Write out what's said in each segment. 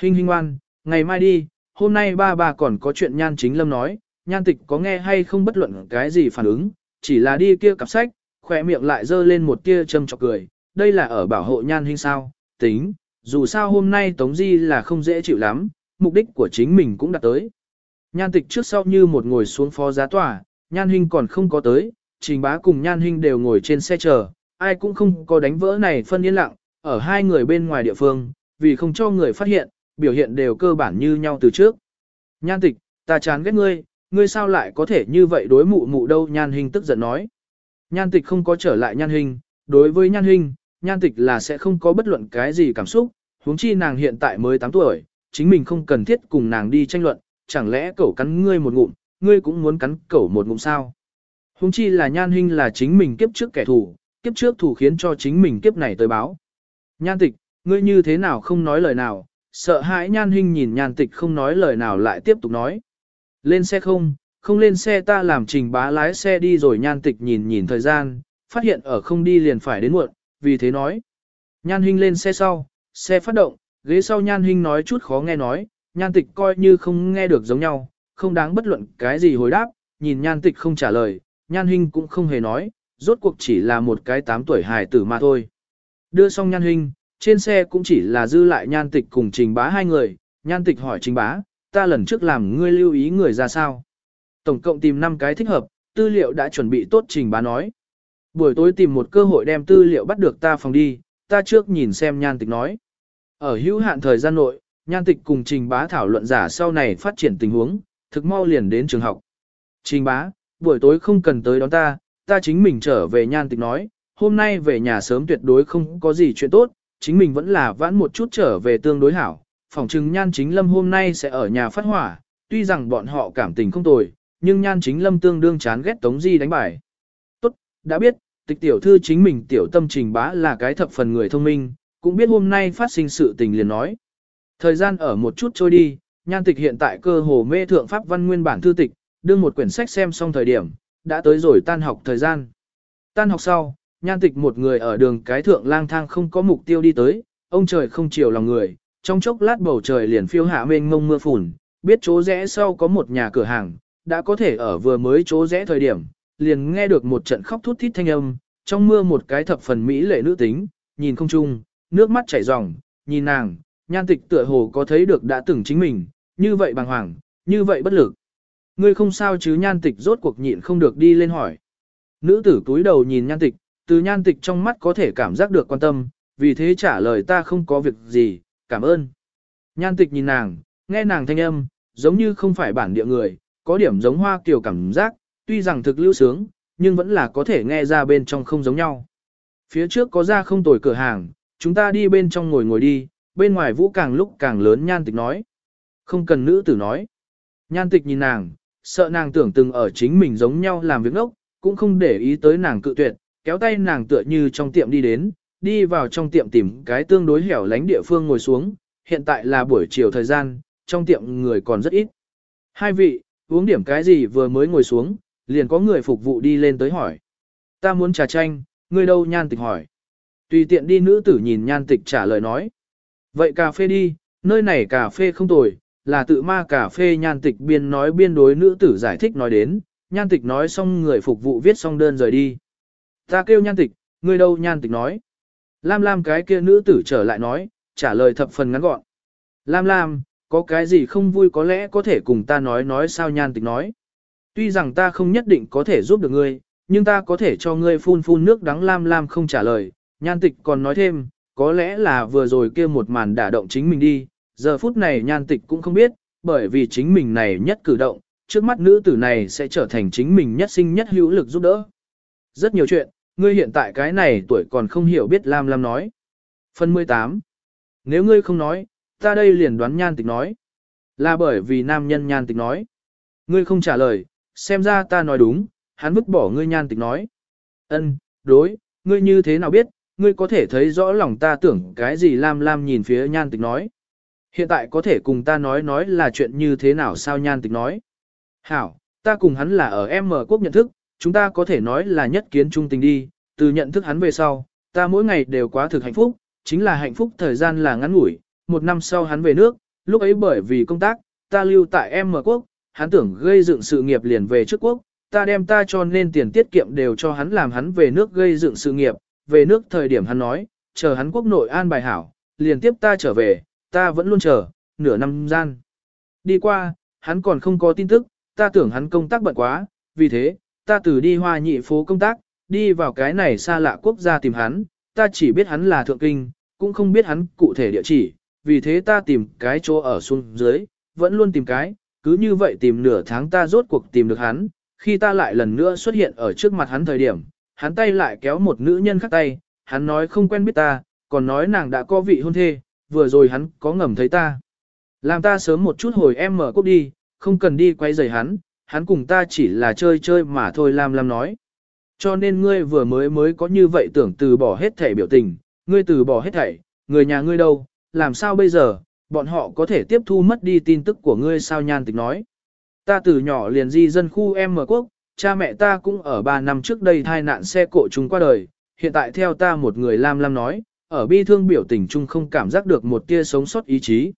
Hình Hinh ngoan, ngày mai đi, hôm nay ba bà còn có chuyện nhan chính lâm nói, nhan tịch có nghe hay không bất luận cái gì phản ứng, chỉ là đi kia cặp sách, khỏe miệng lại dơ lên một tia châm chọc cười, đây là ở bảo hộ nhan hình sao, tính, dù sao hôm nay Tống Di là không dễ chịu lắm, mục đích của chính mình cũng đã tới. Nhan tịch trước sau như một ngồi xuống phó giá tòa, nhan hình còn không có tới, trình bá cùng nhan hình đều ngồi trên xe chờ, ai cũng không có đánh vỡ này phân yên lặng, ở hai người bên ngoài địa phương, vì không cho người phát hiện, biểu hiện đều cơ bản như nhau từ trước. Nhan tịch, ta chán ghét ngươi, ngươi sao lại có thể như vậy đối mụ mụ đâu nhan hình tức giận nói. Nhan tịch không có trở lại nhan hình, đối với nhan hình, nhan tịch là sẽ không có bất luận cái gì cảm xúc, huống chi nàng hiện tại mới 8 tuổi, chính mình không cần thiết cùng nàng đi tranh luận, chẳng lẽ cẩu cắn ngươi một ngụm, ngươi cũng muốn cắn cẩu một ngụm sao. Huống chi là nhan hình là chính mình kiếp trước kẻ thù, kiếp trước thù khiến cho chính mình kiếp này tới báo. Nhan tịch, ngươi như thế nào không nói lời nào, sợ hãi nhan hình nhìn nhan tịch không nói lời nào lại tiếp tục nói. Lên xe không, không lên xe ta làm trình bá lái xe đi rồi nhan tịch nhìn nhìn thời gian, phát hiện ở không đi liền phải đến muộn, vì thế nói. Nhan hình lên xe sau, xe phát động, ghế sau nhan hình nói chút khó nghe nói, nhan tịch coi như không nghe được giống nhau, không đáng bất luận cái gì hồi đáp, nhìn nhan tịch không trả lời, nhan hình cũng không hề nói, rốt cuộc chỉ là một cái 8 tuổi hài tử mà thôi. Đưa xong nhan hình, trên xe cũng chỉ là dư lại nhan tịch cùng trình bá hai người, nhan tịch hỏi trình bá, ta lần trước làm ngươi lưu ý người ra sao. Tổng cộng tìm 5 cái thích hợp, tư liệu đã chuẩn bị tốt trình bá nói. Buổi tối tìm một cơ hội đem tư liệu bắt được ta phòng đi, ta trước nhìn xem nhan tịch nói. Ở hữu hạn thời gian nội, nhan tịch cùng trình bá thảo luận giả sau này phát triển tình huống, thực mau liền đến trường học. Trình bá, buổi tối không cần tới đón ta, ta chính mình trở về nhan tịch nói, hôm nay về nhà sớm tuyệt đối không có gì chuyện tốt, chính mình vẫn là vãn một chút trở về tương đối hảo. Phòng trừng nhan chính lâm hôm nay sẽ ở nhà phát hỏa, tuy rằng bọn họ cảm tình không tồi, nhưng nhan chính lâm tương đương chán ghét Tống Di đánh bài. Tốt, đã biết, tịch tiểu thư chính mình tiểu tâm trình bá là cái thập phần người thông minh, cũng biết hôm nay phát sinh sự tình liền nói. Thời gian ở một chút trôi đi, nhan tịch hiện tại cơ hồ mê thượng pháp văn nguyên bản thư tịch, đưa một quyển sách xem xong thời điểm, đã tới rồi tan học thời gian. Tan học sau, nhan tịch một người ở đường cái thượng lang thang không có mục tiêu đi tới, ông trời không chiều lòng người, trong chốc lát bầu trời liền phiêu hạ mênh ngông mưa phùn, biết chỗ rẽ sau có một nhà cửa hàng, đã có thể ở vừa mới chỗ rẽ thời điểm, liền nghe được một trận khóc thút thít thanh âm, trong mưa một cái thập phần mỹ lệ nữ tính, nhìn không chung, nước mắt chảy ròng, nhìn nàng, nhan tịch tựa hồ có thấy được đã từng chính mình, như vậy bàng hoàng, như vậy bất lực. Ngươi không sao chứ nhan tịch rốt cuộc nhịn không được đi lên hỏi. Nữ tử túi đầu nhìn nhan tịch, từ nhan tịch trong mắt có thể cảm giác được quan tâm, vì thế trả lời ta không có việc gì, cảm ơn. Nhan tịch nhìn nàng, nghe nàng thanh âm, giống như không phải bản địa người, có điểm giống hoa kiểu cảm giác, tuy rằng thực lưu sướng, nhưng vẫn là có thể nghe ra bên trong không giống nhau. Phía trước có ra không tồi cửa hàng, chúng ta đi bên trong ngồi ngồi đi, bên ngoài vũ càng lúc càng lớn nhan tịch nói. Không cần nữ tử nói. Nhan tịch nhìn nàng, sợ nàng tưởng từng ở chính mình giống nhau làm việc ngốc, cũng không để ý tới nàng cự tuyệt, kéo tay nàng tựa như trong tiệm đi đến, đi vào trong tiệm tìm cái tương đối hẻo lánh địa phương ngồi xuống, hiện tại là buổi chiều thời gian, trong tiệm người còn rất ít. Hai vị, uống điểm cái gì vừa mới ngồi xuống, liền có người phục vụ đi lên tới hỏi. Ta muốn trà chanh, ngươi đâu nhan tịch hỏi. Tùy tiện đi nữ tử nhìn nhan tịch trả lời nói. Vậy cà phê đi, nơi này cà phê không tồi, là tự ma cà phê nhan tịch biên nói biên đối nữ tử giải thích nói đến, nhan tịch nói xong người phục vụ viết xong đơn rời đi. Ta kêu nhan tịch, ngươi đâu nhan tịch nói. Lam Lam cái kia nữ tử trở lại nói, trả lời thập phần ngắn gọn. Lam Lam, có cái gì không vui có lẽ có thể cùng ta nói nói sao nhan tịch nói. Tuy rằng ta không nhất định có thể giúp được ngươi, nhưng ta có thể cho ngươi phun phun nước đắng Lam Lam không trả lời. Nhan tịch còn nói thêm, có lẽ là vừa rồi kia một màn đả động chính mình đi, giờ phút này nhan tịch cũng không biết, bởi vì chính mình này nhất cử động, trước mắt nữ tử này sẽ trở thành chính mình nhất sinh nhất hữu lực giúp đỡ. Rất nhiều chuyện, ngươi hiện tại cái này tuổi còn không hiểu biết Lam Lam nói. Phần 18. Nếu ngươi không nói, ta đây liền đoán nhan tịch nói. Là bởi vì nam nhân nhan tịch nói. Ngươi không trả lời, xem ra ta nói đúng, hắn vứt bỏ ngươi nhan tịch nói. Ân, đối, ngươi như thế nào biết, ngươi có thể thấy rõ lòng ta tưởng cái gì Lam Lam nhìn phía nhan tịch nói. Hiện tại có thể cùng ta nói nói là chuyện như thế nào sao nhan tịch nói. Hảo, ta cùng hắn là ở M quốc nhận thức, chúng ta có thể nói là nhất kiến trung tình đi, từ nhận thức hắn về sau, ta mỗi ngày đều quá thực hạnh phúc, chính là hạnh phúc thời gian là ngắn ngủi, một năm sau hắn về nước, lúc ấy bởi vì công tác, ta lưu tại M quốc, hắn tưởng gây dựng sự nghiệp liền về trước quốc, ta đem ta cho nên tiền tiết kiệm đều cho hắn làm hắn về nước gây dựng sự nghiệp, về nước thời điểm hắn nói, chờ hắn quốc nội an bài hảo, liền tiếp ta trở về, ta vẫn luôn chờ, nửa năm gian. Đi qua, hắn còn không có tin tức, ta tưởng hắn công tác bận quá, vì thế, ta từ đi hoa nhị phố công tác, đi vào cái này xa lạ quốc gia tìm hắn, ta chỉ biết hắn là thượng kinh, cũng không biết hắn cụ thể địa chỉ, vì thế ta tìm cái chỗ ở xuống dưới, vẫn luôn tìm cái, cứ như vậy tìm nửa tháng ta rốt cuộc tìm được hắn, khi ta lại lần nữa xuất hiện ở trước mặt hắn thời điểm, hắn tay lại kéo một nữ nhân khác tay, hắn nói không quen biết ta, còn nói nàng đã có vị hôn thê, vừa rồi hắn có ngầm thấy ta. Làm ta sớm một chút hồi em mở cốc đi, không cần đi quay rời hắn, hắn cùng ta chỉ là chơi chơi mà thôi Lam Lam nói. Cho nên ngươi vừa mới mới có như vậy tưởng từ bỏ hết thể biểu tình, ngươi từ bỏ hết thảy, người nhà ngươi đâu, làm sao bây giờ, bọn họ có thể tiếp thu mất đi tin tức của ngươi sao nhan tịch nói. Ta từ nhỏ liền di dân khu em mở quốc, cha mẹ ta cũng ở 3 năm trước đây thai nạn xe cộ chúng qua đời, hiện tại theo ta một người lam lam nói, ở bi thương biểu tình chung không cảm giác được một tia sống sót ý chí.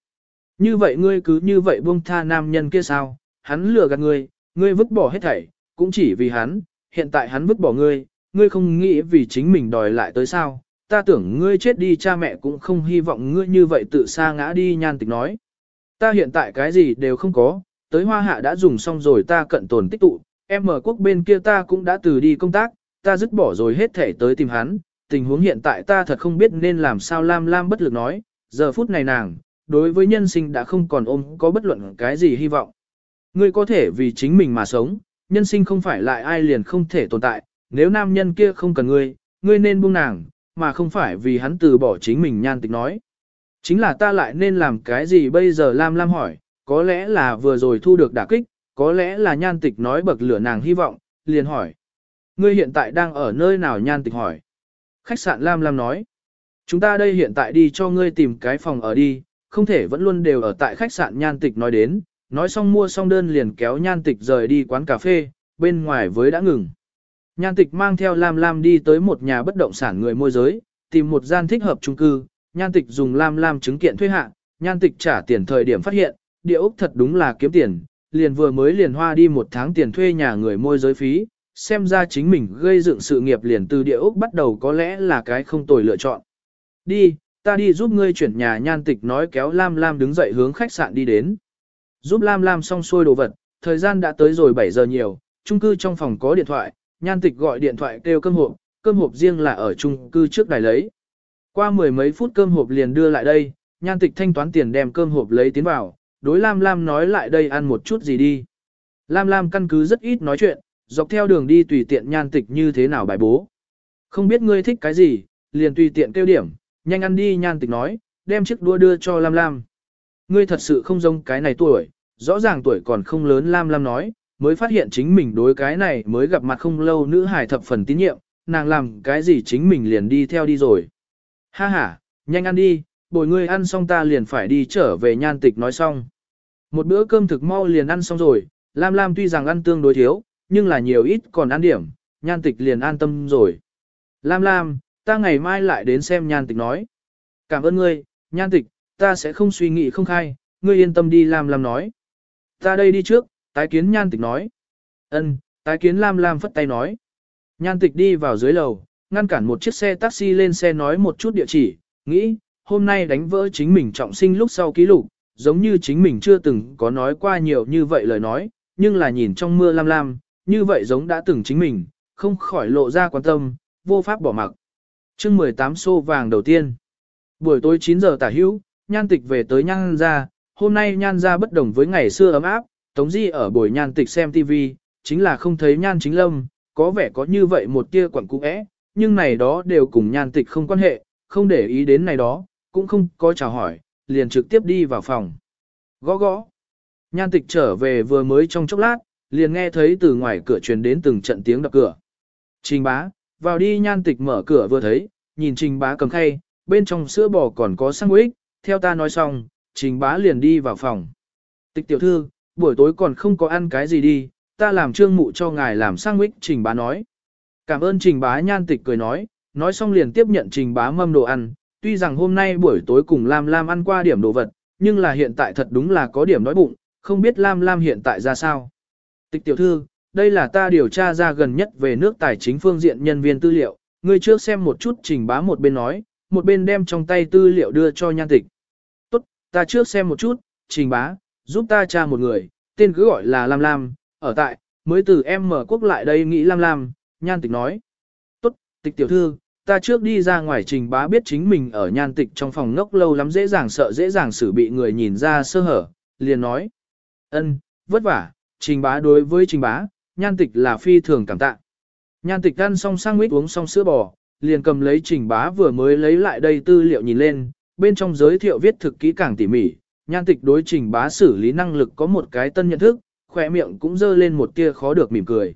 Như vậy ngươi cứ như vậy buông tha nam nhân kia sao, hắn lừa gạt ngươi, ngươi vứt bỏ hết thảy, cũng chỉ vì hắn, hiện tại hắn vứt bỏ ngươi, ngươi không nghĩ vì chính mình đòi lại tới sao, ta tưởng ngươi chết đi cha mẹ cũng không hy vọng ngươi như vậy tự sa ngã đi nhan tịch nói. Ta hiện tại cái gì đều không có, tới hoa hạ đã dùng xong rồi ta cận tồn tích tụ, em ở quốc bên kia ta cũng đã từ đi công tác, ta dứt bỏ rồi hết thể tới tìm hắn, tình huống hiện tại ta thật không biết nên làm sao Lam Lam bất lực nói, giờ phút này nàng, đối với nhân sinh đã không còn ôm có bất luận cái gì hy vọng. Ngươi có thể vì chính mình mà sống, nhân sinh không phải lại ai liền không thể tồn tại, nếu nam nhân kia không cần ngươi, ngươi nên buông nàng, mà không phải vì hắn từ bỏ chính mình nhan tịch nói. Chính là ta lại nên làm cái gì bây giờ Lam Lam hỏi, có lẽ là vừa rồi thu được đả kích, có lẽ là nhan tịch nói bậc lửa nàng hy vọng, liền hỏi. Ngươi hiện tại đang ở nơi nào nhan tịch hỏi. Khách sạn Lam Lam nói. Chúng ta đây hiện tại đi cho ngươi tìm cái phòng ở đi, không thể vẫn luôn đều ở tại khách sạn nhan tịch nói đến, nói xong mua xong đơn liền kéo nhan tịch rời đi quán cà phê, bên ngoài với đã ngừng. Nhan tịch mang theo Lam Lam đi tới một nhà bất động sản người môi giới, tìm một gian thích hợp chung cư, nhan tịch dùng Lam Lam chứng kiện thuê hạ, nhan tịch trả tiền thời điểm phát hiện, địa ốc thật đúng là kiếm tiền, liền vừa mới liền hoa đi một tháng tiền thuê nhà người môi giới phí, xem ra chính mình gây dựng sự nghiệp liền từ địa ốc bắt đầu có lẽ là cái không tồi lựa chọn. Đi, ta đi giúp ngươi chuyển nhà nhan tịch nói kéo Lam Lam đứng dậy hướng khách sạn đi đến. Giúp Lam Lam xong xuôi đồ vật, thời gian đã tới rồi 7 giờ nhiều, chung cư trong phòng có điện thoại, nhan tịch gọi điện thoại kêu cơm hộp, cơm hộp riêng là ở chung cư trước đài lấy. Qua mười mấy phút cơm hộp liền đưa lại đây, nhan tịch thanh toán tiền đem cơm hộp lấy tiến vào, đối Lam Lam nói lại đây ăn một chút gì đi. Lam Lam căn cứ rất ít nói chuyện, dọc theo đường đi tùy tiện nhan tịch như thế nào bài bố. Không biết ngươi thích cái gì, liền tùy tiện kêu điểm, nhanh ăn đi nhan tịch nói, đem chiếc đua đưa cho Lam Lam. Ngươi thật sự không giống cái này tuổi, rõ ràng tuổi còn không lớn Lam Lam nói, mới phát hiện chính mình đối cái này mới gặp mặt không lâu nữ hài thập phần tín nhiệm, nàng làm cái gì chính mình liền đi theo đi rồi. Ha ha, nhanh ăn đi, bồi ngươi ăn xong ta liền phải đi trở về nhan tịch nói xong. Một bữa cơm thực mau liền ăn xong rồi, Lam Lam tuy rằng ăn tương đối thiếu, nhưng là nhiều ít còn ăn điểm, nhan tịch liền an tâm rồi. Lam Lam, ta ngày mai lại đến xem nhan tịch nói. Cảm ơn ngươi, nhan tịch, ta sẽ không suy nghĩ không khai, ngươi yên tâm đi Lam Lam nói. Ta đây đi trước, tái kiến nhan tịch nói. Ân, tái kiến Lam Lam phất tay nói. Nhan tịch đi vào dưới lầu, ngăn cản một chiếc xe taxi lên xe nói một chút địa chỉ, nghĩ, hôm nay đánh vỡ chính mình trọng sinh lúc sau ký lục, giống như chính mình chưa từng có nói qua nhiều như vậy lời nói, nhưng là nhìn trong mưa lam lam, như vậy giống đã từng chính mình, không khỏi lộ ra quan tâm, vô pháp bỏ mặc. chương 18 xô vàng đầu tiên. Buổi tối 9 giờ tả hữu, nhan tịch về tới nhan ra, hôm nay nhan ra bất đồng với ngày xưa ấm áp, tống di ở buổi nhan tịch xem TV, chính là không thấy nhan chính lâm, có vẻ có như vậy một tia quẩn cũ é. nhưng này đó đều cùng nhan tịch không quan hệ, không để ý đến này đó, cũng không có chào hỏi, liền trực tiếp đi vào phòng. Gõ gõ. Nhan tịch trở về vừa mới trong chốc lát, liền nghe thấy từ ngoài cửa truyền đến từng trận tiếng đập cửa. Trình bá, vào đi nhan tịch mở cửa vừa thấy, nhìn trình bá cầm khay, bên trong sữa bò còn có sang ích, theo ta nói xong, trình bá liền đi vào phòng. Tịch tiểu thư, buổi tối còn không có ăn cái gì đi, ta làm trương mụ cho ngài làm sandwich trình bá nói. Cảm ơn trình bá nhan tịch cười nói, nói xong liền tiếp nhận trình bá mâm đồ ăn, tuy rằng hôm nay buổi tối cùng Lam Lam ăn qua điểm đồ vật, nhưng là hiện tại thật đúng là có điểm đói bụng, không biết Lam Lam hiện tại ra sao. Tịch tiểu thư, đây là ta điều tra ra gần nhất về nước tài chính phương diện nhân viên tư liệu, ngươi trước xem một chút trình bá một bên nói, một bên đem trong tay tư liệu đưa cho nhan tịch. Ta trước xem một chút, trình bá, giúp ta tra một người, tên cứ gọi là Lam Lam, ở tại, mới từ em mở quốc lại đây nghĩ Lam Lam, nhan tịch nói. Tốt, tịch tiểu thư, ta trước đi ra ngoài trình bá biết chính mình ở nhan tịch trong phòng ngốc lâu lắm dễ dàng sợ dễ dàng xử bị người nhìn ra sơ hở, liền nói. ân vất vả, trình bá đối với trình bá, nhan tịch là phi thường cảm tạ. Nhan tịch ăn xong sang mít uống xong sữa bò, liền cầm lấy trình bá vừa mới lấy lại đây tư liệu nhìn lên, bên trong giới thiệu viết thực kỹ càng tỉ mỉ, nhan tịch đối trình bá xử lý năng lực có một cái tân nhận thức, khỏe miệng cũng dơ lên một tia khó được mỉm cười.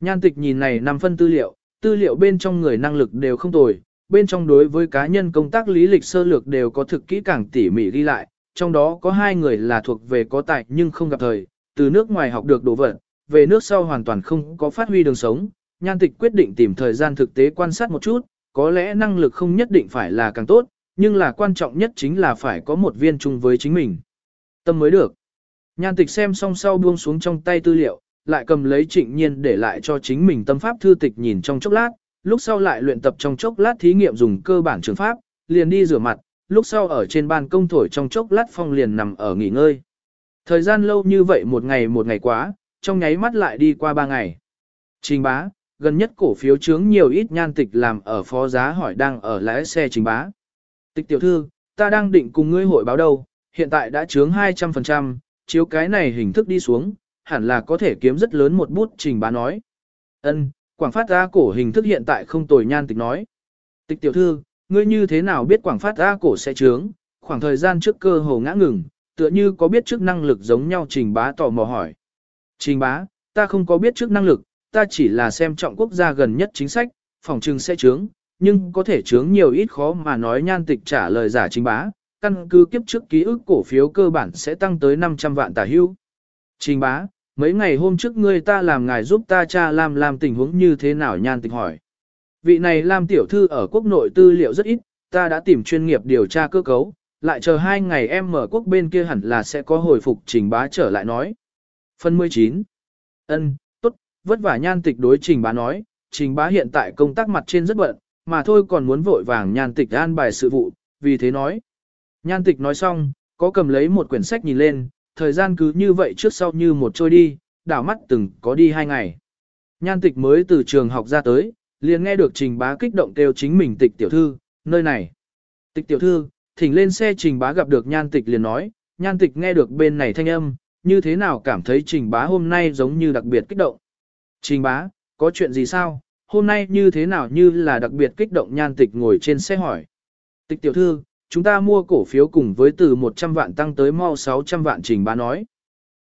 Nhan tịch nhìn này nằm phân tư liệu, tư liệu bên trong người năng lực đều không tồi, bên trong đối với cá nhân công tác lý lịch sơ lược đều có thực kỹ càng tỉ mỉ ghi lại, trong đó có hai người là thuộc về có tài nhưng không gặp thời, từ nước ngoài học được đồ vật, về nước sau hoàn toàn không có phát huy đường sống, nhan tịch quyết định tìm thời gian thực tế quan sát một chút, có lẽ năng lực không nhất định phải là càng tốt, nhưng là quan trọng nhất chính là phải có một viên chung với chính mình. Tâm mới được. Nhan tịch xem xong sau buông xuống trong tay tư liệu, lại cầm lấy trịnh nhiên để lại cho chính mình tâm pháp thư tịch nhìn trong chốc lát, lúc sau lại luyện tập trong chốc lát thí nghiệm dùng cơ bản trường pháp, liền đi rửa mặt, lúc sau ở trên ban công thổi trong chốc lát phong liền nằm ở nghỉ ngơi. Thời gian lâu như vậy một ngày một ngày quá, trong nháy mắt lại đi qua ba ngày. Trình bá, gần nhất cổ phiếu chướng nhiều ít nhan tịch làm ở phó giá hỏi đang ở lái xe trình bá. Tịch tiểu thư, ta đang định cùng ngươi hội báo đâu, hiện tại đã chướng 200%, chiếu cái này hình thức đi xuống, hẳn là có thể kiếm rất lớn một bút trình bá nói. Ân, quảng phát ra cổ hình thức hiện tại không tồi nhan tịch nói. Tịch tiểu thư, ngươi như thế nào biết quảng phát ra cổ sẽ chướng, khoảng thời gian trước cơ hồ ngã ngừng, tựa như có biết trước năng lực giống nhau trình bá tò mò hỏi. Trình bá, ta không có biết trước năng lực, ta chỉ là xem trọng quốc gia gần nhất chính sách, phòng trừng sẽ chướng, nhưng có thể chướng nhiều ít khó mà nói nhan tịch trả lời giả trình bá, căn cứ kiếp trước ký ức cổ phiếu cơ bản sẽ tăng tới 500 vạn tả hưu. Trình bá, mấy ngày hôm trước ngươi ta làm ngài giúp ta cha làm làm tình huống như thế nào nhan tịch hỏi. Vị này làm tiểu thư ở quốc nội tư liệu rất ít, ta đã tìm chuyên nghiệp điều tra cơ cấu, lại chờ hai ngày em mở quốc bên kia hẳn là sẽ có hồi phục trình bá trở lại nói. Phần 19. Ân, tốt, vất vả nhan tịch đối trình bá nói, trình bá hiện tại công tác mặt trên rất bận, mà thôi còn muốn vội vàng nhan tịch an bài sự vụ, vì thế nói. Nhan tịch nói xong, có cầm lấy một quyển sách nhìn lên, thời gian cứ như vậy trước sau như một trôi đi, đảo mắt từng có đi hai ngày. Nhan tịch mới từ trường học ra tới, liền nghe được trình bá kích động kêu chính mình tịch tiểu thư, nơi này. Tịch tiểu thư, thỉnh lên xe trình bá gặp được nhan tịch liền nói, nhan tịch nghe được bên này thanh âm, như thế nào cảm thấy trình bá hôm nay giống như đặc biệt kích động. Trình bá, có chuyện gì sao, hôm nay như thế nào như là đặc biệt kích động nhan tịch ngồi trên xe hỏi. Tịch tiểu thư, chúng ta mua cổ phiếu cùng với từ 100 vạn tăng tới mau 600 vạn trình bá nói.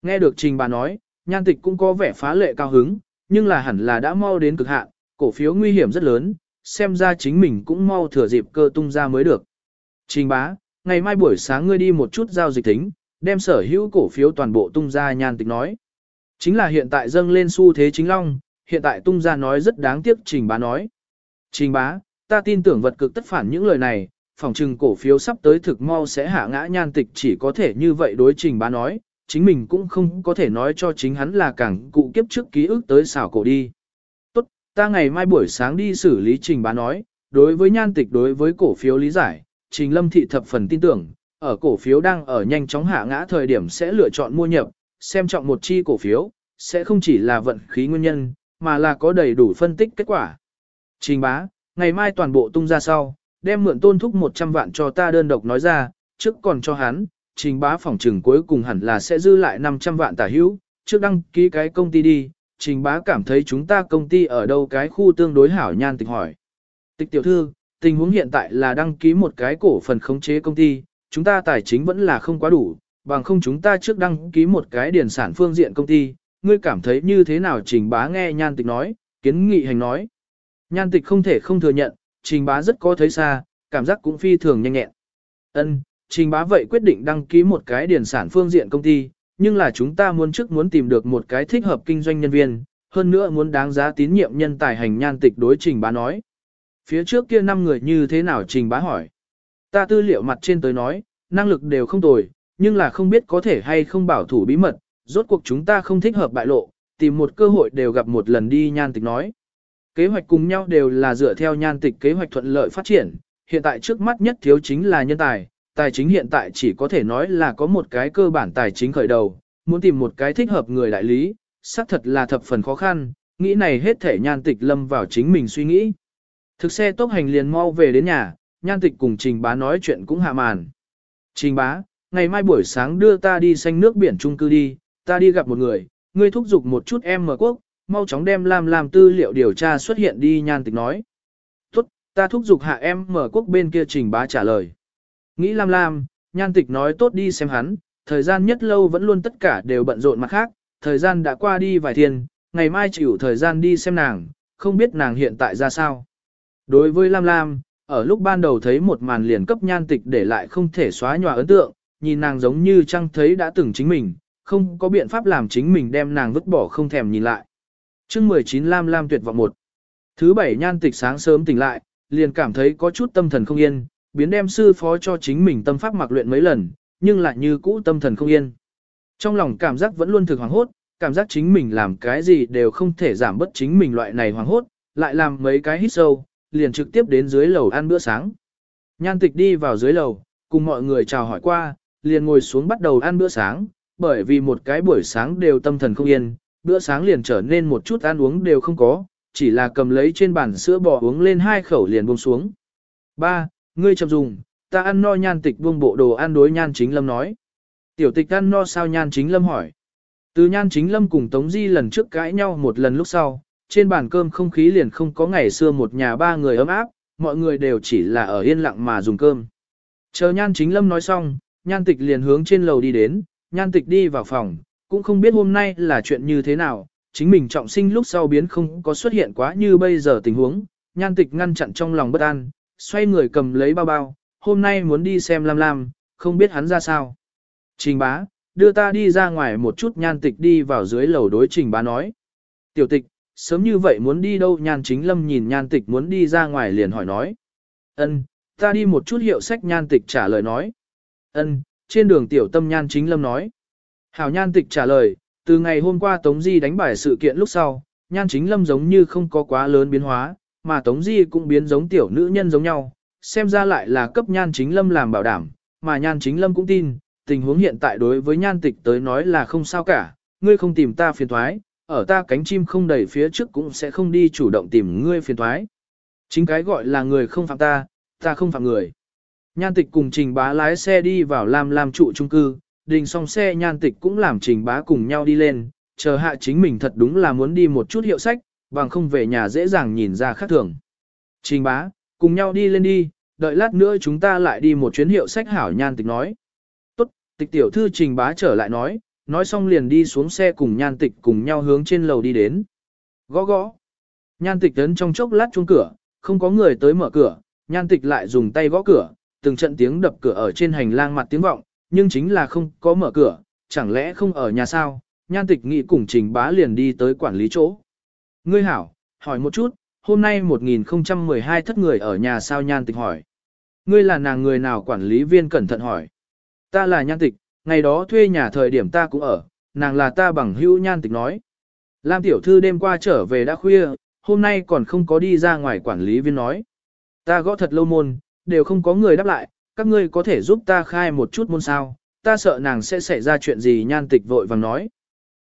Nghe được trình bá nói, nhan tịch cũng có vẻ phá lệ cao hứng, nhưng là hẳn là đã mau đến cực hạn, cổ phiếu nguy hiểm rất lớn, xem ra chính mình cũng mau thừa dịp cơ tung ra mới được. Trình bá, ngày mai buổi sáng ngươi đi một chút giao dịch tính, đem sở hữu cổ phiếu toàn bộ tung ra nhan tịch nói. Chính là hiện tại dâng lên xu thế chính long, hiện tại tung ra nói rất đáng tiếc trình bá nói. Trình bá, ta tin tưởng vật cực tất phản những lời này, phòng trừng cổ phiếu sắp tới thực mau sẽ hạ ngã nhan tịch chỉ có thể như vậy đối trình bá nói, chính mình cũng không có thể nói cho chính hắn là càng cụ kiếp trước ký ức tới xảo cổ đi. Tốt, ta ngày mai buổi sáng đi xử lý trình bá nói, đối với nhan tịch đối với cổ phiếu lý giải, trình lâm thị thập phần tin tưởng, ở cổ phiếu đang ở nhanh chóng hạ ngã thời điểm sẽ lựa chọn mua nhập, xem trọng một chi cổ phiếu, sẽ không chỉ là vận khí nguyên nhân, mà là có đầy đủ phân tích kết quả. Trình bá, ngày mai toàn bộ tung ra sau, đem mượn tôn thúc 100 vạn cho ta đơn độc nói ra, trước còn cho hắn, trình bá phòng trừng cuối cùng hẳn là sẽ dư lại 500 vạn tả hữu, trước đăng ký cái công ty đi, trình bá cảm thấy chúng ta công ty ở đâu cái khu tương đối hảo nhan tịch hỏi. Tịch tiểu thư, tình huống hiện tại là đăng ký một cái cổ phần khống chế công ty, chúng ta tài chính vẫn là không quá đủ, bằng không chúng ta trước đăng ký một cái điển sản phương diện công ty, ngươi cảm thấy như thế nào trình bá nghe nhan tịch nói, kiến nghị hành nói. Nhan tịch không thể không thừa nhận, trình bá rất có thấy xa, cảm giác cũng phi thường nhanh nhẹn. Ân, trình bá vậy quyết định đăng ký một cái điển sản phương diện công ty, nhưng là chúng ta muốn trước muốn tìm được một cái thích hợp kinh doanh nhân viên, hơn nữa muốn đáng giá tín nhiệm nhân tài hành nhan tịch đối trình bá nói. Phía trước kia năm người như thế nào trình bá hỏi. Ta tư liệu mặt trên tới nói, năng lực đều không tồi, nhưng là không biết có thể hay không bảo thủ bí mật, rốt cuộc chúng ta không thích hợp bại lộ, tìm một cơ hội đều gặp một lần đi nhan tịch nói. Kế hoạch cùng nhau đều là dựa theo nhan tịch kế hoạch thuận lợi phát triển, hiện tại trước mắt nhất thiếu chính là nhân tài, tài chính hiện tại chỉ có thể nói là có một cái cơ bản tài chính khởi đầu, muốn tìm một cái thích hợp người đại lý, xác thật là thập phần khó khăn, nghĩ này hết thể nhan tịch lâm vào chính mình suy nghĩ. Thực xe tốc hành liền mau về đến nhà, nhan tịch cùng trình bá nói chuyện cũng hạ màn. Trình bá, ngày mai buổi sáng đưa ta đi xanh nước biển trung cư đi, ta đi gặp một người, ngươi thúc giục một chút em mở quốc, mau chóng đem làm làm tư liệu điều tra xuất hiện đi nhan tịch nói. Tốt, ta thúc giục hạ em mở quốc bên kia trình bá trả lời. Nghĩ Lam Lam, nhan tịch nói tốt đi xem hắn, thời gian nhất lâu vẫn luôn tất cả đều bận rộn mặt khác, thời gian đã qua đi vài thiên, ngày mai chịu thời gian đi xem nàng, không biết nàng hiện tại ra sao. Đối với Lam Lam, ở lúc ban đầu thấy một màn liền cấp nhan tịch để lại không thể xóa nhòa ấn tượng, nhìn nàng giống như trăng thấy đã từng chính mình, không có biện pháp làm chính mình đem nàng vứt bỏ không thèm nhìn lại. chương 19 Lam Lam tuyệt vọng một. Thứ bảy nhan tịch sáng sớm tỉnh lại, liền cảm thấy có chút tâm thần không yên, biến đem sư phó cho chính mình tâm pháp mặc luyện mấy lần, nhưng lại như cũ tâm thần không yên. Trong lòng cảm giác vẫn luôn thực hoàng hốt, cảm giác chính mình làm cái gì đều không thể giảm bất chính mình loại này hoàng hốt, lại làm mấy cái hít sâu, liền trực tiếp đến dưới lầu ăn bữa sáng. Nhan tịch đi vào dưới lầu, cùng mọi người chào hỏi qua, liền ngồi xuống bắt đầu ăn bữa sáng, bởi vì một cái buổi sáng đều tâm thần không yên, bữa sáng liền trở nên một chút ăn uống đều không có, chỉ là cầm lấy trên bàn sữa bò uống lên hai khẩu liền buông xuống. Ba, ngươi chậm dùng, ta ăn no nhan tịch buông bộ đồ ăn đối nhan chính lâm nói. Tiểu tịch ăn no sao nhan chính lâm hỏi. Từ nhan chính lâm cùng Tống Di lần trước cãi nhau một lần lúc sau, trên bàn cơm không khí liền không có ngày xưa một nhà ba người ấm áp, mọi người đều chỉ là ở yên lặng mà dùng cơm. Chờ nhan chính lâm nói xong, nhan tịch liền hướng trên lầu đi đến, nhan tịch đi vào phòng, cũng không biết hôm nay là chuyện như thế nào, chính mình trọng sinh lúc sau biến không có xuất hiện quá như bây giờ tình huống, nhan tịch ngăn chặn trong lòng bất an, xoay người cầm lấy bao bao, hôm nay muốn đi xem Lam Lam, không biết hắn ra sao. Trình bá, đưa ta đi ra ngoài một chút nhan tịch đi vào dưới lầu đối trình bá nói. Tiểu tịch, sớm như vậy muốn đi đâu nhan chính lâm nhìn nhan tịch muốn đi ra ngoài liền hỏi nói. ân ta đi một chút hiệu sách nhan tịch trả lời nói. ân trên đường tiểu tâm nhan chính lâm nói. Hảo nhan tịch trả lời, từ ngày hôm qua Tống Di đánh bài sự kiện lúc sau, nhan chính lâm giống như không có quá lớn biến hóa, mà Tống Di cũng biến giống tiểu nữ nhân giống nhau, xem ra lại là cấp nhan chính lâm làm bảo đảm, mà nhan chính lâm cũng tin, tình huống hiện tại đối với nhan tịch tới nói là không sao cả, ngươi không tìm ta phiền thoái, ở ta cánh chim không đầy phía trước cũng sẽ không đi chủ động tìm ngươi phiền thoái. Chính cái gọi là người không phạm ta, ta không phạm người. Nhan tịch cùng trình bá lái xe đi vào Lam Lam trụ trung cư, đình xong xe nhan tịch cũng làm trình bá cùng nhau đi lên, chờ hạ chính mình thật đúng là muốn đi một chút hiệu sách, bằng không về nhà dễ dàng nhìn ra khác thường. Trình bá, cùng nhau đi lên đi, đợi lát nữa chúng ta lại đi một chuyến hiệu sách hảo nhan tịch nói. Tốt, tịch tiểu thư trình bá trở lại nói, nói xong liền đi xuống xe cùng nhan tịch cùng nhau hướng trên lầu đi đến. Gõ gõ. Nhan tịch đến trong chốc lát chuông cửa, không có người tới mở cửa, nhan tịch lại dùng tay gõ cửa, từng trận tiếng đập cửa ở trên hành lang mặt tiếng vọng, nhưng chính là không có mở cửa, chẳng lẽ không ở nhà sao, nhan tịch nghị cùng trình bá liền đi tới quản lý chỗ. Ngươi hảo, hỏi một chút, hôm nay 1012 thất người ở nhà sao nhan tịch hỏi. Ngươi là nàng người nào quản lý viên cẩn thận hỏi. Ta là nhan tịch, ngày đó thuê nhà thời điểm ta cũng ở, nàng là ta bằng hữu nhan tịch nói. Lam tiểu thư đêm qua trở về đã khuya, hôm nay còn không có đi ra ngoài quản lý viên nói. Ta gõ thật lâu môn, đều không có người đáp lại, các ngươi có thể giúp ta khai một chút môn sao, ta sợ nàng sẽ xảy ra chuyện gì nhan tịch vội vàng nói.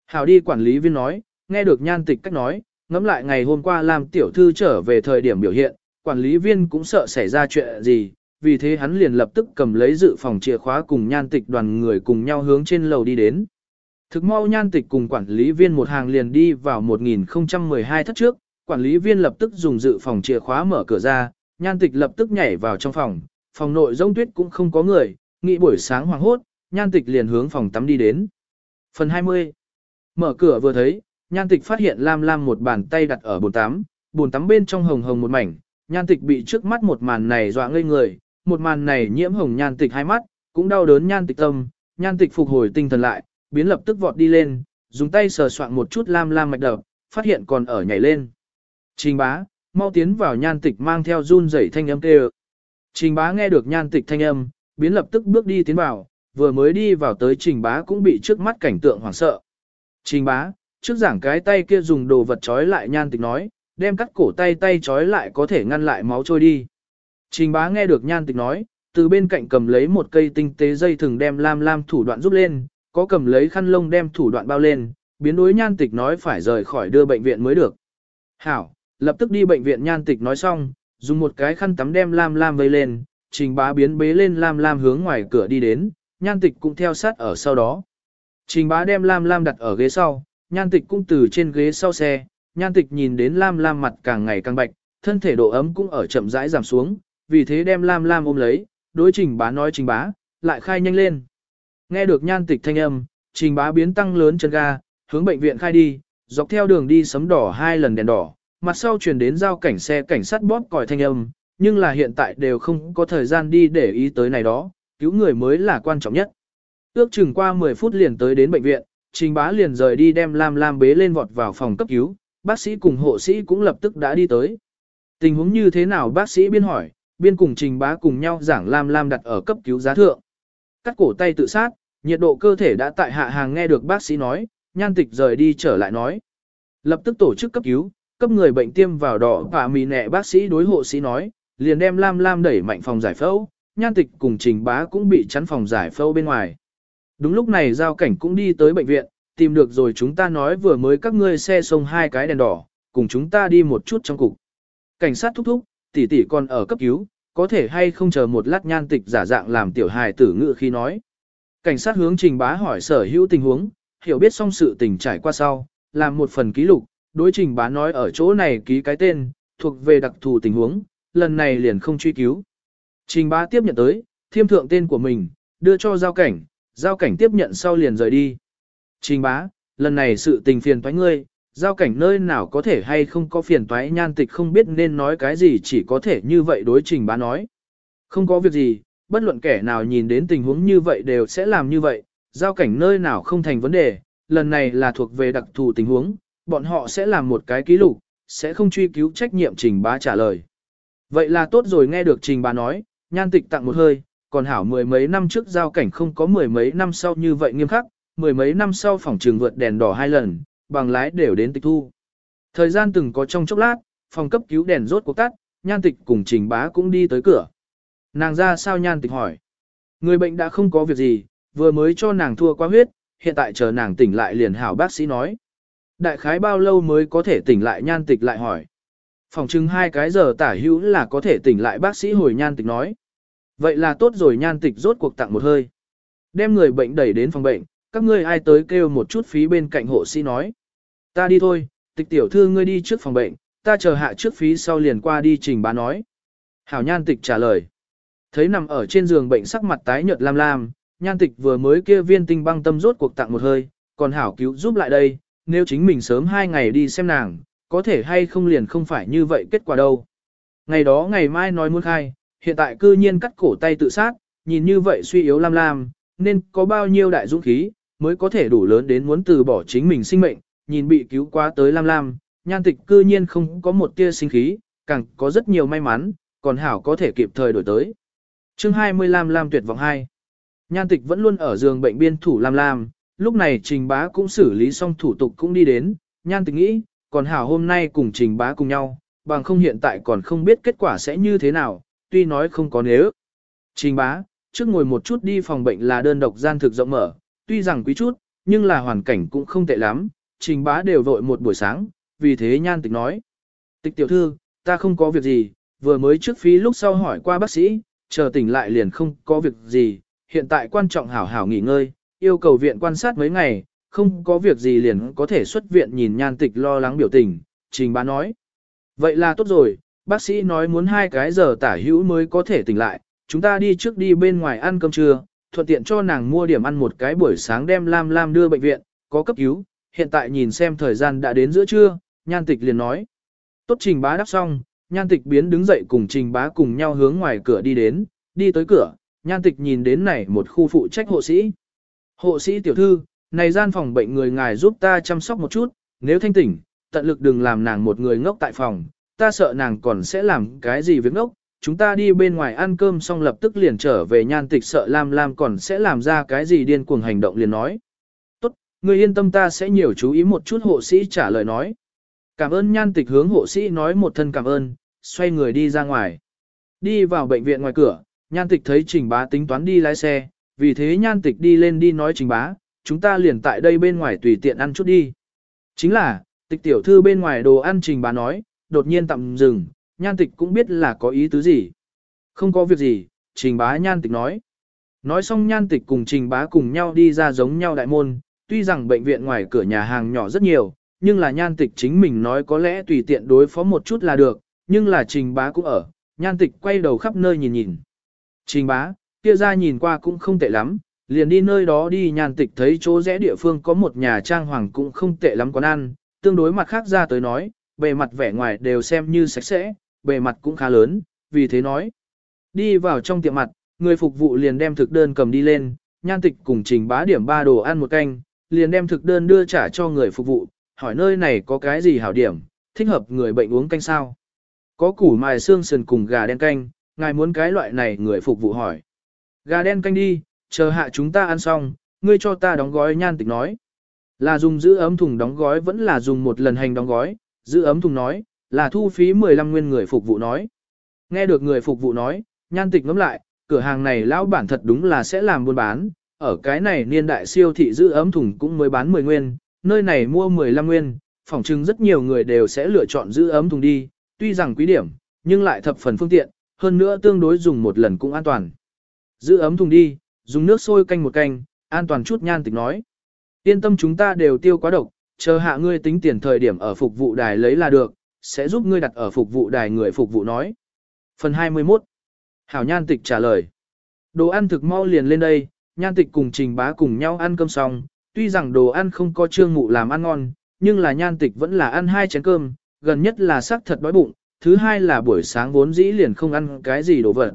Hảo đi quản lý viên nói, nghe được nhan tịch cách nói, ngẫm lại ngày hôm qua làm tiểu thư trở về thời điểm biểu hiện, quản lý viên cũng sợ xảy ra chuyện gì, vì thế hắn liền lập tức cầm lấy dự phòng chìa khóa cùng nhan tịch đoàn người cùng nhau hướng trên lầu đi đến. Thực mau nhan tịch cùng quản lý viên một hàng liền đi vào 1012 thất trước, quản lý viên lập tức dùng dự phòng chìa khóa mở cửa ra, nhan tịch lập tức nhảy vào trong phòng, phòng nội rông tuyết cũng không có người, nghĩ buổi sáng hoàng hốt, nhan tịch liền hướng phòng tắm đi đến. Phần 20 Mở cửa vừa thấy, nhan tịch phát hiện lam lam một bàn tay đặt ở bồn tắm, bồn tắm bên trong hồng hồng một mảnh, nhan tịch bị trước mắt một màn này dọa ngây người, một màn này nhiễm hồng nhan tịch hai mắt, cũng đau đớn nhan tịch tâm, nhan tịch phục hồi tinh thần lại, biến lập tức vọt đi lên, dùng tay sờ soạn một chút lam lam mạch đập, phát hiện còn ở nhảy lên. Trình bá, mau tiến vào nhan tịch mang theo run rẩy thanh âm kêu. Trình bá nghe được nhan tịch thanh âm, biến lập tức bước đi tiến vào, vừa mới đi vào tới trình bá cũng bị trước mắt cảnh tượng hoảng sợ. Trình bá, trước giảng cái tay kia dùng đồ vật trói lại nhan tịch nói, đem cắt cổ tay tay trói lại có thể ngăn lại máu trôi đi. Trình bá nghe được nhan tịch nói, từ bên cạnh cầm lấy một cây tinh tế dây thừng đem lam lam thủ đoạn giúp lên, có cầm lấy khăn lông đem thủ đoạn bao lên, biến đối nhan tịch nói phải rời khỏi đưa bệnh viện mới được. Hảo, lập tức đi bệnh viện nhan tịch nói xong, dùng một cái khăn tắm đem lam lam vây lên, trình bá biến bế lên lam lam hướng ngoài cửa đi đến, nhan tịch cũng theo sát ở sau đó. Trình bá đem lam lam đặt ở ghế sau, nhan tịch cũng từ trên ghế sau xe, nhan tịch nhìn đến lam lam mặt càng ngày càng bạch, thân thể độ ấm cũng ở chậm rãi giảm xuống, vì thế đem lam lam ôm lấy, đối trình bá nói trình bá, lại khai nhanh lên. Nghe được nhan tịch thanh âm, trình bá biến tăng lớn chân ga, hướng bệnh viện khai đi, dọc theo đường đi sấm đỏ hai lần đèn đỏ, mặt sau truyền đến giao cảnh xe cảnh sát bóp còi thanh âm, nhưng là hiện tại đều không có thời gian đi để ý tới này đó, cứu người mới là quan trọng nhất. Ước chừng qua 10 phút liền tới đến bệnh viện, trình bá liền rời đi đem Lam Lam bế lên vọt vào phòng cấp cứu, bác sĩ cùng hộ sĩ cũng lập tức đã đi tới. Tình huống như thế nào bác sĩ biên hỏi, biên cùng trình bá cùng nhau giảng Lam Lam đặt ở cấp cứu giá thượng. Cắt cổ tay tự sát, nhiệt độ cơ thể đã tại hạ hàng nghe được bác sĩ nói, nhan tịch rời đi trở lại nói. Lập tức tổ chức cấp cứu, cấp người bệnh tiêm vào đỏ và mì nẹ bác sĩ đối hộ sĩ nói, liền đem Lam Lam đẩy mạnh phòng giải phẫu, nhan tịch cùng trình bá cũng bị chắn phòng giải phẫu bên ngoài. Đúng lúc này giao cảnh cũng đi tới bệnh viện, tìm được rồi chúng ta nói vừa mới các ngươi xe xông hai cái đèn đỏ, cùng chúng ta đi một chút trong cục. Cảnh sát thúc thúc, tỷ tỷ còn ở cấp cứu, có thể hay không chờ một lát nhan tịch giả dạng làm tiểu hài tử ngự khi nói. Cảnh sát hướng trình bá hỏi sở hữu tình huống, hiểu biết xong sự tình trải qua sau, làm một phần ký lục, đối trình bá nói ở chỗ này ký cái tên, thuộc về đặc thù tình huống, lần này liền không truy cứu. Trình bá tiếp nhận tới, thiêm thượng tên của mình, đưa cho giao cảnh, giao cảnh tiếp nhận sau liền rời đi. Trình bá, lần này sự tình phiền toái ngươi, giao cảnh nơi nào có thể hay không có phiền toái nhan tịch không biết nên nói cái gì chỉ có thể như vậy đối trình bá nói. Không có việc gì, bất luận kẻ nào nhìn đến tình huống như vậy đều sẽ làm như vậy, giao cảnh nơi nào không thành vấn đề, lần này là thuộc về đặc thù tình huống, bọn họ sẽ làm một cái ký lục, sẽ không truy cứu trách nhiệm trình bá trả lời. Vậy là tốt rồi nghe được trình bá nói, nhan tịch tặng một hơi, còn hảo mười mấy năm trước giao cảnh không có mười mấy năm sau như vậy nghiêm khắc, mười mấy năm sau phòng trường vượt đèn đỏ hai lần, bằng lái đều đến tịch thu. Thời gian từng có trong chốc lát, phòng cấp cứu đèn rốt cuộc tắt, nhan tịch cùng trình bá cũng đi tới cửa. Nàng ra sao nhan tịch hỏi. Người bệnh đã không có việc gì, vừa mới cho nàng thua quá huyết, hiện tại chờ nàng tỉnh lại liền hảo bác sĩ nói. Đại khái bao lâu mới có thể tỉnh lại nhan tịch lại hỏi. Phòng chứng hai cái giờ tả hữu là có thể tỉnh lại bác sĩ hồi nhan tịch nói. Vậy là tốt rồi nhan tịch rốt cuộc tặng một hơi. Đem người bệnh đẩy đến phòng bệnh, các ngươi ai tới kêu một chút phí bên cạnh hộ sĩ nói. Ta đi thôi, tịch tiểu thư ngươi đi trước phòng bệnh, ta chờ hạ trước phí sau liền qua đi trình bá nói. Hảo nhan tịch trả lời. Thấy nằm ở trên giường bệnh sắc mặt tái nhợt lam lam, nhan tịch vừa mới kia viên tinh băng tâm rốt cuộc tặng một hơi, còn hảo cứu giúp lại đây, nếu chính mình sớm hai ngày đi xem nàng, có thể hay không liền không phải như vậy kết quả đâu. Ngày đó ngày mai nói muốn khai, hiện tại cư nhiên cắt cổ tay tự sát, nhìn như vậy suy yếu lam lam, nên có bao nhiêu đại dũng khí, mới có thể đủ lớn đến muốn từ bỏ chính mình sinh mệnh, nhìn bị cứu qua tới lam lam, nhan tịch cư nhiên không có một tia sinh khí, càng có rất nhiều may mắn, còn hảo có thể kịp thời đổi tới. chương 20 Lam Lam tuyệt vọng 2 Nhan tịch vẫn luôn ở giường bệnh biên thủ Lam Lam, lúc này trình bá cũng xử lý xong thủ tục cũng đi đến, nhan tịch nghĩ, còn hảo hôm nay cùng trình bá cùng nhau, bằng không hiện tại còn không biết kết quả sẽ như thế nào, tuy nói không có nếu. Trình bá, trước ngồi một chút đi phòng bệnh là đơn độc gian thực rộng mở, tuy rằng quý chút, nhưng là hoàn cảnh cũng không tệ lắm, trình bá đều vội một buổi sáng, vì thế nhan tịch nói. Tịch tiểu thư, ta không có việc gì, vừa mới trước phí lúc sau hỏi qua bác sĩ, chờ tỉnh lại liền không có việc gì, hiện tại quan trọng hảo hảo nghỉ ngơi, yêu cầu viện quan sát mấy ngày, không có việc gì liền có thể xuất viện nhìn nhan tịch lo lắng biểu tình, trình bá nói. Vậy là tốt rồi, bác sĩ nói muốn hai cái giờ tả hữu mới có thể tỉnh lại, chúng ta đi trước đi bên ngoài ăn cơm trưa, thuận tiện cho nàng mua điểm ăn một cái buổi sáng đem Lam Lam đưa bệnh viện, có cấp cứu, hiện tại nhìn xem thời gian đã đến giữa trưa, nhan tịch liền nói. Tốt trình bá đáp xong, nhan tịch biến đứng dậy cùng trình bá cùng nhau hướng ngoài cửa đi đến, đi tới cửa, nhan tịch nhìn đến này một khu phụ trách hộ sĩ. Hộ sĩ tiểu thư, này gian phòng bệnh người ngài giúp ta chăm sóc một chút, nếu thanh tỉnh, tận lực đừng làm nàng một người ngốc tại phòng, ta sợ nàng còn sẽ làm cái gì với ngốc, chúng ta đi bên ngoài ăn cơm xong lập tức liền trở về nhan tịch sợ Lam Lam còn sẽ làm ra cái gì điên cuồng hành động liền nói. Tốt, người yên tâm ta sẽ nhiều chú ý một chút hộ sĩ trả lời nói. Cảm ơn nhan tịch hướng hộ sĩ nói một thân cảm ơn, xoay người đi ra ngoài. Đi vào bệnh viện ngoài cửa, nhan tịch thấy trình bá tính toán đi lái xe, vì thế nhan tịch đi lên đi nói trình bá, chúng ta liền tại đây bên ngoài tùy tiện ăn chút đi. Chính là, tịch tiểu thư bên ngoài đồ ăn trình bá nói, đột nhiên tạm dừng, nhan tịch cũng biết là có ý tứ gì. Không có việc gì, trình bá nhan tịch nói. Nói xong nhan tịch cùng trình bá cùng nhau đi ra giống nhau đại môn, tuy rằng bệnh viện ngoài cửa nhà hàng nhỏ rất nhiều, nhưng là nhan tịch chính mình nói có lẽ tùy tiện đối phó một chút là được, nhưng là trình bá cũng ở, nhan tịch quay đầu khắp nơi nhìn nhìn. Trình bá, kia ra nhìn qua cũng không tệ lắm, liền đi nơi đó đi nhàn tịch thấy chỗ rẽ địa phương có một nhà trang hoàng cũng không tệ lắm quán ăn, tương đối mặt khác ra tới nói, bề mặt vẻ ngoài đều xem như sạch sẽ, bề mặt cũng khá lớn, vì thế nói. Đi vào trong tiệm mặt, người phục vụ liền đem thực đơn cầm đi lên, nhan tịch cùng trình bá điểm ba đồ ăn một canh, liền đem thực đơn đưa trả cho người phục vụ, hỏi nơi này có cái gì hảo điểm, thích hợp người bệnh uống canh sao. Có củ mài xương sườn cùng gà đen canh, ngài muốn cái loại này người phục vụ hỏi. Gà đen canh đi, chờ hạ chúng ta ăn xong, ngươi cho ta đóng gói nhan tịch nói. Là dùng giữ ấm thùng đóng gói vẫn là dùng một lần hành đóng gói, giữ ấm thùng nói, là thu phí 15 nguyên người phục vụ nói. Nghe được người phục vụ nói, nhan tịch ngắm lại, cửa hàng này lão bản thật đúng là sẽ làm buôn bán, ở cái này niên đại siêu thị giữ ấm thùng cũng mới bán 10 nguyên, nơi này mua 15 nguyên, phỏng chừng rất nhiều người đều sẽ lựa chọn giữ ấm thùng đi, tuy rằng quý điểm, nhưng lại thập phần phương tiện, hơn nữa tương đối dùng một lần cũng an toàn. Giữ ấm thùng đi, dùng nước sôi canh một canh, an toàn chút nhan tịch nói. Yên tâm chúng ta đều tiêu quá độc, chờ hạ ngươi tính tiền thời điểm ở phục vụ đài lấy là được, sẽ giúp ngươi đặt ở phục vụ đài người phục vụ nói. Phần 21 Hảo nhan tịch trả lời. Đồ ăn thực mau liền lên đây, nhan tịch cùng trình bá cùng nhau ăn cơm xong, tuy rằng đồ ăn không có trương mụ làm ăn ngon, nhưng là nhan tịch vẫn là ăn hai chén cơm, gần nhất là sắc thật đói bụng, thứ hai là buổi sáng vốn dĩ liền không ăn cái gì đồ vật.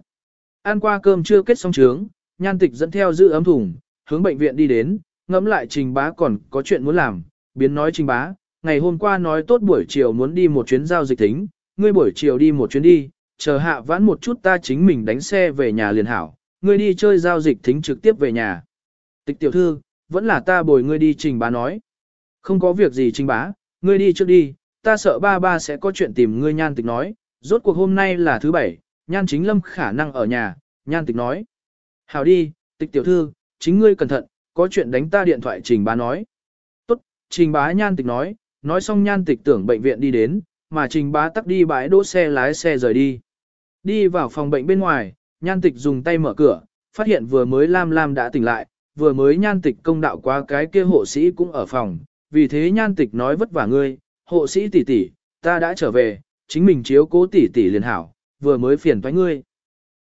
Ăn qua cơm chưa kết xong trướng, nhan tịch dẫn theo giữ ấm thùng, hướng bệnh viện đi đến, ngẫm lại trình bá còn có chuyện muốn làm, biến nói trình bá, ngày hôm qua nói tốt buổi chiều muốn đi một chuyến giao dịch tính, ngươi buổi chiều đi một chuyến đi, chờ hạ vãn một chút ta chính mình đánh xe về nhà liền hảo, ngươi đi chơi giao dịch thính trực tiếp về nhà. Tịch tiểu thư, vẫn là ta bồi ngươi đi trình bá nói. Không có việc gì trình bá, ngươi đi trước đi, ta sợ ba ba sẽ có chuyện tìm ngươi nhan tịch nói, rốt cuộc hôm nay là thứ bảy, nhan chính lâm khả năng ở nhà, nhan tịch nói. Hảo đi, tịch tiểu thư, chính ngươi cẩn thận, có chuyện đánh ta điện thoại trình bá nói. Tốt, trình bá nhan tịch nói, nói xong nhan tịch tưởng bệnh viện đi đến, mà trình bá tắt đi bãi đỗ xe lái xe rời đi. Đi vào phòng bệnh bên ngoài, nhan tịch dùng tay mở cửa, phát hiện vừa mới Lam Lam đã tỉnh lại, vừa mới nhan tịch công đạo qua cái kia hộ sĩ cũng ở phòng, vì thế nhan tịch nói vất vả ngươi, hộ sĩ tỷ tỷ, ta đã trở về, chính mình chiếu cố tỷ tỷ liền hảo, vừa mới phiền toái ngươi.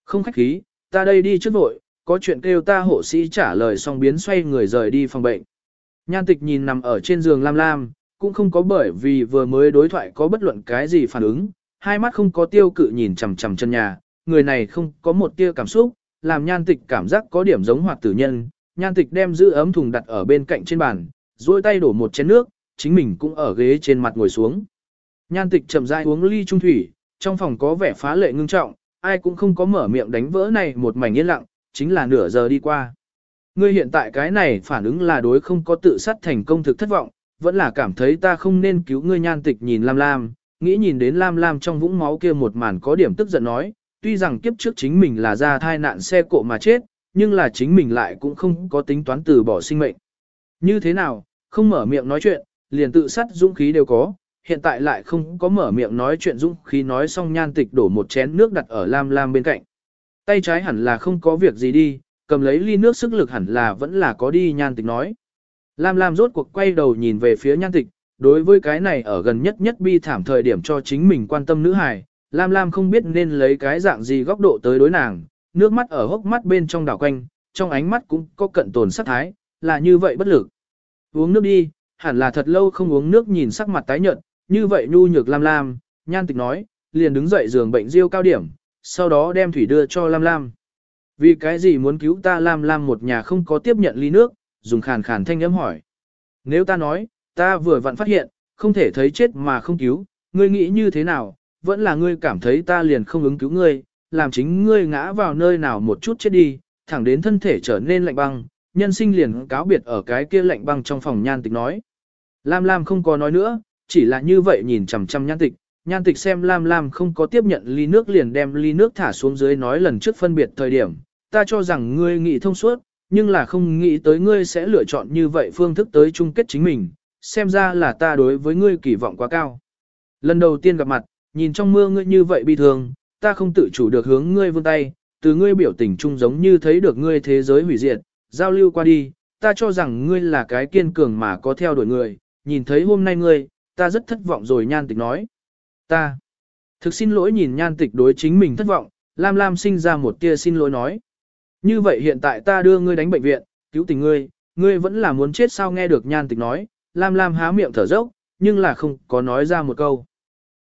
Không khách khí, ta đây đi trước vội, có chuyện kêu ta hộ sĩ trả lời xong biến xoay người rời đi phòng bệnh. Nhan tịch nhìn nằm ở trên giường Lam Lam, cũng không có bởi vì vừa mới đối thoại có bất luận cái gì phản ứng, hai mắt không có tiêu cự nhìn chằm chằm chân nhà, người này không có một tia cảm xúc, làm nhan tịch cảm giác có điểm giống hoạt tử nhân. Nhan tịch đem giữ ấm thùng đặt ở bên cạnh trên bàn, duỗi tay đổ một chén nước, chính mình cũng ở ghế trên mặt ngồi xuống. Nhan tịch chậm rãi uống ly trung thủy, trong phòng có vẻ phá lệ ngưng trọng, ai cũng không có mở miệng đánh vỡ này một mảnh yên lặng, chính là nửa giờ đi qua. Ngươi hiện tại cái này phản ứng là đối không có tự sát thành công thực thất vọng, vẫn là cảm thấy ta không nên cứu ngươi nhan tịch nhìn Lam Lam, nghĩ nhìn đến Lam Lam trong vũng máu kia một màn có điểm tức giận nói, tuy rằng kiếp trước chính mình là ra thai nạn xe cộ mà chết, nhưng là chính mình lại cũng không có tính toán từ bỏ sinh mệnh. Như thế nào, không mở miệng nói chuyện, liền tự sát dũng khí đều có, hiện tại lại không có mở miệng nói chuyện dũng khí nói xong nhan tịch đổ một chén nước đặt ở Lam Lam bên cạnh. Tay trái hẳn là không có việc gì đi, cầm lấy ly nước sức lực hẳn là vẫn là có đi nhan tịch nói. Lam Lam rốt cuộc quay đầu nhìn về phía nhan tịch, đối với cái này ở gần nhất nhất bi thảm thời điểm cho chính mình quan tâm nữ hài, Lam Lam không biết nên lấy cái dạng gì góc độ tới đối nàng, nước mắt ở hốc mắt bên trong đảo quanh, trong ánh mắt cũng có cận tồn sắc thái, là như vậy bất lực. Uống nước đi, hẳn là thật lâu không uống nước nhìn sắc mặt tái nhợt, như vậy nhu nhược Lam Lam, nhan tịch nói, liền đứng dậy giường bệnh riêu cao điểm, sau đó đem thủy đưa cho Lam Lam. Vì cái gì muốn cứu ta Lam Lam một nhà không có tiếp nhận ly nước, dùng khàn khàn thanh âm hỏi. Nếu ta nói, ta vừa vặn phát hiện, không thể thấy chết mà không cứu, ngươi nghĩ như thế nào, vẫn là ngươi cảm thấy ta liền không ứng cứu ngươi, làm chính ngươi ngã vào nơi nào một chút chết đi, thẳng đến thân thể trở nên lạnh băng, nhân sinh liền cáo biệt ở cái kia lạnh băng trong phòng nhan tịch nói. Lam Lam không có nói nữa, chỉ là như vậy nhìn chằm chằm nhan tịch, nhan tịch xem Lam Lam không có tiếp nhận ly nước liền đem ly nước thả xuống dưới nói lần trước phân biệt thời điểm, ta cho rằng ngươi nghĩ thông suốt, nhưng là không nghĩ tới ngươi sẽ lựa chọn như vậy phương thức tới chung kết chính mình, xem ra là ta đối với ngươi kỳ vọng quá cao. Lần đầu tiên gặp mặt, nhìn trong mưa ngươi như vậy bi thường, ta không tự chủ được hướng ngươi vươn tay, từ ngươi biểu tình chung giống như thấy được ngươi thế giới hủy diệt, giao lưu qua đi, ta cho rằng ngươi là cái kiên cường mà có theo đuổi người, nhìn thấy hôm nay ngươi, ta rất thất vọng rồi nhan tịch nói. Ta, thực xin lỗi nhìn nhan tịch đối chính mình thất vọng, Lam Lam sinh ra một tia xin lỗi nói. Như vậy hiện tại ta đưa ngươi đánh bệnh viện, cứu tình ngươi, ngươi vẫn là muốn chết sao nghe được nhan tịch nói, Lam Lam há miệng thở dốc, nhưng là không có nói ra một câu.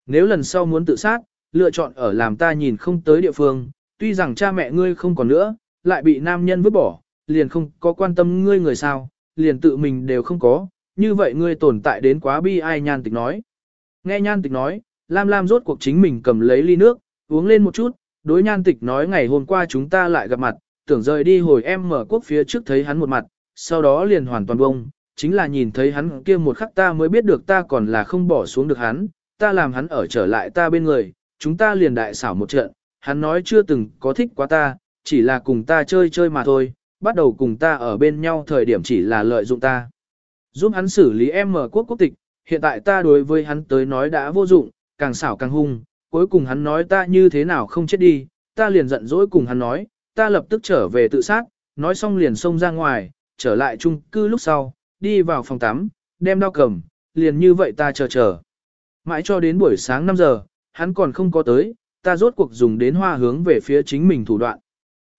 Nếu lần sau muốn tự sát, lựa chọn ở làm ta nhìn không tới địa phương, tuy rằng cha mẹ ngươi không còn nữa, lại bị nam nhân vứt bỏ, liền không có quan tâm ngươi người sao, liền tự mình đều không có, như vậy ngươi tồn tại đến quá bi ai nhan tịch nói. Nghe nhan tịch nói, Lam Lam rốt cuộc chính mình cầm lấy ly nước, uống lên một chút, đối nhan tịch nói ngày hôm qua chúng ta lại gặp mặt, tưởng rời đi hồi em mở quốc phía trước thấy hắn một mặt, sau đó liền hoàn toàn bông, chính là nhìn thấy hắn kia một khắc ta mới biết được ta còn là không bỏ xuống được hắn, ta làm hắn ở trở lại ta bên người, chúng ta liền đại xảo một trận, hắn nói chưa từng có thích quá ta, chỉ là cùng ta chơi chơi mà thôi, bắt đầu cùng ta ở bên nhau thời điểm chỉ là lợi dụng ta. Giúp hắn xử lý em mở quốc quốc tịch, hiện tại ta đối với hắn tới nói đã vô dụng, càng xảo càng hung, cuối cùng hắn nói ta như thế nào không chết đi, ta liền giận dỗi cùng hắn nói, ta lập tức trở về tự sát, nói xong liền xông ra ngoài, trở lại chung cư lúc sau, đi vào phòng tắm, đem đao cầm, liền như vậy ta chờ chờ. Mãi cho đến buổi sáng 5 giờ, hắn còn không có tới, ta rốt cuộc dùng đến hoa hướng về phía chính mình thủ đoạn.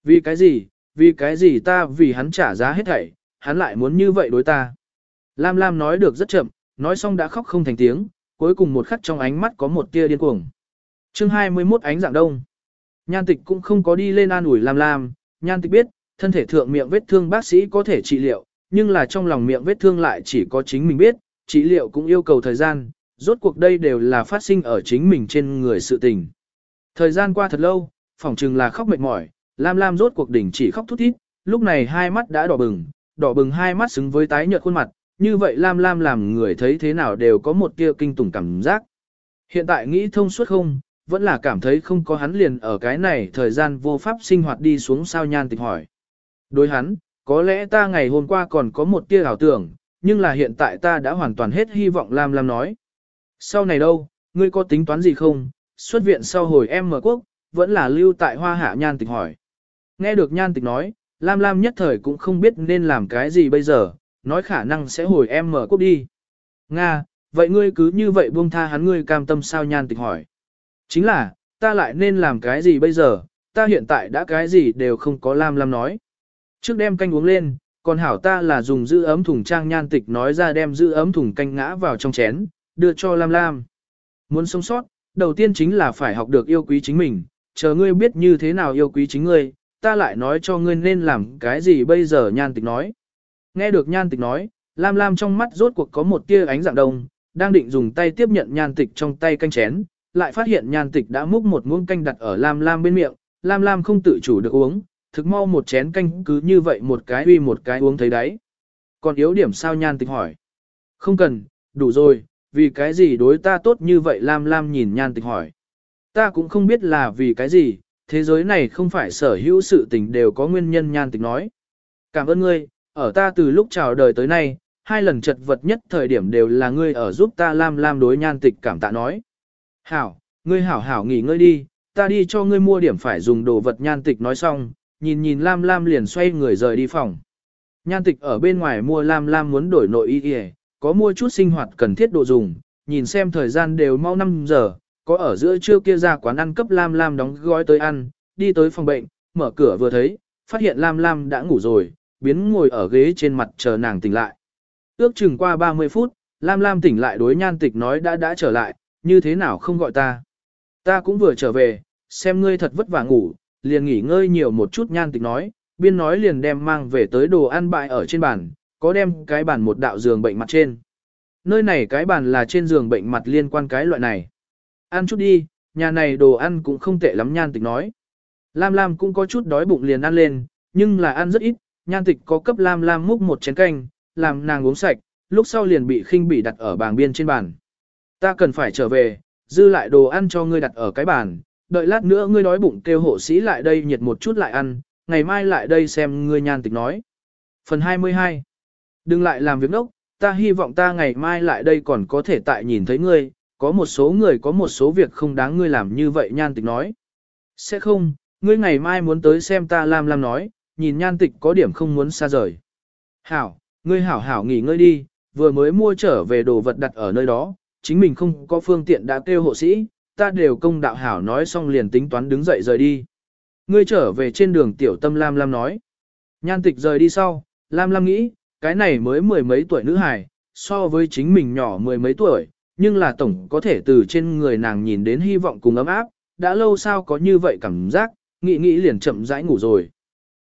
Vì cái gì, vì cái gì ta vì hắn trả giá hết thảy, hắn lại muốn như vậy đối ta. Lam Lam nói được rất chậm, nói xong đã khóc không thành tiếng, cuối cùng một khắc trong ánh mắt có một tia điên cuồng. chương 21 ánh dạng đông. Nhan tịch cũng không có đi lên an ủi Lam Lam, nhan tịch biết, thân thể thượng miệng vết thương bác sĩ có thể trị liệu, nhưng là trong lòng miệng vết thương lại chỉ có chính mình biết, trị liệu cũng yêu cầu thời gian, rốt cuộc đây đều là phát sinh ở chính mình trên người sự tình. Thời gian qua thật lâu, phỏng chừng là khóc mệt mỏi, Lam Lam rốt cuộc đỉnh chỉ khóc thút thít, lúc này hai mắt đã đỏ bừng, đỏ bừng hai mắt xứng với tái nhợt khuôn mặt, như vậy Lam Lam làm người thấy thế nào đều có một tia kinh tủng cảm giác. Hiện tại nghĩ thông suốt không, vẫn là cảm thấy không có hắn liền ở cái này thời gian vô pháp sinh hoạt đi xuống sao nhan tịch hỏi. Đối hắn, có lẽ ta ngày hôm qua còn có một tia ảo tưởng, nhưng là hiện tại ta đã hoàn toàn hết hy vọng Lam Lam nói. Sau này đâu, ngươi có tính toán gì không? Xuất viện sau hồi em mở quốc, vẫn là lưu tại hoa hạ nhan tịch hỏi. Nghe được nhan tịch nói, Lam Lam nhất thời cũng không biết nên làm cái gì bây giờ, nói khả năng sẽ hồi em mở quốc đi. Nga, vậy ngươi cứ như vậy buông tha hắn ngươi cam tâm sao nhan tịch hỏi. Chính là, ta lại nên làm cái gì bây giờ, ta hiện tại đã cái gì đều không có Lam Lam nói. Trước đem canh uống lên, còn hảo ta là dùng giữ ấm thùng trang nhan tịch nói ra đem giữ ấm thùng canh ngã vào trong chén, đưa cho Lam Lam. Muốn sống sót, đầu tiên chính là phải học được yêu quý chính mình, chờ ngươi biết như thế nào yêu quý chính ngươi, ta lại nói cho ngươi nên làm cái gì bây giờ nhan tịch nói. Nghe được nhan tịch nói, Lam Lam trong mắt rốt cuộc có một tia ánh dạng đông, đang định dùng tay tiếp nhận nhan tịch trong tay canh chén, lại phát hiện nhan tịch đã múc một muỗng canh đặt ở Lam Lam bên miệng, Lam Lam không tự chủ được uống, thực mau một chén canh cứ như vậy một cái uy một cái uống thấy đấy. Còn yếu điểm sao nhan tịch hỏi? Không cần, đủ rồi, vì cái gì đối ta tốt như vậy Lam Lam nhìn nhan tịch hỏi. Ta cũng không biết là vì cái gì, thế giới này không phải sở hữu sự tình đều có nguyên nhân nhan tịch nói. Cảm ơn ngươi, ở ta từ lúc chào đời tới nay, hai lần chật vật nhất thời điểm đều là ngươi ở giúp ta Lam Lam đối nhan tịch cảm tạ nói. Hảo, ngươi hảo hảo nghỉ ngơi đi, ta đi cho ngươi mua điểm phải dùng đồ vật nhan tịch nói xong, nhìn nhìn Lam Lam liền xoay người rời đi phòng. Nhan tịch ở bên ngoài mua Lam Lam muốn đổi nội y y, có mua chút sinh hoạt cần thiết đồ dùng, nhìn xem thời gian đều mau 5 giờ, có ở giữa trưa kia ra quán ăn cấp Lam Lam đóng gói tới ăn, đi tới phòng bệnh, mở cửa vừa thấy, phát hiện Lam Lam đã ngủ rồi, biến ngồi ở ghế trên mặt chờ nàng tỉnh lại. Ước chừng qua 30 phút, Lam Lam tỉnh lại đối nhan tịch nói đã đã trở lại, như thế nào không gọi ta. Ta cũng vừa trở về, xem ngươi thật vất vả ngủ, liền nghỉ ngơi nhiều một chút nhan tịch nói, biên nói liền đem mang về tới đồ ăn bại ở trên bàn, có đem cái bàn một đạo giường bệnh mặt trên. Nơi này cái bàn là trên giường bệnh mặt liên quan cái loại này. Ăn chút đi, nhà này đồ ăn cũng không tệ lắm nhan tịch nói. Lam Lam cũng có chút đói bụng liền ăn lên, nhưng là ăn rất ít, nhan tịch có cấp Lam Lam múc một chén canh, làm nàng uống sạch, lúc sau liền bị khinh bỉ đặt ở bảng biên trên bàn. Ta cần phải trở về, dư lại đồ ăn cho ngươi đặt ở cái bàn, đợi lát nữa ngươi đói bụng kêu hộ sĩ lại đây nhiệt một chút lại ăn, ngày mai lại đây xem ngươi nhan tịch nói. Phần 22 Đừng lại làm việc đốc. ta hy vọng ta ngày mai lại đây còn có thể tại nhìn thấy ngươi, có một số người có một số việc không đáng ngươi làm như vậy nhan tịch nói. Sẽ không, ngươi ngày mai muốn tới xem ta Lam Lam nói, nhìn nhan tịch có điểm không muốn xa rời. Hảo, ngươi hảo hảo nghỉ ngơi đi, vừa mới mua trở về đồ vật đặt ở nơi đó, chính mình không có phương tiện đã kêu hộ sĩ, ta đều công đạo hảo nói xong liền tính toán đứng dậy rời đi. Ngươi trở về trên đường tiểu tâm Lam Lam nói. Nhan tịch rời đi sau, Lam Lam nghĩ, cái này mới mười mấy tuổi nữ hài, so với chính mình nhỏ mười mấy tuổi, nhưng là tổng có thể từ trên người nàng nhìn đến hy vọng cùng ấm áp, đã lâu sao có như vậy cảm giác, nghĩ nghĩ liền chậm rãi ngủ rồi.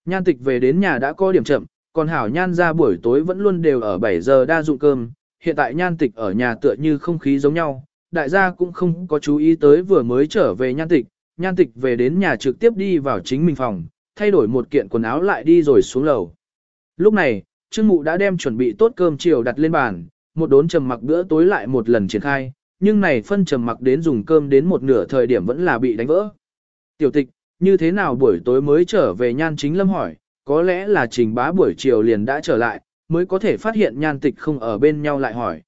Nhan tịch về đến nhà đã có điểm chậm, còn hảo nhan ra buổi tối vẫn luôn đều ở 7 giờ đa dụng cơm, hiện tại nhan tịch ở nhà tựa như không khí giống nhau, đại gia cũng không có chú ý tới vừa mới trở về nhan tịch, nhan tịch về đến nhà trực tiếp đi vào chính mình phòng, thay đổi một kiện quần áo lại đi rồi xuống lầu. Lúc này, Trương Mụ đã đem chuẩn bị tốt cơm chiều đặt lên bàn, một đốn trầm mặc bữa tối lại một lần triển khai, nhưng này phân trầm mặc đến dùng cơm đến một nửa thời điểm vẫn là bị đánh vỡ. Tiểu tịch, như thế nào buổi tối mới trở về nhan chính lâm hỏi, có lẽ là trình bá buổi chiều liền đã trở lại, mới có thể phát hiện nhan tịch không ở bên nhau lại hỏi.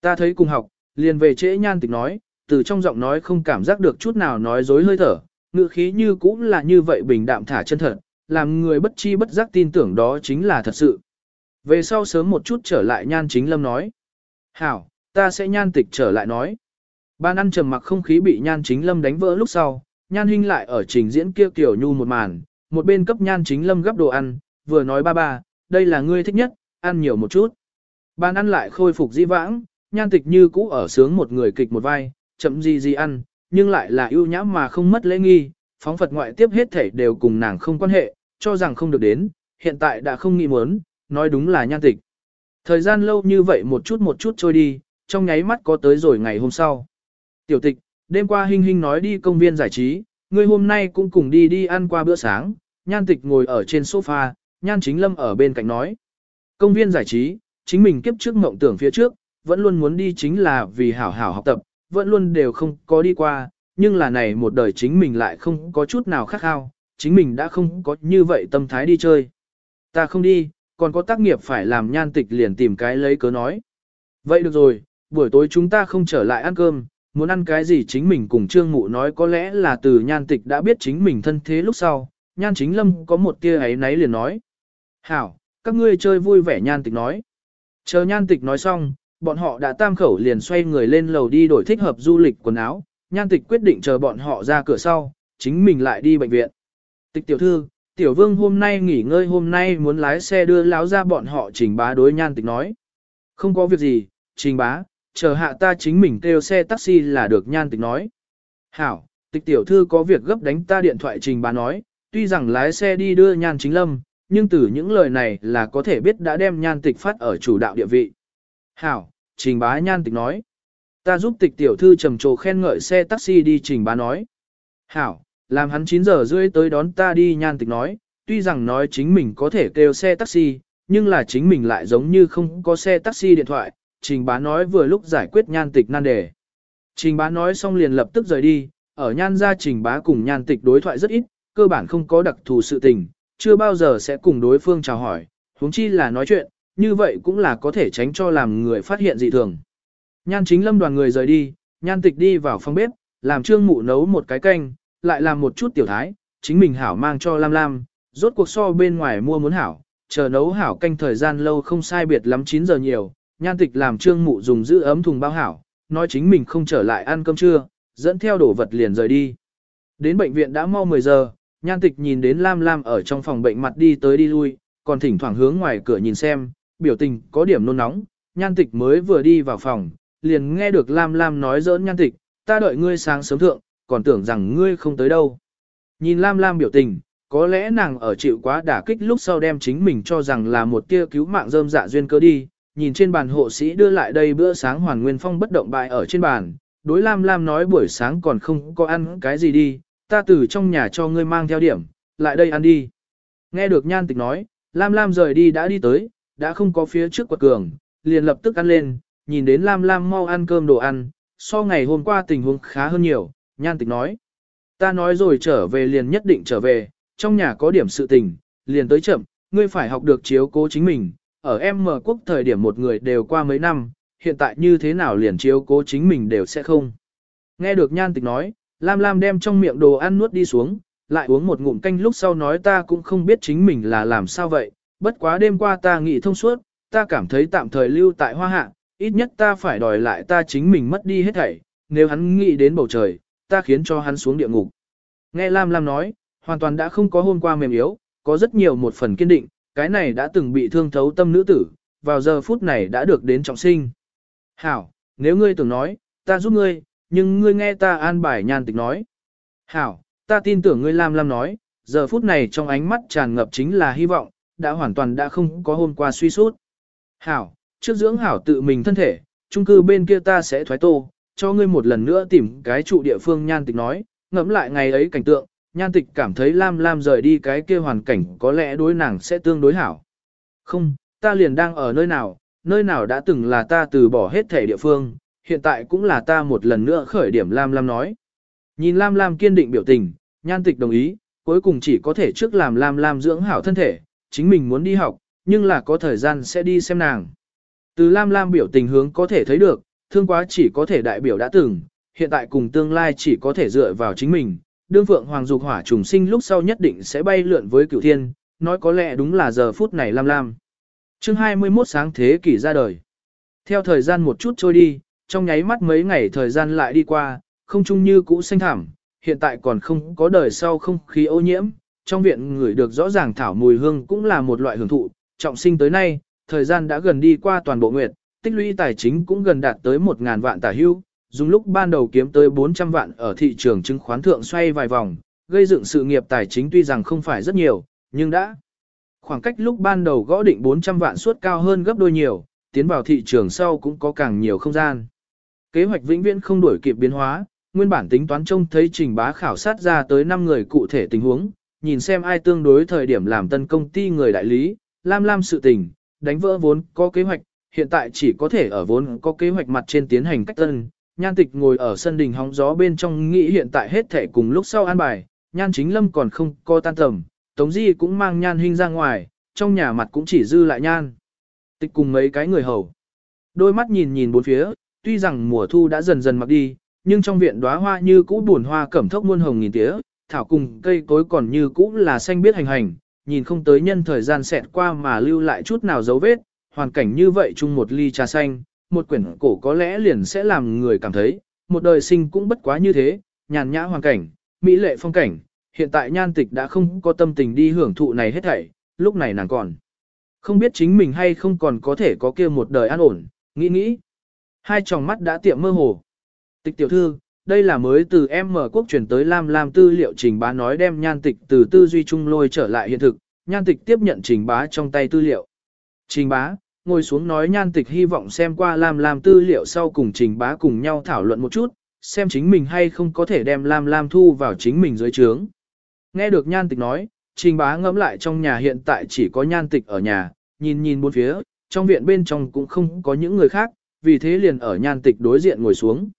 Ta thấy cùng học, liền về trễ nhan tịch nói, từ trong giọng nói không cảm giác được chút nào nói dối hơi thở, ngựa khí như cũng là như vậy bình đạm thả chân thật, làm người bất chi bất giác tin tưởng đó chính là thật sự. Về sau sớm một chút trở lại nhan chính lâm nói. Hảo, ta sẽ nhan tịch trở lại nói. Ban ăn trầm mặc không khí bị nhan chính lâm đánh vỡ lúc sau, nhan huynh lại ở trình diễn kia kiểu nhu một màn, một bên cấp nhan chính lâm gấp đồ ăn, vừa nói ba ba, đây là ngươi thích nhất, ăn nhiều một chút. Bàn ăn lại khôi phục di vãng, nhan tịch như cũ ở sướng một người kịch một vai, chậm gì gì ăn, nhưng lại là ưu nhã mà không mất lễ nghi, phóng Phật ngoại tiếp hết thể đều cùng nàng không quan hệ, cho rằng không được đến, hiện tại đã không nghĩ muốn, nói đúng là nhan tịch. Thời gian lâu như vậy một chút một chút trôi đi, trong nháy mắt có tới rồi ngày hôm sau. Tiểu tịch, đêm qua Hinh Hinh nói đi công viên giải trí, ngươi hôm nay cũng cùng đi đi ăn qua bữa sáng, nhan tịch ngồi ở trên sofa, nhan chính lâm ở bên cạnh nói. Công viên giải trí, chính mình kiếp trước mộng tưởng phía trước, vẫn luôn muốn đi chính là vì hảo hảo học tập, vẫn luôn đều không có đi qua, nhưng là này một đời chính mình lại không có chút nào khác khao, chính mình đã không có như vậy tâm thái đi chơi. Ta không đi, còn có tác nghiệp phải làm nhan tịch liền tìm cái lấy cớ nói. Vậy được rồi, buổi tối chúng ta không trở lại ăn cơm, muốn ăn cái gì chính mình cùng trương mụ nói có lẽ là từ nhan tịch đã biết chính mình thân thế lúc sau, nhan chính lâm có một tia ấy náy liền nói. Hảo, các ngươi chơi vui vẻ nhan tịch nói. Chờ nhan tịch nói xong, bọn họ đã tam khẩu liền xoay người lên lầu đi đổi thích hợp du lịch quần áo, nhan tịch quyết định chờ bọn họ ra cửa sau, chính mình lại đi bệnh viện. Tịch tiểu thư, tiểu vương hôm nay nghỉ ngơi hôm nay muốn lái xe đưa láo ra bọn họ trình bá đối nhan tịch nói. Không có việc gì, trình bá, chờ hạ ta chính mình kêu xe taxi là được nhan tịch nói. Hảo, tịch tiểu thư có việc gấp đánh ta điện thoại trình bà nói, tuy rằng lái xe đi đưa nhan chính lâm, nhưng từ những lời này là có thể biết đã đem nhan tịch phát ở chủ đạo địa vị. Hảo, trình bá nhan tịch nói. Ta giúp tịch tiểu thư trầm trồ khen ngợi xe taxi đi trình bá nói. Hảo, làm hắn 9 giờ rưỡi tới đón ta đi nhan tịch nói, tuy rằng nói chính mình có thể kêu xe taxi, nhưng là chính mình lại giống như không có xe taxi điện thoại, trình bá nói vừa lúc giải quyết nhan tịch nan đề. Trình bá nói xong liền lập tức rời đi, ở nhan gia trình bá cùng nhan tịch đối thoại rất ít, cơ bản không có đặc thù sự tình, chưa bao giờ sẽ cùng đối phương chào hỏi, huống chi là nói chuyện, như vậy cũng là có thể tránh cho làm người phát hiện dị thường. Nhan chính lâm đoàn người rời đi, nhan tịch đi vào phòng bếp, làm trương mụ nấu một cái canh, lại làm một chút tiểu thái, chính mình hảo mang cho Lam Lam, rốt cuộc so bên ngoài mua muốn hảo, chờ nấu hảo canh thời gian lâu không sai biệt lắm 9 giờ nhiều, nhan tịch làm trương mụ dùng giữ ấm thùng bao hảo, nói chính mình không trở lại ăn cơm trưa, dẫn theo đồ vật liền rời đi. Đến bệnh viện đã mau 10 giờ, nhan tịch nhìn đến Lam Lam ở trong phòng bệnh mặt đi tới đi lui, còn thỉnh thoảng hướng ngoài cửa nhìn xem, biểu tình có điểm nôn nóng, nhan tịch mới vừa đi vào phòng, liền nghe được Lam Lam nói giỡn nhan tịch, ta đợi ngươi sáng sớm thượng, còn tưởng rằng ngươi không tới đâu. Nhìn Lam Lam biểu tình, có lẽ nàng ở chịu quá đả kích lúc sau đem chính mình cho rằng là một tia cứu mạng rơm dạ duyên cơ đi, nhìn trên bàn hộ sĩ đưa lại đây bữa sáng hoàn nguyên phong bất động bại ở trên bàn, đối Lam Lam nói buổi sáng còn không có ăn cái gì đi, ta từ trong nhà cho ngươi mang theo điểm, lại đây ăn đi. Nghe được nhan tịch nói, Lam Lam rời đi đã đi tới, đã không có phía trước quật cường, liền lập tức ăn lên, nhìn đến Lam Lam mau ăn cơm đồ ăn, so ngày hôm qua tình huống khá hơn nhiều, nhan tịch nói. Ta nói rồi trở về liền nhất định trở về, trong nhà có điểm sự tình, liền tới chậm, ngươi phải học được chiếu cố chính mình, ở em mở quốc thời điểm một người đều qua mấy năm, hiện tại như thế nào liền chiếu cố chính mình đều sẽ không. Nghe được nhan tịch nói, Lam Lam đem trong miệng đồ ăn nuốt đi xuống, lại uống một ngụm canh lúc sau nói ta cũng không biết chính mình là làm sao vậy, bất quá đêm qua ta nghĩ thông suốt, ta cảm thấy tạm thời lưu tại hoa hạ, ít nhất ta phải đòi lại ta chính mình mất đi hết thảy, nếu hắn nghĩ đến bầu trời, ta khiến cho hắn xuống địa ngục. Nghe Lam Lam nói, hoàn toàn đã không có hôm qua mềm yếu, có rất nhiều một phần kiên định, cái này đã từng bị thương thấu tâm nữ tử, vào giờ phút này đã được đến trọng sinh. Hảo, nếu ngươi tưởng nói, ta giúp ngươi, nhưng ngươi nghe ta an bài nhan tịch nói. Hảo, ta tin tưởng ngươi Lam Lam nói, giờ phút này trong ánh mắt tràn ngập chính là hy vọng, đã hoàn toàn đã không có hôm qua suy sút. Hảo, trước dưỡng hảo tự mình thân thể, chung cư bên kia ta sẽ thoái tô, cho ngươi một lần nữa tìm cái trụ địa phương nhan tịch nói, ngẫm lại ngày ấy cảnh tượng, nhan tịch cảm thấy Lam Lam rời đi cái kia hoàn cảnh có lẽ đối nàng sẽ tương đối hảo. Không, ta liền đang ở nơi nào, nơi nào đã từng là ta từ bỏ hết thể địa phương, hiện tại cũng là ta một lần nữa khởi điểm Lam Lam nói. Nhìn Lam Lam kiên định biểu tình, nhan tịch đồng ý, cuối cùng chỉ có thể trước làm Lam Lam dưỡng hảo thân thể, chính mình muốn đi học, nhưng là có thời gian sẽ đi xem nàng. Từ Lam Lam biểu tình hướng có thể thấy được, thương quá chỉ có thể đại biểu đã từng, hiện tại cùng tương lai chỉ có thể dựa vào chính mình. Đương Phượng Hoàng Dục Hỏa trùng sinh lúc sau nhất định sẽ bay lượn với cửu thiên, nói có lẽ đúng là giờ phút này Lam Lam. chương 21 sáng thế kỷ ra đời. Theo thời gian một chút trôi đi, trong nháy mắt mấy ngày thời gian lại đi qua, không chung như cũ xanh thảm, hiện tại còn không có đời sau không khí ô nhiễm, trong viện người được rõ ràng thảo mùi hương cũng là một loại hưởng thụ, trọng sinh tới nay, thời gian đã gần đi qua toàn bộ nguyệt, tích lũy tài chính cũng gần đạt tới 1.000 vạn tả hưu, dùng lúc ban đầu kiếm tới 400 vạn ở thị trường chứng khoán thượng xoay vài vòng, gây dựng sự nghiệp tài chính tuy rằng không phải rất nhiều, nhưng đã khoảng cách lúc ban đầu gõ định 400 vạn suất cao hơn gấp đôi nhiều, tiến vào thị trường sau cũng có càng nhiều không gian. Kế hoạch vĩnh viễn không đổi kịp biến hóa, nguyên bản tính toán trông thấy trình bá khảo sát ra tới 5 người cụ thể tình huống, nhìn xem ai tương đối thời điểm làm tân công ty người đại lý, lam lam sự tình, đánh vỡ vốn có kế hoạch, hiện tại chỉ có thể ở vốn có kế hoạch mặt trên tiến hành cách tân. Nhan tịch ngồi ở sân đình hóng gió bên trong nghĩ hiện tại hết thể cùng lúc sau an bài, nhan chính lâm còn không co tan tầm, tống di cũng mang nhan hình ra ngoài, trong nhà mặt cũng chỉ dư lại nhan. Tịch cùng mấy cái người hầu. Đôi mắt nhìn nhìn bốn phía, tuy rằng mùa thu đã dần dần mặc đi, nhưng trong viện đóa hoa như cũ buồn hoa cẩm thốc muôn hồng nghìn tía, thảo cùng cây cối còn như cũ là xanh biết hành hành, nhìn không tới nhân thời gian xẹt qua mà lưu lại chút nào dấu vết, hoàn cảnh như vậy chung một ly trà xanh, một quyển cổ có lẽ liền sẽ làm người cảm thấy, một đời sinh cũng bất quá như thế, nhàn nhã hoàn cảnh, mỹ lệ phong cảnh, hiện tại nhan tịch đã không có tâm tình đi hưởng thụ này hết thảy, lúc này nàng còn. Không biết chính mình hay không còn có thể có kia một đời an ổn, nghĩ nghĩ. Hai tròng mắt đã tiệm mơ hồ. Tịch tiểu thư, đây là mới từ em mở quốc chuyển tới Lam Lam tư liệu trình bá nói đem nhan tịch từ tư duy trung lôi trở lại hiện thực, nhan tịch tiếp nhận trình bá trong tay tư liệu. Trình bá, ngồi xuống nói nhan tịch hy vọng xem qua Lam Lam tư liệu sau cùng trình bá cùng nhau thảo luận một chút, xem chính mình hay không có thể đem Lam Lam thu vào chính mình dưới trướng. Nghe được nhan tịch nói, trình bá ngẫm lại trong nhà hiện tại chỉ có nhan tịch ở nhà, nhìn nhìn bốn phía, trong viện bên trong cũng không có những người khác, vì thế liền ở nhan tịch đối diện ngồi xuống.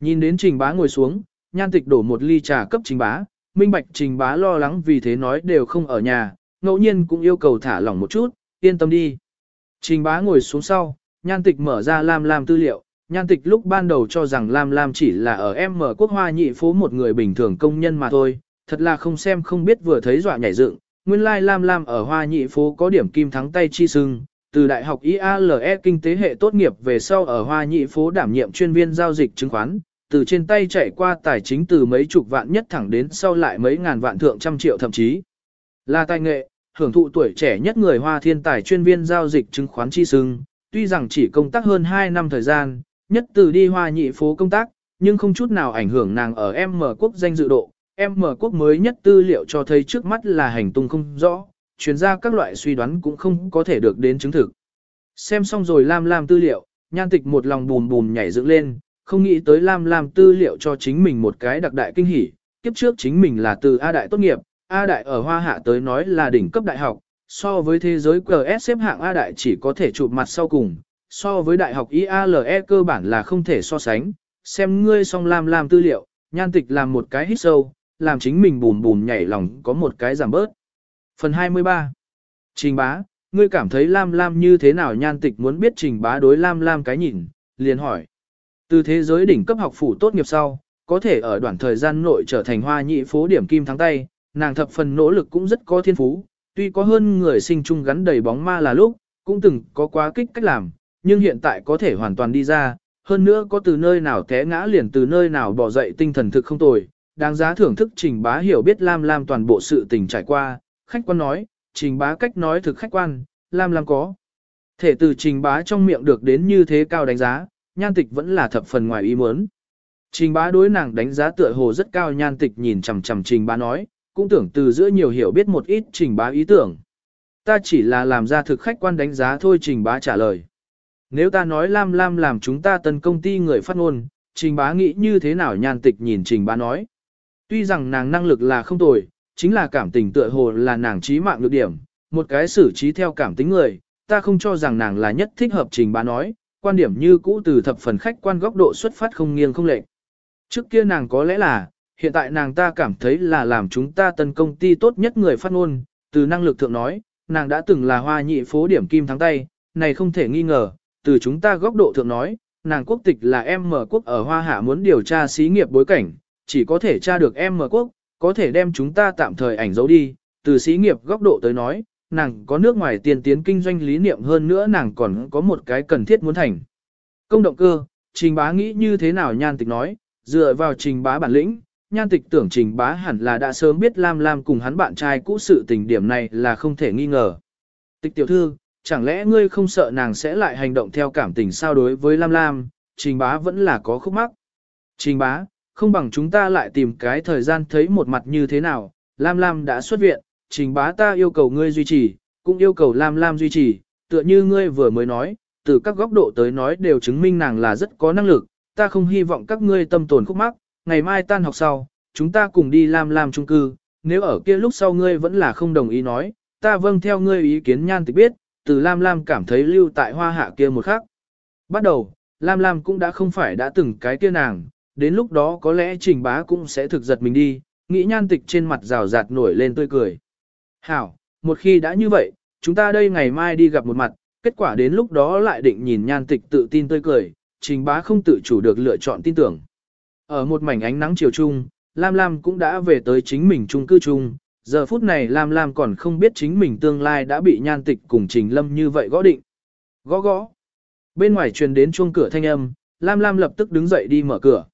Nhìn đến trình bá ngồi xuống, nhan tịch đổ một ly trà cấp trình bá, minh bạch trình bá lo lắng vì thế nói đều không ở nhà, ngẫu nhiên cũng yêu cầu thả lỏng một chút, yên tâm đi. Trình bá ngồi xuống sau, nhan tịch mở ra Lam Lam tư liệu, nhan tịch lúc ban đầu cho rằng Lam Lam chỉ là ở em mở quốc hoa nhị phố một người bình thường công nhân mà thôi, thật là không xem không biết vừa thấy dọa nhảy dựng, nguyên lai Lam Lam ở hoa nhị phố có điểm kim thắng tay chi sưng, từ đại học IALE kinh tế hệ tốt nghiệp về sau ở hoa nhị phố đảm nhiệm chuyên viên giao dịch chứng khoán, từ trên tay chạy qua tài chính từ mấy chục vạn nhất thẳng đến sau lại mấy ngàn vạn thượng trăm triệu thậm chí. Là tài nghệ, hưởng thụ tuổi trẻ nhất người Hoa thiên tài chuyên viên giao dịch chứng khoán chi sưng, tuy rằng chỉ công tác hơn 2 năm thời gian, nhất từ đi Hoa nhị phố công tác, nhưng không chút nào ảnh hưởng nàng ở M quốc danh dự độ. M quốc mới nhất tư liệu cho thấy trước mắt là hành tung không rõ, chuyên gia các loại suy đoán cũng không có thể được đến chứng thực. Xem xong rồi Lam Lam tư liệu, nhan tịch một lòng bùm bùm nhảy dựng lên, không nghĩ tới Lam Lam tư liệu cho chính mình một cái đặc đại kinh hỉ, kiếp kiếp trước chính mình là từ A Đại tốt nghiệp, A Đại ở Hoa Hạ tới nói là đỉnh cấp đại học, so với thế giới QS xếp hạng A Đại chỉ có thể chụp mặt sau cùng, so với đại học IALE cơ bản là không thể so sánh, xem ngươi song lam làm tư liệu, nhan tịch làm một cái hít sâu, làm chính mình bùn bùn nhảy lòng có một cái giảm bớt. Phần 23 Trình bá, ngươi cảm thấy lam lam như thế nào nhan tịch muốn biết trình bá đối lam lam cái nhìn, liền hỏi. Từ thế giới đỉnh cấp học phủ tốt nghiệp sau, có thể ở đoạn thời gian nội trở thành hoa nhị phố điểm kim thắng tay, nàng thập phần nỗ lực cũng rất có thiên phú, tuy có hơn người sinh chung gắn đầy bóng ma là lúc, cũng từng có quá kích cách làm, nhưng hiện tại có thể hoàn toàn đi ra, hơn nữa có từ nơi nào té ngã liền từ nơi nào bỏ dậy tinh thần thực không tồi, đáng giá thưởng thức trình bá hiểu biết Lam Lam toàn bộ sự tình trải qua, khách quan nói, trình bá cách nói thực khách quan, Lam Lam có. Thể từ trình bá trong miệng được đến như thế cao đánh giá, nhan tịch vẫn là thập phần ngoài ý muốn. Trình bá đối nàng đánh giá tựa hồ rất cao nhan tịch nhìn chằm chằm trình bá nói, cũng tưởng từ giữa nhiều hiểu biết một ít trình bá ý tưởng. Ta chỉ là làm ra thực khách quan đánh giá thôi trình bá trả lời. Nếu ta nói Lam Lam làm chúng ta tân công ty người phát ngôn, trình bá nghĩ như thế nào nhan tịch nhìn trình bá nói. Tuy rằng nàng năng lực là không tồi, chính là cảm tình tựa hồ là nàng trí mạng lược điểm, một cái xử trí theo cảm tính người, ta không cho rằng nàng là nhất thích hợp trình bá nói, quan điểm như cũ từ thập phần khách quan góc độ xuất phát không nghiêng không lệch. Trước kia nàng có lẽ là, hiện tại nàng ta cảm thấy là làm chúng ta tân công ty tốt nhất người phát ngôn, từ năng lực thượng nói, nàng đã từng là hoa nhị phố điểm kim thắng tay, này không thể nghi ngờ, từ chúng ta góc độ thượng nói, nàng quốc tịch là em mở quốc ở Hoa Hạ muốn điều tra xí nghiệp bối cảnh, chỉ có thể tra được em mở quốc, có thể đem chúng ta tạm thời ảnh dấu đi, từ xí nghiệp góc độ tới nói, nàng có nước ngoài tiền tiến kinh doanh lý niệm hơn nữa nàng còn có một cái cần thiết muốn thành. Công động cơ, trình bá nghĩ như thế nào nhan tịch nói, dựa vào trình bá bản lĩnh, nhan tịch tưởng trình bá hẳn là đã sớm biết Lam Lam cùng hắn bạn trai cũ sự tình điểm này là không thể nghi ngờ. Tịch tiểu thư, chẳng lẽ ngươi không sợ nàng sẽ lại hành động theo cảm tình sao đối với Lam Lam, trình bá vẫn là có khúc mắc. Trình bá, không bằng chúng ta lại tìm cái thời gian thấy một mặt như thế nào, Lam Lam đã xuất viện, trình bá ta yêu cầu ngươi duy trì, cũng yêu cầu Lam Lam duy trì, tựa như ngươi vừa mới nói, từ các góc độ tới nói đều chứng minh nàng là rất có năng lực, ta không hy vọng các ngươi tâm tồn khúc mắc, ngày mai tan học sau, chúng ta cùng đi Lam Lam trung cư, nếu ở kia lúc sau ngươi vẫn là không đồng ý nói, ta vâng theo ngươi ý kiến nhan tịch biết, từ Lam Lam cảm thấy lưu tại hoa hạ kia một khắc. Bắt đầu, Lam Lam cũng đã không phải đã từng cái kia nàng, đến lúc đó có lẽ trình bá cũng sẽ thực giật mình đi, nghĩ nhan tịch trên mặt rào rạt nổi lên tươi cười. Hảo, một khi đã như vậy, chúng ta đây ngày mai đi gặp một mặt, kết quả đến lúc đó lại định nhìn nhan tịch tự tin tươi cười, trình bá không tự chủ được lựa chọn tin tưởng. Ở một mảnh ánh nắng chiều trung, Lam Lam cũng đã về tới chính mình chung cư chung, giờ phút này Lam Lam còn không biết chính mình tương lai đã bị nhan tịch cùng trình lâm như vậy gõ định. Gõ gõ. Bên ngoài truyền đến chuông cửa thanh âm, Lam Lam lập tức đứng dậy đi mở cửa.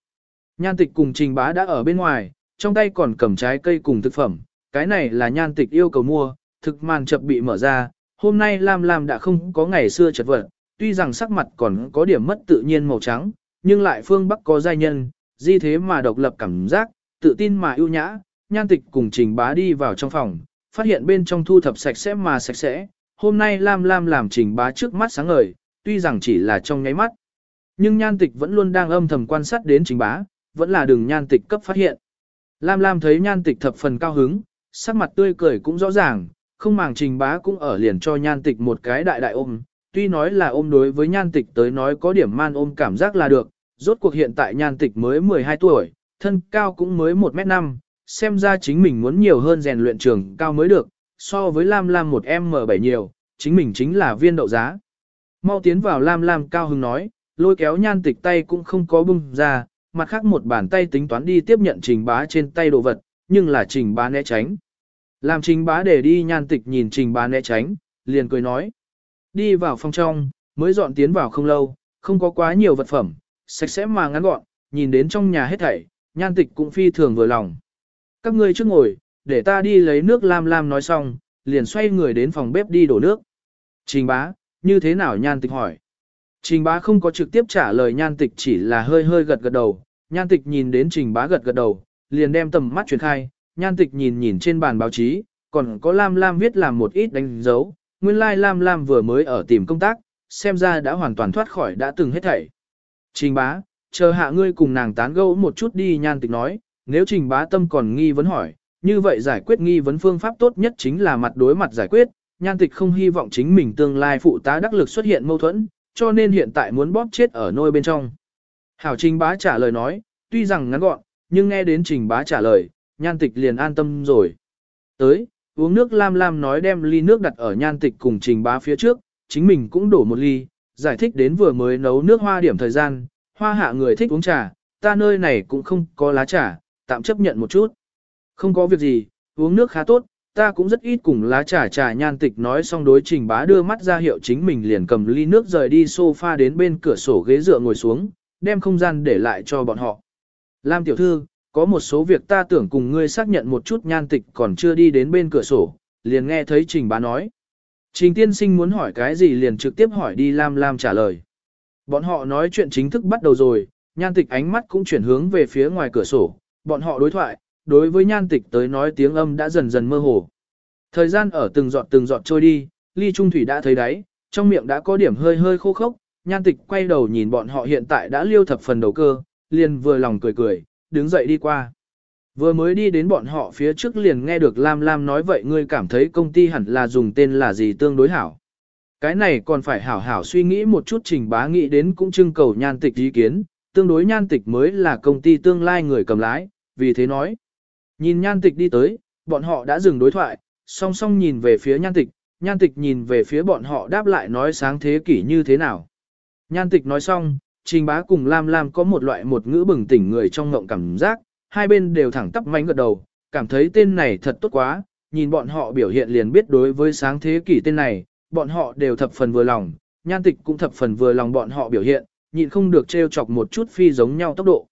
Nhan tịch cùng trình bá đã ở bên ngoài, trong tay còn cầm trái cây cùng thực phẩm, cái này là nhan tịch yêu cầu mua, thực màn chập bị mở ra, hôm nay Lam Lam đã không có ngày xưa chật vật, tuy rằng sắc mặt còn có điểm mất tự nhiên màu trắng, nhưng lại phương Bắc có giai nhân, di thế mà độc lập cảm giác, tự tin mà ưu nhã, nhan tịch cùng trình bá đi vào trong phòng, phát hiện bên trong thu thập sạch sẽ mà sạch sẽ, hôm nay Lam Lam làm trình bá trước mắt sáng ngời, tuy rằng chỉ là trong nháy mắt. Nhưng nhan tịch vẫn luôn đang âm thầm quan sát đến trình bá, vẫn là đường nhan tịch cấp phát hiện. Lam Lam thấy nhan tịch thập phần cao hứng, sắc mặt tươi cười cũng rõ ràng, không màng trình bá cũng ở liền cho nhan tịch một cái đại đại ôm, tuy nói là ôm đối với nhan tịch tới nói có điểm man ôm cảm giác là được, rốt cuộc hiện tại nhan tịch mới 12 tuổi, thân cao cũng mới 1m5, xem ra chính mình muốn nhiều hơn rèn luyện trường cao mới được, so với Lam Lam một M7 nhiều, chính mình chính là viên đậu giá. Mau tiến vào Lam Lam cao hứng nói, lôi kéo nhan tịch tay cũng không có bung ra, mặt khác một bàn tay tính toán đi tiếp nhận trình bá trên tay đồ vật, nhưng là trình bá né tránh. Làm trình bá để đi nhan tịch nhìn trình bá né tránh, liền cười nói. Đi vào phòng trong, mới dọn tiến vào không lâu, không có quá nhiều vật phẩm, sạch sẽ mà ngắn gọn, nhìn đến trong nhà hết thảy, nhan tịch cũng phi thường vừa lòng. Các ngươi trước ngồi, để ta đi lấy nước lam lam nói xong, liền xoay người đến phòng bếp đi đổ nước. Trình bá, như thế nào nhan tịch hỏi. Trình bá không có trực tiếp trả lời nhan tịch chỉ là hơi hơi gật gật đầu, nhan tịch nhìn đến trình bá gật gật đầu, liền đem tầm mắt truyền khai, nhan tịch nhìn nhìn trên bàn báo chí, còn có lam lam viết làm một ít đánh dấu, nguyên lai lam lam vừa mới ở tìm công tác, xem ra đã hoàn toàn thoát khỏi đã từng hết thảy. Trình bá, chờ hạ ngươi cùng nàng tán gẫu một chút đi nhan tịch nói, nếu trình bá tâm còn nghi vấn hỏi, như vậy giải quyết nghi vấn phương pháp tốt nhất chính là mặt đối mặt giải quyết, nhan tịch không hy vọng chính mình tương lai phụ tá đắc lực xuất hiện mâu thuẫn, cho nên hiện tại muốn bóp chết ở nôi bên trong. Hảo trình bá trả lời nói, tuy rằng ngắn gọn, nhưng nghe đến trình bá trả lời, nhan tịch liền an tâm rồi. Tới, uống nước lam lam nói đem ly nước đặt ở nhan tịch cùng trình bá phía trước, chính mình cũng đổ một ly, giải thích đến vừa mới nấu nước hoa điểm thời gian, hoa hạ người thích uống trà, ta nơi này cũng không có lá trà, tạm chấp nhận một chút. Không có việc gì, uống nước khá tốt, ta cũng rất ít cùng lá trà trà nhan tịch nói xong đối trình bá đưa mắt ra hiệu chính mình liền cầm ly nước rời đi sofa đến bên cửa sổ ghế dựa ngồi xuống, đem không gian để lại cho bọn họ. Lam tiểu thư, có một số việc ta tưởng cùng ngươi xác nhận một chút nhan tịch còn chưa đi đến bên cửa sổ, liền nghe thấy trình bá nói. Trình tiên sinh muốn hỏi cái gì liền trực tiếp hỏi đi Lam Lam trả lời. Bọn họ nói chuyện chính thức bắt đầu rồi, nhan tịch ánh mắt cũng chuyển hướng về phía ngoài cửa sổ, bọn họ đối thoại, đối với nhan tịch tới nói tiếng âm đã dần dần mơ hồ. Thời gian ở từng giọt từng giọt trôi đi, ly trung thủy đã thấy đáy, trong miệng đã có điểm hơi hơi khô khốc, nhan tịch quay đầu nhìn bọn họ hiện tại đã liêu thập phần đầu cơ, liền vừa lòng cười cười, đứng dậy đi qua. Vừa mới đi đến bọn họ phía trước liền nghe được Lam Lam nói vậy ngươi cảm thấy công ty hẳn là dùng tên là gì tương đối hảo. Cái này còn phải hảo hảo suy nghĩ một chút trình bá nghĩ đến cũng trưng cầu nhan tịch ý kiến, tương đối nhan tịch mới là công ty tương lai người cầm lái, vì thế nói. Nhìn nhan tịch đi tới, bọn họ đã dừng đối thoại, song song nhìn về phía nhan tịch, nhan tịch nhìn về phía bọn họ đáp lại nói sáng thế kỷ như thế nào. Nhan tịch nói xong, trình bá cùng Lam Lam có một loại một ngữ bừng tỉnh người trong ngộng cảm giác, hai bên đều thẳng tắp mánh gật đầu, cảm thấy tên này thật tốt quá, nhìn bọn họ biểu hiện liền biết đối với sáng thế kỷ tên này, bọn họ đều thập phần vừa lòng, nhan tịch cũng thập phần vừa lòng bọn họ biểu hiện, nhịn không được trêu chọc một chút phi giống nhau tốc độ.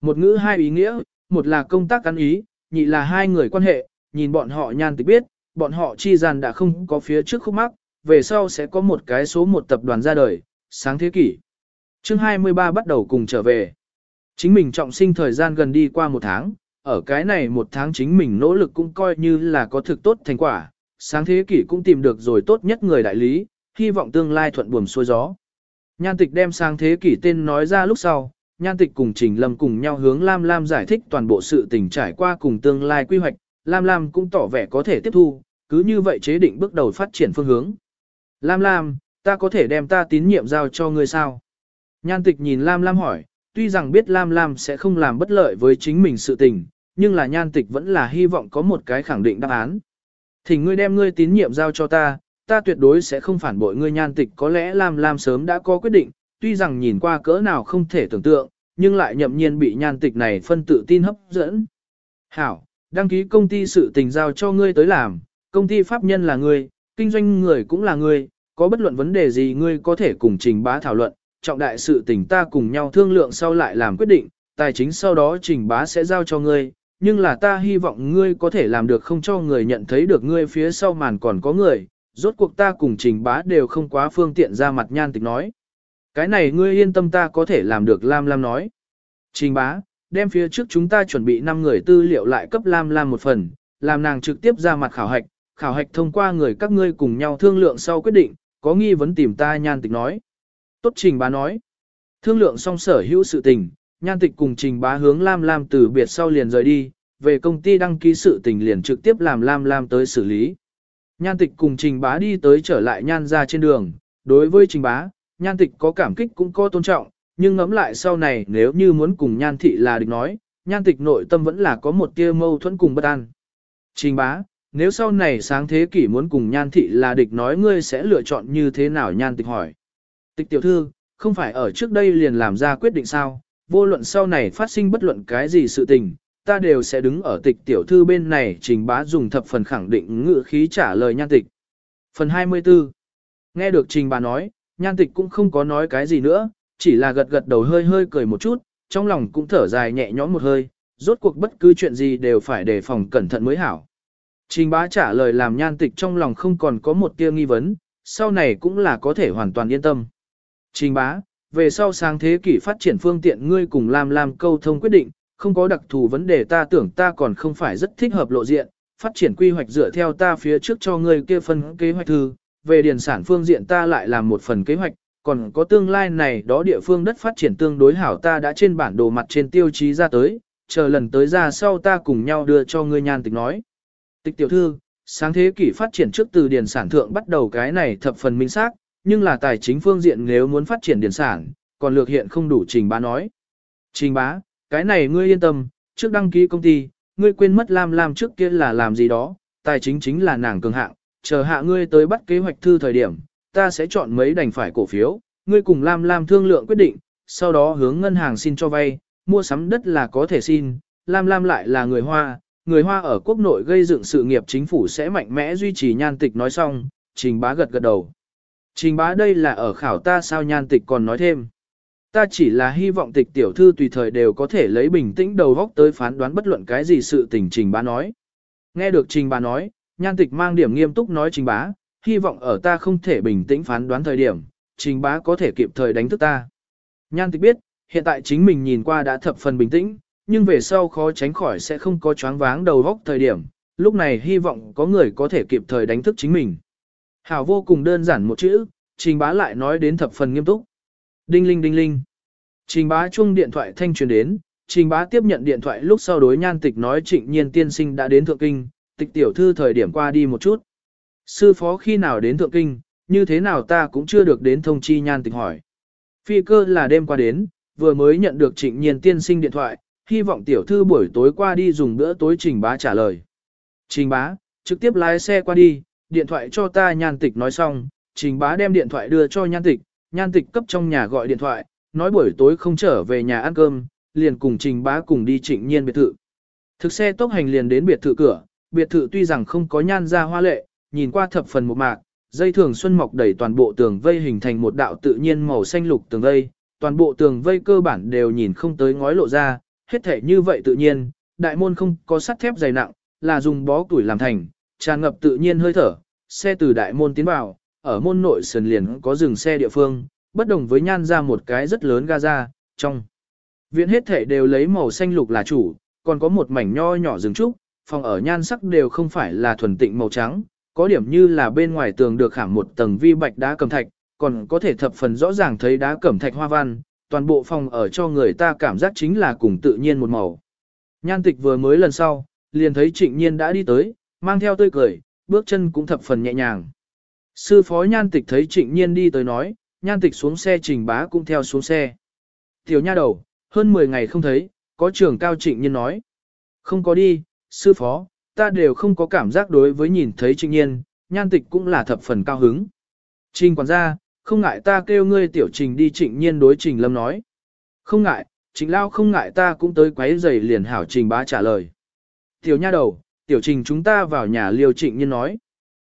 Một ngữ hai ý nghĩa, một là công tác ăn ý, nhị là hai người quan hệ, nhìn bọn họ nhan tịch biết, bọn họ chi gian đã không có phía trước khúc mắc, về sau sẽ có một cái số một tập đoàn ra đời, sáng thế kỷ. Chương 23 bắt đầu cùng trở về. Chính mình trọng sinh thời gian gần đi qua một tháng, ở cái này một tháng chính mình nỗ lực cũng coi như là có thực tốt thành quả, sáng thế kỷ cũng tìm được rồi tốt nhất người đại lý, hy vọng tương lai thuận buồm xuôi gió. Nhan tịch đem sáng thế kỷ tên nói ra lúc sau, nhan tịch cùng Trình Lâm cùng nhau hướng Lam Lam giải thích toàn bộ sự tình trải qua cùng tương lai quy hoạch, Lam Lam cũng tỏ vẻ có thể tiếp thu, cứ như vậy chế định bước đầu phát triển phương hướng. Lam Lam, ta có thể đem ta tín nhiệm giao cho ngươi sao? Nhan tịch nhìn Lam Lam hỏi, tuy rằng biết Lam Lam sẽ không làm bất lợi với chính mình sự tình, nhưng là nhan tịch vẫn là hy vọng có một cái khẳng định đáp án. Thỉnh ngươi đem ngươi tín nhiệm giao cho ta, ta tuyệt đối sẽ không phản bội ngươi nhan tịch có lẽ Lam Lam sớm đã có quyết định, tuy rằng nhìn qua cỡ nào không thể tưởng tượng, nhưng lại nhậm nhiên bị nhan tịch này phân tự tin hấp dẫn. Hảo, đăng ký công ty sự tình giao cho ngươi tới làm, công ty pháp nhân là ngươi, kinh doanh người cũng là ngươi, có bất luận vấn đề gì ngươi có thể cùng trình bá thảo luận, trọng đại sự tình ta cùng nhau thương lượng sau lại làm quyết định, tài chính sau đó trình bá sẽ giao cho ngươi, nhưng là ta hy vọng ngươi có thể làm được không cho người nhận thấy được ngươi phía sau màn còn có người, rốt cuộc ta cùng trình bá đều không quá phương tiện ra mặt nhan tịch nói. Cái này ngươi yên tâm ta có thể làm được Lam Lam nói. Trình bá, đem phía trước chúng ta chuẩn bị 5 người tư liệu lại cấp Lam Lam một phần, làm nàng trực tiếp ra mặt khảo hạch, khảo hạch thông qua người các ngươi cùng nhau thương lượng sau quyết định, có nghi vấn tìm ta nhan tịch nói. Tốt trình bá nói. Thương lượng xong sở hữu sự tình, nhan tịch cùng trình bá hướng Lam Lam từ biệt sau liền rời đi, về công ty đăng ký sự tình liền trực tiếp làm Lam Lam tới xử lý. Nhan tịch cùng trình bá đi tới trở lại nhan ra trên đường, đối với trình bá, nhan tịch có cảm kích cũng có tôn trọng, nhưng ngẫm lại sau này nếu như muốn cùng nhan thị là địch nói, nhan tịch nội tâm vẫn là có một tia mâu thuẫn cùng bất an. Trình bá, nếu sau này sáng thế kỷ muốn cùng nhan thị là địch nói ngươi sẽ lựa chọn như thế nào nhan tịch hỏi. Tịch tiểu thư, không phải ở trước đây liền làm ra quyết định sao, vô luận sau này phát sinh bất luận cái gì sự tình, ta đều sẽ đứng ở tịch tiểu thư bên này trình bá dùng thập phần khẳng định ngữ khí trả lời nhan tịch. Phần 24 Nghe được trình bá nói, nhan tịch cũng không có nói cái gì nữa, chỉ là gật gật đầu hơi hơi cười một chút, trong lòng cũng thở dài nhẹ nhõm một hơi, rốt cuộc bất cứ chuyện gì đều phải đề phòng cẩn thận mới hảo. Trình bá trả lời làm nhan tịch trong lòng không còn có một tia nghi vấn, sau này cũng là có thể hoàn toàn yên tâm. Trình bá, về sau sáng thế kỷ phát triển phương tiện ngươi cùng Lam Lam câu thông quyết định, không có đặc thù vấn đề ta tưởng ta còn không phải rất thích hợp lộ diện, phát triển quy hoạch dựa theo ta phía trước cho ngươi kia phân kế hoạch thư, về điền sản phương diện ta lại làm một phần kế hoạch, còn có tương lai này đó địa phương đất phát triển tương đối hảo ta đã trên bản đồ mặt trên tiêu chí ra tới, chờ lần tới ra sau ta cùng nhau đưa cho ngươi nhan tịch nói. Tịch tiểu thư, sáng thế kỷ phát triển trước từ điển sản thượng bắt đầu cái này thập phần minh xác, nhưng là tài chính phương diện nếu muốn phát triển điển sản, còn lược hiện không đủ trình bá nói. Trình bá, cái này ngươi yên tâm, trước đăng ký công ty, ngươi quên mất Lam Lam trước kia là làm gì đó, tài chính chính là nàng cường hạng, chờ hạ ngươi tới bắt kế hoạch thư thời điểm, ta sẽ chọn mấy đành phải cổ phiếu, ngươi cùng Lam Lam thương lượng quyết định, sau đó hướng ngân hàng xin cho vay, mua sắm đất là có thể xin, Lam Lam lại là người Hoa, người Hoa ở quốc nội gây dựng sự nghiệp chính phủ sẽ mạnh mẽ duy trì nhan tịch nói xong, trình bá gật gật đầu. Trình bá đây là ở khảo ta sao nhan tịch còn nói thêm. Ta chỉ là hy vọng tịch tiểu thư tùy thời đều có thể lấy bình tĩnh đầu góc tới phán đoán bất luận cái gì sự tình trình bá nói. Nghe được trình bá nói, nhan tịch mang điểm nghiêm túc nói trình bá, hy vọng ở ta không thể bình tĩnh phán đoán thời điểm, trình bá có thể kịp thời đánh thức ta. Nhan tịch biết, hiện tại chính mình nhìn qua đã thập phần bình tĩnh, nhưng về sau khó tránh khỏi sẽ không có choáng váng đầu góc thời điểm, lúc này hy vọng có người có thể kịp thời đánh thức chính mình. Hảo vô cùng đơn giản một chữ, trình bá lại nói đến thập phần nghiêm túc. Đinh linh đinh linh. Trình bá chuông điện thoại thanh truyền đến, trình bá tiếp nhận điện thoại lúc sau đối nhan tịch nói trịnh nhiên tiên sinh đã đến thượng kinh, tịch tiểu thư thời điểm qua đi một chút. Sư phó khi nào đến thượng kinh, như thế nào ta cũng chưa được đến thông chi nhan tịch hỏi. Phi cơ là đêm qua đến, vừa mới nhận được trịnh nhiên tiên sinh điện thoại, hy vọng tiểu thư buổi tối qua đi dùng bữa tối trình bá trả lời. Trình bá, trực tiếp lái xe qua đi, điện thoại cho ta nhan tịch nói xong, trình bá đem điện thoại đưa cho nhan tịch, nhan tịch cấp trong nhà gọi điện thoại, nói buổi tối không trở về nhà ăn cơm, liền cùng trình bá cùng đi trịnh nhiên biệt thự. Thực xe tốc hành liền đến biệt thự cửa, biệt thự tuy rằng không có nhan ra hoa lệ, nhìn qua thập phần một mạc, dây thường xuân mọc đầy toàn bộ tường vây hình thành một đạo tự nhiên màu xanh lục tường vây, toàn bộ tường vây cơ bản đều nhìn không tới ngói lộ ra, hết thể như vậy tự nhiên, đại môn không có sắt thép dày nặng, là dùng bó tuổi làm thành, tràn ngập tự nhiên hơi thở, xe từ đại môn tiến vào, ở môn nội sườn liền có dừng xe địa phương, bất đồng với nhan ra một cái rất lớn gaza, trong viện hết thể đều lấy màu xanh lục là chủ, còn có một mảnh nho nhỏ rừng trúc, phòng ở nhan sắc đều không phải là thuần tịnh màu trắng, có điểm như là bên ngoài tường được khảm một tầng vi bạch đá cẩm thạch, còn có thể thập phần rõ ràng thấy đá cẩm thạch hoa văn, toàn bộ phòng ở cho người ta cảm giác chính là cùng tự nhiên một màu. Nhan tịch vừa mới lần sau, liền thấy trịnh nhiên đã đi tới, mang theo tươi cười, bước chân cũng thập phần nhẹ nhàng. Sư phó nhan tịch thấy trịnh nhiên đi tới nói, nhan tịch xuống xe trình bá cũng theo xuống xe. Tiểu nha đầu, hơn 10 ngày không thấy, có trưởng cao trịnh nhiên nói. Không có đi, sư phó, ta đều không có cảm giác đối với nhìn thấy trịnh nhiên, nhan tịch cũng là thập phần cao hứng. Trình quản gia, không ngại ta kêu ngươi tiểu trình đi trịnh nhiên đối trình lâm nói. Không ngại, trình lao không ngại ta cũng tới quấy giày liền hảo trình bá trả lời. Tiểu nha đầu, tiểu trình chúng ta vào nhà liều trịnh nhiên nói.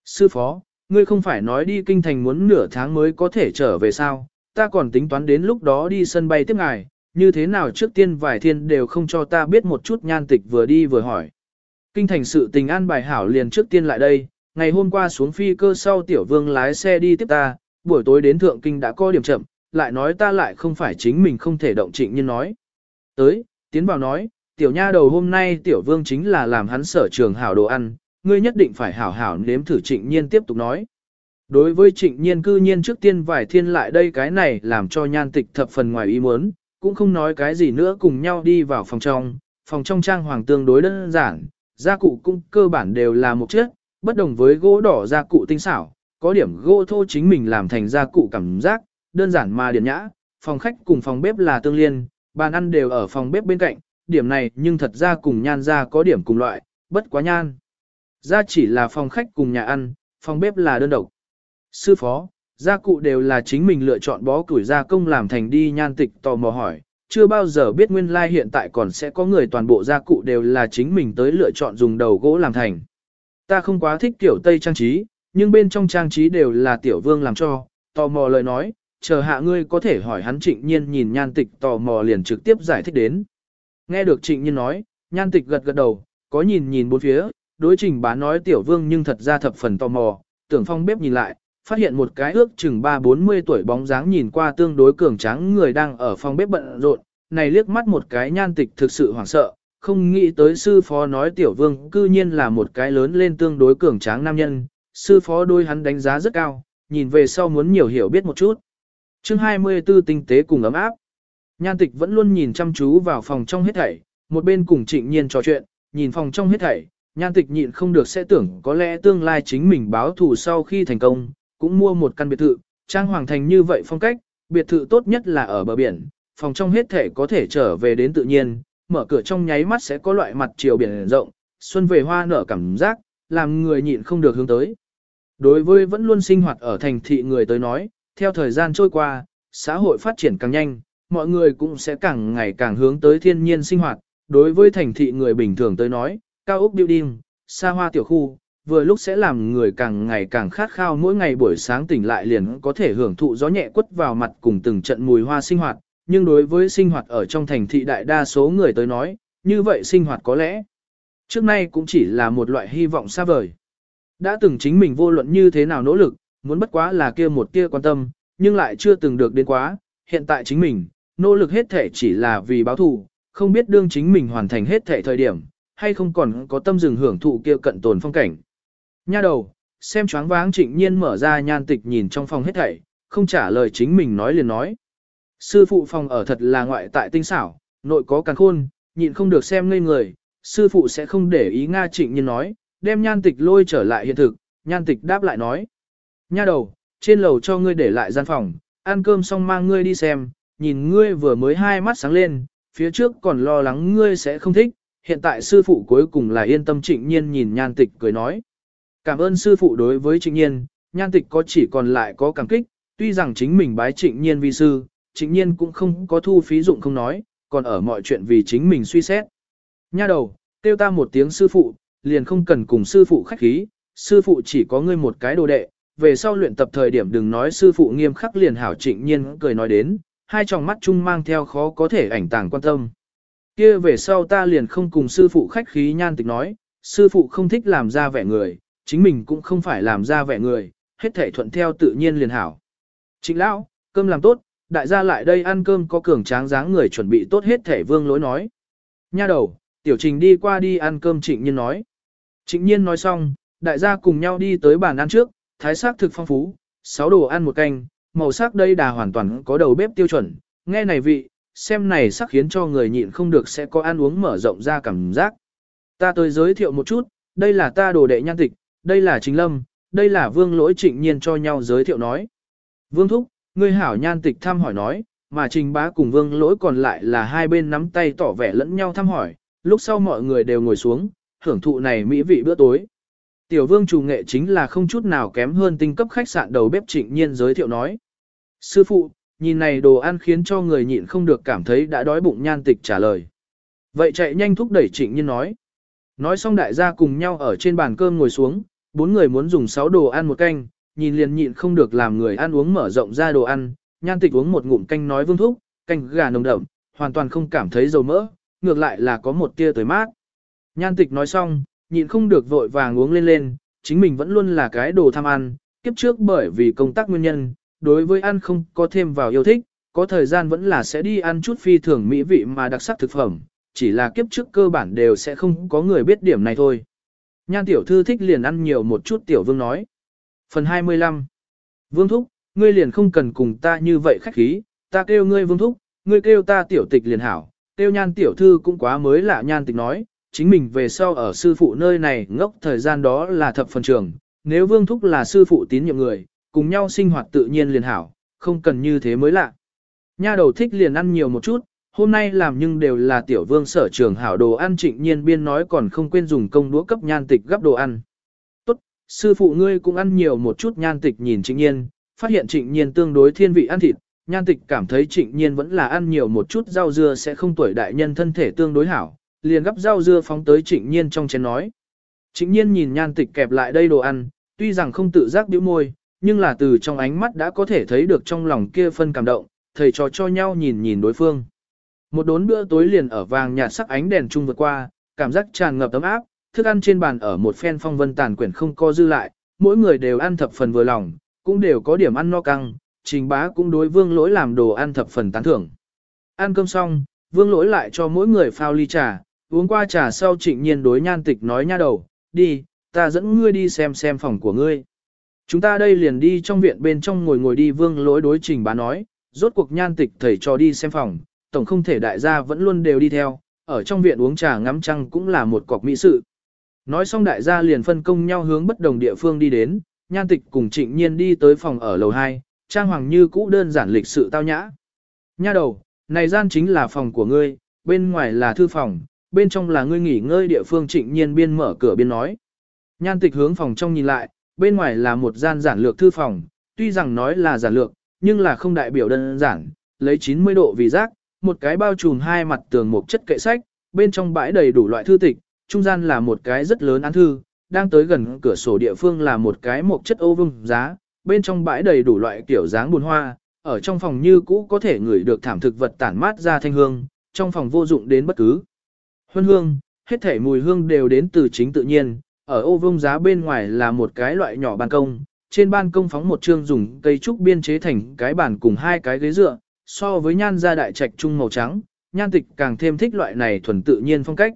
Sư phó, ngươi không phải nói đi kinh thành muốn nửa tháng mới có thể trở về sao, ta còn tính toán đến lúc đó đi sân bay tiếp ngài, như thế nào trước tiên vài thiên đều không cho ta biết một chút nhan tịch vừa đi vừa hỏi. Kinh thành sự tình an bài hảo liền trước tiên lại đây, ngày hôm qua xuống phi cơ sau tiểu vương lái xe đi tiếp ta, buổi tối đến thượng kinh đã có điểm chậm, lại nói ta lại không phải chính mình không thể động trịnh nhiên nói. Tới, tiến vào nói, tiểu nha đầu hôm nay tiểu vương chính là làm hắn sở trường hảo đồ ăn, ngươi nhất định phải hảo hảo nếm thử trịnh nhiên tiếp tục nói. Đối với trịnh nhiên cư nhiên trước tiên vài thiên lại đây cái này làm cho nhan tịch thập phần ngoài ý muốn, cũng không nói cái gì nữa cùng nhau đi vào phòng trong, phòng trong trang hoàng tương đối đơn giản, gia cụ cũng cơ bản đều là một chiếc, bất đồng với gỗ đỏ gia cụ tinh xảo, có điểm gỗ thô chính mình làm thành gia cụ cảm giác, đơn giản mà điển nhã, phòng khách cùng phòng bếp là tương liên, bàn ăn đều ở phòng bếp bên cạnh, điểm này nhưng thật ra cùng nhan ra có điểm cùng loại, bất quá nhan. Ra chỉ là phòng khách cùng nhà ăn, phòng bếp là đơn độc. Sư phó, gia cụ đều là chính mình lựa chọn bó củi gia công làm thành đi nhan tịch tò mò hỏi, chưa bao giờ biết nguyên lai like hiện tại còn sẽ có người toàn bộ gia cụ đều là chính mình tới lựa chọn dùng đầu gỗ làm thành. Ta không quá thích kiểu Tây trang trí, nhưng bên trong trang trí đều là tiểu vương làm cho, tò mò lời nói, chờ hạ ngươi có thể hỏi hắn trịnh nhiên nhìn nhan tịch tò mò liền trực tiếp giải thích đến. Nghe được trịnh nhiên nói, nhan tịch gật gật đầu, có nhìn nhìn bốn phía, đối trình bá nói tiểu vương nhưng thật ra thập phần tò mò, tưởng phong bếp nhìn lại, phát hiện một cái ước chừng 3-40 tuổi bóng dáng nhìn qua tương đối cường tráng người đang ở phòng bếp bận rộn, này liếc mắt một cái nhan tịch thực sự hoảng sợ, không nghĩ tới sư phó nói tiểu vương cư nhiên là một cái lớn lên tương đối cường tráng nam nhân, sư phó đôi hắn đánh giá rất cao, nhìn về sau muốn nhiều hiểu biết một chút. chương 24 tinh tế cùng ấm áp. Nhan tịch vẫn luôn nhìn chăm chú vào phòng trong hết thảy, một bên cùng trịnh nhiên trò chuyện, nhìn phòng trong hết thảy, nhan tịch nhịn không được sẽ tưởng có lẽ tương lai chính mình báo thù sau khi thành công, cũng mua một căn biệt thự, trang hoàng thành như vậy phong cách, biệt thự tốt nhất là ở bờ biển, phòng trong hết thể có thể trở về đến tự nhiên, mở cửa trong nháy mắt sẽ có loại mặt chiều biển rộng, xuân về hoa nở cảm giác, làm người nhịn không được hướng tới. Đối với vẫn luôn sinh hoạt ở thành thị người tới nói, theo thời gian trôi qua, xã hội phát triển càng nhanh, mọi người cũng sẽ càng ngày càng hướng tới thiên nhiên sinh hoạt. Đối với thành thị người bình thường tới nói, cao ốc building, xa hoa tiểu khu, vừa lúc sẽ làm người càng ngày càng khát khao mỗi ngày buổi sáng tỉnh lại liền có thể hưởng thụ gió nhẹ quất vào mặt cùng từng trận mùi hoa sinh hoạt, nhưng đối với sinh hoạt ở trong thành thị đại đa số người tới nói, như vậy sinh hoạt có lẽ trước nay cũng chỉ là một loại hy vọng xa vời. Đã từng chính mình vô luận như thế nào nỗ lực, muốn bất quá là kia một tia quan tâm, nhưng lại chưa từng được đến quá, hiện tại chính mình, nỗ lực hết thể chỉ là vì báo thù, không biết đương chính mình hoàn thành hết thể thời điểm, hay không còn có tâm dừng hưởng thụ kia cận tồn phong cảnh. Nha đầu, xem choáng váng trịnh nhiên mở ra nhan tịch nhìn trong phòng hết thảy, không trả lời chính mình nói liền nói. Sư phụ phòng ở thật là ngoại tại tinh xảo, nội có càng khôn, nhịn không được xem ngây người, sư phụ sẽ không để ý Nga trịnh nhiên nói, đem nhan tịch lôi trở lại hiện thực, nhan tịch đáp lại nói. Nha đầu, trên lầu cho ngươi để lại gian phòng, ăn cơm xong mang ngươi đi xem, nhìn ngươi vừa mới hai mắt sáng lên, phía trước còn lo lắng ngươi sẽ không thích, hiện tại sư phụ cuối cùng là yên tâm trịnh nhiên nhìn nhan tịch cười nói. Cảm ơn sư phụ đối với trịnh nhiên, nhan tịch có chỉ còn lại có cảm kích, tuy rằng chính mình bái trịnh nhiên vi sư, trịnh nhiên cũng không có thu phí dụng không nói, còn ở mọi chuyện vì chính mình suy xét. Nha đầu, tiêu ta một tiếng sư phụ, liền không cần cùng sư phụ khách khí, sư phụ chỉ có ngươi một cái đồ đệ, về sau luyện tập thời điểm đừng nói sư phụ nghiêm khắc liền hảo trịnh nhiên cười nói đến, hai tròng mắt chung mang theo khó có thể ảnh tàng quan tâm. kia về sau ta liền không cùng sư phụ khách khí nhan tịch nói, sư phụ không thích làm ra vẻ người, chính mình cũng không phải làm ra vẻ người, hết thể thuận theo tự nhiên liền hảo. Trịnh lão, cơm làm tốt, đại gia lại đây ăn cơm có cường tráng dáng người chuẩn bị tốt hết thể vương lối nói. Nha đầu, tiểu trình đi qua đi ăn cơm trịnh nhiên nói. Trịnh nhiên nói xong, đại gia cùng nhau đi tới bàn ăn trước, thái sắc thực phong phú, sáu đồ ăn một canh, màu sắc đây đà hoàn toàn có đầu bếp tiêu chuẩn, nghe này vị, xem này sắc khiến cho người nhịn không được sẽ có ăn uống mở rộng ra cảm giác. Ta tới giới thiệu một chút, đây là ta đồ đệ nhan tịch, đây là Trình Lâm, đây là Vương Lỗi Trịnh Nhiên cho nhau giới thiệu nói. Vương Thúc, ngươi hảo nhan tịch thăm hỏi nói, mà Trình Bá cùng Vương Lỗi còn lại là hai bên nắm tay tỏ vẻ lẫn nhau thăm hỏi, lúc sau mọi người đều ngồi xuống, hưởng thụ này mỹ vị bữa tối. Tiểu Vương chủ nghệ chính là không chút nào kém hơn tinh cấp khách sạn đầu bếp Trịnh Nhiên giới thiệu nói. Sư phụ, nhìn này đồ ăn khiến cho người nhịn không được cảm thấy đã đói bụng nhan tịch trả lời. Vậy chạy nhanh thúc đẩy Trịnh Nhiên nói. Nói xong đại gia cùng nhau ở trên bàn cơm ngồi xuống, bốn người muốn dùng sáu đồ ăn một canh, nhìn liền nhịn không được làm người ăn uống mở rộng ra đồ ăn, nhan tịch uống một ngụm canh nói vương thúc, canh gà nồng đậm, hoàn toàn không cảm thấy dầu mỡ, ngược lại là có một tia tới mát. Nhan tịch nói xong, nhịn không được vội vàng uống lên lên, chính mình vẫn luôn là cái đồ tham ăn, kiếp trước bởi vì công tác nguyên nhân, đối với ăn không có thêm vào yêu thích, có thời gian vẫn là sẽ đi ăn chút phi thường mỹ vị mà đặc sắc thực phẩm, chỉ là kiếp trước cơ bản đều sẽ không có người biết điểm này thôi. Nhan tiểu thư thích liền ăn nhiều một chút tiểu vương nói. Phần 25 Vương thúc, ngươi liền không cần cùng ta như vậy khách khí, ta kêu ngươi vương thúc, ngươi kêu ta tiểu tịch liền hảo, kêu nhan tiểu thư cũng quá mới lạ nhan tịch nói, chính mình về sau ở sư phụ nơi này ngốc thời gian đó là thập phần trường, nếu vương thúc là sư phụ tín nhiệm người, cùng nhau sinh hoạt tự nhiên liền hảo, không cần như thế mới lạ. Nha đầu thích liền ăn nhiều một chút, hôm nay làm nhưng đều là tiểu vương sở trường hảo đồ ăn trịnh nhiên biên nói còn không quên dùng công đũa cấp nhan tịch gấp đồ ăn. Tốt, sư phụ ngươi cũng ăn nhiều một chút nhan tịch nhìn trịnh nhiên, phát hiện trịnh nhiên tương đối thiên vị ăn thịt, nhan tịch cảm thấy trịnh nhiên vẫn là ăn nhiều một chút rau dưa sẽ không tuổi đại nhân thân thể tương đối hảo, liền gấp rau dưa phóng tới trịnh nhiên trong chén nói. Trịnh nhiên nhìn nhan tịch kẹp lại đây đồ ăn, tuy rằng không tự giác biểu môi, nhưng là từ trong ánh mắt đã có thể thấy được trong lòng kia phân cảm động, thầy trò cho nhau nhìn nhìn đối phương. Một đốn bữa tối liền ở vàng nhạt sắc ánh đèn trung vượt qua, cảm giác tràn ngập ấm áp, thức ăn trên bàn ở một phen phong vân tàn quyển không co dư lại, mỗi người đều ăn thập phần vừa lòng, cũng đều có điểm ăn no căng, trình bá cũng đối vương lỗi làm đồ ăn thập phần tán thưởng. Ăn cơm xong, vương lỗi lại cho mỗi người phao ly trà, uống qua trà sau trịnh nhiên đối nhan tịch nói nha đầu, đi, ta dẫn ngươi đi xem xem phòng của ngươi. Chúng ta đây liền đi trong viện bên trong ngồi ngồi đi vương lỗi đối trình bá nói, rốt cuộc nhan tịch thầy cho đi xem phòng, tổng không thể đại gia vẫn luôn đều đi theo, ở trong viện uống trà ngắm trăng cũng là một cọc mỹ sự. Nói xong đại gia liền phân công nhau hướng bất đồng địa phương đi đến, nhan tịch cùng trịnh nhiên đi tới phòng ở lầu 2, trang hoàng như cũ đơn giản lịch sự tao nhã. Nha đầu, này gian chính là phòng của ngươi, bên ngoài là thư phòng, bên trong là ngươi nghỉ ngơi địa phương trịnh nhiên biên mở cửa biên nói. Nhan tịch hướng phòng trong nhìn lại, bên ngoài là một gian giản lược thư phòng, tuy rằng nói là giản lược, nhưng là không đại biểu đơn giản, lấy 90 độ vì giác, một cái bao trùm hai mặt tường một chất kệ sách, bên trong bãi đầy đủ loại thư tịch, trung gian là một cái rất lớn án thư, đang tới gần cửa sổ địa phương là một cái một chất ô vương giá, bên trong bãi đầy đủ loại kiểu dáng buồn hoa, ở trong phòng như cũ có thể ngửi được thảm thực vật tản mát ra thanh hương, trong phòng vô dụng đến bất cứ. Huân hương, hết thể mùi hương đều đến từ chính tự nhiên, ở ô vông giá bên ngoài là một cái loại nhỏ ban công, trên ban công phóng một chương dùng cây trúc biên chế thành cái bàn cùng hai cái ghế dựa, so với nhan gia đại trạch trung màu trắng, nhan tịch càng thêm thích loại này thuần tự nhiên phong cách.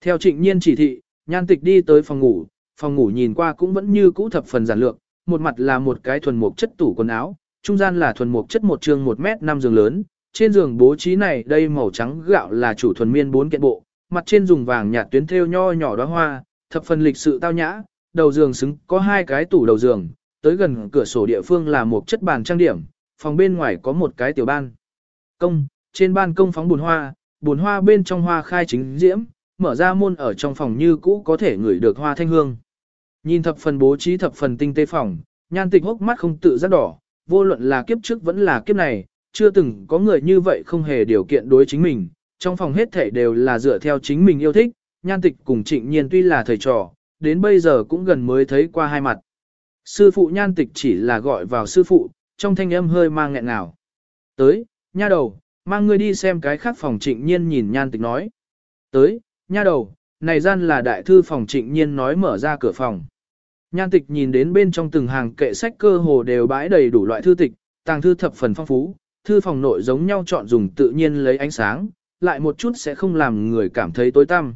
Theo trịnh nhiên chỉ thị, nhan tịch đi tới phòng ngủ, phòng ngủ nhìn qua cũng vẫn như cũ thập phần giản lược, một mặt là một cái thuần mục chất tủ quần áo, trung gian là thuần mục chất một trường 1 mét 5 giường lớn, trên giường bố trí này đây màu trắng gạo là chủ thuần miên bốn kiện bộ, mặt trên dùng vàng nhạt tuyến thêu nho nhỏ đóa hoa, thập phần lịch sự tao nhã, đầu giường xứng có hai cái tủ đầu giường, tới gần cửa sổ địa phương là một chất bàn trang điểm, phòng bên ngoài có một cái tiểu ban. Công, trên ban công phóng bùn hoa, bùn hoa bên trong hoa khai chính diễm, mở ra môn ở trong phòng như cũ có thể ngửi được hoa thanh hương. Nhìn thập phần bố trí thập phần tinh tế phòng, nhan tịch hốc mắt không tự giác đỏ, vô luận là kiếp trước vẫn là kiếp này, chưa từng có người như vậy không hề điều kiện đối chính mình, trong phòng hết thể đều là dựa theo chính mình yêu thích, nhan tịch cùng trịnh nhiên tuy là thầy trò, đến bây giờ cũng gần mới thấy qua hai mặt. Sư phụ nhan tịch chỉ là gọi vào sư phụ, trong thanh âm hơi mang nghẹn nào. Tới, nha đầu, mang ngươi đi xem cái khác phòng trịnh nhiên nhìn nhan tịch nói. Tới, nha đầu, này gian là đại thư phòng trịnh nhiên nói mở ra cửa phòng. Nhan tịch nhìn đến bên trong từng hàng kệ sách cơ hồ đều bãi đầy đủ loại thư tịch, tàng thư thập phần phong phú, thư phòng nội giống nhau chọn dùng tự nhiên lấy ánh sáng, lại một chút sẽ không làm người cảm thấy tối tăm.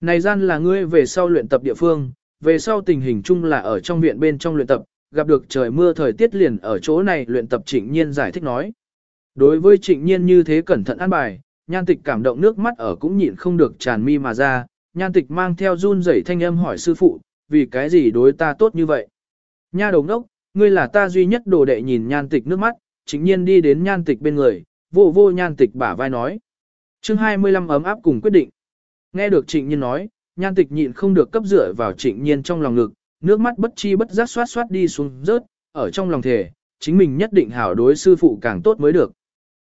Này gian là ngươi về sau luyện tập địa phương, về sau tình hình chung là ở trong viện bên trong luyện tập, gặp được trời mưa thời tiết liền ở chỗ này luyện tập trịnh nhiên giải thích nói. Đối với trịnh nhiên như thế cẩn thận an bài, nhan tịch cảm động nước mắt ở cũng nhịn không được tràn mi mà ra, nhan tịch mang theo run rẩy thanh âm hỏi sư phụ, vì cái gì đối ta tốt như vậy? Nha đồng đốc, ngươi là ta duy nhất đồ đệ nhìn nhan tịch nước mắt, trịnh nhiên đi đến nhan tịch bên người, vô vô nhan tịch bả vai nói chương 25 ấm áp cùng quyết định. Nghe được trịnh nhiên nói, nhan tịch nhịn không được cấp dựa vào trịnh nhiên trong lòng ngực, nước mắt bất chi bất giác xoát xoát đi xuống rớt, ở trong lòng thể, chính mình nhất định hảo đối sư phụ càng tốt mới được.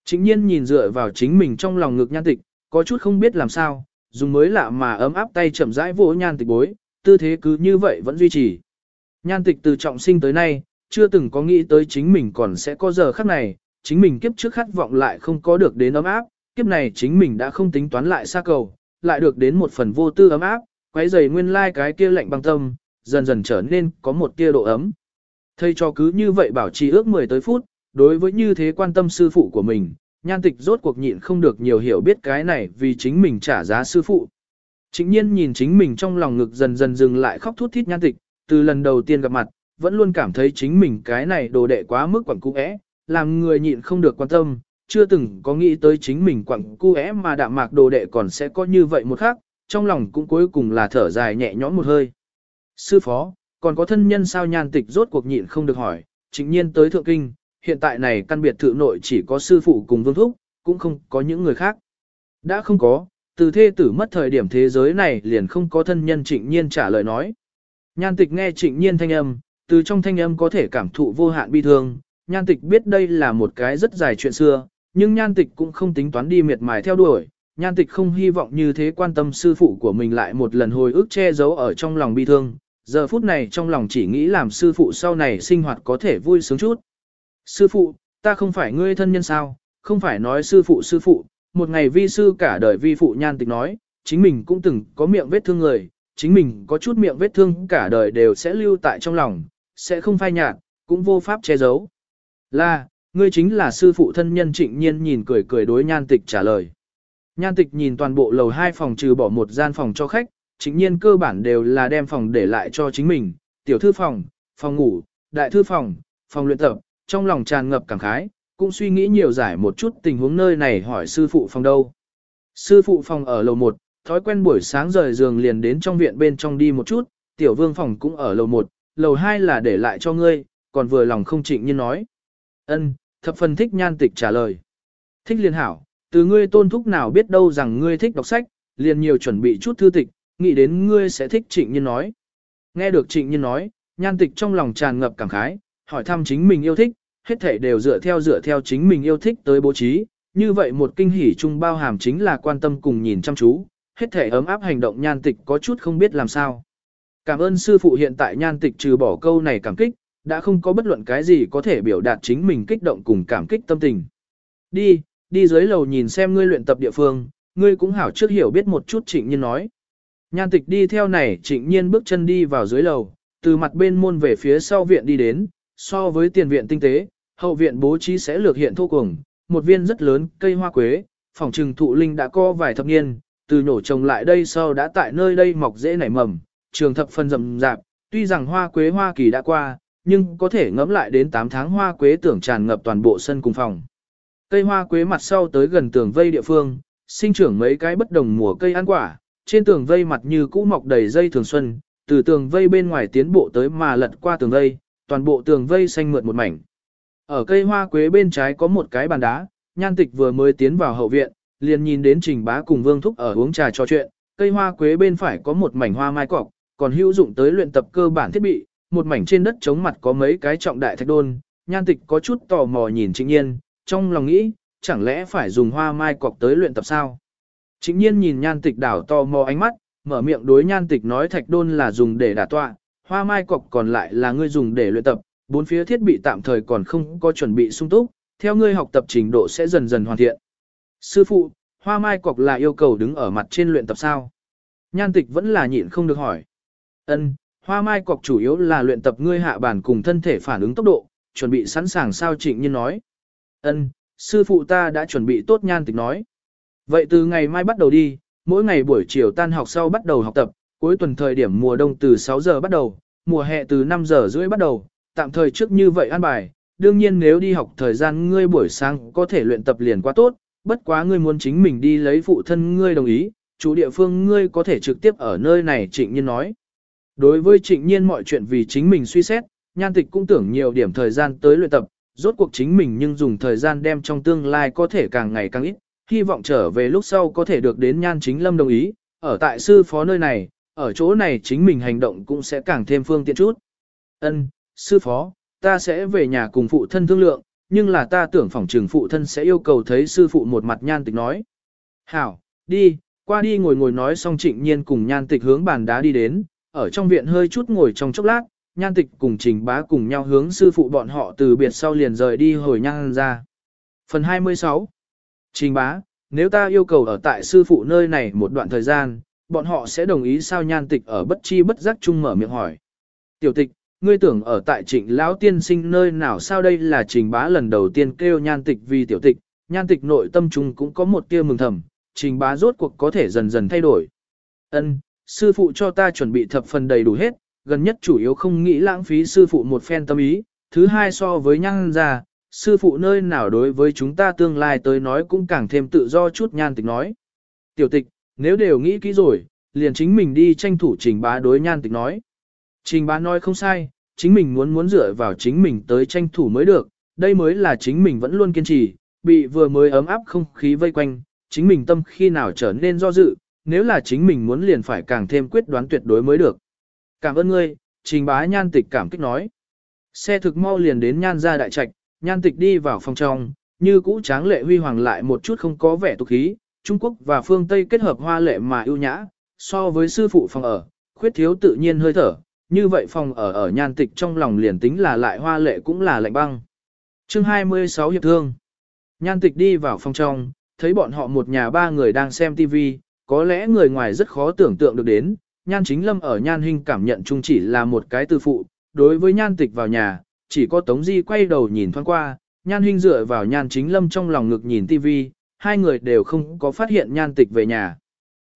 Trịnh nhiên nhìn dựa vào chính mình trong lòng ngực nhan tịch, có chút không biết làm sao, dùng mới lạ mà ấm áp tay chậm rãi vỗ nhan tịch bối, tư thế cứ như vậy vẫn duy trì. Nhan tịch từ trọng sinh tới nay, chưa từng có nghĩ tới chính mình còn sẽ có giờ khắc này, chính mình kiếp trước khát vọng lại không có được đến ấm áp, kiếp này chính mình đã không tính toán lại xa cầu, lại được đến một phần vô tư ấm áp, quấy giày nguyên lai like cái kia lạnh băng tâm, dần dần trở nên có một tia độ ấm. Thầy cho cứ như vậy bảo trì ước 10 tới phút, đối với như thế quan tâm sư phụ của mình, nhan tịch rốt cuộc nhịn không được nhiều hiểu biết cái này vì chính mình trả giá sư phụ. Chính nhiên nhìn chính mình trong lòng ngực dần dần dừng lại khóc thút thít nhan tịch, từ lần đầu tiên gặp mặt, vẫn luôn cảm thấy chính mình cái này đồ đệ quá mức quẩn cũ é, làm người nhịn không được quan tâm, chưa từng có nghĩ tới chính mình quặng cu é mà đạm mạc đồ đệ còn sẽ có như vậy một khác, trong lòng cũng cuối cùng là thở dài nhẹ nhõm một hơi. Sư phó, còn có thân nhân sao nhan tịch rốt cuộc nhịn không được hỏi, chính nhiên tới thượng kinh, hiện tại này căn biệt thự nội chỉ có sư phụ cùng vương thúc, cũng không có những người khác. Đã không có, từ thê tử mất thời điểm thế giới này liền không có thân nhân trịnh nhiên trả lời nói. Nhan tịch nghe trịnh nhiên thanh âm, từ trong thanh âm có thể cảm thụ vô hạn bi thương, nhan tịch biết đây là một cái rất dài chuyện xưa, nhưng nhan tịch cũng không tính toán đi miệt mài theo đuổi, nhan tịch không hy vọng như thế quan tâm sư phụ của mình lại một lần hồi ức che giấu ở trong lòng bi thương, giờ phút này trong lòng chỉ nghĩ làm sư phụ sau này sinh hoạt có thể vui sướng chút. Sư phụ, ta không phải ngươi thân nhân sao, không phải nói sư phụ sư phụ, một ngày vi sư cả đời vi phụ nhan tịch nói, chính mình cũng từng có miệng vết thương người, chính mình có chút miệng vết thương cả đời đều sẽ lưu tại trong lòng, sẽ không phai nhạt, cũng vô pháp che giấu. Là, ngươi chính là sư phụ thân nhân trịnh nhiên nhìn cười cười đối nhan tịch trả lời. Nhan tịch nhìn toàn bộ lầu hai phòng trừ bỏ một gian phòng cho khách, trịnh nhiên cơ bản đều là đem phòng để lại cho chính mình, tiểu thư phòng, phòng ngủ, đại thư phòng, phòng luyện tập, trong lòng tràn ngập cảm khái, cũng suy nghĩ nhiều giải một chút tình huống nơi này hỏi sư phụ phòng đâu. Sư phụ phòng ở lầu 1, thói quen buổi sáng rời giường liền đến trong viện bên trong đi một chút, tiểu vương phòng cũng ở lầu 1, lầu 2 là để lại cho ngươi, còn vừa lòng không trịnh nhiên nói. Ân, thập phần thích nhan tịch trả lời. Thích liên hảo, từ ngươi tôn thúc nào biết đâu rằng ngươi thích đọc sách, liền nhiều chuẩn bị chút thư tịch, nghĩ đến ngươi sẽ thích trịnh nhiên nói. Nghe được trịnh nhiên nói, nhan tịch trong lòng tràn ngập cảm khái, hỏi thăm chính mình yêu thích, hết thể đều dựa theo dựa theo chính mình yêu thích tới bố trí, như vậy một kinh hỉ chung bao hàm chính là quan tâm cùng nhìn chăm chú, hết thể ấm áp hành động nhan tịch có chút không biết làm sao. Cảm ơn sư phụ hiện tại nhan tịch trừ bỏ câu này cảm kích, đã không có bất luận cái gì có thể biểu đạt chính mình kích động cùng cảm kích tâm tình. Đi, đi dưới lầu nhìn xem ngươi luyện tập địa phương, ngươi cũng hảo trước hiểu biết một chút trịnh nhiên nói. Nhan tịch đi theo này trịnh nhiên bước chân đi vào dưới lầu, từ mặt bên môn về phía sau viện đi đến, so với tiền viện tinh tế, hậu viện bố trí sẽ lược hiện thô cùng, một viên rất lớn cây hoa quế, phòng trừng thụ linh đã co vài thập niên, từ nổ trồng lại đây sau đã tại nơi đây mọc dễ nảy mầm, trường thập phân rậm rạp, tuy rằng hoa quế hoa kỳ đã qua, nhưng có thể ngẫm lại đến 8 tháng hoa quế tưởng tràn ngập toàn bộ sân cùng phòng. Cây hoa quế mặt sau tới gần tường vây địa phương, sinh trưởng mấy cái bất đồng mùa cây ăn quả, trên tường vây mặt như cũ mọc đầy dây thường xuân, từ tường vây bên ngoài tiến bộ tới mà lật qua tường vây, toàn bộ tường vây xanh mượt một mảnh. Ở cây hoa quế bên trái có một cái bàn đá, nhan tịch vừa mới tiến vào hậu viện, liền nhìn đến trình bá cùng vương thúc ở uống trà trò chuyện, cây hoa quế bên phải có một mảnh hoa mai cọc, còn hữu dụng tới luyện tập cơ bản thiết bị, một mảnh trên đất chống mặt có mấy cái trọng đại thạch đôn, nhan tịch có chút tò mò nhìn trịnh nhiên, trong lòng nghĩ, chẳng lẽ phải dùng hoa mai cọc tới luyện tập sao? Trịnh nhiên nhìn nhan tịch đảo tò mò ánh mắt, mở miệng đối nhan tịch nói thạch đôn là dùng để đả tọa, hoa mai cọc còn lại là ngươi dùng để luyện tập, bốn phía thiết bị tạm thời còn không có chuẩn bị sung túc, theo ngươi học tập trình độ sẽ dần dần hoàn thiện. Sư phụ, hoa mai cọc là yêu cầu đứng ở mặt trên luyện tập sao? Nhan tịch vẫn là nhịn không được hỏi. Ân, hoa mai cọc chủ yếu là luyện tập ngươi hạ bản cùng thân thể phản ứng tốc độ, chuẩn bị sẵn sàng sao trịnh nhiên nói. Ân, sư phụ ta đã chuẩn bị tốt nhan tịch nói. Vậy từ ngày mai bắt đầu đi, mỗi ngày buổi chiều tan học sau bắt đầu học tập, cuối tuần thời điểm mùa đông từ 6 giờ bắt đầu, mùa hè từ 5 giờ rưỡi bắt đầu, tạm thời trước như vậy an bài. Đương nhiên nếu đi học thời gian ngươi buổi sáng có thể luyện tập liền quá tốt, bất quá ngươi muốn chính mình đi lấy phụ thân ngươi đồng ý, chủ địa phương ngươi có thể trực tiếp ở nơi này trịnh nhiên nói. Đối với trịnh nhiên mọi chuyện vì chính mình suy xét, nhan tịch cũng tưởng nhiều điểm thời gian tới luyện tập, rốt cuộc chính mình nhưng dùng thời gian đem trong tương lai có thể càng ngày càng ít, hy vọng trở về lúc sau có thể được đến nhan chính lâm đồng ý, ở tại sư phó nơi này, ở chỗ này chính mình hành động cũng sẽ càng thêm phương tiện chút. Ân, sư phó, ta sẽ về nhà cùng phụ thân thương lượng, nhưng là ta tưởng phòng trường phụ thân sẽ yêu cầu thấy sư phụ một mặt nhan tịch nói. Hảo, đi, qua đi ngồi ngồi nói xong trịnh nhiên cùng nhan tịch hướng bàn đá đi đến, ở trong viện hơi chút ngồi trong chốc lát, nhan tịch cùng trình bá cùng nhau hướng sư phụ bọn họ từ biệt sau liền rời đi hồi nhan ra. Phần 26 Trình bá, nếu ta yêu cầu ở tại sư phụ nơi này một đoạn thời gian, bọn họ sẽ đồng ý sao nhan tịch ở bất chi bất giác chung mở miệng hỏi. Tiểu tịch, ngươi tưởng ở tại trịnh lão tiên sinh nơi nào sao đây là trình bá lần đầu tiên kêu nhan tịch vì tiểu tịch, nhan tịch nội tâm chung cũng có một tia mừng thầm, trình bá rốt cuộc có thể dần dần thay đổi. Ân, sư phụ cho ta chuẩn bị thập phần đầy đủ hết, gần nhất chủ yếu không nghĩ lãng phí sư phụ một phen tâm ý, thứ hai so với nhan ra, sư phụ nơi nào đối với chúng ta tương lai tới nói cũng càng thêm tự do chút nhan tịch nói. Tiểu tịch, nếu đều nghĩ kỹ rồi, liền chính mình đi tranh thủ trình bá đối nhan tịch nói. Trình bá nói không sai, chính mình muốn muốn dựa vào chính mình tới tranh thủ mới được, đây mới là chính mình vẫn luôn kiên trì, bị vừa mới ấm áp không khí vây quanh, chính mình tâm khi nào trở nên do dự, nếu là chính mình muốn liền phải càng thêm quyết đoán tuyệt đối mới được. Cảm ơn ngươi, trình bá nhan tịch cảm kích nói. Xe thực mau liền đến nhan ra đại trạch, nhan tịch đi vào phòng trong, như cũ tráng lệ huy hoàng lại một chút không có vẻ tục khí, Trung Quốc và phương Tây kết hợp hoa lệ mà ưu nhã, so với sư phụ phòng ở, khuyết thiếu tự nhiên hơi thở, như vậy phòng ở ở nhan tịch trong lòng liền tính là lại hoa lệ cũng là lạnh băng. chương 26 hiệp thương. Nhan tịch đi vào phòng trong, thấy bọn họ một nhà ba người đang xem TV, có lẽ người ngoài rất khó tưởng tượng được đến, nhan chính lâm ở nhan hình cảm nhận chung chỉ là một cái từ phụ, đối với nhan tịch vào nhà, chỉ có Tống Di quay đầu nhìn thoáng qua, nhan hình dựa vào nhan chính lâm trong lòng ngực nhìn tivi hai người đều không có phát hiện nhan tịch về nhà.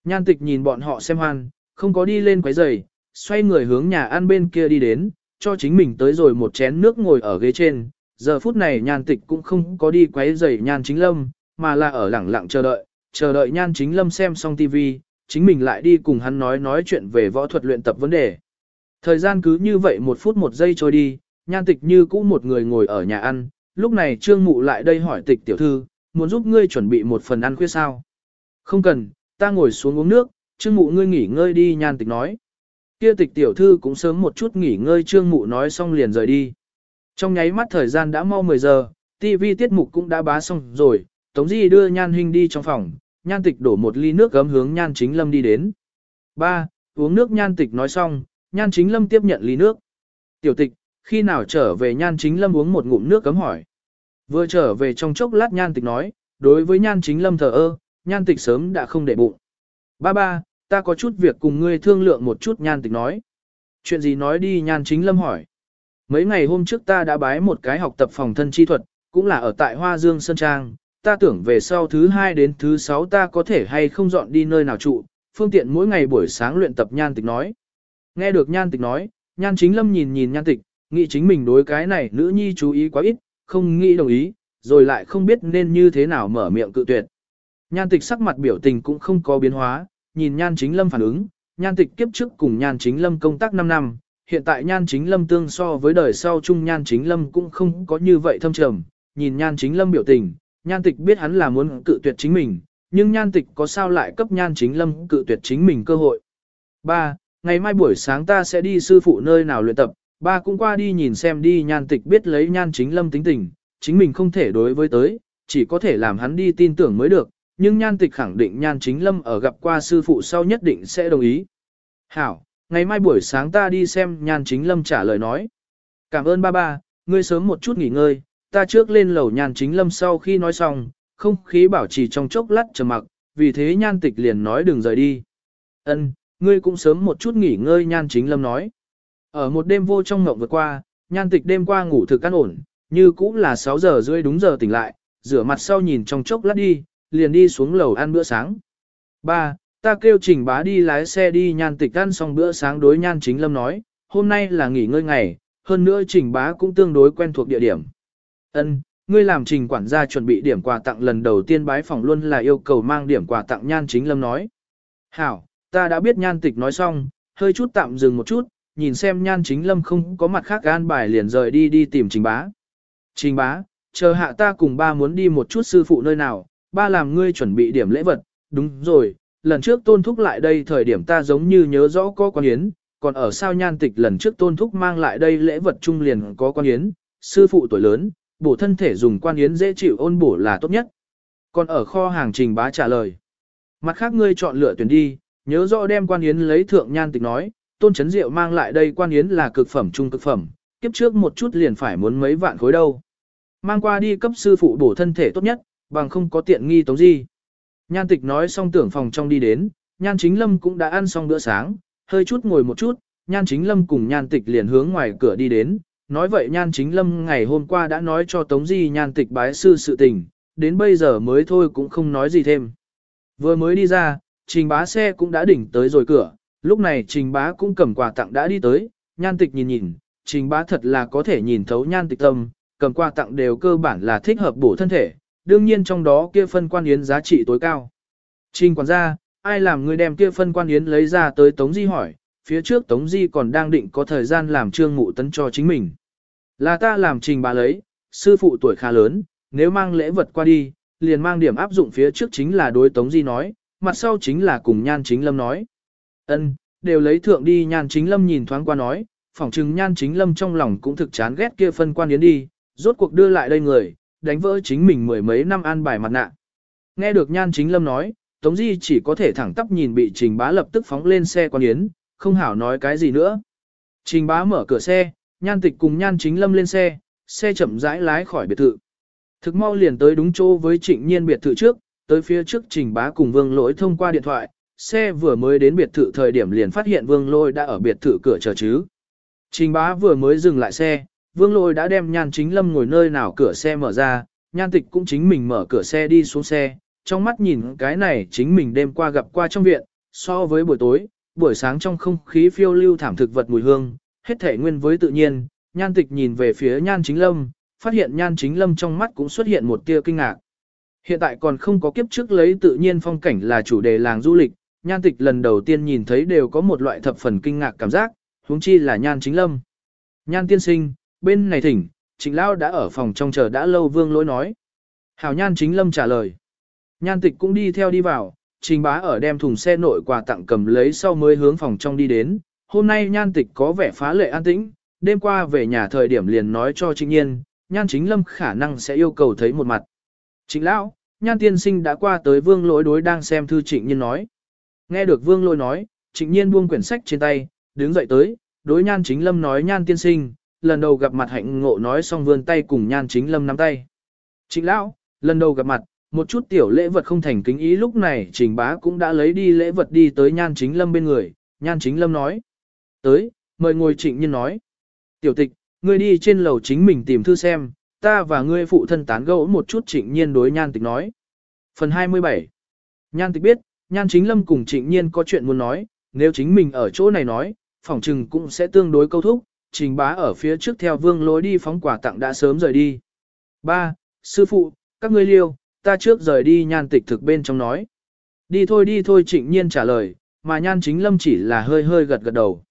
Nhan tịch nhìn bọn họ xem hoan, không có đi lên quấy giày, xoay người hướng nhà ăn bên kia đi đến, cho chính mình tới rồi một chén nước ngồi ở ghế trên. Giờ phút này nhan tịch cũng không có đi quấy giày nhan chính lâm, mà là ở lẳng lặng chờ đợi, chờ đợi nhan chính lâm xem xong TV, chính mình lại đi cùng hắn nói nói chuyện về võ thuật luyện tập vấn đề. Thời gian cứ như vậy một phút một giây trôi đi, nhan tịch như cũ một người ngồi ở nhà ăn, lúc này trương mụ lại đây hỏi tịch tiểu thư, muốn giúp ngươi chuẩn bị một phần ăn khuya sao. Không cần, ta ngồi xuống uống nước, trương mụ ngươi nghỉ ngơi đi nhan tịch nói. Kia tịch tiểu thư cũng sớm một chút nghỉ ngơi trương mụ nói xong liền rời đi. Trong nháy mắt thời gian đã mau 10 giờ, TV tiết mục cũng đã bá xong rồi, Tống Di đưa Nhan huynh đi trong phòng, Nhan Tịch đổ một ly nước gấm hướng Nhan Chính Lâm đi đến. Ba, uống nước Nhan Tịch nói xong, Nhan Chính Lâm tiếp nhận ly nước. Tiểu Tịch, khi nào trở về Nhan Chính Lâm uống một ngụm nước cấm hỏi. Vừa trở về trong chốc lát Nhan Tịch nói, đối với Nhan Chính Lâm thờ ơ, Nhan Tịch sớm đã không để bụng. Ba ba, ta có chút việc cùng ngươi thương lượng một chút Nhan Tịch nói. Chuyện gì nói đi Nhan Chính Lâm hỏi. Mấy ngày hôm trước ta đã bái một cái học tập phòng thân chi thuật, cũng là ở tại Hoa Dương Sơn Trang, ta tưởng về sau thứ hai đến thứ sáu ta có thể hay không dọn đi nơi nào trụ, phương tiện mỗi ngày buổi sáng luyện tập nhan tịch nói. Nghe được nhan tịch nói, nhan chính lâm nhìn nhìn nhan tịch, nghĩ chính mình đối cái này nữ nhi chú ý quá ít, không nghĩ đồng ý, rồi lại không biết nên như thế nào mở miệng cự tuyệt. Nhan tịch sắc mặt biểu tình cũng không có biến hóa, nhìn nhan chính lâm phản ứng, nhan tịch kiếp trước cùng nhan chính lâm công tác 5 năm, hiện tại nhan chính lâm tương so với đời sau chung nhan chính lâm cũng không có như vậy thâm trầm, nhìn nhan chính lâm biểu tình, nhan tịch biết hắn là muốn cự tuyệt chính mình, nhưng nhan tịch có sao lại cấp nhan chính lâm cự tuyệt chính mình cơ hội. 3. Ngày mai buổi sáng ta sẽ đi sư phụ nơi nào luyện tập, ba cũng qua đi nhìn xem đi nhan tịch biết lấy nhan chính lâm tính tình, chính mình không thể đối với tới, chỉ có thể làm hắn đi tin tưởng mới được, nhưng nhan tịch khẳng định nhan chính lâm ở gặp qua sư phụ sau nhất định sẽ đồng ý. Hảo, ngày mai buổi sáng ta đi xem nhan chính lâm trả lời nói. Cảm ơn ba ba, ngươi sớm một chút nghỉ ngơi, ta trước lên lầu nhan chính lâm sau khi nói xong, không khí bảo trì trong chốc lát trầm mặc, vì thế nhan tịch liền nói đừng rời đi. Ân, ngươi cũng sớm một chút nghỉ ngơi nhan chính lâm nói. Ở một đêm vô trong ngộng vượt qua, nhan tịch đêm qua ngủ thực căn ổn, như cũng là 6 giờ rưỡi đúng giờ tỉnh lại, rửa mặt sau nhìn trong chốc lát đi, liền đi xuống lầu ăn bữa sáng. 3. Ta kêu trình bá đi lái xe đi nhan tịch ăn xong bữa sáng đối nhan chính lâm nói, hôm nay là nghỉ ngơi ngày, hơn nữa trình bá cũng tương đối quen thuộc địa điểm. Ân, ngươi làm trình quản gia chuẩn bị điểm quà tặng lần đầu tiên bái phòng luôn là yêu cầu mang điểm quà tặng nhan chính lâm nói. Hảo, ta đã biết nhan tịch nói xong, hơi chút tạm dừng một chút, nhìn xem nhan chính lâm không có mặt khác gan bài liền rời đi đi tìm trình bá. Trình bá, chờ hạ ta cùng ba muốn đi một chút sư phụ nơi nào, ba làm ngươi chuẩn bị điểm lễ vật, đúng rồi, lần trước tôn thúc lại đây thời điểm ta giống như nhớ rõ có quan yến, còn ở sao nhan tịch lần trước tôn thúc mang lại đây lễ vật trung liền có quan yến, sư phụ tuổi lớn, bổ thân thể dùng quan yến dễ chịu ôn bổ là tốt nhất. Còn ở kho hàng trình bá trả lời. Mặt khác ngươi chọn lựa tuyển đi, nhớ rõ đem quan yến lấy thượng nhan tịch nói, tôn chấn diệu mang lại đây quan yến là cực phẩm trung cực phẩm, kiếp trước một chút liền phải muốn mấy vạn khối đâu. Mang qua đi cấp sư phụ bổ thân thể tốt nhất, bằng không có tiện nghi tống gì. Nhan tịch nói xong tưởng phòng trong đi đến, nhan chính lâm cũng đã ăn xong bữa sáng, hơi chút ngồi một chút, nhan chính lâm cùng nhan tịch liền hướng ngoài cửa đi đến, nói vậy nhan chính lâm ngày hôm qua đã nói cho Tống Di nhan tịch bái sư sự tình, đến bây giờ mới thôi cũng không nói gì thêm. Vừa mới đi ra, trình bá xe cũng đã đỉnh tới rồi cửa, lúc này trình bá cũng cầm quà tặng đã đi tới, nhan tịch nhìn nhìn, trình bá thật là có thể nhìn thấu nhan tịch tâm, cầm quà tặng đều cơ bản là thích hợp bổ thân thể, đương nhiên trong đó kia phân quan yến giá trị tối cao. Trình quản gia, ai làm người đem kia phân quan yến lấy ra tới Tống Di hỏi, phía trước Tống Di còn đang định có thời gian làm trương mụ tấn cho chính mình. Là ta làm trình bà lấy, sư phụ tuổi khá lớn, nếu mang lễ vật qua đi, liền mang điểm áp dụng phía trước chính là đối Tống Di nói, mặt sau chính là cùng Nhan Chính Lâm nói. ân đều lấy thượng đi Nhan Chính Lâm nhìn thoáng qua nói, phỏng chừng Nhan Chính Lâm trong lòng cũng thực chán ghét kia phân quan yến đi, rốt cuộc đưa lại đây người, đánh vỡ chính mình mười mấy năm an bài mặt nạ. Nghe được Nhan Chính Lâm nói, Tống Di chỉ có thể thẳng tắp nhìn bị Trình Bá lập tức phóng lên xe quan yến, không hảo nói cái gì nữa. Trình Bá mở cửa xe, Nhan tịch cùng nhan chính lâm lên xe, xe chậm rãi lái khỏi biệt thự. Thực mau liền tới đúng chỗ với trịnh nhiên biệt thự trước, tới phía trước trình bá cùng vương lỗi thông qua điện thoại, xe vừa mới đến biệt thự thời điểm liền phát hiện vương lôi đã ở biệt thự cửa chờ chứ. Trình bá vừa mới dừng lại xe, vương lôi đã đem nhan chính lâm ngồi nơi nào cửa xe mở ra, nhan tịch cũng chính mình mở cửa xe đi xuống xe, trong mắt nhìn cái này chính mình đêm qua gặp qua trong viện, so với buổi tối, buổi sáng trong không khí phiêu lưu thảm thực vật mùi hương, hết thể nguyên với tự nhiên, nhan tịch nhìn về phía nhan chính lâm, phát hiện nhan chính lâm trong mắt cũng xuất hiện một tia kinh ngạc. Hiện tại còn không có kiếp trước lấy tự nhiên phong cảnh là chủ đề làng du lịch, nhan tịch lần đầu tiên nhìn thấy đều có một loại thập phần kinh ngạc cảm giác, huống chi là nhan chính lâm. Nhan tiên sinh, bên này thỉnh, trịnh lão đã ở phòng trong chờ đã lâu vương lỗi nói. Hảo nhan chính lâm trả lời. Nhan tịch cũng đi theo đi vào, trình bá ở đem thùng xe nội quà tặng cầm lấy sau mới hướng phòng trong đi đến. Hôm nay nhan tịch có vẻ phá lệ an tĩnh, đêm qua về nhà thời điểm liền nói cho trịnh nhiên, nhan chính lâm khả năng sẽ yêu cầu thấy một mặt. Trịnh lão, nhan tiên sinh đã qua tới vương lỗi đối đang xem thư trịnh nhiên nói. Nghe được vương lỗi nói, trịnh nhiên buông quyển sách trên tay, đứng dậy tới, đối nhan chính lâm nói nhan tiên sinh, lần đầu gặp mặt hạnh ngộ nói xong vươn tay cùng nhan chính lâm nắm tay. Trịnh lão, lần đầu gặp mặt, một chút tiểu lễ vật không thành kính ý lúc này trình bá cũng đã lấy đi lễ vật đi tới nhan chính lâm bên người, nhan chính lâm nói. Tới, mời ngồi trịnh nhiên nói. Tiểu tịch, ngươi đi trên lầu chính mình tìm thư xem, ta và ngươi phụ thân tán gẫu một chút trịnh nhiên đối nhan tịch nói. Phần 27 Nhan tịch biết, nhan chính lâm cùng trịnh nhiên có chuyện muốn nói, nếu chính mình ở chỗ này nói, phỏng trừng cũng sẽ tương đối câu thúc, trình bá ở phía trước theo vương lối đi phóng quà tặng đã sớm rời đi. 3. Sư phụ, các ngươi liêu, ta trước rời đi nhan tịch thực bên trong nói. Đi thôi đi thôi trịnh nhiên trả lời, mà nhan chính lâm chỉ là hơi hơi gật gật đầu.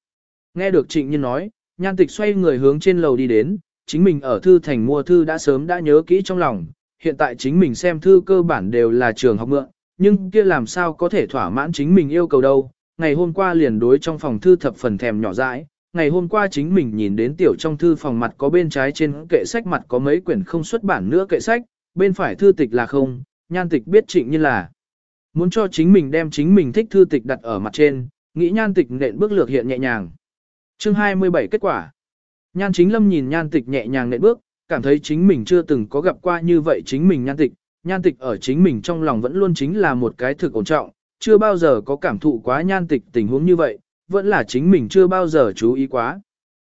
Nghe được trịnh nhiên nói, nhan tịch xoay người hướng trên lầu đi đến, chính mình ở thư thành mua thư đã sớm đã nhớ kỹ trong lòng, hiện tại chính mình xem thư cơ bản đều là trường học mượn, nhưng kia làm sao có thể thỏa mãn chính mình yêu cầu đâu. Ngày hôm qua liền đối trong phòng thư thập phần thèm nhỏ dãi, ngày hôm qua chính mình nhìn đến tiểu trong thư phòng mặt có bên trái trên kệ sách mặt có mấy quyển không xuất bản nữa kệ sách, bên phải thư tịch là không, nhan tịch biết trịnh như là muốn cho chính mình đem chính mình thích thư tịch đặt ở mặt trên, nghĩ nhan tịch nện bước lược hiện nhẹ nhàng. Chương 27 kết quả Nhan chính lâm nhìn nhan tịch nhẹ nhàng nện bước, cảm thấy chính mình chưa từng có gặp qua như vậy chính mình nhan tịch, nhan tịch ở chính mình trong lòng vẫn luôn chính là một cái thực ổn trọng, chưa bao giờ có cảm thụ quá nhan tịch tình huống như vậy, vẫn là chính mình chưa bao giờ chú ý quá.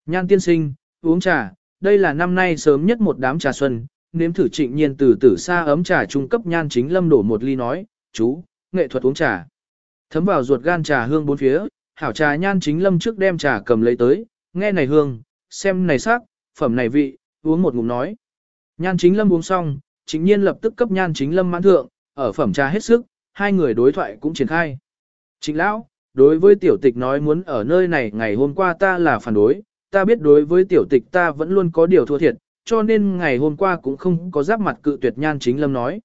Nhan tiên sinh, uống trà, đây là năm nay sớm nhất một đám trà xuân, nếm thử trịnh nhiên từ tử xa ấm trà trung cấp nhan chính lâm đổ một ly nói, chú, nghệ thuật uống trà. Thấm vào ruột gan trà hương bốn phía, hảo trà nhan chính lâm trước đem trà cầm lấy tới, nghe này hương, xem này sắc, phẩm này vị, uống một ngụm nói. Nhan chính lâm uống xong, chính nhiên lập tức cấp nhan chính lâm mãn thượng, ở phẩm trà hết sức, hai người đối thoại cũng triển khai. Trịnh lão, đối với tiểu tịch nói muốn ở nơi này ngày hôm qua ta là phản đối, ta biết đối với tiểu tịch ta vẫn luôn có điều thua thiệt, cho nên ngày hôm qua cũng không có giáp mặt cự tuyệt nhan chính lâm nói.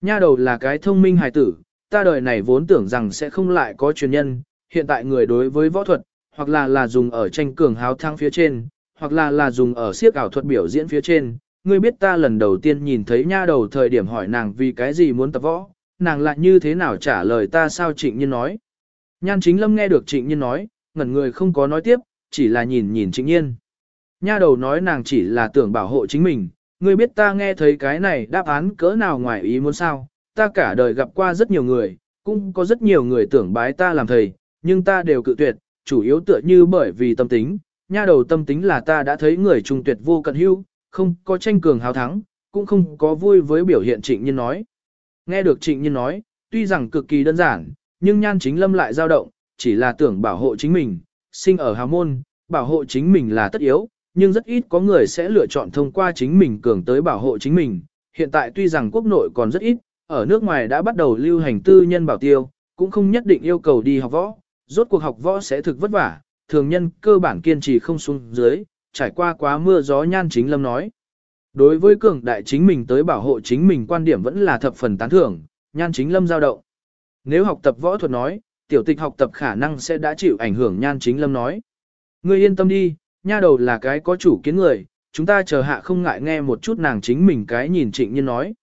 Nha đầu là cái thông minh hài tử, ta đời này vốn tưởng rằng sẽ không lại có truyền nhân, hiện tại người đối với võ thuật, hoặc là là dùng ở tranh cường háo thang phía trên, hoặc là là dùng ở siếc ảo thuật biểu diễn phía trên. Ngươi biết ta lần đầu tiên nhìn thấy nha đầu thời điểm hỏi nàng vì cái gì muốn tập võ, nàng lại như thế nào trả lời ta sao trịnh nhiên nói. Nhan chính lâm nghe được trịnh nhiên nói, ngẩn người không có nói tiếp, chỉ là nhìn nhìn trịnh nhiên. Nha đầu nói nàng chỉ là tưởng bảo hộ chính mình, ngươi biết ta nghe thấy cái này đáp án cỡ nào ngoài ý muốn sao, ta cả đời gặp qua rất nhiều người, cũng có rất nhiều người tưởng bái ta làm thầy, nhưng ta đều cự tuyệt, chủ yếu tựa như bởi vì tâm tính, nha đầu tâm tính là ta đã thấy người trung tuyệt vô cận hưu, không có tranh cường hào thắng, cũng không có vui với biểu hiện trịnh Nhân nói. Nghe được trịnh Nhân nói, tuy rằng cực kỳ đơn giản, nhưng nhan chính lâm lại dao động, chỉ là tưởng bảo hộ chính mình, sinh ở hào môn, bảo hộ chính mình là tất yếu, nhưng rất ít có người sẽ lựa chọn thông qua chính mình cường tới bảo hộ chính mình. Hiện tại tuy rằng quốc nội còn rất ít, ở nước ngoài đã bắt đầu lưu hành tư nhân bảo tiêu, cũng không nhất định yêu cầu đi học võ, rốt cuộc học võ sẽ thực vất vả, thường nhân cơ bản kiên trì không xuống dưới, trải qua quá mưa gió nhan chính lâm nói. Đối với cường đại chính mình tới bảo hộ chính mình quan điểm vẫn là thập phần tán thưởng, nhan chính lâm giao động. Nếu học tập võ thuật nói, tiểu tịch học tập khả năng sẽ đã chịu ảnh hưởng nhan chính lâm nói. Ngươi yên tâm đi, nha đầu là cái có chủ kiến người, chúng ta chờ hạ không ngại nghe một chút nàng chính mình cái nhìn trịnh nhiên nói.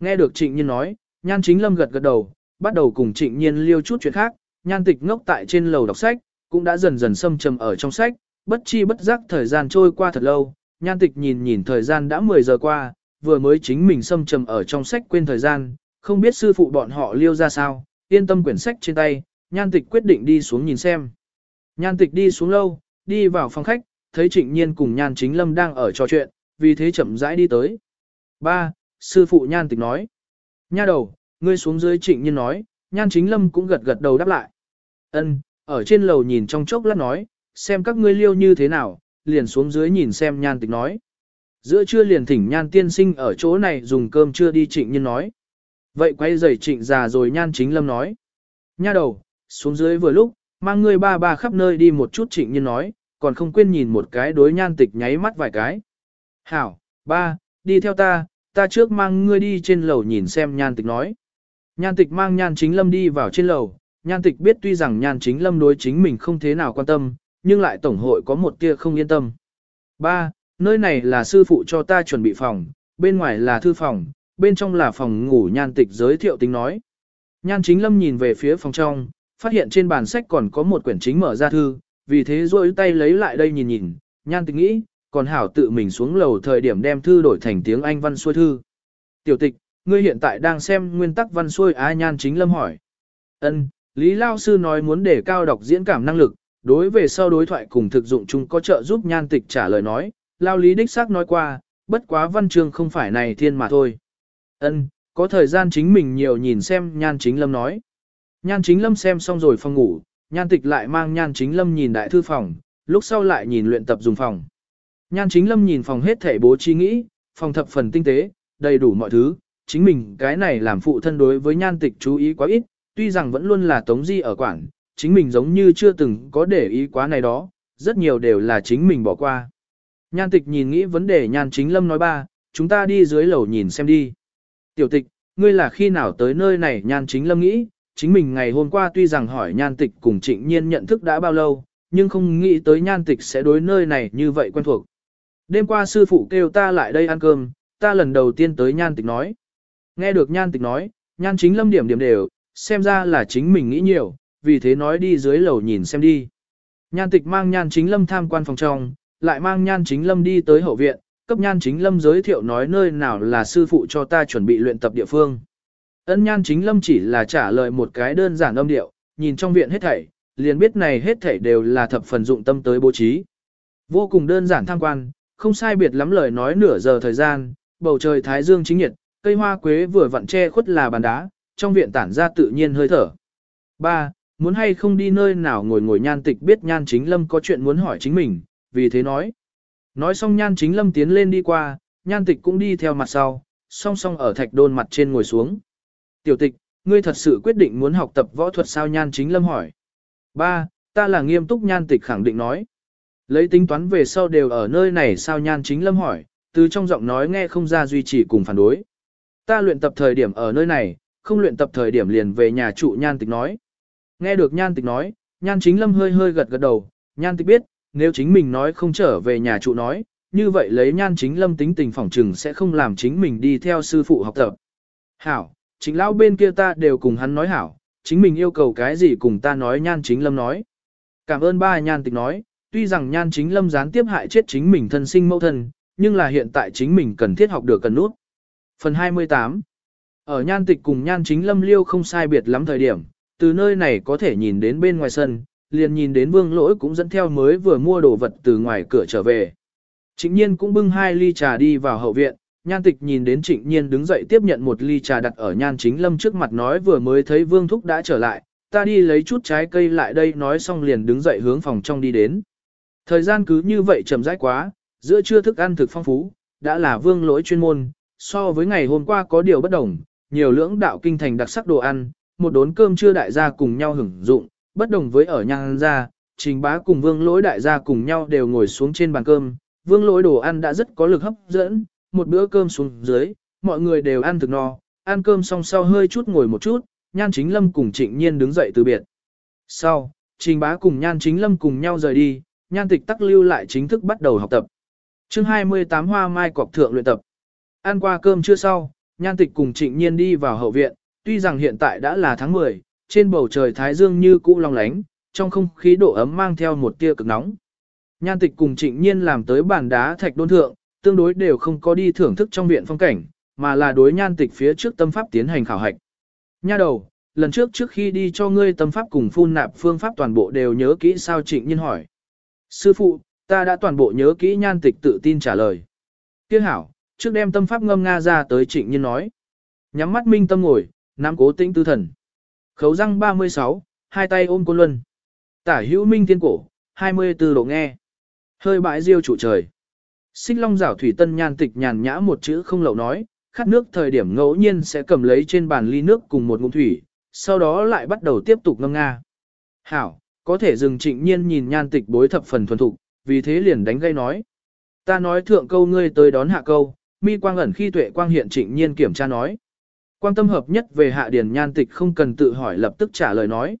Nghe được trịnh nhiên nói, nhan chính lâm gật gật đầu, bắt đầu cùng trịnh nhiên liêu chút chuyện khác, nhan tịch ngốc tại trên lầu đọc sách, cũng đã dần dần xâm trầm ở trong sách, bất chi bất giác thời gian trôi qua thật lâu, nhan tịch nhìn nhìn thời gian đã 10 giờ qua, vừa mới chính mình xâm trầm ở trong sách quên thời gian, không biết sư phụ bọn họ liêu ra sao, yên tâm quyển sách trên tay, nhan tịch quyết định đi xuống nhìn xem. Nhan tịch đi xuống lâu, đi vào phòng khách, thấy trịnh nhiên cùng nhan chính lâm đang ở trò chuyện, vì thế chậm rãi đi tới. Ba, sư phụ nhan tịch nói. Nha đầu, ngươi xuống dưới trịnh nhiên nói, nhan chính lâm cũng gật gật đầu đáp lại. Ân, ở trên lầu nhìn trong chốc lát nói, xem các ngươi liêu như thế nào, liền xuống dưới nhìn xem nhan tịch nói. Giữa trưa liền thỉnh nhan tiên sinh ở chỗ này dùng cơm trưa đi trịnh nhiên nói. Vậy quay giày trịnh già rồi nhan chính lâm nói. Nha đầu, xuống dưới vừa lúc, mang ngươi ba ba khắp nơi đi một chút trịnh nhiên nói, còn không quên nhìn một cái đối nhan tịch nháy mắt vài cái. Hảo, ba, đi theo ta, ta trước mang ngươi đi trên lầu nhìn xem nhan tịch nói. Nhan tịch mang nhan chính lâm đi vào trên lầu, nhan tịch biết tuy rằng nhan chính lâm đối chính mình không thế nào quan tâm, nhưng lại tổng hội có một tia không yên tâm. Ba, nơi này là sư phụ cho ta chuẩn bị phòng, bên ngoài là thư phòng, bên trong là phòng ngủ nhan tịch giới thiệu tính nói. Nhan chính lâm nhìn về phía phòng trong, phát hiện trên bàn sách còn có một quyển chính mở ra thư, vì thế rôi tay lấy lại đây nhìn nhìn, nhan tịch nghĩ, còn hảo tự mình xuống lầu thời điểm đem thư đổi thành tiếng Anh văn xuôi thư. Tiểu tịch, ngươi hiện tại đang xem nguyên tắc văn xuôi á nhan chính lâm hỏi. ân Lý Lao Sư nói muốn để cao đọc diễn cảm năng lực, đối về sau đối thoại cùng thực dụng chúng có trợ giúp nhan tịch trả lời nói, Lao Lý đích xác nói qua, bất quá văn chương không phải này thiên mà thôi. ân có thời gian chính mình nhiều nhìn xem nhan chính lâm nói. Nhan chính lâm xem xong rồi phòng ngủ, nhan tịch lại mang nhan chính lâm nhìn đại thư phòng, lúc sau lại nhìn luyện tập dùng phòng. Nhan chính lâm nhìn phòng hết thể bố trí nghĩ, phòng thập phần tinh tế, đầy đủ mọi thứ, chính mình cái này làm phụ thân đối với nhan tịch chú ý quá ít, tuy rằng vẫn luôn là tống di ở quảng, chính mình giống như chưa từng có để ý quá này đó, rất nhiều đều là chính mình bỏ qua. Nhan tịch nhìn nghĩ vấn đề nhan chính lâm nói ba, chúng ta đi dưới lầu nhìn xem đi. Tiểu tịch, ngươi là khi nào tới nơi này nhan chính lâm nghĩ, chính mình ngày hôm qua tuy rằng hỏi nhan tịch cùng trịnh nhiên nhận thức đã bao lâu, nhưng không nghĩ tới nhan tịch sẽ đối nơi này như vậy quen thuộc. Đêm qua sư phụ kêu ta lại đây ăn cơm, ta lần đầu tiên tới nhan tịch nói. Nghe được nhan tịch nói, nhan chính lâm điểm điểm đều, xem ra là chính mình nghĩ nhiều, vì thế nói đi dưới lầu nhìn xem đi. Nhan tịch mang nhan chính lâm tham quan phòng trong, lại mang nhan chính lâm đi tới hậu viện, cấp nhan chính lâm giới thiệu nói nơi nào là sư phụ cho ta chuẩn bị luyện tập địa phương. Ân nhan chính lâm chỉ là trả lời một cái đơn giản âm điệu, nhìn trong viện hết thảy, liền biết này hết thảy đều là thập phần dụng tâm tới bố trí. Vô cùng đơn giản tham quan, không sai biệt lắm lời nói nửa giờ thời gian, bầu trời thái dương chính nhiệt, cây hoa quế vừa vặn che khuất là bàn đá, trong viện tản ra tự nhiên hơi thở. 3. Muốn hay không đi nơi nào ngồi ngồi nhan tịch biết nhan chính lâm có chuyện muốn hỏi chính mình, vì thế nói. Nói xong nhan chính lâm tiến lên đi qua, nhan tịch cũng đi theo mặt sau, song song ở thạch đôn mặt trên ngồi xuống. Tiểu tịch, ngươi thật sự quyết định muốn học tập võ thuật sao nhan chính lâm hỏi. Ba, ta là nghiêm túc nhan tịch khẳng định nói. Lấy tính toán về sau đều ở nơi này sao nhan chính lâm hỏi, từ trong giọng nói nghe không ra duy trì cùng phản đối. Ta luyện tập thời điểm ở nơi này, không luyện tập thời điểm liền về nhà trụ nhan tịch nói. Nghe được nhan tịch nói, nhan chính lâm hơi hơi gật gật đầu, nhan tịch biết, nếu chính mình nói không trở về nhà trụ nói, như vậy lấy nhan chính lâm tính tình phỏng trừng sẽ không làm chính mình đi theo sư phụ học tập. Hảo, chính lão bên kia ta đều cùng hắn nói hảo, chính mình yêu cầu cái gì cùng ta nói nhan chính lâm nói. Cảm ơn ba nhan tịch nói, tuy rằng nhan chính lâm gián tiếp hại chết chính mình thân sinh mẫu thân, nhưng là hiện tại chính mình cần thiết học được cần nút. Phần 28 Ở nhan tịch cùng nhan chính lâm liêu không sai biệt lắm thời điểm, từ nơi này có thể nhìn đến bên ngoài sân, liền nhìn đến vương lỗi cũng dẫn theo mới vừa mua đồ vật từ ngoài cửa trở về. chính nhiên cũng bưng hai ly trà đi vào hậu viện, nhan tịch nhìn đến trịnh nhiên đứng dậy tiếp nhận một ly trà đặt ở nhan chính lâm trước mặt nói vừa mới thấy vương thúc đã trở lại, ta đi lấy chút trái cây lại đây nói xong liền đứng dậy hướng phòng trong đi đến. Thời gian cứ như vậy chậm rãi quá, giữa trưa thức ăn thực phong phú, đã là vương lỗi chuyên môn, so với ngày hôm qua có điều bất đồng, nhiều lưỡng đạo kinh thành đặc sắc đồ ăn, một đốn cơm trưa đại gia cùng nhau hưởng dụng, bất đồng với ở nhan gia, trình bá cùng vương lỗi đại gia cùng nhau đều ngồi xuống trên bàn cơm, vương lỗi đồ ăn đã rất có lực hấp dẫn, một bữa cơm xuống dưới, mọi người đều ăn thực no, ăn cơm xong sau hơi chút ngồi một chút, nhan chính lâm cùng trịnh nhiên đứng dậy từ biệt. Sau, trình bá cùng nhan chính lâm cùng nhau rời đi, nhan tịch tắc lưu lại chính thức bắt đầu học tập. chương 28 hoa mai cọc thượng luyện tập. Ăn qua cơm chưa sau, nhan tịch cùng trịnh nhiên đi vào hậu viện, tuy rằng hiện tại đã là tháng 10, trên bầu trời thái dương như cũ long lánh, trong không khí độ ấm mang theo một tia cực nóng. Nhan tịch cùng trịnh nhiên làm tới bàn đá thạch đôn thượng, tương đối đều không có đi thưởng thức trong viện phong cảnh, mà là đối nhan tịch phía trước tâm pháp tiến hành khảo hạch. Nha đầu, lần trước trước khi đi cho ngươi tâm pháp cùng phun nạp phương pháp toàn bộ đều nhớ kỹ sao trịnh nhiên hỏi. Sư phụ, ta đã toàn bộ nhớ kỹ nhan tịch tự tin trả lời. Tiếc hảo, trước đem tâm pháp ngâm Nga ra tới trịnh nhiên nói. Nhắm mắt minh tâm ngồi, nắm cố tĩnh tư thần. Khấu răng 36, hai tay ôm côn luân. Tả hữu minh thiên cổ, 24 độ nghe. Hơi bãi diêu trụ trời. Xích long rảo thủy tân nhan tịch nhàn nhã một chữ không lậu nói, khát nước thời điểm ngẫu nhiên sẽ cầm lấy trên bàn ly nước cùng một ngụm thủy, sau đó lại bắt đầu tiếp tục ngâm nga. Hảo, có thể dừng trịnh nhiên nhìn nhan tịch bối thập phần thuần thục, vì thế liền đánh gây nói. Ta nói thượng câu ngươi tới đón hạ câu, mi quang ẩn khi tuệ quang hiện trịnh nhiên kiểm tra nói. Quang tâm hợp nhất về hạ điển nhan tịch không cần tự hỏi lập tức trả lời nói.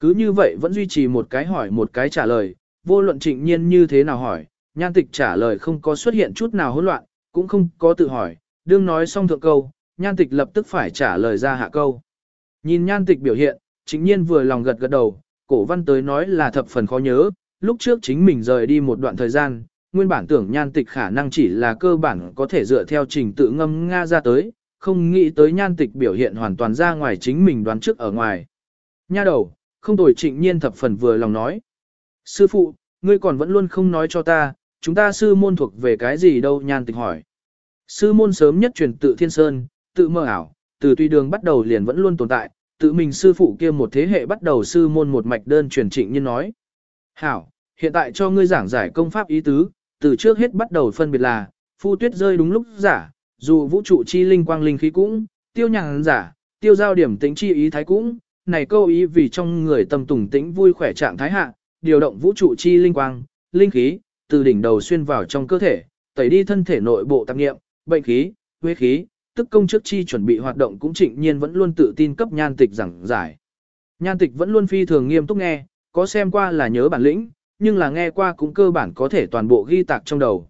Cứ như vậy vẫn duy trì một cái hỏi một cái trả lời, vô luận trịnh nhiên như thế nào hỏi, nhan tịch trả lời không có xuất hiện chút nào hỗn loạn, cũng không có tự hỏi, đương nói xong thượng câu, nhan tịch lập tức phải trả lời ra hạ câu. Nhìn nhan tịch biểu hiện, trịnh nhiên vừa lòng gật gật đầu, cổ văn tới nói là thập phần khó nhớ, lúc trước chính mình rời đi một đoạn thời gian, nguyên bản tưởng nhan tịch khả năng chỉ là cơ bản có thể dựa theo trình tự ngâm Nga ra tới, không nghĩ tới nhan tịch biểu hiện hoàn toàn ra ngoài chính mình đoán trước ở ngoài. Nha đầu, không tồi trịnh nhiên thập phần vừa lòng nói. Sư phụ, ngươi còn vẫn luôn không nói cho ta, chúng ta sư môn thuộc về cái gì đâu nhan tịch hỏi. Sư môn sớm nhất truyền tự thiên sơn, tự mơ ảo, từ tuy đường bắt đầu liền vẫn luôn tồn tại, tự mình sư phụ kia một thế hệ bắt đầu sư môn một mạch đơn truyền trịnh nhân nói. Hảo, hiện tại cho ngươi giảng giải công pháp ý tứ, từ trước hết bắt đầu phân biệt là, phu tuyết rơi đúng lúc giả, dù vũ trụ chi linh quang linh khí cũng, tiêu nhàng giả, tiêu giao điểm tính chi ý thái cũng, này câu ý vì trong người tâm tùng tĩnh vui khỏe trạng thái hạ, điều động vũ trụ chi linh quang, linh khí, từ đỉnh đầu xuyên vào trong cơ thể, tẩy đi thân thể nội bộ tạp nghiệm, bệnh khí, huyết khí, tức công trước chi chuẩn bị hoạt động cũng trịnh nhiên vẫn luôn tự tin cấp nhan tịch giảng giải. Nhan tịch vẫn luôn phi thường nghiêm túc nghe, có xem qua là nhớ bản lĩnh, nhưng là nghe qua cũng cơ bản có thể toàn bộ ghi tạc trong đầu.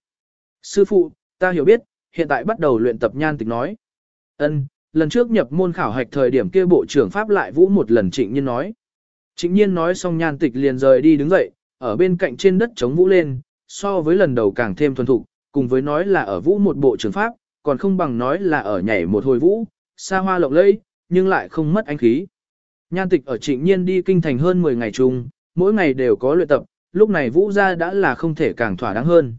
Sư phụ, ta hiểu biết, hiện tại bắt đầu luyện tập nhan tịch nói. Ân, lần trước nhập môn khảo hạch thời điểm kia bộ trưởng pháp lại vũ một lần trịnh nhiên nói. Trịnh nhiên nói xong nhan tịch liền rời đi đứng dậy, ở bên cạnh trên đất chống vũ lên, so với lần đầu càng thêm thuần thục, cùng với nói là ở vũ một bộ trưởng pháp, còn không bằng nói là ở nhảy một hồi vũ, xa hoa lộng lẫy, nhưng lại không mất ánh khí. Nhan tịch ở trịnh nhiên đi kinh thành hơn 10 ngày chung, mỗi ngày đều có luyện tập, lúc này vũ ra đã là không thể càng thỏa đáng hơn.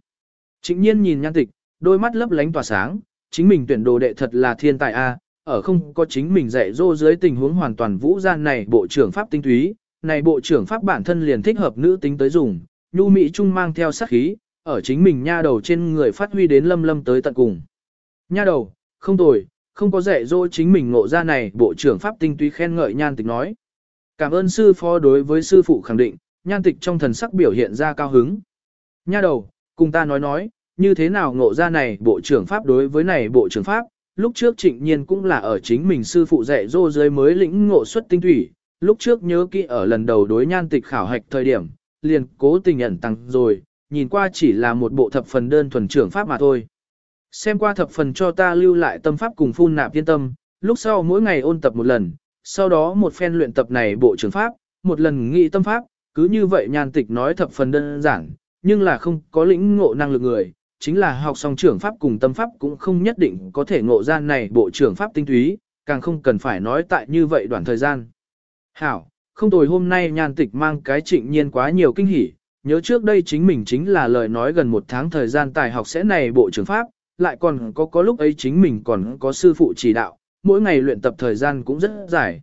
Trịnh nhiên nhìn nhan tịch, đôi mắt lấp lánh tỏa sáng, chính mình tuyển đồ đệ thật là thiên tài a, ở không có chính mình dạy dỗ dưới tình huống hoàn toàn vũ gian này bộ trưởng pháp tinh túy, này bộ trưởng pháp bản thân liền thích hợp nữ tính tới dùng, nhu mỹ trung mang theo sát khí, ở chính mình nha đầu trên người phát huy đến lâm lâm tới tận cùng. Nha đầu, không tồi, không có dạy dỗ chính mình ngộ ra này bộ trưởng pháp tinh túy khen ngợi nhan tịch nói. Cảm ơn sư phó đối với sư phụ khẳng định, nhan tịch trong thần sắc biểu hiện ra cao hứng. Nha đầu, cùng ta nói nói, như thế nào ngộ ra này bộ trưởng pháp đối với này bộ trưởng pháp, lúc trước trịnh nhiên cũng là ở chính mình sư phụ dạy dỗ dưới mới lĩnh ngộ xuất tinh thủy, lúc trước nhớ kỹ ở lần đầu đối nhan tịch khảo hạch thời điểm, liền cố tình ẩn tăng rồi, nhìn qua chỉ là một bộ thập phần đơn thuần trưởng pháp mà thôi. Xem qua thập phần cho ta lưu lại tâm pháp cùng phun nạp yên tâm, lúc sau mỗi ngày ôn tập một lần, sau đó một phen luyện tập này bộ trưởng pháp, một lần nghị tâm pháp, cứ như vậy nhàn tịch nói thập phần đơn giản, nhưng là không có lĩnh ngộ năng lực người, chính là học xong trưởng pháp cùng tâm pháp cũng không nhất định có thể ngộ ra này bộ trưởng pháp tinh túy, càng không cần phải nói tại như vậy đoạn thời gian. Hảo, không tồi hôm nay nhan tịch mang cái trịnh nhiên quá nhiều kinh hỉ, nhớ trước đây chính mình chính là lời nói gần một tháng thời gian tài học sẽ này bộ trưởng pháp, lại còn có có lúc ấy chính mình còn có sư phụ chỉ đạo, mỗi ngày luyện tập thời gian cũng rất dài.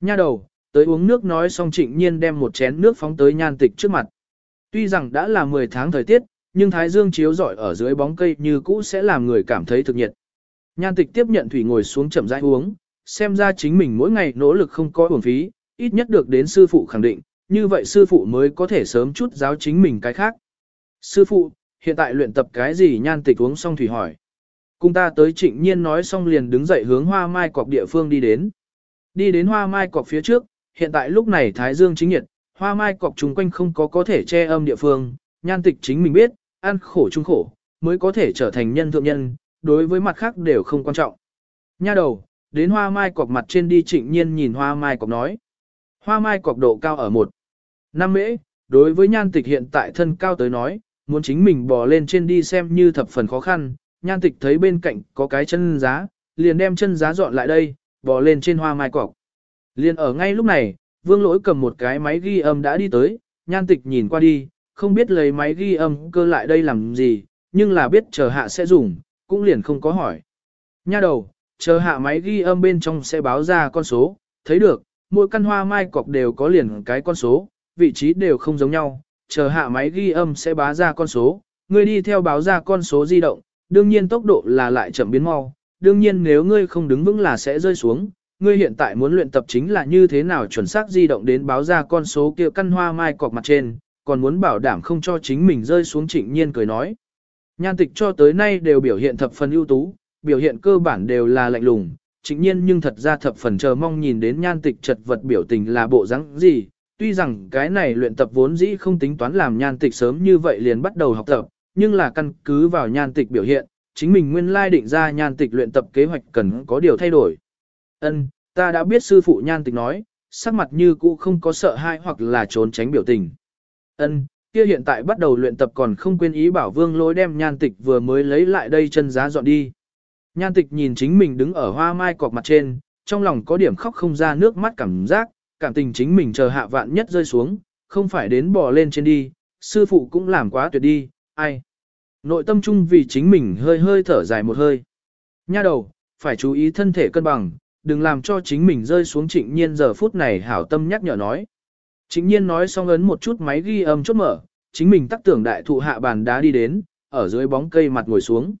Nha đầu, tới uống nước nói xong trịnh nhiên đem một chén nước phóng tới nhan tịch trước mặt. Tuy rằng đã là 10 tháng thời tiết, nhưng thái dương chiếu rọi ở dưới bóng cây như cũ sẽ làm người cảm thấy thực nhiệt. Nhan tịch tiếp nhận thủy ngồi xuống chậm rãi uống, xem ra chính mình mỗi ngày nỗ lực không có uổng phí, ít nhất được đến sư phụ khẳng định, như vậy sư phụ mới có thể sớm chút giáo chính mình cái khác. Sư phụ, hiện tại luyện tập cái gì nhan tịch uống xong thủy hỏi. Cùng ta tới trịnh nhiên nói xong liền đứng dậy hướng hoa mai cọc địa phương đi đến. Đi đến hoa mai cọc phía trước, hiện tại lúc này thái dương chính nhiệt, hoa mai cọc chung quanh không có có thể che âm địa phương, nhan tịch chính mình biết, ăn khổ chung khổ, mới có thể trở thành nhân thượng nhân, đối với mặt khác đều không quan trọng. Nha đầu, đến hoa mai cọc mặt trên đi trịnh nhiên nhìn hoa mai cọc nói. Hoa mai cọc độ cao ở một. Năm mễ, đối với nhan tịch hiện tại thân cao tới nói, muốn chính mình bò lên trên đi xem như thập phần khó khăn, nhan tịch thấy bên cạnh có cái chân giá, liền đem chân giá dọn lại đây, bò lên trên hoa mai cọc. Liền ở ngay lúc này, vương lỗi cầm một cái máy ghi âm đã đi tới, nhan tịch nhìn qua đi, không biết lấy máy ghi âm cơ lại đây làm gì, nhưng là biết chờ hạ sẽ dùng, cũng liền không có hỏi. Nha đầu, chờ hạ máy ghi âm bên trong sẽ báo ra con số, thấy được, mỗi căn hoa mai cọc đều có liền cái con số, vị trí đều không giống nhau, chờ hạ máy ghi âm sẽ báo ra con số, ngươi đi theo báo ra con số di động, đương nhiên tốc độ là lại chậm biến mau, đương nhiên nếu ngươi không đứng vững là sẽ rơi xuống, ngươi hiện tại muốn luyện tập chính là như thế nào chuẩn xác di động đến báo ra con số kia căn hoa mai cọc mặt trên, còn muốn bảo đảm không cho chính mình rơi xuống trịnh nhiên cười nói. Nhan tịch cho tới nay đều biểu hiện thập phần ưu tú, biểu hiện cơ bản đều là lạnh lùng, trịnh nhiên nhưng thật ra thập phần chờ mong nhìn đến nhan tịch chật vật biểu tình là bộ dáng gì. Tuy rằng cái này luyện tập vốn dĩ không tính toán làm nhan tịch sớm như vậy liền bắt đầu học tập, nhưng là căn cứ vào nhan tịch biểu hiện, chính mình nguyên lai định ra nhan tịch luyện tập kế hoạch cần có điều thay đổi. Ân, ta đã biết sư phụ nhan tịch nói, sắc mặt như cũ không có sợ hãi hoặc là trốn tránh biểu tình. Ân, kia hiện tại bắt đầu luyện tập còn không quên ý bảo vương lối đem nhan tịch vừa mới lấy lại đây chân giá dọn đi. Nhan tịch nhìn chính mình đứng ở hoa mai cọc mặt trên, trong lòng có điểm khóc không ra nước mắt cảm giác, cảm tình chính mình chờ hạ vạn nhất rơi xuống, không phải đến bò lên trên đi, sư phụ cũng làm quá tuyệt đi, ai. Nội tâm chung vì chính mình hơi hơi thở dài một hơi. Nha đầu, phải chú ý thân thể cân bằng, đừng làm cho chính mình rơi xuống trịnh nhiên giờ phút này hảo tâm nhắc nhở nói. Trịnh nhiên nói xong ấn một chút máy ghi âm chốt mở, chính mình tắc tưởng đại thụ hạ bàn đá đi đến, ở dưới bóng cây mặt ngồi xuống.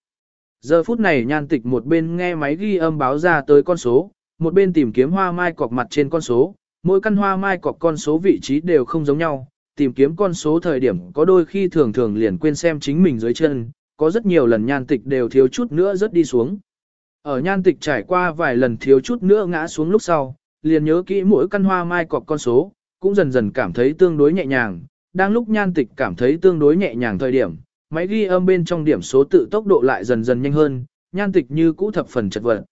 Giờ phút này nhan tịch một bên nghe máy ghi âm báo ra tới con số, một bên tìm kiếm hoa mai cọc mặt trên con số, mỗi căn hoa mai cọc con số vị trí đều không giống nhau, tìm kiếm con số thời điểm có đôi khi thường thường liền quên xem chính mình dưới chân, có rất nhiều lần nhan tịch đều thiếu chút nữa rất đi xuống. Ở nhan tịch trải qua vài lần thiếu chút nữa ngã xuống lúc sau, liền nhớ kỹ mỗi căn hoa mai cọc con số, cũng dần dần cảm thấy tương đối nhẹ nhàng. Đang lúc nhan tịch cảm thấy tương đối nhẹ nhàng thời điểm, máy ghi âm bên trong điểm số tự tốc độ lại dần dần nhanh hơn, nhan tịch như cũ thập phần chật vật.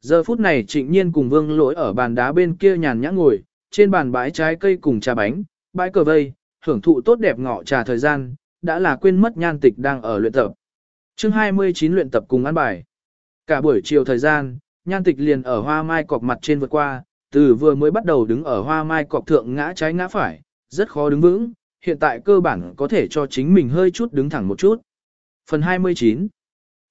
Giờ phút này trịnh nhiên cùng vương lỗi ở bàn đá bên kia nhàn nhã ngồi, trên bàn bãi trái cây cùng trà bánh, bãi cờ vây, hưởng thụ tốt đẹp ngọ trà thời gian, đã là quên mất nhan tịch đang ở luyện tập. chương 29 luyện tập cùng ăn bài. Cả buổi chiều thời gian, nhan tịch liền ở hoa mai cọc mặt trên vượt qua, từ vừa mới bắt đầu đứng ở hoa mai cọc thượng ngã trái ngã phải, rất khó đứng vững, hiện tại cơ bản có thể cho chính mình hơi chút đứng thẳng một chút. Phần 29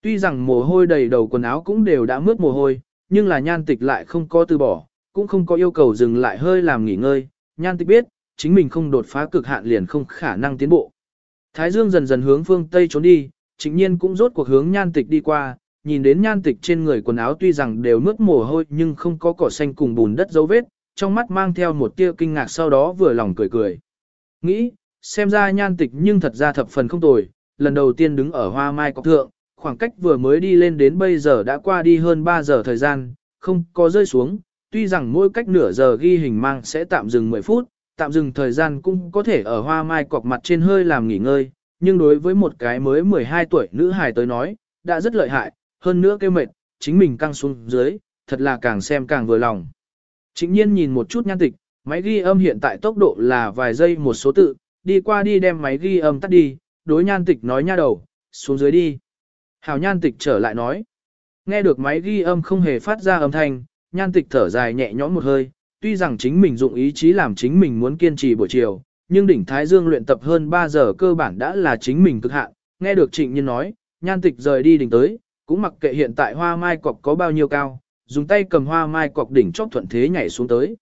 Tuy rằng mồ hôi đầy đầu quần áo cũng đều đã mướt mồ hôi, nhưng là nhan tịch lại không có từ bỏ, cũng không có yêu cầu dừng lại hơi làm nghỉ ngơi. Nhan tịch biết, chính mình không đột phá cực hạn liền không khả năng tiến bộ. Thái dương dần dần hướng phương Tây trốn đi, chính nhiên cũng rốt cuộc hướng nhan tịch đi qua, nhìn đến nhan tịch trên người quần áo tuy rằng đều mướt mồ hôi nhưng không có cỏ xanh cùng bùn đất dấu vết, trong mắt mang theo một tia kinh ngạc sau đó vừa lòng cười cười. Nghĩ, xem ra nhan tịch nhưng thật ra thập phần không tồi, lần đầu tiên đứng ở hoa mai cọc thượng, khoảng cách vừa mới đi lên đến bây giờ đã qua đi hơn 3 giờ thời gian, không có rơi xuống, tuy rằng mỗi cách nửa giờ ghi hình mang sẽ tạm dừng 10 phút, tạm dừng thời gian cũng có thể ở hoa mai cọc mặt trên hơi làm nghỉ ngơi, nhưng đối với một cái mới 12 tuổi nữ hài tới nói, đã rất lợi hại, hơn nữa kêu mệt, chính mình căng xuống dưới, thật là càng xem càng vừa lòng. Chính nhiên nhìn một chút nhan tịch, máy ghi âm hiện tại tốc độ là vài giây một số tự, đi qua đi đem máy ghi âm tắt đi, đối nhan tịch nói nha đầu, xuống dưới đi. Hảo nhan tịch trở lại nói. Nghe được máy ghi âm không hề phát ra âm thanh, nhan tịch thở dài nhẹ nhõm một hơi, tuy rằng chính mình dụng ý chí làm chính mình muốn kiên trì buổi chiều, nhưng đỉnh Thái Dương luyện tập hơn 3 giờ cơ bản đã là chính mình cực hạn. Nghe được trịnh nhiên nói, nhan tịch rời đi đỉnh tới, cũng mặc kệ hiện tại hoa mai cọc có bao nhiêu cao, dùng tay cầm hoa mai cọc đỉnh chóp thuận thế nhảy xuống tới.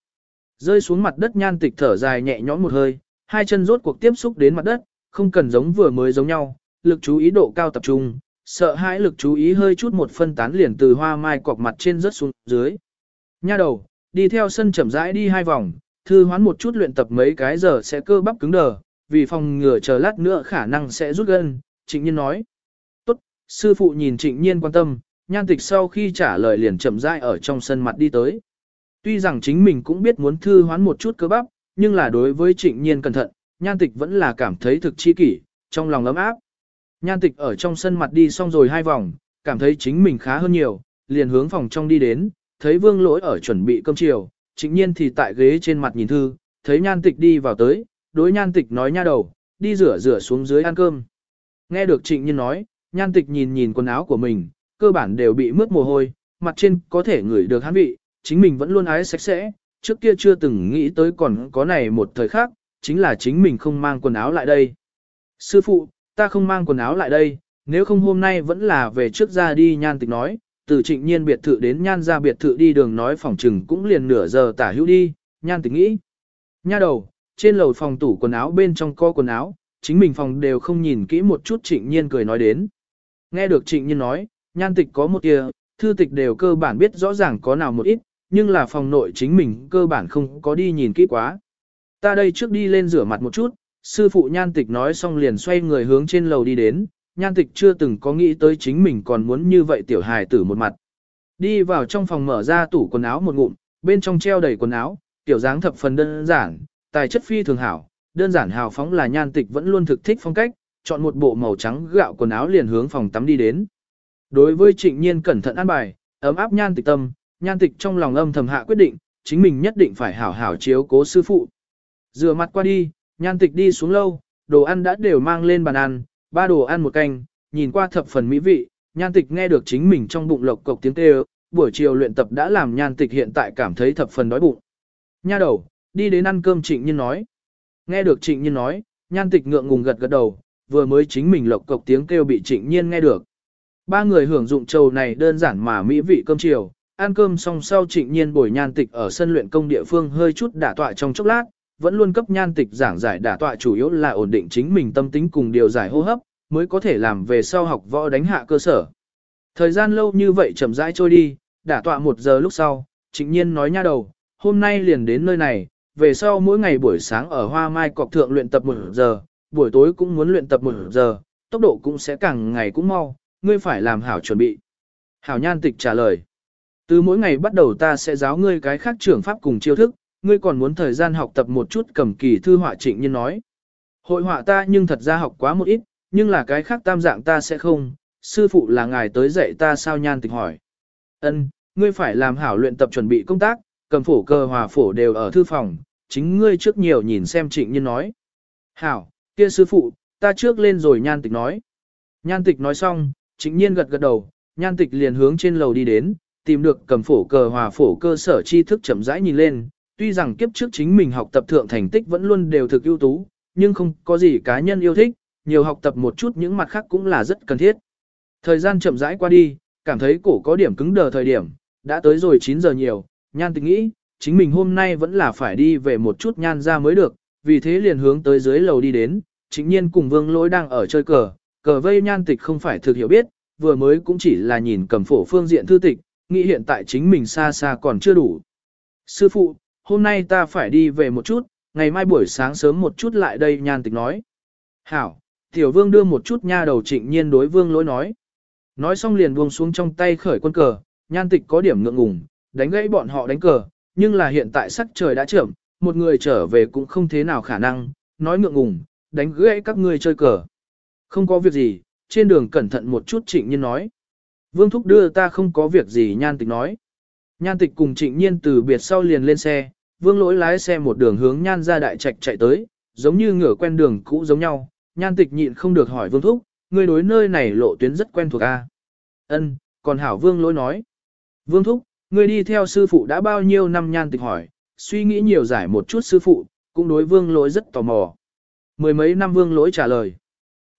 Rơi xuống mặt đất nhan tịch thở dài nhẹ nhõm một hơi, hai chân rốt cuộc tiếp xúc đến mặt đất, không cần giống vừa mới giống nhau, lực chú ý độ cao tập trung, sợ hãi lực chú ý hơi chút một phân tán liền từ hoa mai cọc mặt trên rớt xuống dưới. Nha đầu, đi theo sân chậm rãi đi hai vòng, thư hoán một chút luyện tập mấy cái giờ sẽ cơ bắp cứng đờ, vì phòng ngừa chờ lát nữa khả năng sẽ rút gân, trịnh nhiên nói. Tốt, sư phụ nhìn trịnh nhiên quan tâm, nhan tịch sau khi trả lời liền chậm rãi ở trong sân mặt đi tới. Tuy rằng chính mình cũng biết muốn thư hoán một chút cơ bắp, nhưng là đối với trịnh nhiên cẩn thận, nhan tịch vẫn là cảm thấy thực chi kỷ, trong lòng ấm áp. Nhan tịch ở trong sân mặt đi xong rồi hai vòng, cảm thấy chính mình khá hơn nhiều, liền hướng phòng trong đi đến, thấy vương lỗi ở chuẩn bị cơm chiều, trịnh nhiên thì tại ghế trên mặt nhìn thư, thấy nhan tịch đi vào tới, đối nhan tịch nói nha đầu, đi rửa rửa xuống dưới ăn cơm. Nghe được trịnh nhiên nói, nhan tịch nhìn nhìn quần áo của mình, cơ bản đều bị mướt mồ hôi, mặt trên có thể ngửi được hán vị, chính mình vẫn luôn ái sạch sẽ, trước kia chưa từng nghĩ tới còn có này một thời khác, chính là chính mình không mang quần áo lại đây. Sư phụ, ta không mang quần áo lại đây, nếu không hôm nay vẫn là về trước ra đi nhan tịch nói, từ trịnh nhiên biệt thự đến nhan ra biệt thự đi đường nói phòng trừng cũng liền nửa giờ tả hữu đi, nhan tịch nghĩ. Nha đầu, trên lầu phòng tủ quần áo bên trong co quần áo, chính mình phòng đều không nhìn kỹ một chút trịnh nhiên cười nói đến. Nghe được trịnh nhiên nói, nhan tịch có một kia, thư tịch đều cơ bản biết rõ ràng có nào một ít, nhưng là phòng nội chính mình cơ bản không có đi nhìn kỹ quá. Ta đây trước đi lên rửa mặt một chút, sư phụ nhan tịch nói xong liền xoay người hướng trên lầu đi đến, nhan tịch chưa từng có nghĩ tới chính mình còn muốn như vậy tiểu hài tử một mặt. Đi vào trong phòng mở ra tủ quần áo một ngụm, bên trong treo đầy quần áo, tiểu dáng thập phần đơn giản, tài chất phi thường hảo, đơn giản hào phóng là nhan tịch vẫn luôn thực thích phong cách, chọn một bộ màu trắng gạo quần áo liền hướng phòng tắm đi đến. Đối với trịnh nhiên cẩn thận ăn bài, ấm áp nhan tịch tâm, nhan tịch trong lòng âm thầm hạ quyết định, chính mình nhất định phải hảo hảo chiếu cố sư phụ. Rửa mặt qua đi, nhan tịch đi xuống lâu, đồ ăn đã đều mang lên bàn ăn, ba đồ ăn một canh, nhìn qua thập phần mỹ vị, nhan tịch nghe được chính mình trong bụng lộc cộc tiếng kêu, buổi chiều luyện tập đã làm nhan tịch hiện tại cảm thấy thập phần đói bụng. Nha đầu, đi đến ăn cơm trịnh nhiên nói. Nghe được trịnh nhiên nói, nhan tịch ngượng ngùng gật gật đầu, vừa mới chính mình lộc cộc tiếng kêu bị trịnh nhiên nghe được. Ba người hưởng dụng trầu này đơn giản mà mỹ vị cơm chiều, ăn cơm xong sau trịnh nhiên bồi nhan tịch ở sân luyện công địa phương hơi chút đả tọa trong chốc lát, vẫn luôn cấp nhan tịch giảng giải đả tọa chủ yếu là ổn định chính mình tâm tính cùng điều giải hô hấp, mới có thể làm về sau học võ đánh hạ cơ sở. Thời gian lâu như vậy chậm rãi trôi đi, đả tọa một giờ lúc sau, trịnh nhiên nói nha đầu, hôm nay liền đến nơi này, về sau mỗi ngày buổi sáng ở hoa mai cọc thượng luyện tập một giờ, buổi tối cũng muốn luyện tập một giờ, tốc độ cũng sẽ càng ngày cũng mau, ngươi phải làm hảo chuẩn bị. Hảo nhan tịch trả lời. Từ mỗi ngày bắt đầu ta sẽ giáo ngươi cái khác trưởng pháp cùng chiêu thức, ngươi còn muốn thời gian học tập một chút cầm kỳ thư họa trịnh nhiên nói. Hội họa ta nhưng thật ra học quá một ít, nhưng là cái khác tam dạng ta sẽ không, sư phụ là ngài tới dạy ta sao nhan tịch hỏi. Ân, ngươi phải làm hảo luyện tập chuẩn bị công tác, cầm phổ cơ hòa phổ đều ở thư phòng, chính ngươi trước nhiều nhìn xem trịnh nhiên nói. Hảo, kia sư phụ, ta trước lên rồi nhan tịch nói. Nhan tịch nói xong, trịnh nhiên gật gật đầu, nhan tịch liền hướng trên lầu đi đến, tìm được cầm phổ cờ hòa phổ cơ sở tri thức chậm rãi nhìn lên. Tuy rằng kiếp trước chính mình học tập thượng thành tích vẫn luôn đều thực ưu tú, nhưng không có gì cá nhân yêu thích, nhiều học tập một chút những mặt khác cũng là rất cần thiết. Thời gian chậm rãi qua đi, cảm thấy cổ có điểm cứng đờ thời điểm, đã tới rồi 9 giờ nhiều, nhan tịch nghĩ, chính mình hôm nay vẫn là phải đi về một chút nhan ra mới được, vì thế liền hướng tới dưới lầu đi đến, chính nhiên cùng vương lỗi đang ở chơi cờ, cờ vây nhan tịch không phải thực hiểu biết, vừa mới cũng chỉ là nhìn cầm phổ phương diện thư tịch, nghĩ hiện tại chính mình xa xa còn chưa đủ. Sư phụ, hôm nay ta phải đi về một chút, ngày mai buổi sáng sớm một chút lại đây nhan tịch nói. Hảo, tiểu vương đưa một chút nha đầu trịnh nhiên đối vương lỗi nói. Nói xong liền buông xuống trong tay khởi quân cờ, nhan tịch có điểm ngượng ngùng, đánh gãy bọn họ đánh cờ, nhưng là hiện tại sắc trời đã trưởng, một người trở về cũng không thế nào khả năng, nói ngượng ngùng, đánh gãy các ngươi chơi cờ. Không có việc gì, trên đường cẩn thận một chút trịnh nhiên nói. Vương Thúc đưa ta không có việc gì nhan tịch nói. Nhan tịch cùng trịnh nhiên từ biệt sau liền lên xe, vương lỗi lái xe một đường hướng nhan ra đại trạch chạy tới, giống như ngửa quen đường cũ giống nhau. Nhan tịch nhịn không được hỏi vương thúc, người đối nơi này lộ tuyến rất quen thuộc a. Ân, còn hảo vương lỗi nói. Vương thúc, người đi theo sư phụ đã bao nhiêu năm nhan tịch hỏi, suy nghĩ nhiều giải một chút sư phụ, cũng đối vương lỗi rất tò mò. Mười mấy năm vương lỗi trả lời.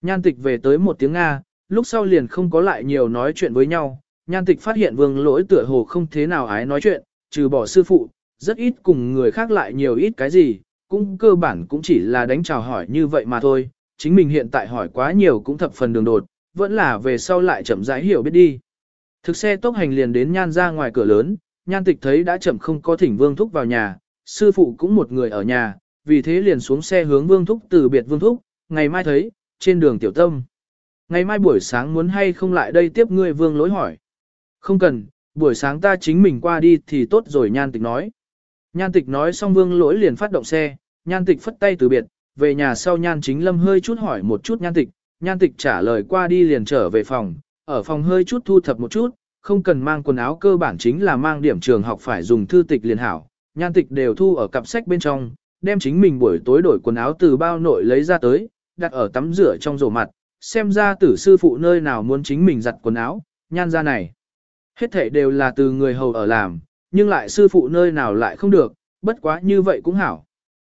Nhan tịch về tới một tiếng Nga, lúc sau liền không có lại nhiều nói chuyện với nhau. Nhan tịch phát hiện vương lỗi tựa hồ không thế nào ái nói chuyện, trừ bỏ sư phụ, rất ít cùng người khác lại nhiều ít cái gì, cũng cơ bản cũng chỉ là đánh chào hỏi như vậy mà thôi. Chính mình hiện tại hỏi quá nhiều cũng thập phần đường đột, vẫn là về sau lại chậm rãi hiểu biết đi. Thực xe tốc hành liền đến nhan ra ngoài cửa lớn, nhan tịch thấy đã chậm không có thỉnh vương thúc vào nhà, sư phụ cũng một người ở nhà, vì thế liền xuống xe hướng vương thúc từ biệt vương thúc, ngày mai thấy, trên đường tiểu tâm. Ngày mai buổi sáng muốn hay không lại đây tiếp ngươi vương lỗi hỏi. Không cần, buổi sáng ta chính mình qua đi thì tốt rồi nhan tịch nói. Nhan tịch nói xong vương lỗi liền phát động xe, nhan tịch phất tay từ biệt, về nhà sau nhan chính lâm hơi chút hỏi một chút nhan tịch, nhan tịch trả lời qua đi liền trở về phòng, ở phòng hơi chút thu thập một chút, không cần mang quần áo cơ bản chính là mang điểm trường học phải dùng thư tịch liền hảo, nhan tịch đều thu ở cặp sách bên trong, đem chính mình buổi tối đổi quần áo từ bao nội lấy ra tới, đặt ở tắm rửa trong rổ mặt, xem ra tử sư phụ nơi nào muốn chính mình giặt quần áo, nhan ra này. Hết thể đều là từ người hầu ở làm, nhưng lại sư phụ nơi nào lại không được, bất quá như vậy cũng hảo.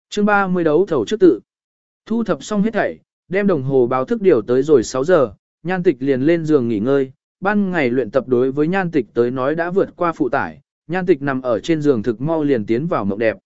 chương 30 đấu thầu trước tự. Thu thập xong hết thảy, đem đồng hồ báo thức điều tới rồi 6 giờ, nhan tịch liền lên giường nghỉ ngơi, ban ngày luyện tập đối với nhan tịch tới nói đã vượt qua phụ tải, nhan tịch nằm ở trên giường thực mau liền tiến vào mộng đẹp.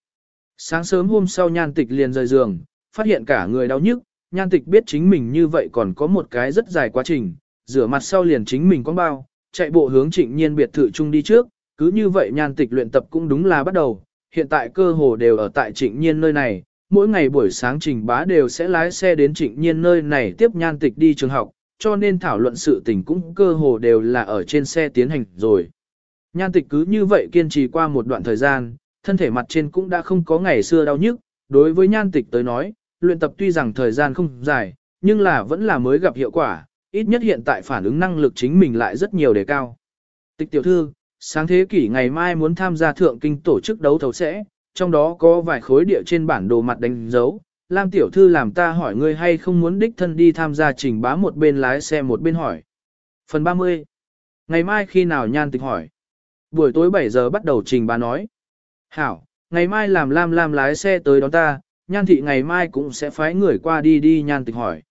Sáng sớm hôm sau nhan tịch liền rời giường, phát hiện cả người đau nhức, nhan tịch biết chính mình như vậy còn có một cái rất dài quá trình, rửa mặt sau liền chính mình con bao, chạy bộ hướng trịnh nhiên biệt thự chung đi trước, cứ như vậy nhan tịch luyện tập cũng đúng là bắt đầu, hiện tại cơ hồ đều ở tại trịnh nhiên nơi này, mỗi ngày buổi sáng trình bá đều sẽ lái xe đến trịnh nhiên nơi này tiếp nhan tịch đi trường học, cho nên thảo luận sự tình cũng cơ hồ đều là ở trên xe tiến hành rồi. Nhan tịch cứ như vậy kiên trì qua một đoạn thời gian, thân thể mặt trên cũng đã không có ngày xưa đau nhức, đối với nhan tịch tới nói, luyện tập tuy rằng thời gian không dài, nhưng là vẫn là mới gặp hiệu quả, ít nhất hiện tại phản ứng năng lực chính mình lại rất nhiều đề cao. Tịch tiểu thư, sáng thế kỷ ngày mai muốn tham gia thượng kinh tổ chức đấu thầu sẽ, trong đó có vài khối địa trên bản đồ mặt đánh dấu. Lam tiểu thư làm ta hỏi ngươi hay không muốn đích thân đi tham gia trình bá một bên lái xe một bên hỏi. Phần 30. Ngày mai khi nào nhan tịch hỏi? Buổi tối 7 giờ bắt đầu trình bá nói. Hảo, ngày mai làm Lam Lam lái xe tới đón ta, nhan thị ngày mai cũng sẽ phái người qua đi đi nhan tịch hỏi.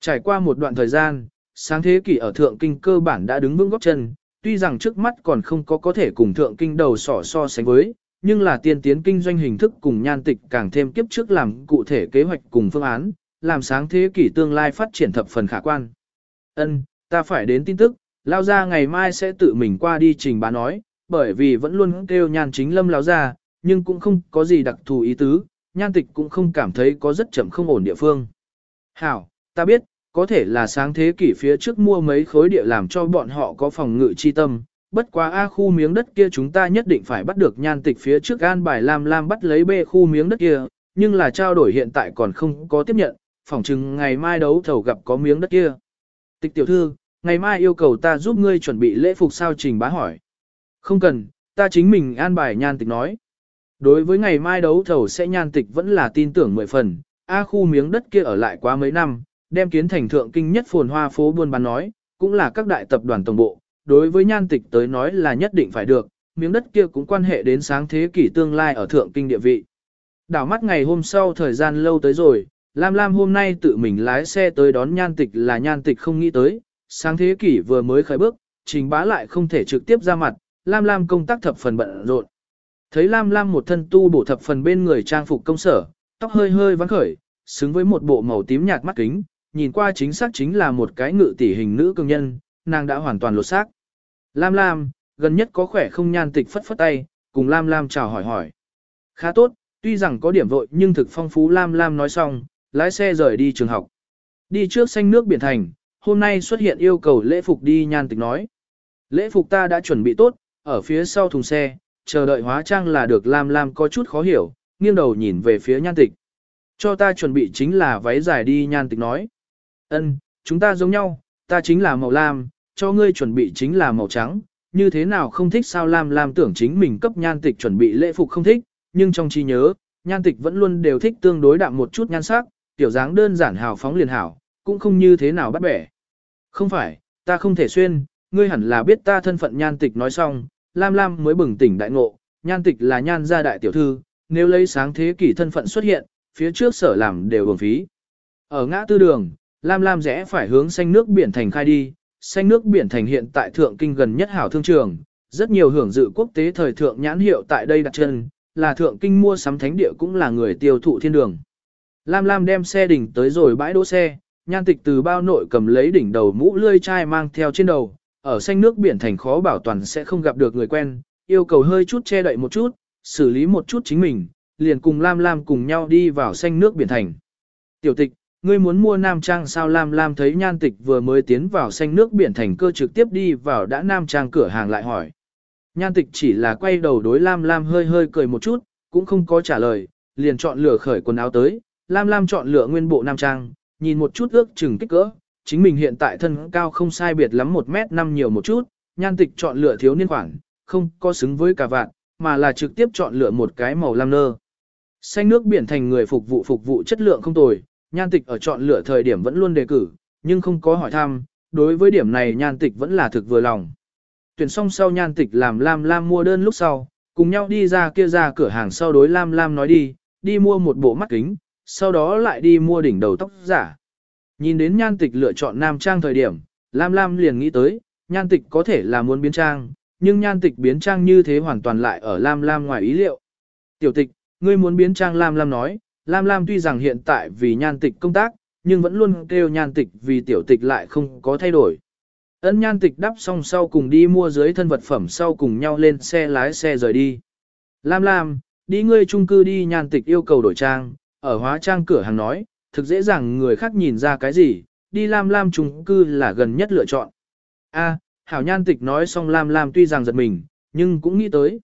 Trải qua một đoạn thời gian, sáng thế kỷ ở thượng kinh cơ bản đã đứng vững góc chân, tuy rằng trước mắt còn không có có thể cùng thượng kinh đầu sỏ so sánh với, nhưng là tiên tiến kinh doanh hình thức cùng nhan tịch càng thêm kiếp trước làm cụ thể kế hoạch cùng phương án, làm sáng thế kỷ tương lai phát triển thập phần khả quan. Ân, ta phải đến tin tức, lao ra ngày mai sẽ tự mình qua đi trình bá nói, bởi vì vẫn luôn kêu nhan chính lâm lao ra, nhưng cũng không có gì đặc thù ý tứ, nhan tịch cũng không cảm thấy có rất chậm không ổn địa phương. Hảo, ta biết, có thể là sáng thế kỷ phía trước mua mấy khối địa làm cho bọn họ có phòng ngự chi tâm, bất quá A khu miếng đất kia chúng ta nhất định phải bắt được nhan tịch phía trước an bài Lam Lam bắt lấy B khu miếng đất kia, nhưng là trao đổi hiện tại còn không có tiếp nhận, phỏng chừng ngày mai đấu thầu gặp có miếng đất kia. Tịch tiểu thư, ngày mai yêu cầu ta giúp ngươi chuẩn bị lễ phục sao trình bá hỏi. Không cần, ta chính mình an bài nhan tịch nói. Đối với ngày mai đấu thầu sẽ nhan tịch vẫn là tin tưởng mười phần, A khu miếng đất kia ở lại quá mấy năm, đem kiến thành thượng kinh nhất phồn hoa phố buôn bán nói, cũng là các đại tập đoàn tổng bộ, đối với nhan tịch tới nói là nhất định phải được, miếng đất kia cũng quan hệ đến sáng thế kỷ tương lai ở thượng kinh địa vị. Đảo mắt ngày hôm sau thời gian lâu tới rồi, Lam Lam hôm nay tự mình lái xe tới đón nhan tịch là nhan tịch không nghĩ tới, sáng thế kỷ vừa mới khởi bước, trình bá lại không thể trực tiếp ra mặt, Lam Lam công tác thập phần bận rộn. Thấy Lam Lam một thân tu bổ thập phần bên người trang phục công sở, tóc hơi hơi vắng khởi, xứng với một bộ màu tím nhạt mắt kính, nhìn qua chính xác chính là một cái ngự tỷ hình nữ cường nhân, nàng đã hoàn toàn lột xác. Lam Lam, gần nhất có khỏe không nhan tịch phất phất tay, cùng Lam Lam chào hỏi hỏi. Khá tốt, tuy rằng có điểm vội nhưng thực phong phú Lam Lam nói xong, lái xe rời đi trường học. Đi trước xanh nước biển thành, hôm nay xuất hiện yêu cầu lễ phục đi nhan tịch nói. Lễ phục ta đã chuẩn bị tốt, ở phía sau thùng xe, chờ đợi hóa trang là được Lam Lam có chút khó hiểu, nghiêng đầu nhìn về phía nhan tịch. Cho ta chuẩn bị chính là váy dài đi nhan tịch nói. Ân, chúng ta giống nhau, ta chính là màu lam, cho ngươi chuẩn bị chính là màu trắng, như thế nào không thích sao lam lam tưởng chính mình cấp nhan tịch chuẩn bị lễ phục không thích, nhưng trong trí nhớ, nhan tịch vẫn luôn đều thích tương đối đạm một chút nhan sắc, tiểu dáng đơn giản hào phóng liền hảo, cũng không như thế nào bắt bẻ. Không phải, ta không thể xuyên, ngươi hẳn là biết ta thân phận nhan tịch nói xong, lam lam mới bừng tỉnh đại ngộ, nhan tịch là nhan gia đại tiểu thư, nếu lấy sáng thế kỷ thân phận xuất hiện, phía trước sở làm đều uổng phí. Ở ngã tư đường, Lam Lam rẽ phải hướng xanh nước biển thành khai đi, xanh nước biển thành hiện tại thượng kinh gần nhất hảo thương trường, rất nhiều hưởng dự quốc tế thời thượng nhãn hiệu tại đây đặt chân, là thượng kinh mua sắm thánh địa cũng là người tiêu thụ thiên đường. Lam Lam đem xe đỉnh tới rồi bãi đỗ xe, nhan tịch từ bao nội cầm lấy đỉnh đầu mũ lươi chai mang theo trên đầu, ở xanh nước biển thành khó bảo toàn sẽ không gặp được người quen, yêu cầu hơi chút che đậy một chút, xử lý một chút chính mình, liền cùng Lam Lam cùng nhau đi vào xanh nước biển thành. Tiểu tịch, ngươi muốn mua nam trang sao Lam Lam thấy nhan tịch vừa mới tiến vào xanh nước biển thành cơ trực tiếp đi vào đã nam trang cửa hàng lại hỏi. Nhan tịch chỉ là quay đầu đối Lam Lam hơi hơi cười một chút, cũng không có trả lời, liền chọn lựa khởi quần áo tới. Lam Lam chọn lựa nguyên bộ nam trang, nhìn một chút ước chừng kích cỡ, chính mình hiện tại thân cao không sai biệt lắm 1 mét 5 nhiều một chút, nhan tịch chọn lựa thiếu niên khoảng, không có xứng với cả vạn, mà là trực tiếp chọn lựa một cái màu lam nơ. Xanh nước biển thành người phục vụ phục vụ chất lượng không tồi, nhan tịch ở chọn lựa thời điểm vẫn luôn đề cử, nhưng không có hỏi thăm, đối với điểm này nhan tịch vẫn là thực vừa lòng. Tuyển xong sau nhan tịch làm Lam Lam mua đơn lúc sau, cùng nhau đi ra kia ra cửa hàng sau đối Lam Lam nói đi, đi mua một bộ mắt kính, sau đó lại đi mua đỉnh đầu tóc giả. Nhìn đến nhan tịch lựa chọn nam trang thời điểm, Lam Lam liền nghĩ tới, nhan tịch có thể là muốn biến trang, nhưng nhan tịch biến trang như thế hoàn toàn lại ở Lam Lam ngoài ý liệu. Tiểu tịch, ngươi muốn biến trang Lam Lam nói, Lam Lam tuy rằng hiện tại vì nhan tịch công tác, nhưng vẫn luôn kêu nhan tịch vì tiểu tịch lại không có thay đổi. Ân nhan tịch đắp xong sau cùng đi mua dưới thân vật phẩm sau cùng nhau lên xe lái xe rời đi. Lam Lam, đi ngươi chung cư đi nhan tịch yêu cầu đổi trang, ở hóa trang cửa hàng nói, thực dễ dàng người khác nhìn ra cái gì, đi Lam Lam chung cư là gần nhất lựa chọn. A, Hảo nhan tịch nói xong Lam Lam tuy rằng giật mình, nhưng cũng nghĩ tới.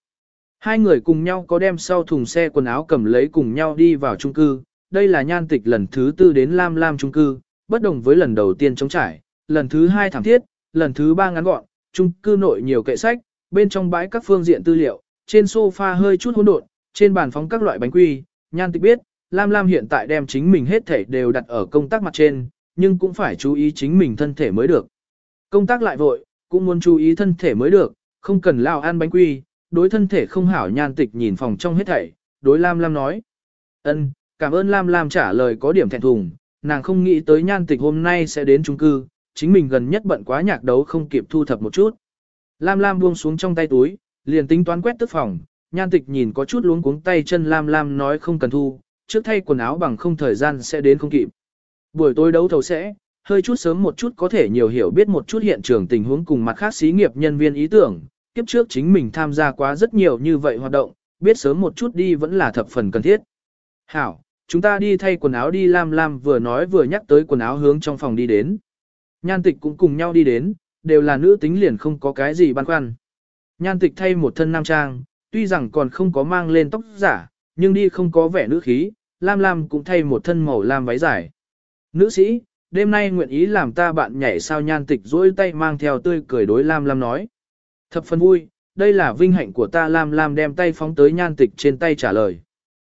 Hai người cùng nhau có đem sau thùng xe quần áo cầm lấy cùng nhau đi vào chung cư, đây là nhan tịch lần thứ tư đến Lam Lam chung cư, bất đồng với lần đầu tiên chống trải, lần thứ hai thảm thiết, lần thứ ba ngắn gọn, chung cư nội nhiều kệ sách, bên trong bãi các phương diện tư liệu, trên sofa hơi chút hỗn độn, trên bàn phóng các loại bánh quy, nhan tịch biết, Lam Lam hiện tại đem chính mình hết thể đều đặt ở công tác mặt trên, nhưng cũng phải chú ý chính mình thân thể mới được. Công tác lại vội, cũng muốn chú ý thân thể mới được, không cần lao ăn bánh quy, đối thân thể không hảo nhan tịch nhìn phòng trong hết thảy, đối Lam Lam nói. ân cảm ơn Lam Lam trả lời có điểm thẹn thùng, nàng không nghĩ tới nhan tịch hôm nay sẽ đến trung cư, chính mình gần nhất bận quá nhạc đấu không kịp thu thập một chút. Lam Lam buông xuống trong tay túi, liền tính toán quét tức phòng, nhan tịch nhìn có chút luống cuống tay chân Lam Lam nói không cần thu, trước thay quần áo bằng không thời gian sẽ đến không kịp. Buổi tối đấu thầu sẽ, hơi chút sớm một chút có thể nhiều hiểu biết một chút hiện trường tình huống cùng mặt khác xí nghiệp nhân viên ý tưởng, kiếp trước chính mình tham gia quá rất nhiều như vậy hoạt động, biết sớm một chút đi vẫn là thập phần cần thiết. Hảo, chúng ta đi thay quần áo đi Lam Lam vừa nói vừa nhắc tới quần áo hướng trong phòng đi đến. Nhan tịch cũng cùng nhau đi đến, đều là nữ tính liền không có cái gì băn khoăn. Nhan tịch thay một thân nam trang, tuy rằng còn không có mang lên tóc giả, nhưng đi không có vẻ nữ khí, Lam Lam cũng thay một thân màu lam váy dài. Nữ sĩ, đêm nay nguyện ý làm ta bạn nhảy sao nhan tịch duỗi tay mang theo tươi cười đối Lam Lam nói. Thập phần vui, đây là vinh hạnh của ta Lam Lam đem tay phóng tới nhan tịch trên tay trả lời.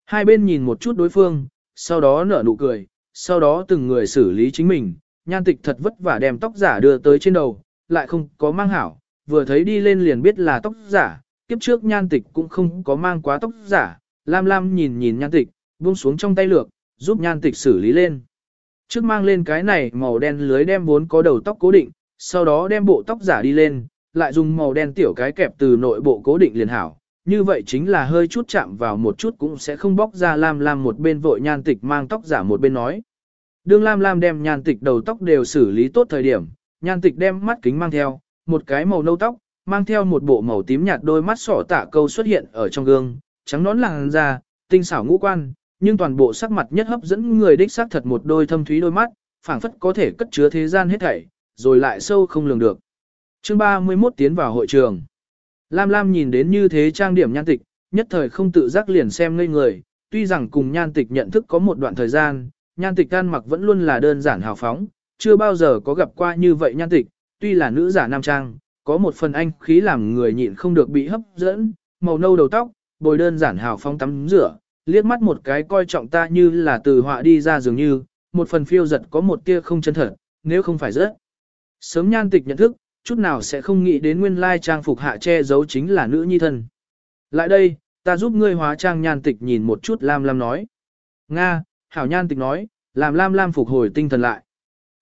Hai bên nhìn một chút đối phương, sau đó nở nụ cười, sau đó từng người xử lý chính mình, nhan tịch thật vất vả đem tóc giả đưa tới trên đầu, lại không có mang hảo, vừa thấy đi lên liền biết là tóc giả, kiếp trước nhan tịch cũng không có mang quá tóc giả, Lam Lam nhìn nhìn nhan tịch, buông xuống trong tay lược, giúp nhan tịch xử lý lên. Trước mang lên cái này màu đen lưới đem vốn có đầu tóc cố định, sau đó đem bộ tóc giả đi lên, lại dùng màu đen tiểu cái kẹp từ nội bộ cố định liền hảo. Như vậy chính là hơi chút chạm vào một chút cũng sẽ không bóc ra Lam Lam một bên vội nhan tịch mang tóc giả một bên nói. Đương Lam Lam đem nhan tịch đầu tóc đều xử lý tốt thời điểm, nhan tịch đem mắt kính mang theo, một cái màu nâu tóc, mang theo một bộ màu tím nhạt đôi mắt sỏ tạ câu xuất hiện ở trong gương, trắng nón làng da, tinh xảo ngũ quan, nhưng toàn bộ sắc mặt nhất hấp dẫn người đích xác thật một đôi thâm thúy đôi mắt, phảng phất có thể cất chứa thế gian hết thảy, rồi lại sâu không lường được. Chương 31 tiến vào hội trường. Lam Lam nhìn đến như thế trang điểm nhan tịch, nhất thời không tự giác liền xem ngây người, tuy rằng cùng nhan tịch nhận thức có một đoạn thời gian, nhan tịch can mặc vẫn luôn là đơn giản hào phóng, chưa bao giờ có gặp qua như vậy nhan tịch, tuy là nữ giả nam trang, có một phần anh khí làm người nhịn không được bị hấp dẫn, màu nâu đầu tóc, bồi đơn giản hào phóng tắm rửa, liếc mắt một cái coi trọng ta như là từ họa đi ra dường như, một phần phiêu giật có một tia không chân thật, nếu không phải rất. Sớm nhan tịch nhận thức, chút nào sẽ không nghĩ đến nguyên lai trang phục hạ che giấu chính là nữ nhi thân. Lại đây, ta giúp ngươi hóa trang nhan tịch nhìn một chút Lam Lam nói. Nga, hảo nhan tịch nói, làm Lam Lam phục hồi tinh thần lại.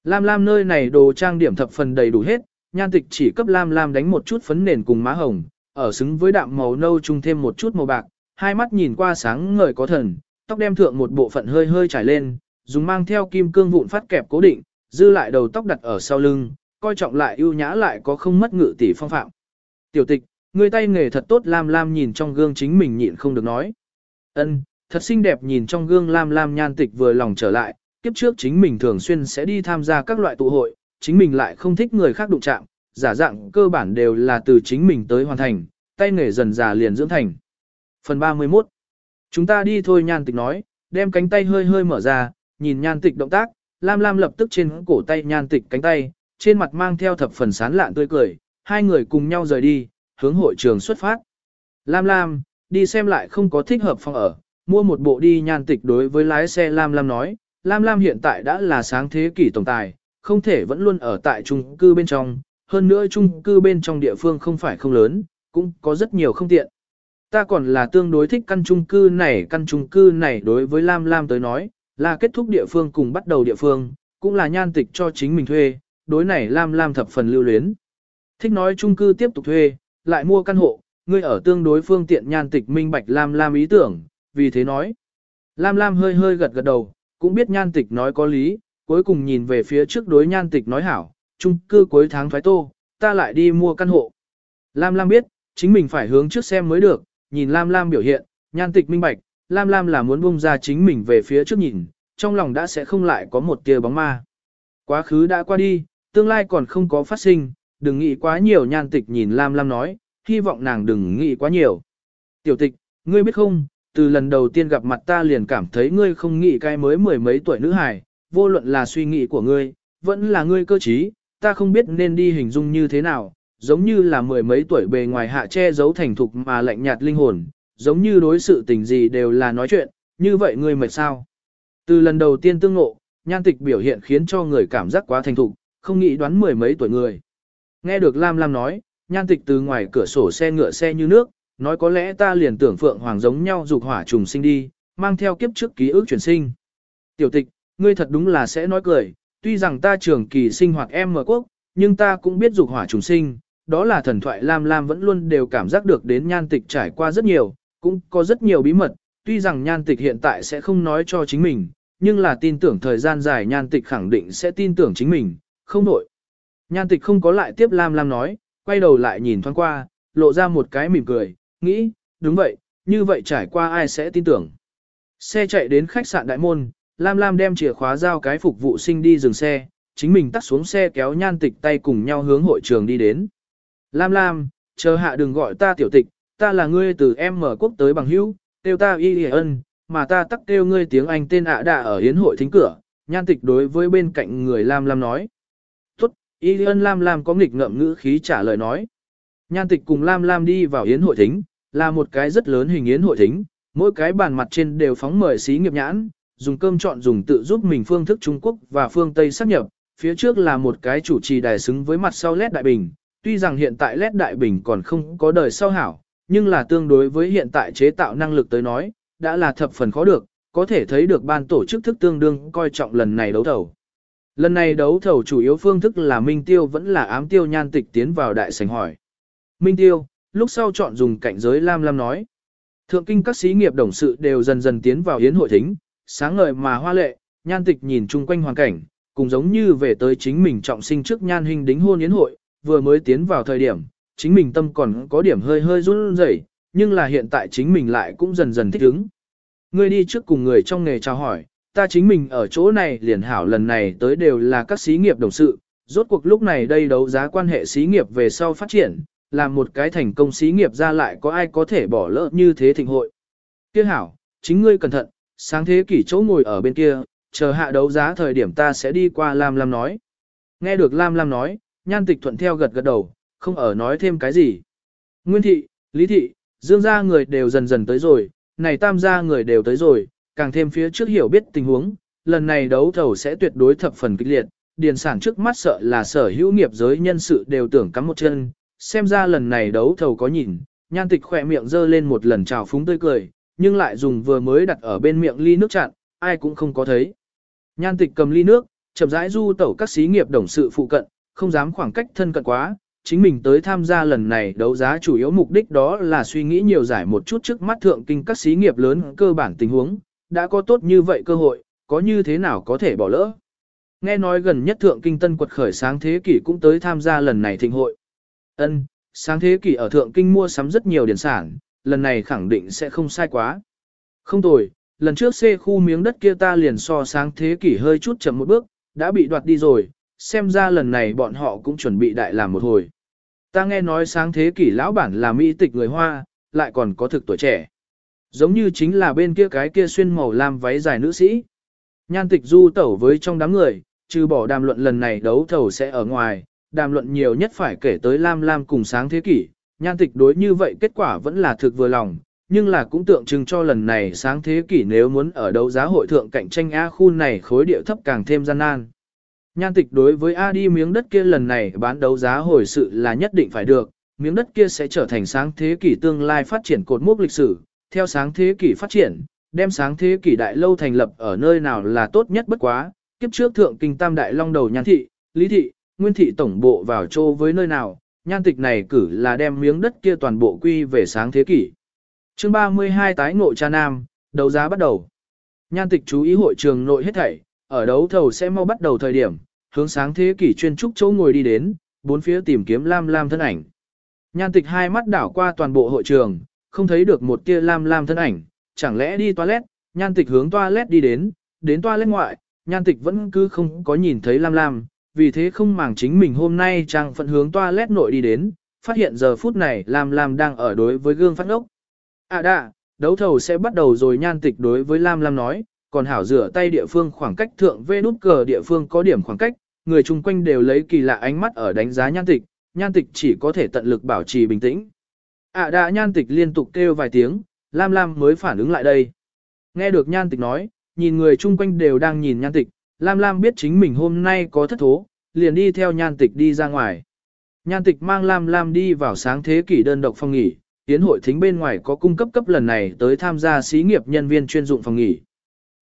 Lam Lam nơi này đồ trang điểm thập phần đầy đủ hết, nhan tịch chỉ cấp Lam Lam đánh một chút phấn nền cùng má hồng, ở xứng với đạm màu nâu chung thêm một chút màu bạc, hai mắt nhìn qua sáng ngời có thần, tóc đem thượng một bộ phận hơi hơi trải lên, dùng mang theo kim cương vụn phát kẹp cố định, dư lại đầu tóc đặt ở sau lưng, coi trọng lại ưu nhã lại có không mất ngự tỷ phong phạm. Tiểu tịch, người tay nghề thật tốt Lam Lam nhìn trong gương chính mình nhịn không được nói. Ân, thật xinh đẹp nhìn trong gương Lam Lam nhan tịch vừa lòng trở lại, kiếp trước chính mình thường xuyên sẽ đi tham gia các loại tụ hội, chính mình lại không thích người khác đụng chạm, giả dạng cơ bản đều là từ chính mình tới hoàn thành, tay nghề dần già liền dưỡng thành. Phần 31 Chúng ta đi thôi nhan tịch nói, đem cánh tay hơi hơi mở ra, nhìn nhan tịch động tác, Lam Lam lập tức trên cổ tay nhan tịch cánh tay, trên mặt mang theo thập phần sán lạn tươi cười, hai người cùng nhau rời đi, hướng hội trường xuất phát. Lam Lam, đi xem lại không có thích hợp phòng ở, mua một bộ đi nhan tịch đối với lái xe Lam Lam nói, Lam Lam hiện tại đã là sáng thế kỷ tổng tài, không thể vẫn luôn ở tại trung cư bên trong, hơn nữa trung cư bên trong địa phương không phải không lớn, cũng có rất nhiều không tiện. Ta còn là tương đối thích căn chung cư này, căn chung cư này đối với Lam Lam tới nói, là kết thúc địa phương cùng bắt đầu địa phương, cũng là nhan tịch cho chính mình thuê, đối này Lam Lam thập phần lưu luyến. Thích nói chung cư tiếp tục thuê, lại mua căn hộ, ngươi ở tương đối phương tiện nhan tịch minh bạch Lam Lam ý tưởng, vì thế nói. Lam Lam hơi hơi gật gật đầu, cũng biết nhan tịch nói có lý, cuối cùng nhìn về phía trước đối nhan tịch nói hảo, chung cư cuối tháng thoái tô, ta lại đi mua căn hộ. Lam Lam biết, chính mình phải hướng trước xem mới được, nhìn Lam Lam biểu hiện, nhan tịch minh bạch, Lam Lam là muốn bung ra chính mình về phía trước nhìn, trong lòng đã sẽ không lại có một tia bóng ma. Quá khứ đã qua đi, tương lai còn không có phát sinh, đừng nghĩ quá nhiều nhan tịch nhìn Lam Lam nói, hy vọng nàng đừng nghĩ quá nhiều. Tiểu tịch, ngươi biết không, từ lần đầu tiên gặp mặt ta liền cảm thấy ngươi không nghĩ cái mới mười mấy tuổi nữ hài, vô luận là suy nghĩ của ngươi, vẫn là ngươi cơ trí, ta không biết nên đi hình dung như thế nào, giống như là mười mấy tuổi bề ngoài hạ che giấu thành thục mà lạnh nhạt linh hồn, giống như đối sự tình gì đều là nói chuyện, như vậy ngươi mệt sao? Từ lần đầu tiên tương ngộ, nhan tịch biểu hiện khiến cho người cảm giác quá thành thục, không nghĩ đoán mười mấy tuổi người. Nghe được Lam Lam nói, nhan tịch từ ngoài cửa sổ xe ngựa xe như nước, nói có lẽ ta liền tưởng Phượng Hoàng giống nhau dục hỏa trùng sinh đi, mang theo kiếp trước ký ức chuyển sinh. Tiểu tịch, ngươi thật đúng là sẽ nói cười, tuy rằng ta trường kỳ sinh hoạt em mở quốc, nhưng ta cũng biết dục hỏa trùng sinh, đó là thần thoại Lam Lam vẫn luôn đều cảm giác được đến nhan tịch trải qua rất nhiều, cũng có rất nhiều bí mật, tuy rằng nhan tịch hiện tại sẽ không nói cho chính mình, nhưng là tin tưởng thời gian dài nhan tịch khẳng định sẽ tin tưởng chính mình, không đổi. Nhan tịch không có lại tiếp Lam Lam nói, quay đầu lại nhìn thoáng qua, lộ ra một cái mỉm cười, nghĩ, đúng vậy, như vậy trải qua ai sẽ tin tưởng. Xe chạy đến khách sạn đại môn, Lam Lam đem chìa khóa giao cái phục vụ sinh đi dừng xe, chính mình tắt xuống xe kéo nhan tịch tay cùng nhau hướng hội trường đi đến. Lam Lam, chờ hạ đừng gọi ta tiểu tịch, ta là ngươi từ em mở quốc tới bằng hữu, tiêu ta y lìa ân, mà ta tắc tiêu ngươi tiếng Anh tên ạ đà ở hiến hội thính cửa, nhan tịch đối với bên cạnh người Lam Lam nói. Tốt, y ân Lam Lam có nghịch ngợm ngữ khí trả lời nói. Nhan tịch cùng Lam Lam đi vào hiến hội thính, là một cái rất lớn hình yến hội thính, mỗi cái bàn mặt trên đều phóng mời xí nghiệp nhãn, dùng cơm chọn dùng tự giúp mình phương thức Trung Quốc và phương Tây sắp nhập, phía trước là một cái chủ trì đài xứng với mặt sau lét đại bình, tuy rằng hiện tại led đại bình còn không có đời sau hảo, nhưng là tương đối với hiện tại chế tạo năng lực tới nói, đã là thập phần khó được, có thể thấy được ban tổ chức thức tương đương coi trọng lần này đấu thầu. Lần này đấu thầu chủ yếu phương thức là Minh Tiêu vẫn là ám tiêu nhan tịch tiến vào đại sảnh hỏi. Minh Tiêu, lúc sau chọn dùng cảnh giới Lam Lam nói. Thượng kinh các sĩ nghiệp đồng sự đều dần dần tiến vào hiến hội thính, sáng ngời mà hoa lệ, nhan tịch nhìn chung quanh hoàn cảnh, cùng giống như về tới chính mình trọng sinh trước nhan hình đính hôn yến hội, vừa mới tiến vào thời điểm, chính mình tâm còn có điểm hơi hơi run rẩy, nhưng là hiện tại chính mình lại cũng dần dần thích ứng. Ngươi đi trước cùng người trong nghề chào hỏi, ta chính mình ở chỗ này liền hảo lần này tới đều là các xí nghiệp đồng sự, rốt cuộc lúc này đây đấu giá quan hệ xí nghiệp về sau phát triển, làm một cái thành công xí nghiệp ra lại có ai có thể bỏ lỡ như thế thịnh hội. Kia hảo, chính ngươi cẩn thận, sáng thế kỷ chỗ ngồi ở bên kia, chờ hạ đấu giá thời điểm ta sẽ đi qua Lam Lam nói. Nghe được Lam Lam nói, nhan tịch thuận theo gật gật đầu, không ở nói thêm cái gì. Nguyên thị, Lý thị, Dương gia người đều dần dần tới rồi, này tam gia người đều tới rồi, càng thêm phía trước hiểu biết tình huống, lần này đấu thầu sẽ tuyệt đối thập phần kịch liệt, điền sản trước mắt sợ là sở hữu nghiệp giới nhân sự đều tưởng cắm một chân, xem ra lần này đấu thầu có nhìn, nhan tịch khỏe miệng giơ lên một lần trào phúng tươi cười, nhưng lại dùng vừa mới đặt ở bên miệng ly nước chặn, ai cũng không có thấy. Nhan tịch cầm ly nước, chậm rãi du tẩu các xí nghiệp đồng sự phụ cận, không dám khoảng cách thân cận quá, chính mình tới tham gia lần này đấu giá chủ yếu mục đích đó là suy nghĩ nhiều giải một chút trước mắt thượng kinh các xí nghiệp lớn cơ bản tình huống, đã có tốt như vậy cơ hội, có như thế nào có thể bỏ lỡ. Nghe nói gần nhất thượng kinh tân quật khởi sáng thế kỷ cũng tới tham gia lần này thịnh hội. Ân, sáng thế kỷ ở thượng kinh mua sắm rất nhiều điển sản, lần này khẳng định sẽ không sai quá. Không tồi, lần trước xe khu miếng đất kia ta liền so sáng thế kỷ hơi chút chậm một bước, đã bị đoạt đi rồi, xem ra lần này bọn họ cũng chuẩn bị đại làm một hồi. Ta nghe nói sáng thế kỷ lão bản là mỹ tịch người Hoa, lại còn có thực tuổi trẻ. Giống như chính là bên kia cái kia xuyên màu lam váy dài nữ sĩ. Nhan tịch du tẩu với trong đám người, trừ bỏ đàm luận lần này đấu thầu sẽ ở ngoài, đàm luận nhiều nhất phải kể tới Lam Lam cùng sáng thế kỷ. Nhan tịch đối như vậy kết quả vẫn là thực vừa lòng, nhưng là cũng tượng trưng cho lần này sáng thế kỷ nếu muốn ở đấu giá hội thượng cạnh tranh A khu này khối địa thấp càng thêm gian nan. Nhan tịch đối với A đi miếng đất kia lần này bán đấu giá hồi sự là nhất định phải được, miếng đất kia sẽ trở thành sáng thế kỷ tương lai phát triển cột mốc lịch sử, theo sáng thế kỷ phát triển, đem sáng thế kỷ đại lâu thành lập ở nơi nào là tốt nhất bất quá, kiếp trước thượng kinh tam đại long đầu nhan thị, lý thị, nguyên thị tổng bộ vào chô với nơi nào, nhan tịch này cử là đem miếng đất kia toàn bộ quy về sáng thế kỷ. chương 32 tái ngộ cha nam, đấu giá bắt đầu. Nhan tịch chú ý hội trường nội hết thảy, ở đấu thầu sẽ mau bắt đầu thời điểm, hướng sáng thế kỷ chuyên trúc chỗ ngồi đi đến, bốn phía tìm kiếm Lam Lam thân ảnh. Nhan tịch hai mắt đảo qua toàn bộ hội trường, không thấy được một tia Lam Lam thân ảnh, chẳng lẽ đi toilet, nhan tịch hướng toilet đi đến, đến toilet ngoại, nhan tịch vẫn cứ không có nhìn thấy Lam Lam, vì thế không màng chính mình hôm nay trang phận hướng toilet nội đi đến, phát hiện giờ phút này Lam Lam đang ở đối với gương phát ốc. À đã, đấu thầu sẽ bắt đầu rồi nhan tịch đối với Lam Lam nói, còn hảo rửa tay địa phương khoảng cách thượng vê nút cờ địa phương có điểm khoảng cách, người chung quanh đều lấy kỳ lạ ánh mắt ở đánh giá nhan tịch, nhan tịch chỉ có thể tận lực bảo trì bình tĩnh. À đã nhan tịch liên tục kêu vài tiếng, Lam Lam mới phản ứng lại đây. Nghe được nhan tịch nói, nhìn người chung quanh đều đang nhìn nhan tịch, Lam Lam biết chính mình hôm nay có thất thố, liền đi theo nhan tịch đi ra ngoài. Nhan tịch mang Lam Lam đi vào sáng thế kỷ đơn độc phòng nghỉ, tiến hội thính bên ngoài có cung cấp cấp lần này tới tham gia xí nghiệp nhân viên chuyên dụng phòng nghỉ.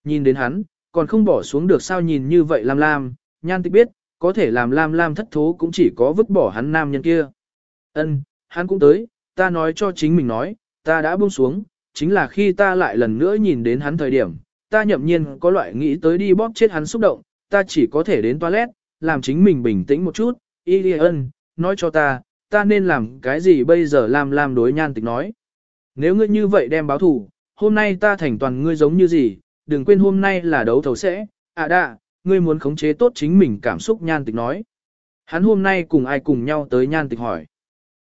Nhìn đến hắn, còn không bỏ xuống được sao nhìn như vậy Lam Lam, nhan tịch biết, có thể làm Lam Lam thất thố cũng chỉ có vứt bỏ hắn nam nhân kia. Ân, hắn cũng tới, ta nói cho chính mình nói, ta đã buông xuống, chính là khi ta lại lần nữa nhìn đến hắn thời điểm, ta nhậm nhiên có loại nghĩ tới đi bóp chết hắn xúc động, ta chỉ có thể đến toilet, làm chính mình bình tĩnh một chút, y ân, nói cho ta, ta nên làm cái gì bây giờ làm làm đối nhan tịch nói. Nếu ngươi như vậy đem báo thủ, hôm nay ta thành toàn ngươi giống như gì, đừng quên hôm nay là đấu thầu sẽ, à đạ, ngươi muốn khống chế tốt chính mình cảm xúc nhan tịch nói. Hắn hôm nay cùng ai cùng nhau tới nhan tịch hỏi.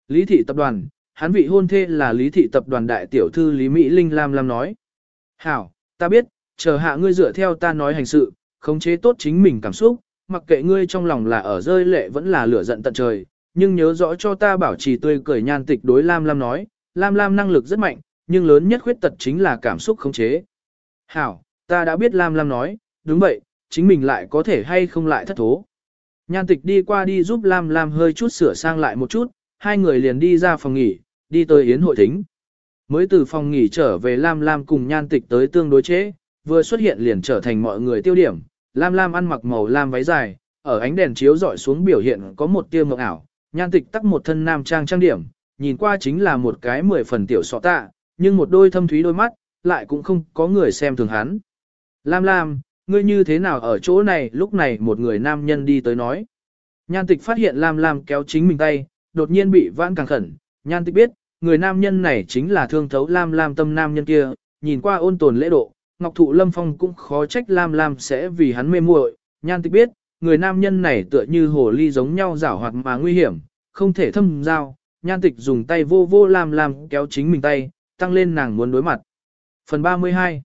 Lý thị tập đoàn, hắn vị hôn thê là lý thị tập đoàn đại tiểu thư Lý Mỹ Linh Lam Lam nói. Hảo, ta biết, chờ hạ ngươi dựa theo ta nói hành sự, khống chế tốt chính mình cảm xúc, mặc kệ ngươi trong lòng là ở rơi lệ vẫn là lửa giận tận trời, nhưng nhớ rõ cho ta bảo trì tươi cười nhan tịch đối Lam Lam nói, Lam Lam năng lực rất mạnh, nhưng lớn nhất khuyết tật chính là cảm xúc khống chế. Hảo, ta đã biết Lam Lam nói, đúng vậy, chính mình lại có thể hay không lại thất thố. Nhan tịch đi qua đi giúp Lam Lam hơi chút sửa sang lại một chút, hai người liền đi ra phòng nghỉ, đi tới yến hội thính. Mới từ phòng nghỉ trở về Lam Lam cùng nhan tịch tới tương đối chế, vừa xuất hiện liền trở thành mọi người tiêu điểm. Lam Lam ăn mặc màu lam váy dài, ở ánh đèn chiếu dọi xuống biểu hiện có một tia mộng ảo, nhan tịch tắc một thân nam trang trang điểm, nhìn qua chính là một cái mười phần tiểu sọ tạ, nhưng một đôi thâm thúy đôi mắt, lại cũng không có người xem thường hắn. Lam Lam, ngươi như thế nào ở chỗ này? Lúc này một người nam nhân đi tới nói. Nhan tịch phát hiện Lam Lam kéo chính mình tay, đột nhiên bị vãn càng khẩn, nhan tịch biết, người nam nhân này chính là thương thấu Lam Lam tâm nam nhân kia, nhìn qua ôn tồn lễ độ, Ngọc Thụ Lâm Phong cũng khó trách Lam Lam sẽ vì hắn mê muội, nhan tịch biết, người nam nhân này tựa như hồ ly giống nhau rảo hoạt mà nguy hiểm, không thể thâm giao, nhan tịch dùng tay vô vô Lam Lam kéo chính mình tay, tăng lên nàng muốn đối mặt. Phần 32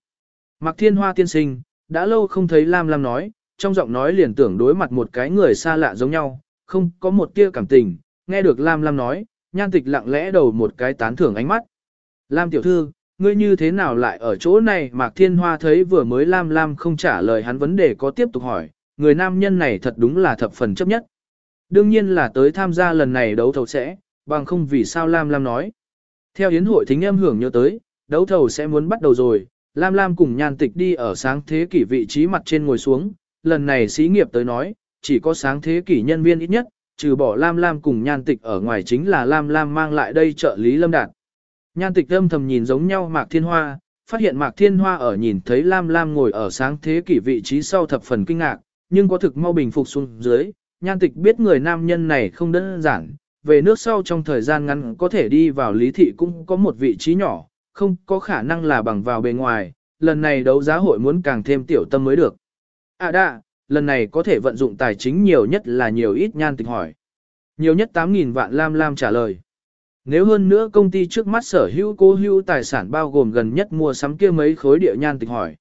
Mạc Thiên Hoa tiên sinh, đã lâu không thấy Lam Lam nói, trong giọng nói liền tưởng đối mặt một cái người xa lạ giống nhau, không có một tia cảm tình, nghe được Lam Lam nói, nhan tịch lặng lẽ đầu một cái tán thưởng ánh mắt. Lam tiểu thư, ngươi như thế nào lại ở chỗ này Mạc Thiên Hoa thấy vừa mới Lam Lam không trả lời hắn vấn đề có tiếp tục hỏi, người nam nhân này thật đúng là thập phần chấp nhất. Đương nhiên là tới tham gia lần này đấu thầu sẽ, bằng không vì sao Lam Lam nói. Theo yến hội thính em hưởng nhớ tới, đấu thầu sẽ muốn bắt đầu rồi, Lam Lam cùng nhan tịch đi ở sáng thế kỷ vị trí mặt trên ngồi xuống, lần này xí nghiệp tới nói, chỉ có sáng thế kỷ nhân viên ít nhất, trừ bỏ Lam Lam cùng nhan tịch ở ngoài chính là Lam Lam mang lại đây trợ lý Lâm Đạt. Nhan tịch âm thầm nhìn giống nhau Mạc Thiên Hoa, phát hiện Mạc Thiên Hoa ở nhìn thấy Lam Lam ngồi ở sáng thế kỷ vị trí sau thập phần kinh ngạc, nhưng có thực mau bình phục xuống dưới, nhan tịch biết người nam nhân này không đơn giản, về nước sau trong thời gian ngắn có thể đi vào lý thị cũng có một vị trí nhỏ, không có khả năng là bằng vào bề ngoài, lần này đấu giá hội muốn càng thêm tiểu tâm mới được. À đã, lần này có thể vận dụng tài chính nhiều nhất là nhiều ít nhan tịch hỏi. Nhiều nhất 8.000 vạn Lam Lam trả lời. Nếu hơn nữa công ty trước mắt sở hữu cố hữu tài sản bao gồm gần nhất mua sắm kia mấy khối địa nhan tịch hỏi.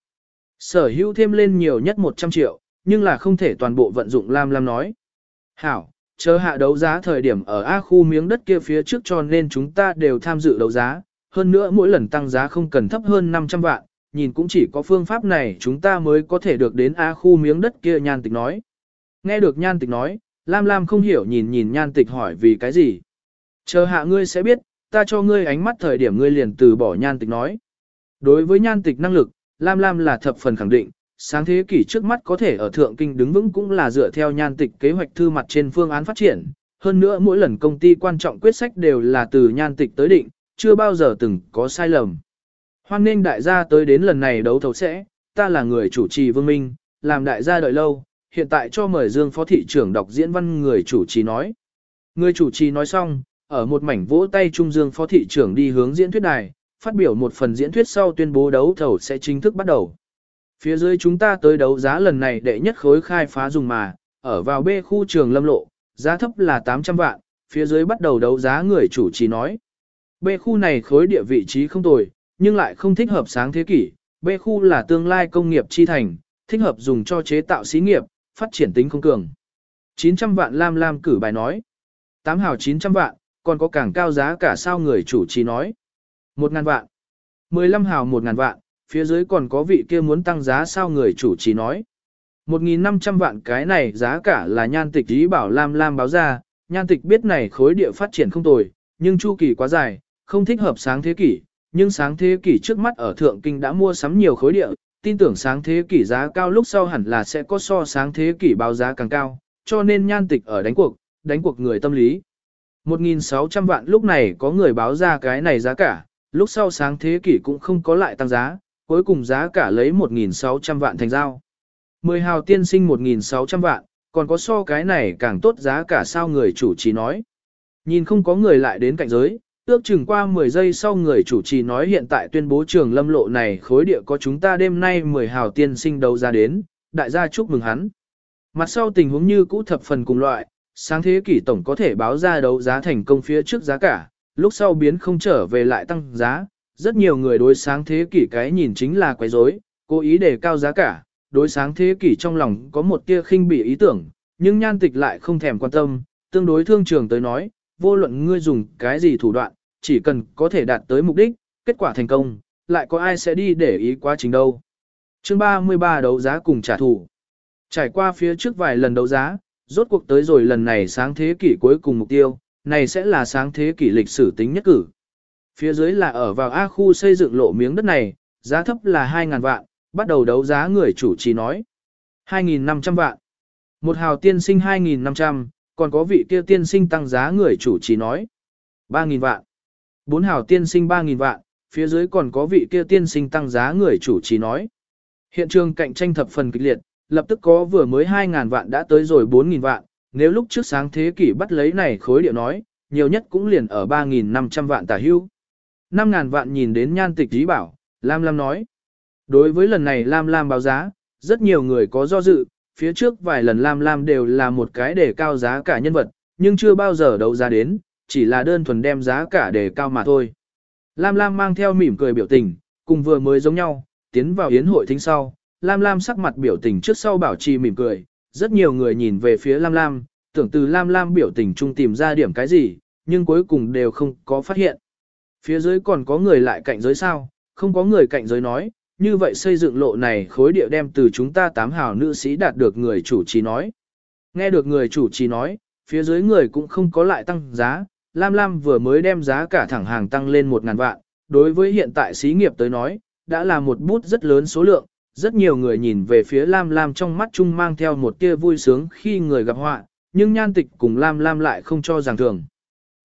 Sở hữu thêm lên nhiều nhất 100 triệu, nhưng là không thể toàn bộ vận dụng Lam Lam nói. Hảo, chờ hạ đấu giá thời điểm ở A khu miếng đất kia phía trước cho nên chúng ta đều tham dự đấu giá, hơn nữa mỗi lần tăng giá không cần thấp hơn 500 vạn, nhìn cũng chỉ có phương pháp này chúng ta mới có thể được đến A khu miếng đất kia nhan tịch nói. Nghe được nhan tịch nói, Lam Lam không hiểu nhìn nhìn nhan tịch hỏi vì cái gì. Chờ hạ ngươi sẽ biết, ta cho ngươi ánh mắt thời điểm ngươi liền từ bỏ nhan tịch nói. Đối với nhan tịch năng lực, Lam Lam là thập phần khẳng định, sáng thế kỷ trước mắt có thể ở thượng kinh đứng vững cũng là dựa theo nhan tịch kế hoạch thư mặt trên phương án phát triển. Hơn nữa mỗi lần công ty quan trọng quyết sách đều là từ nhan tịch tới định, chưa bao giờ từng có sai lầm. Hoan nên đại gia tới đến lần này đấu thầu sẽ, ta là người chủ trì vương minh, làm đại gia đợi lâu, hiện tại cho mời Dương Phó Thị trưởng đọc diễn văn người chủ trì nói. Người chủ trì nói xong, ở một mảnh vỗ tay Trung Dương Phó Thị trưởng đi hướng diễn thuyết đài, phát biểu một phần diễn thuyết sau tuyên bố đấu thầu sẽ chính thức bắt đầu. Phía dưới chúng ta tới đấu giá lần này đệ nhất khối khai phá dùng mà, ở vào B khu trường lâm lộ, giá thấp là 800 vạn, phía dưới bắt đầu đấu giá người chủ trì nói. B khu này khối địa vị trí không tồi, nhưng lại không thích hợp sáng thế kỷ. B khu là tương lai công nghiệp chi thành, thích hợp dùng cho chế tạo xí nghiệp, phát triển tính không cường. 900 vạn Lam Lam cử bài nói. 8 hào 900 vạn, còn có càng cao giá cả sao người chủ trì nói. 1.000 vạn. 15 hào 1.000 vạn, phía dưới còn có vị kia muốn tăng giá sao người chủ trì nói. 1.500 vạn cái này giá cả là nhan tịch ý bảo Lam Lam báo ra, nhan tịch biết này khối địa phát triển không tồi, nhưng chu kỳ quá dài, không thích hợp sáng thế kỷ, nhưng sáng thế kỷ trước mắt ở Thượng Kinh đã mua sắm nhiều khối địa, tin tưởng sáng thế kỷ giá cao lúc sau hẳn là sẽ có so sáng thế kỷ báo giá càng cao, cho nên nhan tịch ở đánh cuộc, đánh cuộc người tâm lý. 1.600 vạn lúc này có người báo ra cái này giá cả, lúc sau sáng thế kỷ cũng không có lại tăng giá, cuối cùng giá cả lấy 1.600 vạn thành giao. 10 hào tiên sinh 1.600 vạn, còn có so cái này càng tốt giá cả sao người chủ trì nói. Nhìn không có người lại đến cạnh giới, ước chừng qua 10 giây sau người chủ trì nói hiện tại tuyên bố trường lâm lộ này khối địa có chúng ta đêm nay 10 hào tiên sinh đấu ra đến, đại gia chúc mừng hắn. Mặt sau tình huống như cũ thập phần cùng loại, sáng thế kỷ tổng có thể báo ra đấu giá thành công phía trước giá cả, lúc sau biến không trở về lại tăng giá. Rất nhiều người đối sáng thế kỷ cái nhìn chính là quấy rối, cố ý đề cao giá cả, đối sáng thế kỷ trong lòng có một tia khinh bỉ ý tưởng, nhưng nhan tịch lại không thèm quan tâm, tương đối thương trường tới nói, vô luận ngươi dùng cái gì thủ đoạn, chỉ cần có thể đạt tới mục đích, kết quả thành công, lại có ai sẽ đi để ý quá trình đâu. Chương 33 đấu giá cùng trả thù. Trải qua phía trước vài lần đấu giá, rốt cuộc tới rồi lần này sáng thế kỷ cuối cùng mục tiêu, này sẽ là sáng thế kỷ lịch sử tính nhất cử. Phía dưới là ở vào A khu xây dựng lộ miếng đất này, giá thấp là 2.000 vạn, bắt đầu đấu giá người chủ trì nói. 2.500 vạn. Một hào tiên sinh 2.500, còn có vị kia tiên sinh tăng giá người chủ trì nói. 3.000 vạn. Bốn hào tiên sinh 3.000 vạn, phía dưới còn có vị kia tiên sinh tăng giá người chủ trì nói. Hiện trường cạnh tranh thập phần kịch liệt, lập tức có vừa mới 2.000 vạn đã tới rồi 4.000 vạn, nếu lúc trước sáng thế kỷ bắt lấy này khối điệu nói, nhiều nhất cũng liền ở 3.500 vạn tả hưu. 5.000 vạn nhìn đến nhan tịch ý bảo, Lam Lam nói. Đối với lần này Lam Lam báo giá, rất nhiều người có do dự, phía trước vài lần Lam Lam đều là một cái để cao giá cả nhân vật, nhưng chưa bao giờ đấu giá đến, chỉ là đơn thuần đem giá cả để cao mà thôi. Lam Lam mang theo mỉm cười biểu tình, cùng vừa mới giống nhau, tiến vào yến hội thính sau, Lam Lam sắc mặt biểu tình trước sau bảo trì mỉm cười, rất nhiều người nhìn về phía Lam Lam, tưởng từ Lam Lam biểu tình chung tìm ra điểm cái gì, nhưng cuối cùng đều không có phát hiện. Phía dưới còn có người lại cạnh giới sao, không có người cạnh giới nói, như vậy xây dựng lộ này khối địa đem từ chúng ta tám hào nữ sĩ đạt được người chủ trì nói. Nghe được người chủ trì nói, phía dưới người cũng không có lại tăng giá, Lam Lam vừa mới đem giá cả thẳng hàng tăng lên 1.000 vạn, đối với hiện tại xí nghiệp tới nói, đã là một bút rất lớn số lượng, rất nhiều người nhìn về phía Lam Lam trong mắt chung mang theo một tia vui sướng khi người gặp họa, nhưng nhan tịch cùng Lam Lam lại không cho rằng thường.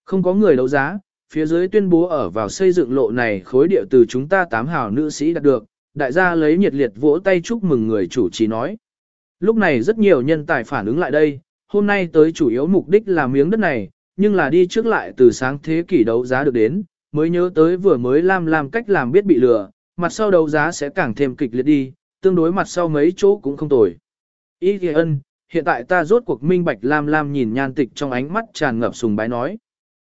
Không có người đấu giá, phía dưới tuyên bố ở vào xây dựng lộ này khối địa từ chúng ta tám hào nữ sĩ đạt được, đại gia lấy nhiệt liệt vỗ tay chúc mừng người chủ trì nói. Lúc này rất nhiều nhân tài phản ứng lại đây, hôm nay tới chủ yếu mục đích là miếng đất này, nhưng là đi trước lại từ sáng thế kỷ đấu giá được đến, mới nhớ tới vừa mới Lam làm cách làm biết bị lừa, mặt sau đấu giá sẽ càng thêm kịch liệt đi, tương đối mặt sau mấy chỗ cũng không tồi. Ý kìa ân, hiện tại ta rốt cuộc minh bạch Lam Lam nhìn nhan tịch trong ánh mắt tràn ngập sùng bái nói.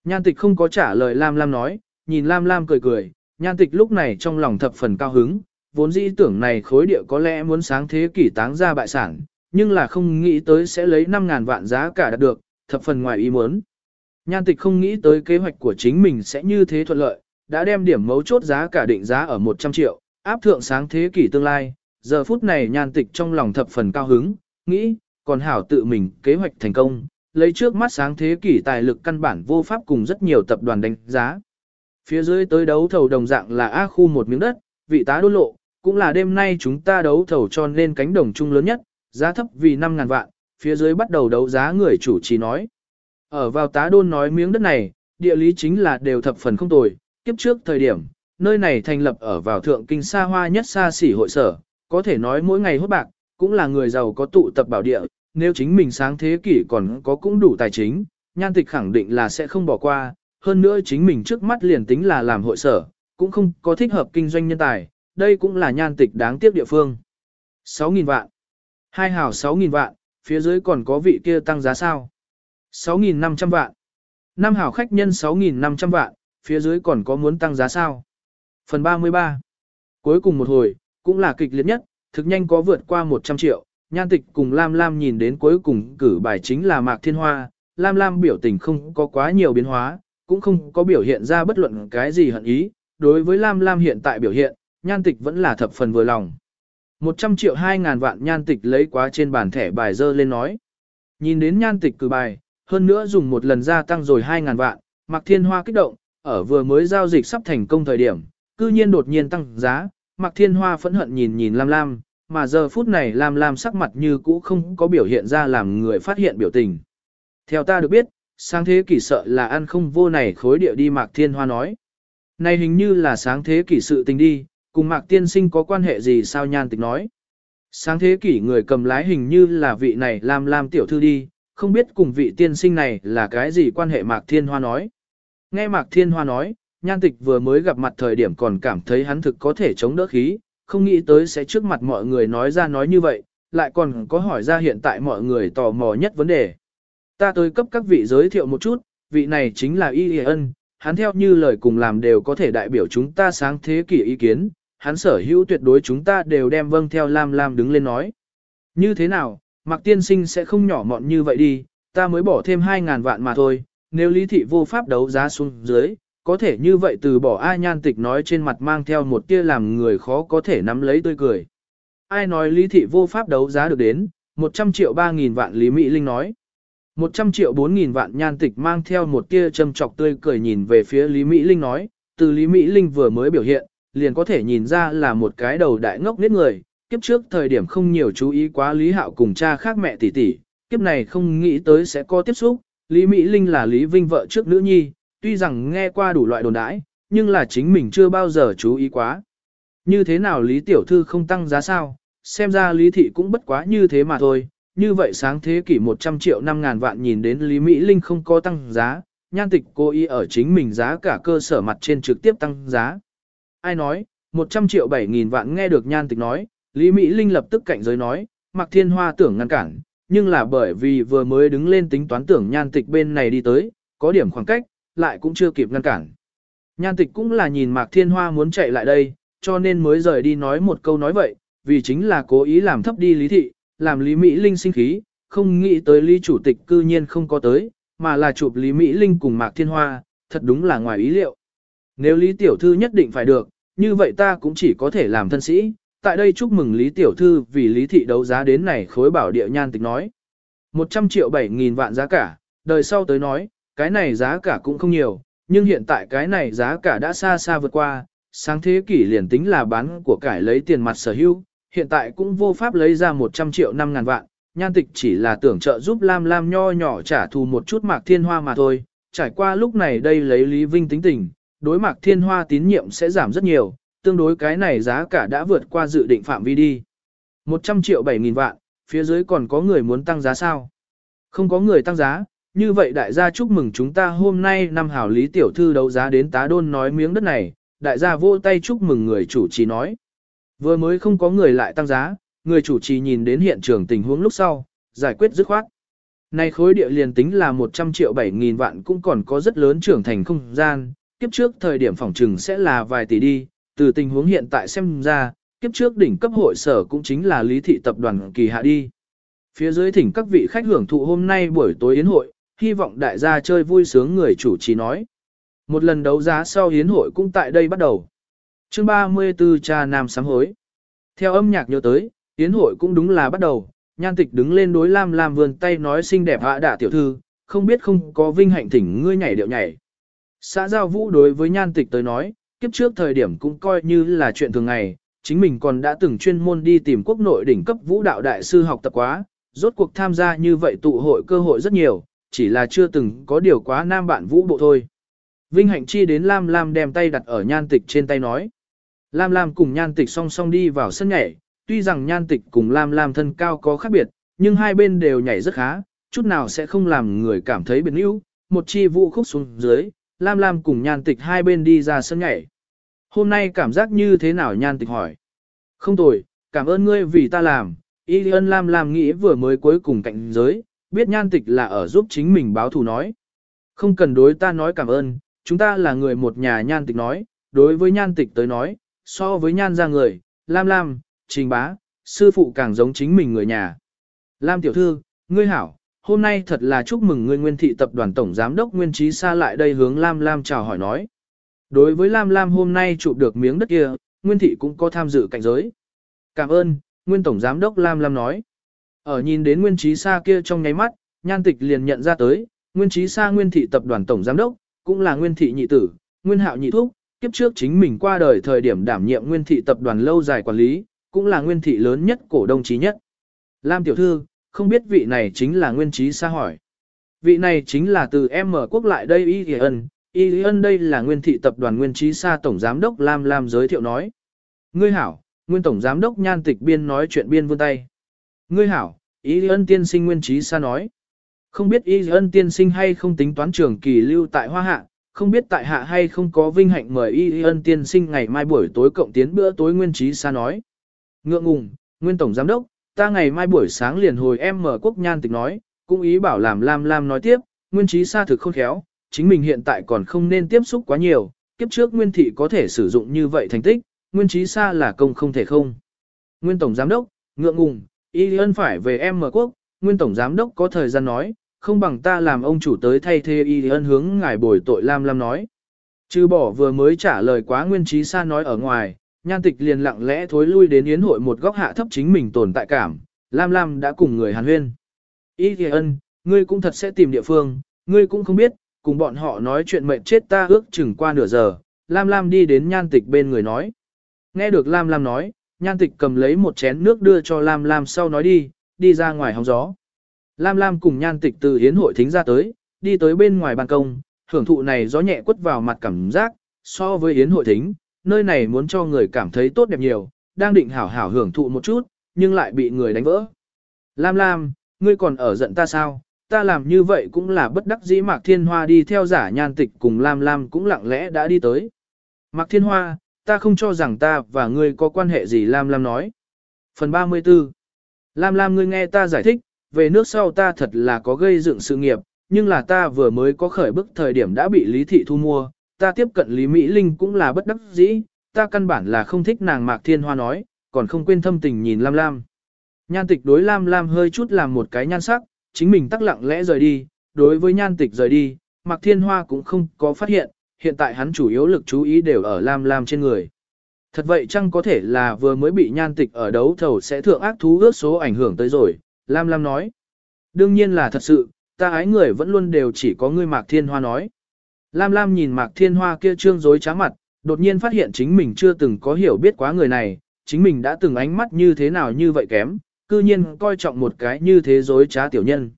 Nhan tịch không có trả lời Lam Lam nói, nhìn Lam Lam cười cười, nhan tịch lúc này trong lòng thập phần cao hứng, vốn dĩ tưởng này khối địa có lẽ muốn sáng thế kỷ táng ra bại sản, nhưng là không nghĩ tới sẽ lấy 5.000 vạn giá cả đạt được, thập phần ngoài ý muốn. Nhan tịch không nghĩ tới kế hoạch của chính mình sẽ như thế thuận lợi, đã đem điểm mấu chốt giá cả định giá ở 100 triệu, áp thượng sáng thế kỷ tương lai, giờ phút này nhan tịch trong lòng thập phần cao hứng, nghĩ, còn hảo tự mình kế hoạch thành công, lấy trước mắt sáng thế kỷ tài lực căn bản vô pháp cùng rất nhiều tập đoàn đánh giá. Phía dưới tới đấu thầu đồng dạng là A khu một miếng đất, vị tá đôn lộ, cũng là đêm nay chúng ta đấu thầu cho nên cánh đồng chung lớn nhất, giá thấp vì 5.000 vạn, phía dưới bắt đầu đấu giá người chủ trì nói. Ở vào tá đôn nói miếng đất này, địa lý chính là đều thập phần không tồi, kiếp trước thời điểm, nơi này thành lập ở vào thượng kinh xa hoa nhất xa xỉ hội sở, có thể nói mỗi ngày hốt bạc, cũng là người giàu có tụ tập bảo địa, nếu chính mình sáng thế kỷ còn có cũng đủ tài chính, nhan tịch khẳng định là sẽ không bỏ qua, hơn nữa chính mình trước mắt liền tính là làm hội sở, cũng không có thích hợp kinh doanh nhân tài, đây cũng là nhan tịch đáng tiếc địa phương. 6.000 vạn. Hai hảo 6.000 vạn, phía dưới còn có vị kia tăng giá sao? 6.500 vạn. Năm hảo khách nhân 6.500 vạn, phía dưới còn có muốn tăng giá sao? Phần 33. Cuối cùng một hồi, cũng là kịch liệt nhất, thực nhanh có vượt qua 100 triệu, nhan tịch cùng Lam Lam nhìn đến cuối cùng cử bài chính là Mạc Thiên Hoa, Lam Lam biểu tình không có quá nhiều biến hóa, cũng không có biểu hiện ra bất luận cái gì hận ý, đối với Lam Lam hiện tại biểu hiện, nhan tịch vẫn là thập phần vừa lòng. 100 triệu 2 ngàn vạn nhan tịch lấy quá trên bàn thẻ bài dơ lên nói. Nhìn đến nhan tịch cử bài, hơn nữa dùng một lần gia tăng rồi 2 ngàn vạn, Mạc Thiên Hoa kích động, ở vừa mới giao dịch sắp thành công thời điểm, cư nhiên đột nhiên tăng giá, Mạc Thiên Hoa phẫn hận nhìn nhìn Lam Lam, mà giờ phút này Lam Lam sắc mặt như cũ không có biểu hiện ra làm người phát hiện biểu tình. Theo ta được biết, sáng thế kỷ sợ là ăn không vô này khối địa đi Mạc Thiên Hoa nói. Này hình như là sáng thế kỷ sự tình đi, cùng Mạc Tiên Sinh có quan hệ gì sao nhan tịch nói. Sáng thế kỷ người cầm lái hình như là vị này làm làm tiểu thư đi, không biết cùng vị tiên sinh này là cái gì quan hệ Mạc Thiên Hoa nói. Nghe Mạc Thiên Hoa nói, nhan tịch vừa mới gặp mặt thời điểm còn cảm thấy hắn thực có thể chống đỡ khí, không nghĩ tới sẽ trước mặt mọi người nói ra nói như vậy, lại còn có hỏi ra hiện tại mọi người tò mò nhất vấn đề. Ta tới cấp các vị giới thiệu một chút, vị này chính là Y Ân, hắn theo như lời cùng làm đều có thể đại biểu chúng ta sáng thế kỷ ý kiến, hắn sở hữu tuyệt đối chúng ta đều đem vâng theo Lam Lam đứng lên nói. Như thế nào, Mạc Tiên Sinh sẽ không nhỏ mọn như vậy đi, ta mới bỏ thêm 2.000 vạn mà thôi, nếu lý thị vô pháp đấu giá xuống dưới, có thể như vậy từ bỏ ai nhan tịch nói trên mặt mang theo một tia làm người khó có thể nắm lấy tươi cười. Ai nói lý thị vô pháp đấu giá được đến, 100 triệu 3.000 vạn Lý Mỹ Linh nói. 100 triệu 4.000 vạn nhan tịch mang theo một tia châm trọc tươi cười nhìn về phía Lý Mỹ Linh nói, từ Lý Mỹ Linh vừa mới biểu hiện, liền có thể nhìn ra là một cái đầu đại ngốc nết người, kiếp trước thời điểm không nhiều chú ý quá Lý Hạo cùng cha khác mẹ tỷ tỷ, kiếp này không nghĩ tới sẽ có tiếp xúc, Lý Mỹ Linh là Lý Vinh vợ trước nữ nhi, tuy rằng nghe qua đủ loại đồn đãi, nhưng là chính mình chưa bao giờ chú ý quá. Như thế nào Lý Tiểu Thư không tăng giá sao, xem ra Lý Thị cũng bất quá như thế mà thôi, như vậy sáng thế kỷ 100 triệu 5 ngàn vạn nhìn đến Lý Mỹ Linh không có tăng giá, nhan tịch cô ý ở chính mình giá cả cơ sở mặt trên trực tiếp tăng giá. Ai nói, 100 triệu 7 nghìn vạn nghe được nhan tịch nói, Lý Mỹ Linh lập tức cạnh giới nói, Mạc Thiên Hoa tưởng ngăn cản, nhưng là bởi vì vừa mới đứng lên tính toán tưởng nhan tịch bên này đi tới, có điểm khoảng cách, lại cũng chưa kịp ngăn cản. Nhan tịch cũng là nhìn Mạc Thiên Hoa muốn chạy lại đây, cho nên mới rời đi nói một câu nói vậy, vì chính là cố ý làm thấp đi Lý Thị, làm Lý Mỹ Linh sinh khí, không nghĩ tới Lý Chủ tịch cư nhiên không có tới, mà là chụp Lý Mỹ Linh cùng Mạc Thiên Hoa, thật đúng là ngoài ý liệu. Nếu Lý Tiểu Thư nhất định phải được, như vậy ta cũng chỉ có thể làm thân sĩ, tại đây chúc mừng Lý Tiểu Thư vì Lý Thị đấu giá đến này khối bảo địa nhan tịch nói. 100 triệu 7 nghìn vạn giá cả, đời sau tới nói, cái này giá cả cũng không nhiều, nhưng hiện tại cái này giá cả đã xa xa vượt qua, sáng thế kỷ liền tính là bán của cải lấy tiền mặt sở hữu, hiện tại cũng vô pháp lấy ra 100 triệu 5 ngàn vạn, nhan tịch chỉ là tưởng trợ giúp Lam Lam nho nhỏ trả thù một chút mạc thiên hoa mà thôi, trải qua lúc này đây lấy Lý Vinh tính tình, đối mạc thiên hoa tín nhiệm sẽ giảm rất nhiều, tương đối cái này giá cả đã vượt qua dự định phạm vi đi. 100 triệu 7 nghìn vạn, phía dưới còn có người muốn tăng giá sao? Không có người tăng giá, như vậy đại gia chúc mừng chúng ta hôm nay năm hảo lý tiểu thư đấu giá đến tá đôn nói miếng đất này, đại gia vỗ tay chúc mừng người chủ trì nói. Vừa mới không có người lại tăng giá, người chủ trì nhìn đến hiện trường tình huống lúc sau, giải quyết dứt khoát. Này khối địa liền tính là 100 triệu 7 nghìn vạn cũng còn có rất lớn trưởng thành không gian, kiếp trước thời điểm phòng trừng sẽ là vài tỷ đi, từ tình huống hiện tại xem ra, kiếp trước đỉnh cấp hội sở cũng chính là lý thị tập đoàn kỳ hạ đi. Phía dưới thỉnh các vị khách hưởng thụ hôm nay buổi tối yến hội, hy vọng đại gia chơi vui sướng người chủ trì nói. Một lần đấu giá sau yến hội cũng tại đây bắt đầu. Chương 34 cha nam sám hối. Theo âm nhạc nhớ tới, yến hội cũng đúng là bắt đầu, nhan tịch đứng lên đối Lam Lam vườn tay nói xinh đẹp hạ đả tiểu thư, không biết không có vinh hạnh thỉnh ngươi nhảy điệu nhảy. Xã giao vũ đối với nhan tịch tới nói, kiếp trước thời điểm cũng coi như là chuyện thường ngày, chính mình còn đã từng chuyên môn đi tìm quốc nội đỉnh cấp vũ đạo đại sư học tập quá, rốt cuộc tham gia như vậy tụ hội cơ hội rất nhiều, chỉ là chưa từng có điều quá nam bạn vũ bộ thôi. Vinh hạnh chi đến Lam Lam đem tay đặt ở nhan tịch trên tay nói. Lam Lam cùng nhan tịch song song đi vào sân nhảy, tuy rằng nhan tịch cùng Lam Lam thân cao có khác biệt, nhưng hai bên đều nhảy rất khá, chút nào sẽ không làm người cảm thấy biệt níu. Một chi vũ khúc xuống dưới, Lam Lam cùng nhan tịch hai bên đi ra sân nhảy. Hôm nay cảm giác như thế nào nhan tịch hỏi. Không tồi, cảm ơn ngươi vì ta làm, y ân Lam Lam nghĩ vừa mới cuối cùng cạnh giới, biết nhan tịch là ở giúp chính mình báo thù nói. Không cần đối ta nói cảm ơn, chúng ta là người một nhà nhan tịch nói, đối với nhan tịch tới nói, so với nhan ra người, Lam Lam, Trình Bá, sư phụ càng giống chính mình người nhà. Lam tiểu thư, ngươi hảo, hôm nay thật là chúc mừng ngươi nguyên thị tập đoàn tổng giám đốc Nguyên Trí xa lại đây hướng Lam Lam chào hỏi nói. Đối với Lam Lam hôm nay chụp được miếng đất kia, Nguyên thị cũng có tham dự cảnh giới. Cảm ơn, Nguyên tổng giám đốc Lam Lam nói. Ở nhìn đến Nguyên Trí xa kia trong nháy mắt, Nhan Tịch liền nhận ra tới, Nguyên Trí xa Nguyên thị tập đoàn tổng giám đốc, cũng là Nguyên thị nhị tử, Nguyên Hạo nhị thúc, kiếp trước chính mình qua đời thời điểm đảm nhiệm Nguyên thị tập đoàn lâu dài quản lý, cũng là Nguyên thị lớn nhất cổ đông trí nhất. Lam tiểu thư, không biết vị này chính là nguyên trí xa hỏi. Vị này chính là từ M quốc lại đây Y Thị Ân, Y Thị Ân đây là nguyên thị tập đoàn nguyên trí xa tổng giám đốc Lam Lam giới thiệu nói. Ngươi hảo, nguyên tổng giám đốc nhan tịch biên nói chuyện biên vươn tay. Ngươi hảo, Y Thị Ân tiên sinh nguyên trí xa nói. Không biết Y Thị Ân tiên sinh hay không tính toán trường kỳ lưu tại Hoa Hạ, không biết tại hạ hay không có vinh hạnh mời Y Ân tiên sinh ngày mai buổi tối cộng tiến bữa tối nguyên trí xa nói. Ngượng ngùng, nguyên tổng giám đốc, ta ngày mai buổi sáng liền hồi em mở quốc nhan tịch nói, cũng ý bảo làm Lam Lam nói tiếp, nguyên trí xa thực không khéo, chính mình hiện tại còn không nên tiếp xúc quá nhiều, kiếp trước nguyên thị có thể sử dụng như vậy thành tích, nguyên trí xa là công không thể không. Nguyên tổng giám đốc, ngượng ngùng, y ân phải về em mở quốc, nguyên tổng giám đốc có thời gian nói, không bằng ta làm ông chủ tới thay thế y ân hướng ngài bồi tội Lam Lam nói. Trừ bỏ vừa mới trả lời quá nguyên trí xa nói ở ngoài, nhan tịch liền lặng lẽ thối lui đến yến hội một góc hạ thấp chính mình tồn tại cảm, Lam Lam đã cùng người hàn huyên. Ý thì ân, ngươi cũng thật sẽ tìm địa phương, ngươi cũng không biết, cùng bọn họ nói chuyện mệnh chết ta ước chừng qua nửa giờ, Lam Lam đi đến nhan tịch bên người nói. Nghe được Lam Lam nói, nhan tịch cầm lấy một chén nước đưa cho Lam Lam sau nói đi, đi ra ngoài hóng gió. Lam Lam cùng nhan tịch từ yến hội thính ra tới, đi tới bên ngoài ban công, hưởng thụ này gió nhẹ quất vào mặt cảm giác, so với yến hội thính, nơi này muốn cho người cảm thấy tốt đẹp nhiều, đang định hảo hảo hưởng thụ một chút, nhưng lại bị người đánh vỡ. Lam Lam, ngươi còn ở giận ta sao? Ta làm như vậy cũng là bất đắc dĩ Mạc Thiên Hoa đi theo giả nhan tịch cùng Lam Lam cũng lặng lẽ đã đi tới. Mạc Thiên Hoa, ta không cho rằng ta và ngươi có quan hệ gì Lam Lam nói. Phần 34 Lam Lam ngươi nghe ta giải thích, về nước sau ta thật là có gây dựng sự nghiệp, nhưng là ta vừa mới có khởi bức thời điểm đã bị Lý Thị thu mua, ta tiếp cận Lý Mỹ Linh cũng là bất đắc dĩ, ta căn bản là không thích nàng Mạc Thiên Hoa nói, còn không quên thâm tình nhìn Lam Lam. Nhan tịch đối Lam Lam hơi chút làm một cái nhan sắc, chính mình tắc lặng lẽ rời đi, đối với nhan tịch rời đi, Mạc Thiên Hoa cũng không có phát hiện, hiện tại hắn chủ yếu lực chú ý đều ở Lam Lam trên người. Thật vậy chăng có thể là vừa mới bị nhan tịch ở đấu thầu sẽ thượng ác thú ước số ảnh hưởng tới rồi, Lam Lam nói. Đương nhiên là thật sự, ta ái người vẫn luôn đều chỉ có ngươi Mạc Thiên Hoa nói. Lam Lam nhìn Mạc Thiên Hoa kia trương rối trá mặt, đột nhiên phát hiện chính mình chưa từng có hiểu biết quá người này, chính mình đã từng ánh mắt như thế nào như vậy kém, cư nhiên coi trọng một cái như thế rối trá tiểu nhân.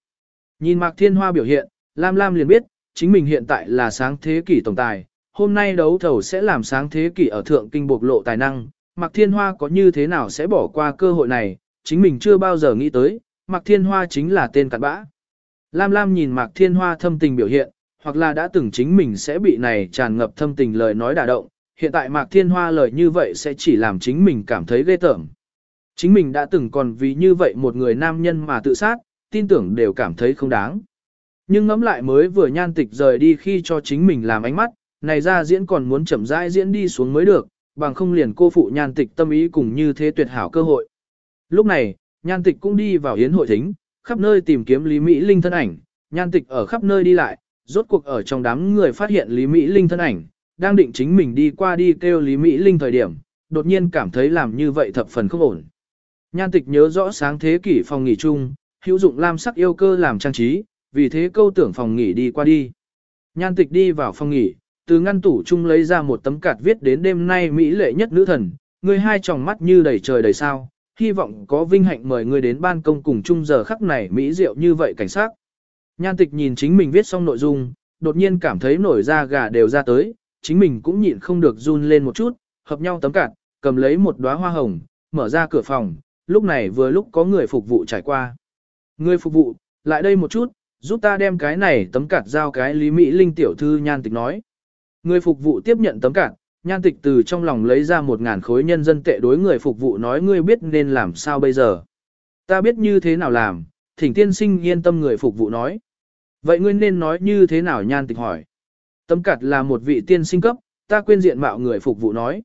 Nhìn Mạc Thiên Hoa biểu hiện, Lam Lam liền biết, chính mình hiện tại là sáng thế kỷ tổng tài, hôm nay đấu thầu sẽ làm sáng thế kỷ ở thượng kinh bộc lộ tài năng, Mạc Thiên Hoa có như thế nào sẽ bỏ qua cơ hội này, chính mình chưa bao giờ nghĩ tới, Mạc Thiên Hoa chính là tên cặn bã. Lam Lam nhìn Mạc Thiên Hoa thâm tình biểu hiện, hoặc là đã từng chính mình sẽ bị này tràn ngập thâm tình lời nói đả động, hiện tại Mạc Thiên Hoa lời như vậy sẽ chỉ làm chính mình cảm thấy ghê tởm. Chính mình đã từng còn vì như vậy một người nam nhân mà tự sát, tin tưởng đều cảm thấy không đáng. Nhưng ngẫm lại mới vừa nhan tịch rời đi khi cho chính mình làm ánh mắt, này ra diễn còn muốn chậm rãi diễn đi xuống mới được, bằng không liền cô phụ nhan tịch tâm ý cùng như thế tuyệt hảo cơ hội. Lúc này, nhan tịch cũng đi vào hiến hội thính, khắp nơi tìm kiếm Lý Mỹ Linh thân ảnh, nhan tịch ở khắp nơi đi lại, rốt cuộc ở trong đám người phát hiện Lý Mỹ Linh thân ảnh, đang định chính mình đi qua đi kêu Lý Mỹ Linh thời điểm, đột nhiên cảm thấy làm như vậy thập phần không ổn. Nhan tịch nhớ rõ sáng thế kỷ phòng nghỉ chung, hữu dụng lam sắc yêu cơ làm trang trí, vì thế câu tưởng phòng nghỉ đi qua đi. Nhan tịch đi vào phòng nghỉ, từ ngăn tủ chung lấy ra một tấm cạt viết đến đêm nay Mỹ lệ nhất nữ thần, người hai tròng mắt như đầy trời đầy sao, hy vọng có vinh hạnh mời người đến ban công cùng chung giờ khắc này Mỹ diệu như vậy cảnh sát. Nhan tịch nhìn chính mình viết xong nội dung, đột nhiên cảm thấy nổi da gà đều ra tới, chính mình cũng nhịn không được run lên một chút, hợp nhau tấm cạn, cầm lấy một đóa hoa hồng, mở ra cửa phòng, lúc này vừa lúc có người phục vụ trải qua. Người phục vụ, lại đây một chút, giúp ta đem cái này tấm cạt giao cái Lý Mỹ Linh tiểu thư nhan tịch nói. Người phục vụ tiếp nhận tấm cạt, nhan tịch từ trong lòng lấy ra một ngàn khối nhân dân tệ đối người phục vụ nói ngươi biết nên làm sao bây giờ. Ta biết như thế nào làm, thỉnh tiên sinh yên tâm người phục vụ nói. Vậy ngươi nên nói như thế nào nhan tịch hỏi. Tấm cặt là một vị tiên sinh cấp, ta quên diện mạo người phục vụ nói.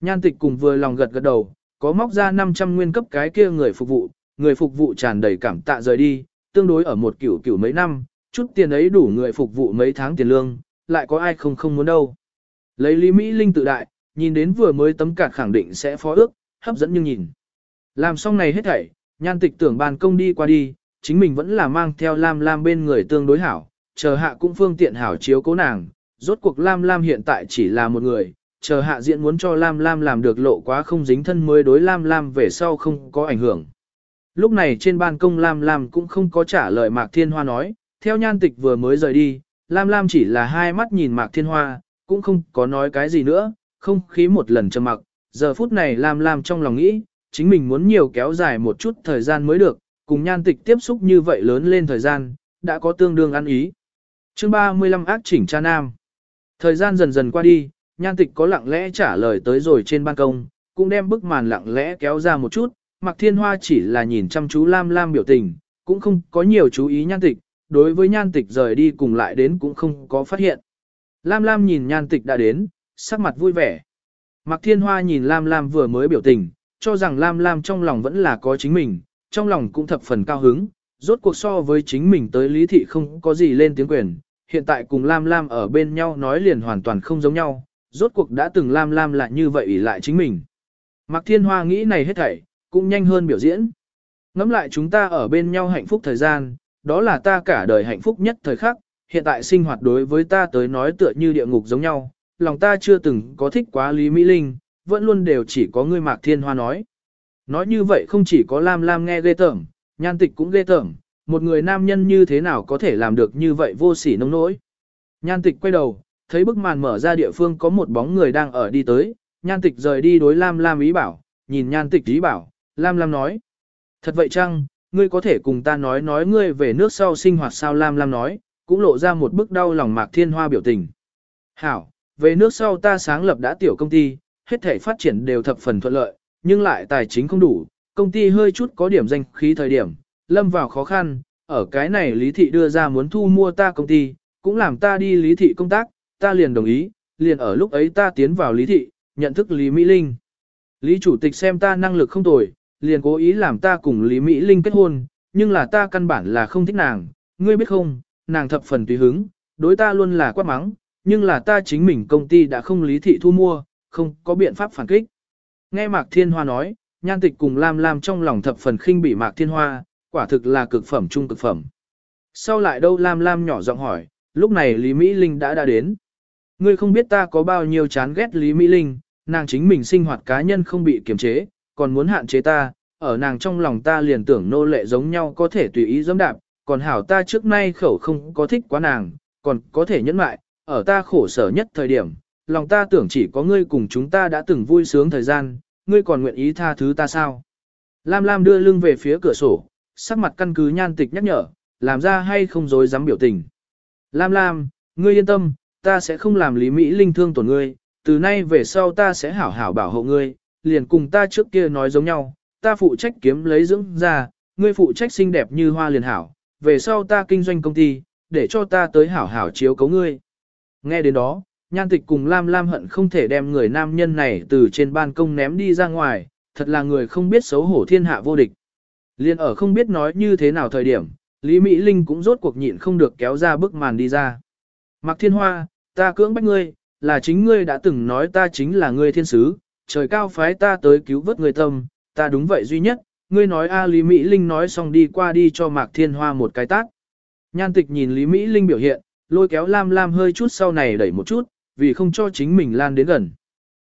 Nhan tịch cùng vừa lòng gật gật đầu, có móc ra 500 nguyên cấp cái kia người phục vụ, người phục vụ tràn đầy cảm tạ rời đi, tương đối ở một kiểu kiểu mấy năm, chút tiền ấy đủ người phục vụ mấy tháng tiền lương, lại có ai không không muốn đâu. Lấy Lý Mỹ Linh tự đại, nhìn đến vừa mới tấm cạt khẳng định sẽ phó ước, hấp dẫn nhưng nhìn. Làm xong này hết thảy, nhan tịch tưởng bàn công đi qua đi, chính mình vẫn là mang theo Lam Lam bên người tương đối hảo, chờ hạ cũng phương tiện hảo chiếu cố nàng, rốt cuộc Lam Lam hiện tại chỉ là một người, chờ hạ diện muốn cho Lam Lam làm được lộ quá không dính thân mới đối Lam Lam về sau không có ảnh hưởng. Lúc này trên ban công Lam Lam cũng không có trả lời Mạc Thiên Hoa nói, theo nhan tịch vừa mới rời đi, Lam Lam chỉ là hai mắt nhìn Mạc Thiên Hoa, cũng không có nói cái gì nữa, không khí một lần trầm mặc, giờ phút này Lam Lam trong lòng nghĩ, chính mình muốn nhiều kéo dài một chút thời gian mới được, cùng nhan tịch tiếp xúc như vậy lớn lên thời gian, đã có tương đương ăn ý. chương 35 ác chỉnh cha nam. Thời gian dần dần qua đi, nhan tịch có lặng lẽ trả lời tới rồi trên ban công, cũng đem bức màn lặng lẽ kéo ra một chút, mặc Thiên Hoa chỉ là nhìn chăm chú Lam Lam biểu tình, cũng không có nhiều chú ý nhan tịch, đối với nhan tịch rời đi cùng lại đến cũng không có phát hiện. Lam Lam nhìn nhan tịch đã đến, sắc mặt vui vẻ. mặc Thiên Hoa nhìn Lam Lam vừa mới biểu tình, cho rằng Lam Lam trong lòng vẫn là có chính mình, trong lòng cũng thập phần cao hứng, rốt cuộc so với chính mình tới lý thị không có gì lên tiếng quyền, hiện tại cùng Lam Lam ở bên nhau nói liền hoàn toàn không giống nhau, rốt cuộc đã từng Lam Lam lại như vậy ủy lại chính mình. Mạc Thiên Hoa nghĩ này hết thảy, cũng nhanh hơn biểu diễn. Ngắm lại chúng ta ở bên nhau hạnh phúc thời gian, đó là ta cả đời hạnh phúc nhất thời khắc, hiện tại sinh hoạt đối với ta tới nói tựa như địa ngục giống nhau, lòng ta chưa từng có thích quá Lý Mỹ Linh, vẫn luôn đều chỉ có ngươi Mạc Thiên Hoa nói. Nói như vậy không chỉ có Lam Lam nghe ghê tởm, nhan tịch cũng ghê tởm, một người nam nhân như thế nào có thể làm được như vậy vô sỉ nông nỗi. Nhan tịch quay đầu, thấy bức màn mở ra địa phương có một bóng người đang ở đi tới, nhan tịch rời đi đối Lam Lam ý bảo, nhìn nhan tịch ý bảo, Lam Lam nói. Thật vậy chăng, ngươi có thể cùng ta nói nói ngươi về nước sau sinh hoạt sao Lam Lam nói, cũng lộ ra một bức đau lòng mạc thiên hoa biểu tình. Hảo, về nước sau ta sáng lập đã tiểu công ty, hết thể phát triển đều thập phần thuận lợi, nhưng lại tài chính không đủ, công ty hơi chút có điểm danh khí thời điểm, lâm vào khó khăn, ở cái này lý thị đưa ra muốn thu mua ta công ty, cũng làm ta đi lý thị công tác, ta liền đồng ý, liền ở lúc ấy ta tiến vào lý thị, nhận thức Lý Mỹ Linh. Lý chủ tịch xem ta năng lực không tồi, liền cố ý làm ta cùng Lý Mỹ Linh kết hôn, nhưng là ta căn bản là không thích nàng, ngươi biết không, nàng thập phần tùy hứng, đối ta luôn là quát mắng, nhưng là ta chính mình công ty đã không lý thị thu mua, không có biện pháp phản kích. Nghe Mạc Thiên Hoa nói, nhan tịch cùng Lam Lam trong lòng thập phần khinh bị Mạc Thiên Hoa, quả thực là cực phẩm trung cực phẩm. Sau lại đâu Lam Lam nhỏ giọng hỏi, lúc này Lý Mỹ Linh đã đã đến. Ngươi không biết ta có bao nhiêu chán ghét Lý Mỹ Linh, nàng chính mình sinh hoạt cá nhân không bị kiềm chế, còn muốn hạn chế ta, ở nàng trong lòng ta liền tưởng nô lệ giống nhau có thể tùy ý dẫm đạp, còn hảo ta trước nay khẩu không có thích quá nàng, còn có thể nhẫn mại, ở ta khổ sở nhất thời điểm, lòng ta tưởng chỉ có ngươi cùng chúng ta đã từng vui sướng thời gian, ngươi còn nguyện ý tha thứ ta sao? Lam Lam đưa lưng về phía cửa sổ, sắc mặt căn cứ nhan tịch nhắc nhở, làm ra hay không dối dám biểu tình. Lam Lam, ngươi yên tâm, ta sẽ không làm Lý Mỹ Linh thương tổn ngươi, từ nay về sau ta sẽ hảo hảo bảo hộ ngươi, liền cùng ta trước kia nói giống nhau, ta phụ trách kiếm lấy dưỡng ra, ngươi phụ trách xinh đẹp như hoa liền hảo, về sau ta kinh doanh công ty, để cho ta tới hảo hảo chiếu cấu ngươi. Nghe đến đó, nhan tịch cùng Lam Lam hận không thể đem người nam nhân này từ trên ban công ném đi ra ngoài, thật là người không biết xấu hổ thiên hạ vô địch. Liên ở không biết nói như thế nào thời điểm, Lý Mỹ Linh cũng rốt cuộc nhịn không được kéo ra bức màn đi ra. Mạc Thiên Hoa, ta cưỡng bách ngươi, là chính ngươi đã từng nói ta chính là ngươi thiên sứ, trời cao phái ta tới cứu vớt người tâm, ta đúng vậy duy nhất, ngươi nói a Lý Mỹ Linh nói xong đi qua đi cho Mạc Thiên Hoa một cái tát. Nhan tịch nhìn Lý Mỹ Linh biểu hiện, lôi kéo Lam Lam hơi chút sau này đẩy một chút, vì không cho chính mình lan đến gần.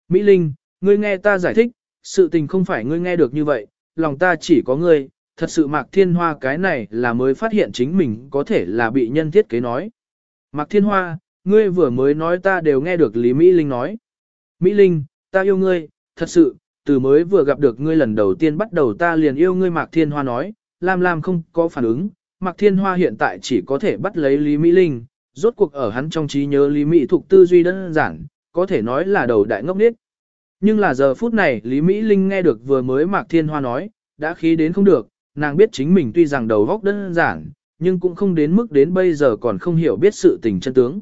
Mỹ Linh, ngươi nghe ta giải thích, sự tình không phải ngươi nghe được như vậy, lòng ta chỉ có ngươi, thật sự Mạc Thiên Hoa cái này là mới phát hiện chính mình có thể là bị nhân thiết kế nói. Mạc Thiên Hoa, ngươi vừa mới nói ta đều nghe được Lý Mỹ Linh nói. Mỹ Linh, ta yêu ngươi, thật sự, từ mới vừa gặp được ngươi lần đầu tiên bắt đầu ta liền yêu ngươi Mạc Thiên Hoa nói, Lam Lam không có phản ứng, Mạc Thiên Hoa hiện tại chỉ có thể bắt lấy Lý Mỹ Linh, rốt cuộc ở hắn trong trí nhớ Lý Mỹ Thục tư duy đơn giản, có thể nói là đầu đại ngốc nít. Nhưng là giờ phút này Lý Mỹ Linh nghe được vừa mới Mạc Thiên Hoa nói, đã khí đến không được, nàng biết chính mình tuy rằng đầu góc đơn giản, nhưng cũng không đến mức đến bây giờ còn không hiểu biết sự tình chân tướng.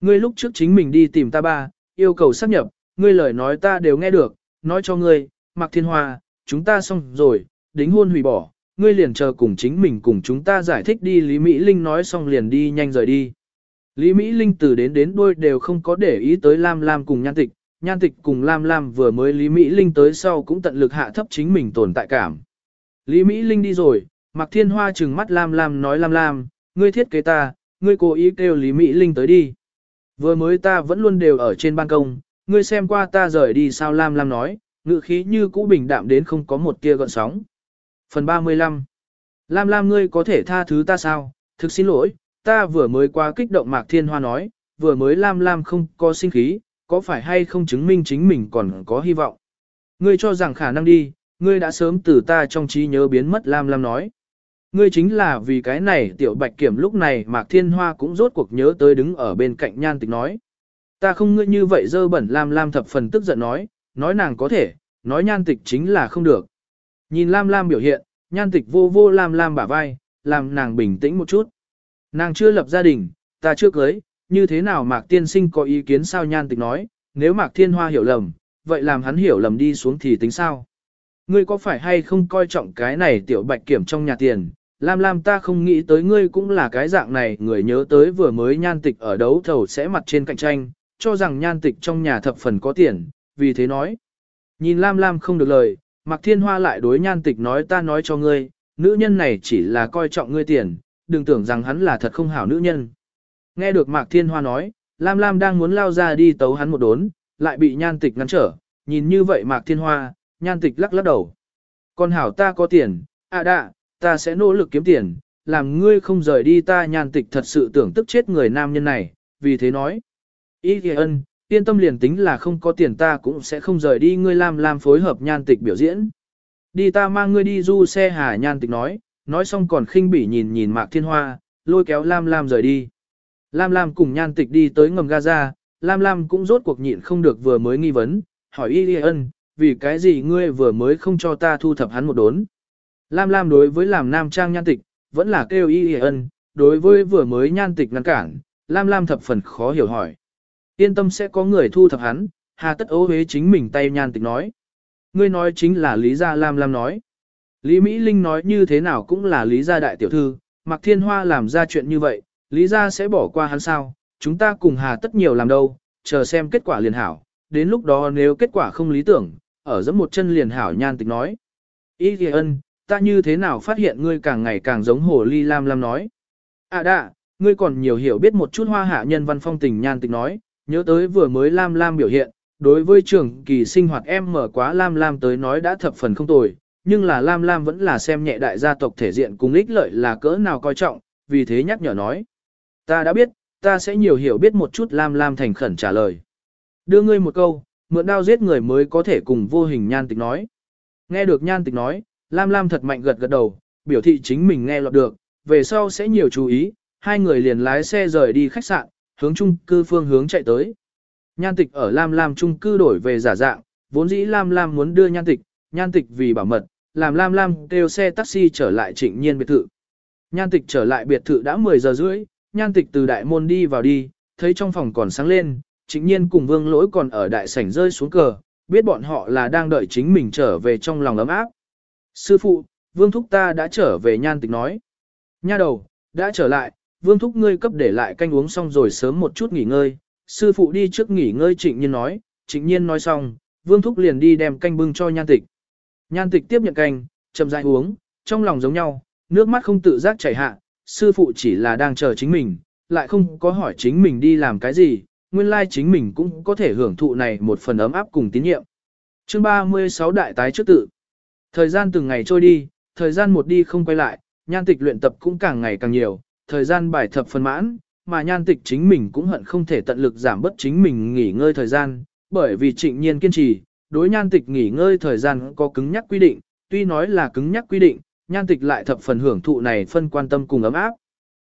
Ngươi lúc trước chính mình đi tìm ta ba, yêu cầu xác nhập, ngươi lời nói ta đều nghe được, nói cho ngươi, Mạc Thiên Hoa, chúng ta xong rồi, đính hôn hủy bỏ, ngươi liền chờ cùng chính mình cùng chúng ta giải thích đi Lý Mỹ Linh nói xong liền đi nhanh rời đi. Lý Mỹ Linh từ đến đến đuôi đều không có để ý tới Lam Lam cùng nhan tịch, nhan tịch cùng Lam Lam vừa mới Lý Mỹ Linh tới sau cũng tận lực hạ thấp chính mình tồn tại cảm. Lý Mỹ Linh đi rồi, Mạc Thiên Hoa trừng mắt Lam Lam nói Lam Lam, ngươi thiết kế ta, ngươi cố ý kêu Lý Mỹ Linh tới đi. Vừa mới ta vẫn luôn đều ở trên ban công, ngươi xem qua ta rời đi sao Lam Lam nói, ngự khí như cũ bình đạm đến không có một tia gợn sóng. Phần 35 Lam Lam ngươi có thể tha thứ ta sao, thực xin lỗi, ta vừa mới qua kích động Mạc Thiên Hoa nói, vừa mới Lam Lam không có sinh khí, có phải hay không chứng minh chính mình còn có hy vọng. Ngươi cho rằng khả năng đi, ngươi đã sớm từ ta trong trí nhớ biến mất Lam Lam nói. Ngươi chính là vì cái này tiểu bạch kiểm lúc này Mạc Thiên Hoa cũng rốt cuộc nhớ tới đứng ở bên cạnh nhan tịch nói. Ta không ngươi như vậy dơ bẩn Lam Lam thập phần tức giận nói, nói nàng có thể, nói nhan tịch chính là không được. Nhìn Lam Lam biểu hiện, nhan tịch vô vô Lam Lam bả vai, làm nàng bình tĩnh một chút. Nàng chưa lập gia đình, ta chưa cưới, như thế nào Mạc Tiên Sinh có ý kiến sao nhan tịch nói, nếu Mạc Thiên Hoa hiểu lầm, vậy làm hắn hiểu lầm đi xuống thì tính sao? Ngươi có phải hay không coi trọng cái này tiểu bạch kiểm trong nhà tiền, Lam Lam ta không nghĩ tới ngươi cũng là cái dạng này, người nhớ tới vừa mới nhan tịch ở đấu thầu sẽ mặt trên cạnh tranh, cho rằng nhan tịch trong nhà thập phần có tiền, vì thế nói. Nhìn Lam Lam không được lời, Mạc Thiên Hoa lại đối nhan tịch nói ta nói cho ngươi, nữ nhân này chỉ là coi trọng ngươi tiền, đừng tưởng rằng hắn là thật không hảo nữ nhân. Nghe được Mạc Thiên Hoa nói, Lam Lam đang muốn lao ra đi tấu hắn một đốn, lại bị nhan tịch ngăn trở, nhìn như vậy Mạc Thiên Hoa, nhan tịch lắc lắc đầu. Con hảo ta có tiền, à đạ, ta sẽ nỗ lực kiếm tiền, làm ngươi không rời đi ta nhan tịch thật sự tưởng tức chết người nam nhân này, vì thế nói. Ý kìa ân, yên tâm liền tính là không có tiền ta cũng sẽ không rời đi ngươi Lam Lam phối hợp nhan tịch biểu diễn. Đi ta mang ngươi đi du xe hà nhan tịch nói, nói xong còn khinh bỉ nhìn nhìn mạc thiên hoa, lôi kéo Lam Lam rời đi. Lam Lam cùng nhan tịch đi tới ngầm Gaza, Lam Lam cũng rốt cuộc nhịn không được vừa mới nghi vấn, hỏi Y ân, vì cái gì ngươi vừa mới không cho ta thu thập hắn một đốn. Lam Lam đối với làm nam trang nhan tịch, vẫn là kêu y ân, đối với vừa mới nhan tịch ngăn cản, Lam Lam thập phần khó hiểu hỏi. Yên tâm sẽ có người thu thập hắn, hà tất ấu hế chính mình tay nhan tịch nói. Ngươi nói chính là Lý Gia Lam Lam nói. Lý Mỹ Linh nói như thế nào cũng là Lý Gia đại tiểu thư, Mạc Thiên Hoa làm ra chuyện như vậy, Lý Gia sẽ bỏ qua hắn sao, chúng ta cùng hà tất nhiều làm đâu, chờ xem kết quả liền hảo, đến lúc đó nếu kết quả không lý tưởng, ở giẫm một chân liền hảo nhan tịch nói. Ý kìa ân, ta như thế nào phát hiện ngươi càng ngày càng giống hồ ly lam lam nói. À đã, ngươi còn nhiều hiểu biết một chút hoa hạ nhân văn phong tình nhan tịch nói, nhớ tới vừa mới lam lam biểu hiện, đối với trường kỳ sinh hoạt em mở quá lam lam tới nói đã thập phần không tồi, nhưng là lam lam vẫn là xem nhẹ đại gia tộc thể diện cùng ích lợi là cỡ nào coi trọng, vì thế nhắc nhở nói. Ta đã biết, ta sẽ nhiều hiểu biết một chút lam lam thành khẩn trả lời. Đưa ngươi một câu, mượn đao giết người mới có thể cùng vô hình nhan tịch nói. Nghe được nhan tịch nói, Lam Lam thật mạnh gật gật đầu, biểu thị chính mình nghe lọt được, về sau sẽ nhiều chú ý, hai người liền lái xe rời đi khách sạn, hướng chung cư phương hướng chạy tới. Nhan tịch ở Lam Lam chung cư đổi về giả dạng, vốn dĩ Lam Lam muốn đưa nhan tịch, nhan tịch vì bảo mật, làm Lam Lam kêu xe taxi trở lại trịnh nhiên biệt thự. Nhan tịch trở lại biệt thự đã 10 giờ rưỡi, nhan tịch từ đại môn đi vào đi, thấy trong phòng còn sáng lên, trịnh nhiên cùng vương lỗi còn ở đại sảnh rơi xuống cờ, biết bọn họ là đang đợi chính mình trở về trong lòng ấm áp. Sư phụ, vương thúc ta đã trở về nhan tịch nói. Nha đầu, đã trở lại, vương thúc ngươi cấp để lại canh uống xong rồi sớm một chút nghỉ ngơi. Sư phụ đi trước nghỉ ngơi trịnh nhiên nói, trịnh nhiên nói xong, vương thúc liền đi đem canh bưng cho nhan tịch. Nhan tịch tiếp nhận canh, chậm rãi uống, trong lòng giống nhau, nước mắt không tự giác chảy hạ, sư phụ chỉ là đang chờ chính mình, lại không có hỏi chính mình đi làm cái gì, nguyên lai chính mình cũng có thể hưởng thụ này một phần ấm áp cùng tín nhiệm. Chương 36 đại tái trước tự. Thời gian từng ngày trôi đi, thời gian một đi không quay lại, nhan tịch luyện tập cũng càng ngày càng nhiều, thời gian bài thập phần mãn, mà nhan tịch chính mình cũng hận không thể tận lực giảm bớt chính mình nghỉ ngơi thời gian, bởi vì trịnh nhiên kiên trì, đối nhan tịch nghỉ ngơi thời gian có cứng nhắc quy định, tuy nói là cứng nhắc quy định, nhan tịch lại thập phần hưởng thụ này phân quan tâm cùng ấm áp.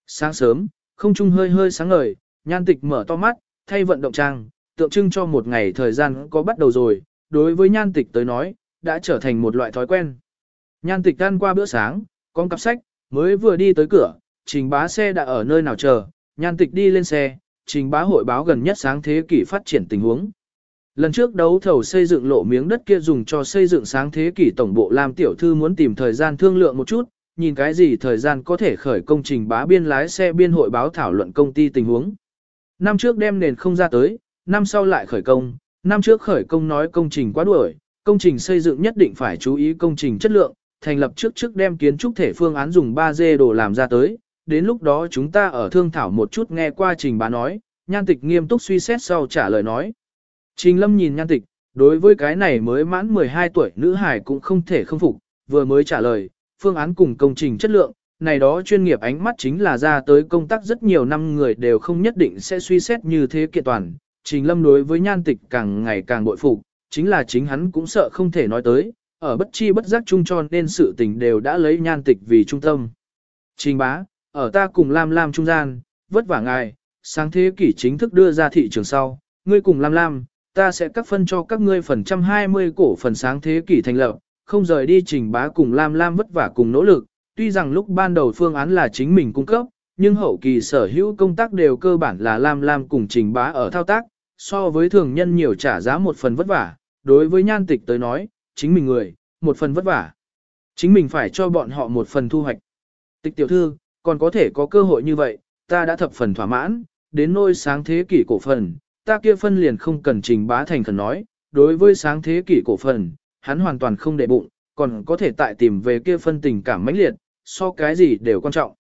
Sáng sớm, không trung hơi hơi sáng ngời, nhan tịch mở to mắt, thay vận động trang, tượng trưng cho một ngày thời gian có bắt đầu rồi, đối với nhan tịch tới nói, đã trở thành một loại thói quen. Nhan tịch ăn qua bữa sáng, con cặp sách, mới vừa đi tới cửa, trình bá xe đã ở nơi nào chờ, nhan tịch đi lên xe, trình bá hội báo gần nhất sáng thế kỷ phát triển tình huống. Lần trước đấu thầu xây dựng lộ miếng đất kia dùng cho xây dựng sáng thế kỷ tổng bộ làm tiểu thư muốn tìm thời gian thương lượng một chút, nhìn cái gì thời gian có thể khởi công trình bá biên lái xe biên hội báo thảo luận công ty tình huống. Năm trước đem nền không ra tới, năm sau lại khởi công, năm trước khởi công nói công trình quá đuổi, công trình xây dựng nhất định phải chú ý công trình chất lượng, thành lập trước trước đem kiến trúc thể phương án dùng 3D đồ làm ra tới, đến lúc đó chúng ta ở thương thảo một chút nghe qua trình bá nói, nhan tịch nghiêm túc suy xét sau trả lời nói. Trình lâm nhìn nhan tịch, đối với cái này mới mãn 12 tuổi nữ hải cũng không thể không phục, vừa mới trả lời, phương án cùng công trình chất lượng, này đó chuyên nghiệp ánh mắt chính là ra tới công tác rất nhiều năm người đều không nhất định sẽ suy xét như thế kiện toàn. Trình lâm đối với nhan tịch càng ngày càng bội phục, chính là chính hắn cũng sợ không thể nói tới, ở bất chi bất giác chung cho nên sự tình đều đã lấy nhan tịch vì trung tâm. Trình bá, ở ta cùng Lam Lam trung gian, vất vả ngài, sáng thế kỷ chính thức đưa ra thị trường sau, ngươi cùng Lam Lam, ta sẽ cắt phân cho các ngươi phần trăm 20 cổ phần sáng thế kỷ thành lập, không rời đi trình bá cùng Lam Lam vất vả cùng nỗ lực, tuy rằng lúc ban đầu phương án là chính mình cung cấp, nhưng hậu kỳ sở hữu công tác đều cơ bản là Lam Lam cùng trình bá ở thao tác, so với thường nhân nhiều trả giá một phần vất vả, đối với nhan tịch tới nói, chính mình người, một phần vất vả. Chính mình phải cho bọn họ một phần thu hoạch. Tịch tiểu thư, còn có thể có cơ hội như vậy, ta đã thập phần thỏa mãn, đến nôi sáng thế kỷ cổ phần, ta kia phân liền không cần trình bá thành khẩn nói, đối với sáng thế kỷ cổ phần, hắn hoàn toàn không để bụng, còn có thể tại tìm về kia phân tình cảm mãnh liệt, so cái gì đều quan trọng.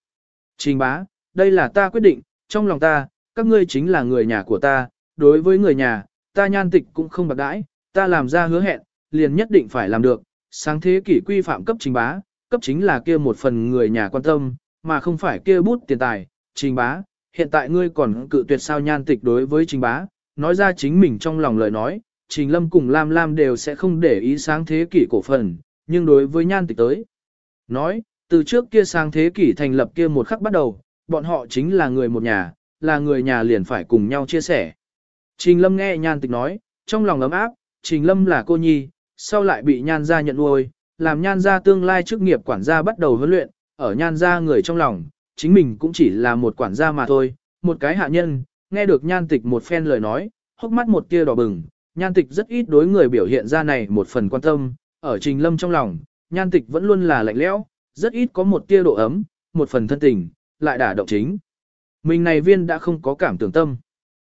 Trình bá, đây là ta quyết định, trong lòng ta, các ngươi chính là người nhà của ta, đối với người nhà, ta nhan tịch cũng không bạc đãi, ta làm ra hứa hẹn, liền nhất định phải làm được, sáng thế kỷ quy phạm cấp trình bá, cấp chính là kia một phần người nhà quan tâm, mà không phải kia bút tiền tài, trình bá, hiện tại ngươi còn cự tuyệt sao nhan tịch đối với trình bá, nói ra chính mình trong lòng lời nói, trình lâm cùng Lam Lam đều sẽ không để ý sáng thế kỷ cổ phần, nhưng đối với nhan tịch tới. Nói, từ trước kia sang thế kỷ thành lập kia một khắc bắt đầu, bọn họ chính là người một nhà, là người nhà liền phải cùng nhau chia sẻ. Trình lâm nghe nhan tịch nói, trong lòng ấm áp, trình lâm là cô nhi, sau lại bị nhan gia nhận nuôi, làm nhan gia tương lai chức nghiệp quản gia bắt đầu huấn luyện, ở nhan gia người trong lòng, chính mình cũng chỉ là một quản gia mà thôi, một cái hạ nhân, nghe được nhan tịch một phen lời nói, hốc mắt một tia đỏ bừng, nhan tịch rất ít đối người biểu hiện ra này một phần quan tâm, ở trình lâm trong lòng, nhan tịch vẫn luôn là lạnh lẽo, rất ít có một tia độ ấm, một phần thân tình, lại đả động chính. Mình này viên đã không có cảm tưởng tâm.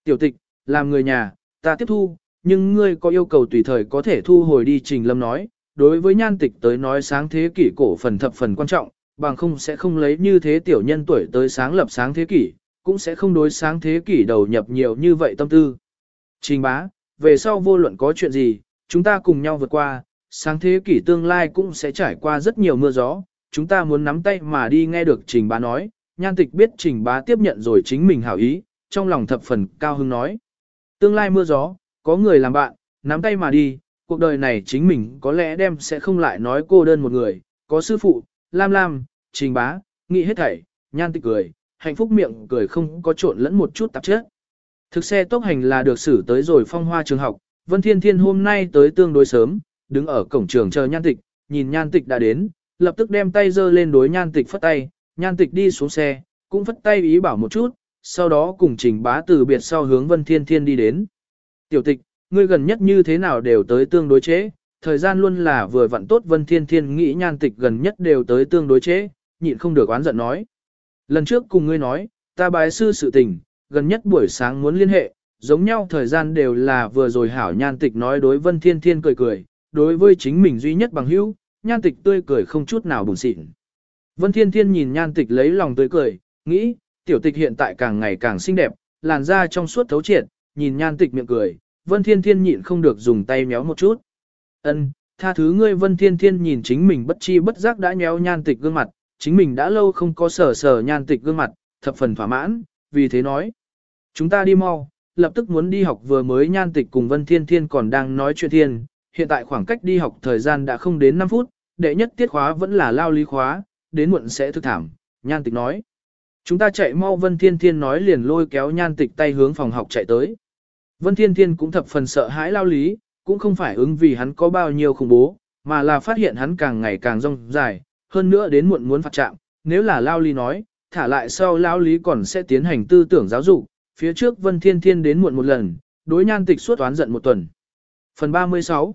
Tiểu tịch, làm người nhà, ta tiếp thu, nhưng ngươi có yêu cầu tùy thời có thể thu hồi đi trình lâm nói, đối với nhan tịch tới nói sáng thế kỷ cổ phần thập phần quan trọng, bằng không sẽ không lấy như thế tiểu nhân tuổi tới sáng lập sáng thế kỷ, cũng sẽ không đối sáng thế kỷ đầu nhập nhiều như vậy tâm tư. Trình bá, về sau vô luận có chuyện gì, chúng ta cùng nhau vượt qua, sáng thế kỷ tương lai cũng sẽ trải qua rất nhiều mưa gió, chúng ta muốn nắm tay mà đi nghe được trình bá nói, nhan tịch biết trình bá tiếp nhận rồi chính mình hảo ý, trong lòng thập phần cao hưng nói. Tương lai mưa gió, có người làm bạn, nắm tay mà đi, cuộc đời này chính mình có lẽ đem sẽ không lại nói cô đơn một người, có sư phụ, lam lam, trình bá, nghĩ hết thảy, nhan tịch cười, hạnh phúc miệng cười không có trộn lẫn một chút tạp chất. Thực xe tốc hành là được xử tới rồi phong hoa trường học, Vân Thiên Thiên hôm nay tới tương đối sớm, đứng ở cổng trường chờ nhan tịch, nhìn nhan tịch đã đến, lập tức đem tay giơ lên đối nhan tịch phất tay, nhan tịch đi xuống xe, cũng phất tay ý bảo một chút, sau đó cùng trình bá từ biệt sau hướng Vân Thiên Thiên đi đến. Tiểu tịch, ngươi gần nhất như thế nào đều tới tương đối chế, thời gian luôn là vừa vặn tốt Vân Thiên Thiên nghĩ nhan tịch gần nhất đều tới tương đối chế, nhịn không được oán giận nói. Lần trước cùng ngươi nói, ta bái sư sự tình, gần nhất buổi sáng muốn liên hệ, giống nhau thời gian đều là vừa rồi hảo nhan tịch nói đối Vân Thiên Thiên cười cười, đối với chính mình duy nhất bằng hữu, nhan tịch tươi cười không chút nào buồn xịn. Vân Thiên Thiên nhìn nhan tịch lấy lòng tươi cười, nghĩ, tiểu tịch hiện tại càng ngày càng xinh đẹp, làn da trong suốt thấu triệt, nhìn nhan tịch miệng cười, Vân Thiên Thiên nhịn không được dùng tay méo một chút. Ân, tha thứ ngươi Vân Thiên Thiên nhìn chính mình bất chi bất giác đã nhéo nhan tịch gương mặt, chính mình đã lâu không có sở sở nhan tịch gương mặt, thập phần thỏa mãn, vì thế nói. Chúng ta đi mau, lập tức muốn đi học vừa mới nhan tịch cùng Vân Thiên Thiên còn đang nói chuyện thiên, hiện tại khoảng cách đi học thời gian đã không đến 5 phút, đệ nhất tiết khóa vẫn là lao lý khóa, đến muộn sẽ thực thảm, nhan tịch nói. Chúng ta chạy mau Vân Thiên Thiên nói liền lôi kéo nhan tịch tay hướng phòng học chạy tới. Vân Thiên Thiên cũng thập phần sợ hãi lao lý, cũng không phải ứng vì hắn có bao nhiêu khủng bố, mà là phát hiện hắn càng ngày càng rong dài, hơn nữa đến muộn muốn phạt chạm, nếu là lao lý nói, thả lại sau lao lý còn sẽ tiến hành tư tưởng giáo dục, phía trước Vân Thiên Thiên đến muộn một lần, đối nhan tịch suốt oán giận một tuần. Phần 36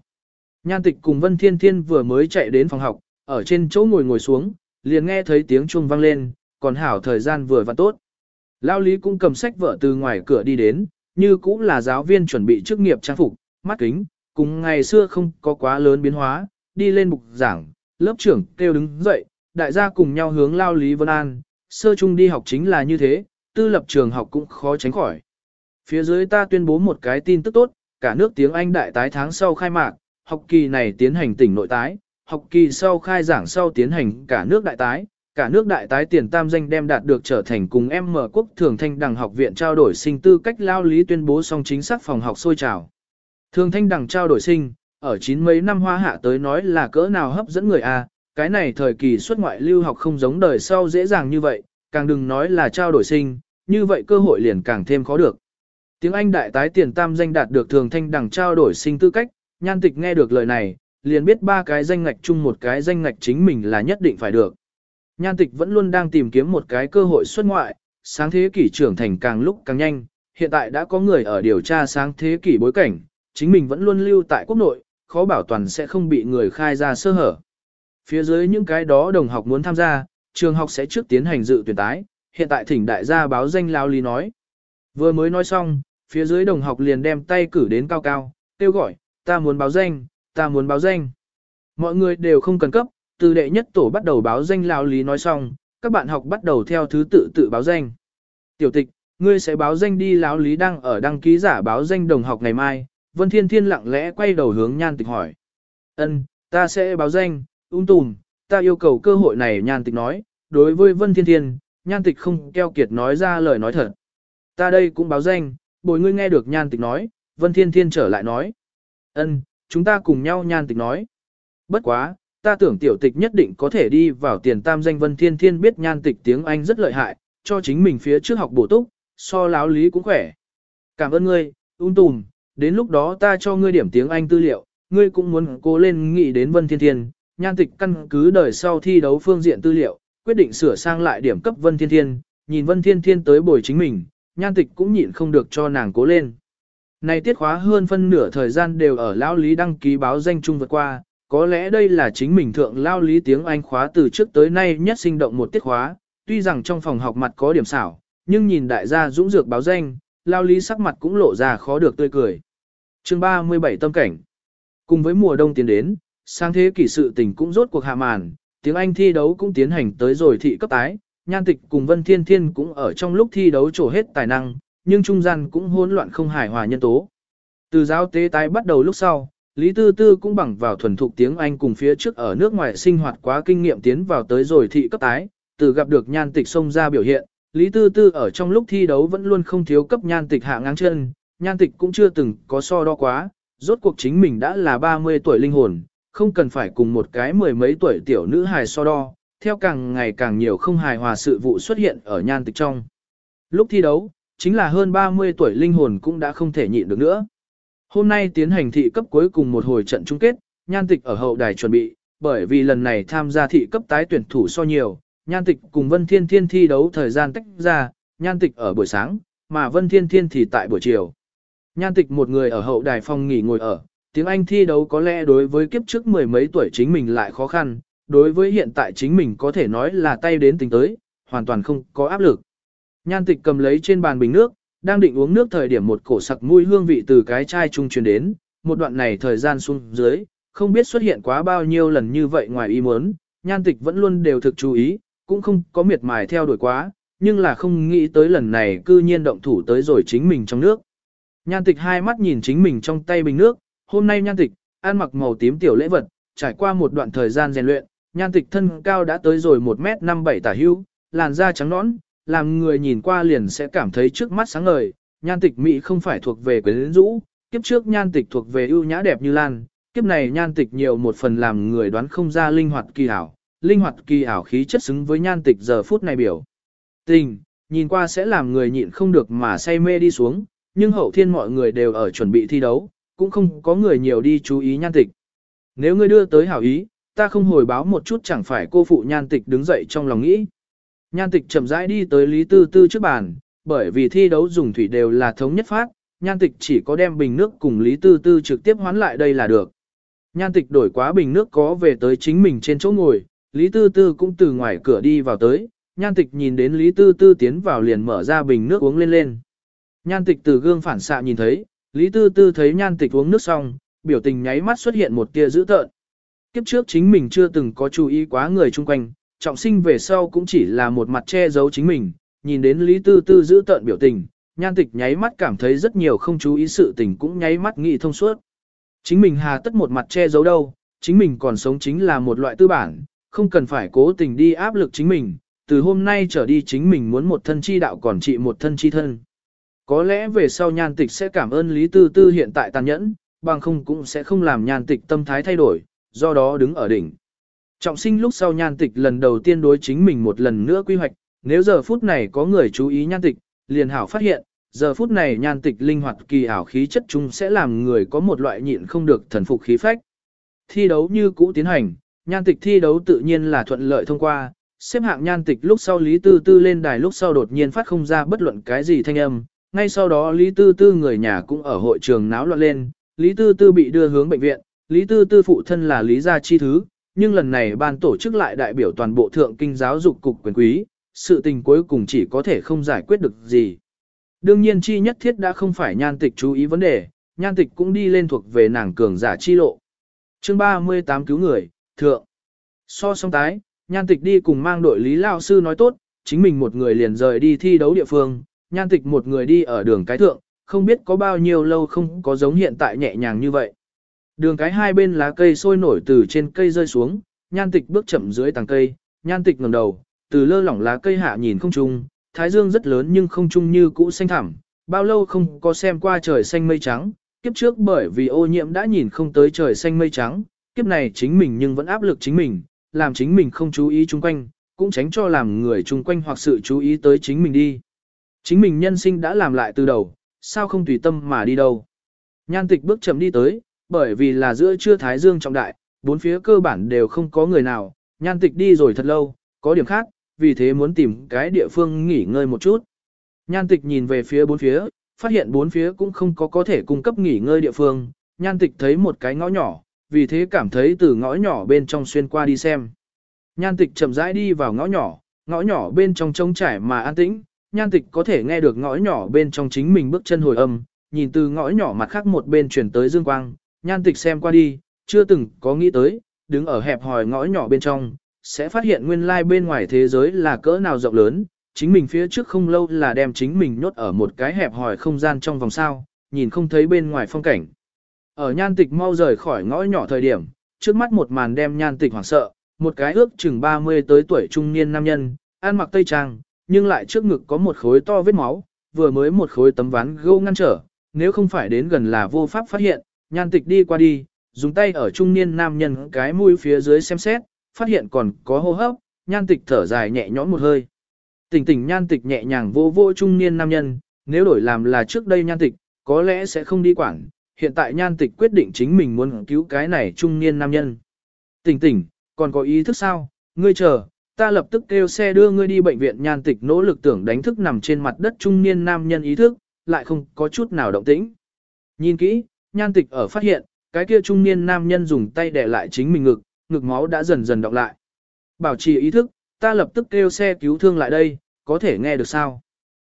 Nhan tịch cùng Vân Thiên Thiên vừa mới chạy đến phòng học, ở trên chỗ ngồi ngồi xuống, liền nghe thấy tiếng chuông vang lên, còn hảo thời gian vừa và tốt. Lao lý cũng cầm sách vợ từ ngoài cửa đi đến, như cũng là giáo viên chuẩn bị chức nghiệp trang phục, mắt kính, cùng ngày xưa không có quá lớn biến hóa, đi lên bục giảng, lớp trưởng kêu đứng dậy, đại gia cùng nhau hướng lao lý Vân An, sơ trung đi học chính là như thế, tư lập trường học cũng khó tránh khỏi. Phía dưới ta tuyên bố một cái tin tức tốt, cả nước tiếng Anh đại tái tháng sau khai mạc, học kỳ này tiến hành tỉnh nội tái, học kỳ sau khai giảng sau tiến hành cả nước đại tái, cả nước đại tái tiền tam danh đem đạt được trở thành cùng em mở quốc thường thanh đẳng học viện trao đổi sinh tư cách lao lý tuyên bố xong chính xác phòng học sôi trào. Thường thanh Đằng trao đổi sinh, ở chín mấy năm hoa hạ tới nói là cỡ nào hấp dẫn người a cái này thời kỳ xuất ngoại lưu học không giống đời sau dễ dàng như vậy, càng đừng nói là trao đổi sinh, như vậy cơ hội liền càng thêm khó được. Tiếng Anh đại tái tiền tam danh đạt được thường thanh Đằng trao đổi sinh tư cách, nhan tịch nghe được lời này, liền biết ba cái danh ngạch chung một cái danh ngạch chính mình là nhất định phải được. Nhan tịch vẫn luôn đang tìm kiếm một cái cơ hội xuất ngoại, sáng thế kỷ trưởng thành càng lúc càng nhanh, hiện tại đã có người ở điều tra sáng thế kỷ bối cảnh, chính mình vẫn luôn lưu tại quốc nội, khó bảo toàn sẽ không bị người khai ra sơ hở. Phía dưới những cái đó đồng học muốn tham gia, trường học sẽ trước tiến hành dự tuyển tái, hiện tại thỉnh đại gia báo danh lao lý nói. Vừa mới nói xong, phía dưới đồng học liền đem tay cử đến cao cao, kêu gọi, ta muốn báo danh, ta muốn báo danh. Mọi người đều không cần cấp, từ đệ nhất tổ bắt đầu báo danh lao lý nói xong, các bạn học bắt đầu theo thứ tự tự báo danh. Tiểu tịch, ngươi sẽ báo danh đi lão lý đang ở đăng ký giả báo danh đồng học ngày mai, Vân Thiên Thiên lặng lẽ quay đầu hướng nhan tịch hỏi. Ân, ta sẽ báo danh, ung tùm, ta yêu cầu cơ hội này nhan tịch nói, đối với Vân Thiên Thiên, nhan tịch không keo kiệt nói ra lời nói thật. Ta đây cũng báo danh, bồi ngươi nghe được nhan tịch nói, Vân Thiên Thiên trở lại nói. Ân, chúng ta cùng nhau nhan tịch nói. Bất quá, ta tưởng tiểu tịch nhất định có thể đi vào tiền tam danh Vân Thiên Thiên biết nhan tịch tiếng Anh rất lợi hại, cho chính mình phía trước học bổ túc, so láo lý cũng khỏe. Cảm ơn ngươi, ung tùm, đến lúc đó ta cho ngươi điểm tiếng Anh tư liệu, ngươi cũng muốn cố lên nghĩ đến Vân Thiên Thiên, nhan tịch căn cứ đời sau thi đấu phương diện tư liệu, quyết định sửa sang lại điểm cấp Vân Thiên Thiên, nhìn Vân Thiên Thiên tới bồi chính mình, nhan tịch cũng nhịn không được cho nàng cố lên. Này tiết khóa hơn phân nửa thời gian đều ở lão lý đăng ký báo danh chung vượt qua, có lẽ đây là chính mình thượng lao lý tiếng Anh khóa từ trước tới nay nhất sinh động một tiết khóa, tuy rằng trong phòng học mặt có điểm xảo, nhưng nhìn đại gia dũng dược báo danh, lao lý sắc mặt cũng lộ ra khó được tươi cười chương 37 tâm cảnh Cùng với mùa đông tiến đến, sang thế kỷ sự tình cũng rốt cuộc hạ màn, tiếng Anh thi đấu cũng tiến hành tới rồi thị cấp tái, nhan tịch cùng Vân Thiên Thiên cũng ở trong lúc thi đấu trổ hết tài năng, nhưng trung gian cũng hỗn loạn không hài hòa nhân tố. Từ giáo tế tái bắt đầu lúc sau, Lý Tư Tư cũng bằng vào thuần thục tiếng Anh cùng phía trước ở nước ngoài sinh hoạt quá kinh nghiệm tiến vào tới rồi thị cấp tái, từ gặp được nhan tịch xông ra biểu hiện, Lý Tư Tư ở trong lúc thi đấu vẫn luôn không thiếu cấp nhan tịch hạ ngang chân, nhan tịch cũng chưa từng có so đo quá, rốt cuộc chính mình đã là 30 tuổi linh hồn, không cần phải cùng một cái mười mấy tuổi tiểu nữ hài so đo, theo càng ngày càng nhiều không hài hòa sự vụ xuất hiện ở nhan tịch trong. Lúc thi đấu, chính là hơn 30 tuổi linh hồn cũng đã không thể nhịn được nữa. Hôm nay tiến hành thị cấp cuối cùng một hồi trận chung kết, nhan tịch ở hậu đài chuẩn bị, bởi vì lần này tham gia thị cấp tái tuyển thủ so nhiều, nhan tịch cùng Vân Thiên Thiên thi đấu thời gian tách ra, nhan tịch ở buổi sáng, mà Vân Thiên Thiên thì tại buổi chiều. Nhan tịch một người ở hậu đài phòng nghỉ ngồi ở, tiếng Anh thi đấu có lẽ đối với kiếp trước mười mấy tuổi chính mình lại khó khăn, đối với hiện tại chính mình có thể nói là tay đến tình tới, hoàn toàn không có áp lực. Nhan tịch cầm lấy trên bàn bình nước, đang định uống nước thời điểm một cổ sặc mùi hương vị từ cái chai trung truyền đến, một đoạn này thời gian xuống dưới, không biết xuất hiện quá bao nhiêu lần như vậy ngoài ý muốn, nhan tịch vẫn luôn đều thực chú ý, cũng không có miệt mài theo đuổi quá, nhưng là không nghĩ tới lần này cư nhiên động thủ tới rồi chính mình trong nước. Nhan tịch hai mắt nhìn chính mình trong tay bình nước, hôm nay nhan tịch, ăn mặc màu tím tiểu lễ vật, trải qua một đoạn thời gian rèn luyện, nhan tịch thân cao đã tới rồi 1m57 tả hữu, làn da trắng nõn, làm người nhìn qua liền sẽ cảm thấy trước mắt sáng ngời, nhan tịch mỹ không phải thuộc về quyến rũ, kiếp trước nhan tịch thuộc về ưu nhã đẹp như lan, kiếp này nhan tịch nhiều một phần làm người đoán không ra linh hoạt kỳ ảo, linh hoạt kỳ ảo khí chất xứng với nhan tịch giờ phút này biểu. Tình, nhìn qua sẽ làm người nhịn không được mà say mê đi xuống, nhưng hậu thiên mọi người đều ở chuẩn bị thi đấu, cũng không có người nhiều đi chú ý nhan tịch. Nếu ngươi đưa tới hảo ý, ta không hồi báo một chút chẳng phải cô phụ nhan tịch đứng dậy trong lòng nghĩ. Nhan tịch chậm rãi đi tới Lý Tư Tư trước bàn, bởi vì thi đấu dùng thủy đều là thống nhất phát, nhan tịch chỉ có đem bình nước cùng Lý Tư Tư trực tiếp hoán lại đây là được. Nhan tịch đổi quá bình nước có về tới chính mình trên chỗ ngồi, Lý Tư Tư cũng từ ngoài cửa đi vào tới, nhan tịch nhìn đến Lý Tư Tư tiến vào liền mở ra bình nước uống lên lên. Nhan tịch từ gương phản xạ nhìn thấy, Lý Tư Tư thấy nhan tịch uống nước xong, biểu tình nháy mắt xuất hiện một tia dữ tợn. Kiếp trước chính mình chưa từng có chú ý quá người chung quanh, trọng sinh về sau cũng chỉ là một mặt che giấu chính mình, nhìn đến Lý Tư Tư dữ tợn biểu tình, nhan tịch nháy mắt cảm thấy rất nhiều không chú ý sự tình cũng nháy mắt nghĩ thông suốt. Chính mình hà tất một mặt che giấu đâu, chính mình còn sống chính là một loại tư bản, không cần phải cố tình đi áp lực chính mình, từ hôm nay trở đi chính mình muốn một thân chi đạo còn trị một thân chi thân. Có lẽ về sau nhan tịch sẽ cảm ơn Lý Tư Tư hiện tại tàn nhẫn, bằng không cũng sẽ không làm nhan tịch tâm thái thay đổi, do đó đứng ở đỉnh. Trọng sinh lúc sau nhan tịch lần đầu tiên đối chính mình một lần nữa quy hoạch, nếu giờ phút này có người chú ý nhan tịch, liền hảo phát hiện, giờ phút này nhan tịch linh hoạt kỳ ảo khí chất chung sẽ làm người có một loại nhịn không được thần phục khí phách. Thi đấu như cũ tiến hành, nhan tịch thi đấu tự nhiên là thuận lợi thông qua, xếp hạng nhan tịch lúc sau Lý Tư Tư lên đài lúc sau đột nhiên phát không ra bất luận cái gì thanh âm, ngay sau đó Lý Tư Tư người nhà cũng ở hội trường náo loạn lên, Lý Tư Tư bị đưa hướng bệnh viện, Lý Tư Tư phụ thân là Lý Gia Chi Thứ, nhưng lần này ban tổ chức lại đại biểu toàn bộ thượng kinh giáo dục cục quyền quý, sự tình cuối cùng chỉ có thể không giải quyết được gì. Đương nhiên chi nhất thiết đã không phải nhan tịch chú ý vấn đề, nhan tịch cũng đi lên thuộc về nàng cường giả chi lộ. chương 38 cứu người, thượng. So song tái, nhan tịch đi cùng mang đội Lý Lao Sư nói tốt, chính mình một người liền rời đi thi đấu địa phương, nhan tịch một người đi ở đường cái thượng, không biết có bao nhiêu lâu không có giống hiện tại nhẹ nhàng như vậy. Đường cái hai bên lá cây sôi nổi từ trên cây rơi xuống, nhan tịch bước chậm dưới tàng cây, nhan tịch ngẩng đầu, từ lơ lỏng lá cây hạ nhìn không trung, thái dương rất lớn nhưng không trung như cũ xanh thẳm, bao lâu không có xem qua trời xanh mây trắng, kiếp trước bởi vì ô nhiễm đã nhìn không tới trời xanh mây trắng, kiếp này chính mình nhưng vẫn áp lực chính mình, làm chính mình không chú ý chung quanh, cũng tránh cho làm người chung quanh hoặc sự chú ý tới chính mình đi. Chính mình nhân sinh đã làm lại từ đầu, sao không tùy tâm mà đi đâu. Nhan tịch bước chậm đi tới, bởi vì là giữa trưa thái dương trọng đại, bốn phía cơ bản đều không có người nào, nhan tịch đi rồi thật lâu, có điểm khác, vì thế muốn tìm cái địa phương nghỉ ngơi một chút. Nhan tịch nhìn về phía bốn phía, phát hiện bốn phía cũng không có có thể cung cấp nghỉ ngơi địa phương, nhan tịch thấy một cái ngõ nhỏ, vì thế cảm thấy từ ngõ nhỏ bên trong xuyên qua đi xem. Nhan tịch chậm rãi đi vào ngõ nhỏ, ngõ nhỏ bên trong trống trải mà an tĩnh, nhan tịch có thể nghe được ngõ nhỏ bên trong chính mình bước chân hồi âm, nhìn từ ngõ nhỏ mặt khác một bên chuyển tới dương quang, nhan tịch xem qua đi, chưa từng có nghĩ tới, đứng ở hẹp hòi ngõ nhỏ bên trong, sẽ phát hiện nguyên lai like bên ngoài thế giới là cỡ nào rộng lớn, chính mình phía trước không lâu là đem chính mình nhốt ở một cái hẹp hòi không gian trong vòng sao, nhìn không thấy bên ngoài phong cảnh. Ở nhan tịch mau rời khỏi ngõ nhỏ thời điểm, trước mắt một màn đem nhan tịch hoảng sợ, một cái ước chừng 30 tới tuổi trung niên nam nhân, ăn mặc tây trang, nhưng lại trước ngực có một khối to vết máu, vừa mới một khối tấm ván gâu ngăn trở, nếu không phải đến gần là vô pháp phát hiện, nhan tịch đi qua đi, dùng tay ở trung niên nam nhân cái mũi phía dưới xem xét, phát hiện còn có hô hấp, nhan tịch thở dài nhẹ nhõm một hơi. Tỉnh tỉnh nhan tịch nhẹ nhàng vô vô trung niên nam nhân, nếu đổi làm là trước đây nhan tịch, có lẽ sẽ không đi quản, hiện tại nhan tịch quyết định chính mình muốn cứu cái này trung niên nam nhân. Tỉnh tỉnh, còn có ý thức sao, ngươi chờ, ta lập tức kêu xe đưa ngươi đi bệnh viện nhan tịch nỗ lực tưởng đánh thức nằm trên mặt đất trung niên nam nhân ý thức, lại không có chút nào động tĩnh. Nhìn kỹ, nhan tịch ở phát hiện, cái kia trung niên nam nhân dùng tay đè lại chính mình ngực, ngực máu đã dần dần động lại. Bảo trì ý thức, ta lập tức kêu xe cứu thương lại đây, có thể nghe được sao?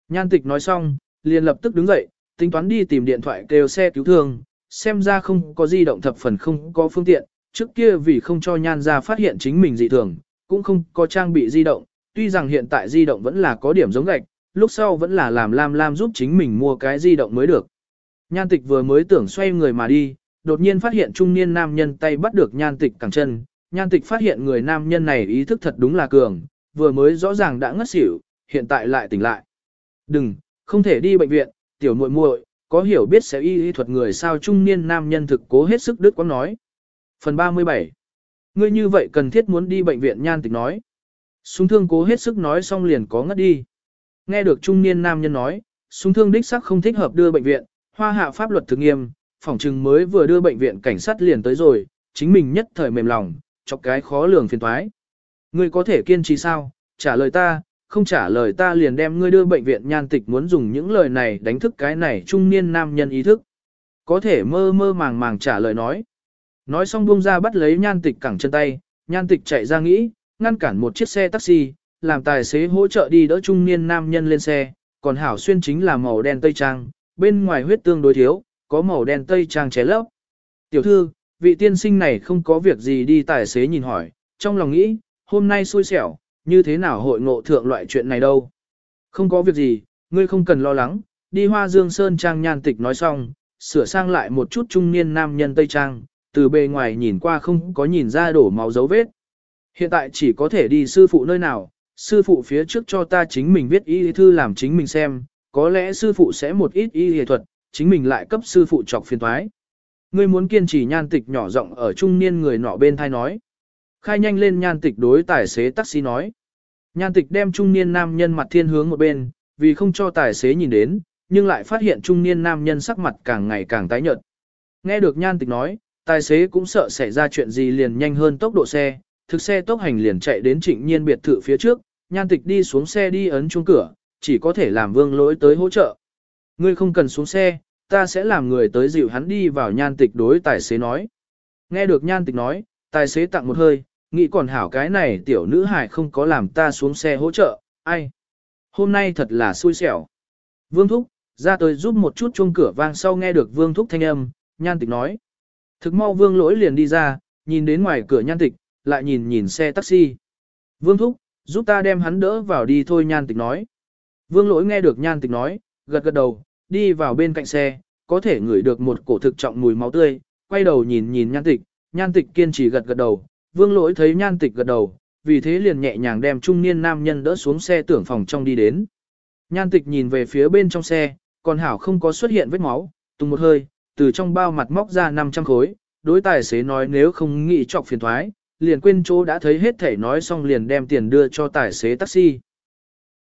Nhan tịch nói xong, liền lập tức đứng dậy, tính toán đi tìm điện thoại kêu xe cứu thương, xem ra không có di động thập phần không có phương tiện, trước kia vì không cho nhan ra phát hiện chính mình dị thường, cũng không có trang bị di động, tuy rằng hiện tại di động vẫn là có điểm giống gạch, lúc sau vẫn là làm Lam Lam giúp chính mình mua cái di động mới được. Nhan tịch vừa mới tưởng xoay người mà đi, đột nhiên phát hiện trung niên nam nhân tay bắt được nhan tịch cẳng chân, nhan tịch phát hiện người nam nhân này ý thức thật đúng là cường, vừa mới rõ ràng đã ngất xỉu, hiện tại lại tỉnh lại. Đừng, không thể đi bệnh viện, tiểu muội muội, có hiểu biết sẽ y y thuật người sao trung niên nam nhân thực cố hết sức đứt quãng nói. Phần 37 Ngươi như vậy cần thiết muốn đi bệnh viện nhan tịch nói. Súng thương cố hết sức nói xong liền có ngất đi. Nghe được trung niên nam nhân nói, súng thương đích sắc không thích hợp đưa bệnh viện, hoa hạ pháp luật thực nghiêm, phòng trừng mới vừa đưa bệnh viện cảnh sát liền tới rồi, chính mình nhất thời mềm lòng, chọc cái khó lường phiền toái. Ngươi có thể kiên trì sao? Trả lời ta, không trả lời ta liền đem ngươi đưa bệnh viện nhan tịch muốn dùng những lời này đánh thức cái này trung niên nam nhân ý thức. Có thể mơ mơ màng màng trả lời nói. Nói xong buông ra bắt lấy nhan tịch cẳng chân tay, nhan tịch chạy ra nghĩ, ngăn cản một chiếc xe taxi, làm tài xế hỗ trợ đi đỡ trung niên nam nhân lên xe, còn hảo xuyên chính là màu đen tây trang, bên ngoài huyết tương đối thiếu, có màu đen tây trang ché lấp. Tiểu thư, vị tiên sinh này không có việc gì đi tài xế nhìn hỏi, trong lòng nghĩ, hôm nay xui xẻo, như thế nào hội ngộ thượng loại chuyện này đâu. Không có việc gì, ngươi không cần lo lắng, đi hoa dương sơn trang nhan tịch nói xong, sửa sang lại một chút trung niên nam nhân tây trang, từ bề ngoài nhìn qua không có nhìn ra đổ máu dấu vết. Hiện tại chỉ có thể đi sư phụ nơi nào, sư phụ phía trước cho ta chính mình viết y thư làm chính mình xem, có lẽ sư phụ sẽ một ít y y thuật, chính mình lại cấp sư phụ chọc phiền toái. Ngươi muốn kiên trì nhan tịch nhỏ giọng ở trung niên người nọ bên thai nói. Khai nhanh lên nhan tịch đối tài xế taxi nói. Nhan tịch đem trung niên nam nhân mặt thiên hướng một bên, vì không cho tài xế nhìn đến, nhưng lại phát hiện trung niên nam nhân sắc mặt càng ngày càng tái nhợt. Nghe được nhan tịch nói, tài xế cũng sợ xảy ra chuyện gì liền nhanh hơn tốc độ xe, thực xe tốc hành liền chạy đến trịnh nhiên biệt thự phía trước, nhan tịch đi xuống xe đi ấn chuông cửa, chỉ có thể làm vương lỗi tới hỗ trợ. Ngươi không cần xuống xe, ta sẽ làm người tới dịu hắn đi vào nhan tịch đối tài xế nói. Nghe được nhan tịch nói, tài xế tặng một hơi, nghĩ còn hảo cái này tiểu nữ hải không có làm ta xuống xe hỗ trợ, ai. Hôm nay thật là xui xẻo. Vương Thúc, ra tới giúp một chút chuông cửa vang sau nghe được Vương Thúc thanh âm, nhan tịch nói. Thực mau Vương lỗi liền đi ra, nhìn đến ngoài cửa nhan tịch, lại nhìn nhìn xe taxi. Vương Thúc, giúp ta đem hắn đỡ vào đi thôi nhan tịch nói. Vương lỗi nghe được nhan tịch nói, gật gật đầu, đi vào bên cạnh xe, có thể ngửi được một cổ thực trọng mùi máu tươi, quay đầu nhìn nhìn nhan tịch, nhan tịch kiên trì gật gật đầu, vương lỗi thấy nhan tịch gật đầu, vì thế liền nhẹ nhàng đem trung niên nam nhân đỡ xuống xe tưởng phòng trong đi đến. Nhan tịch nhìn về phía bên trong xe, còn hảo không có xuất hiện vết máu, tung một hơi, từ trong bao mặt móc ra 500 khối, đối tài xế nói nếu không nghĩ chọc phiền thoái, liền quên chỗ đã thấy hết thể nói xong liền đem tiền đưa cho tài xế taxi.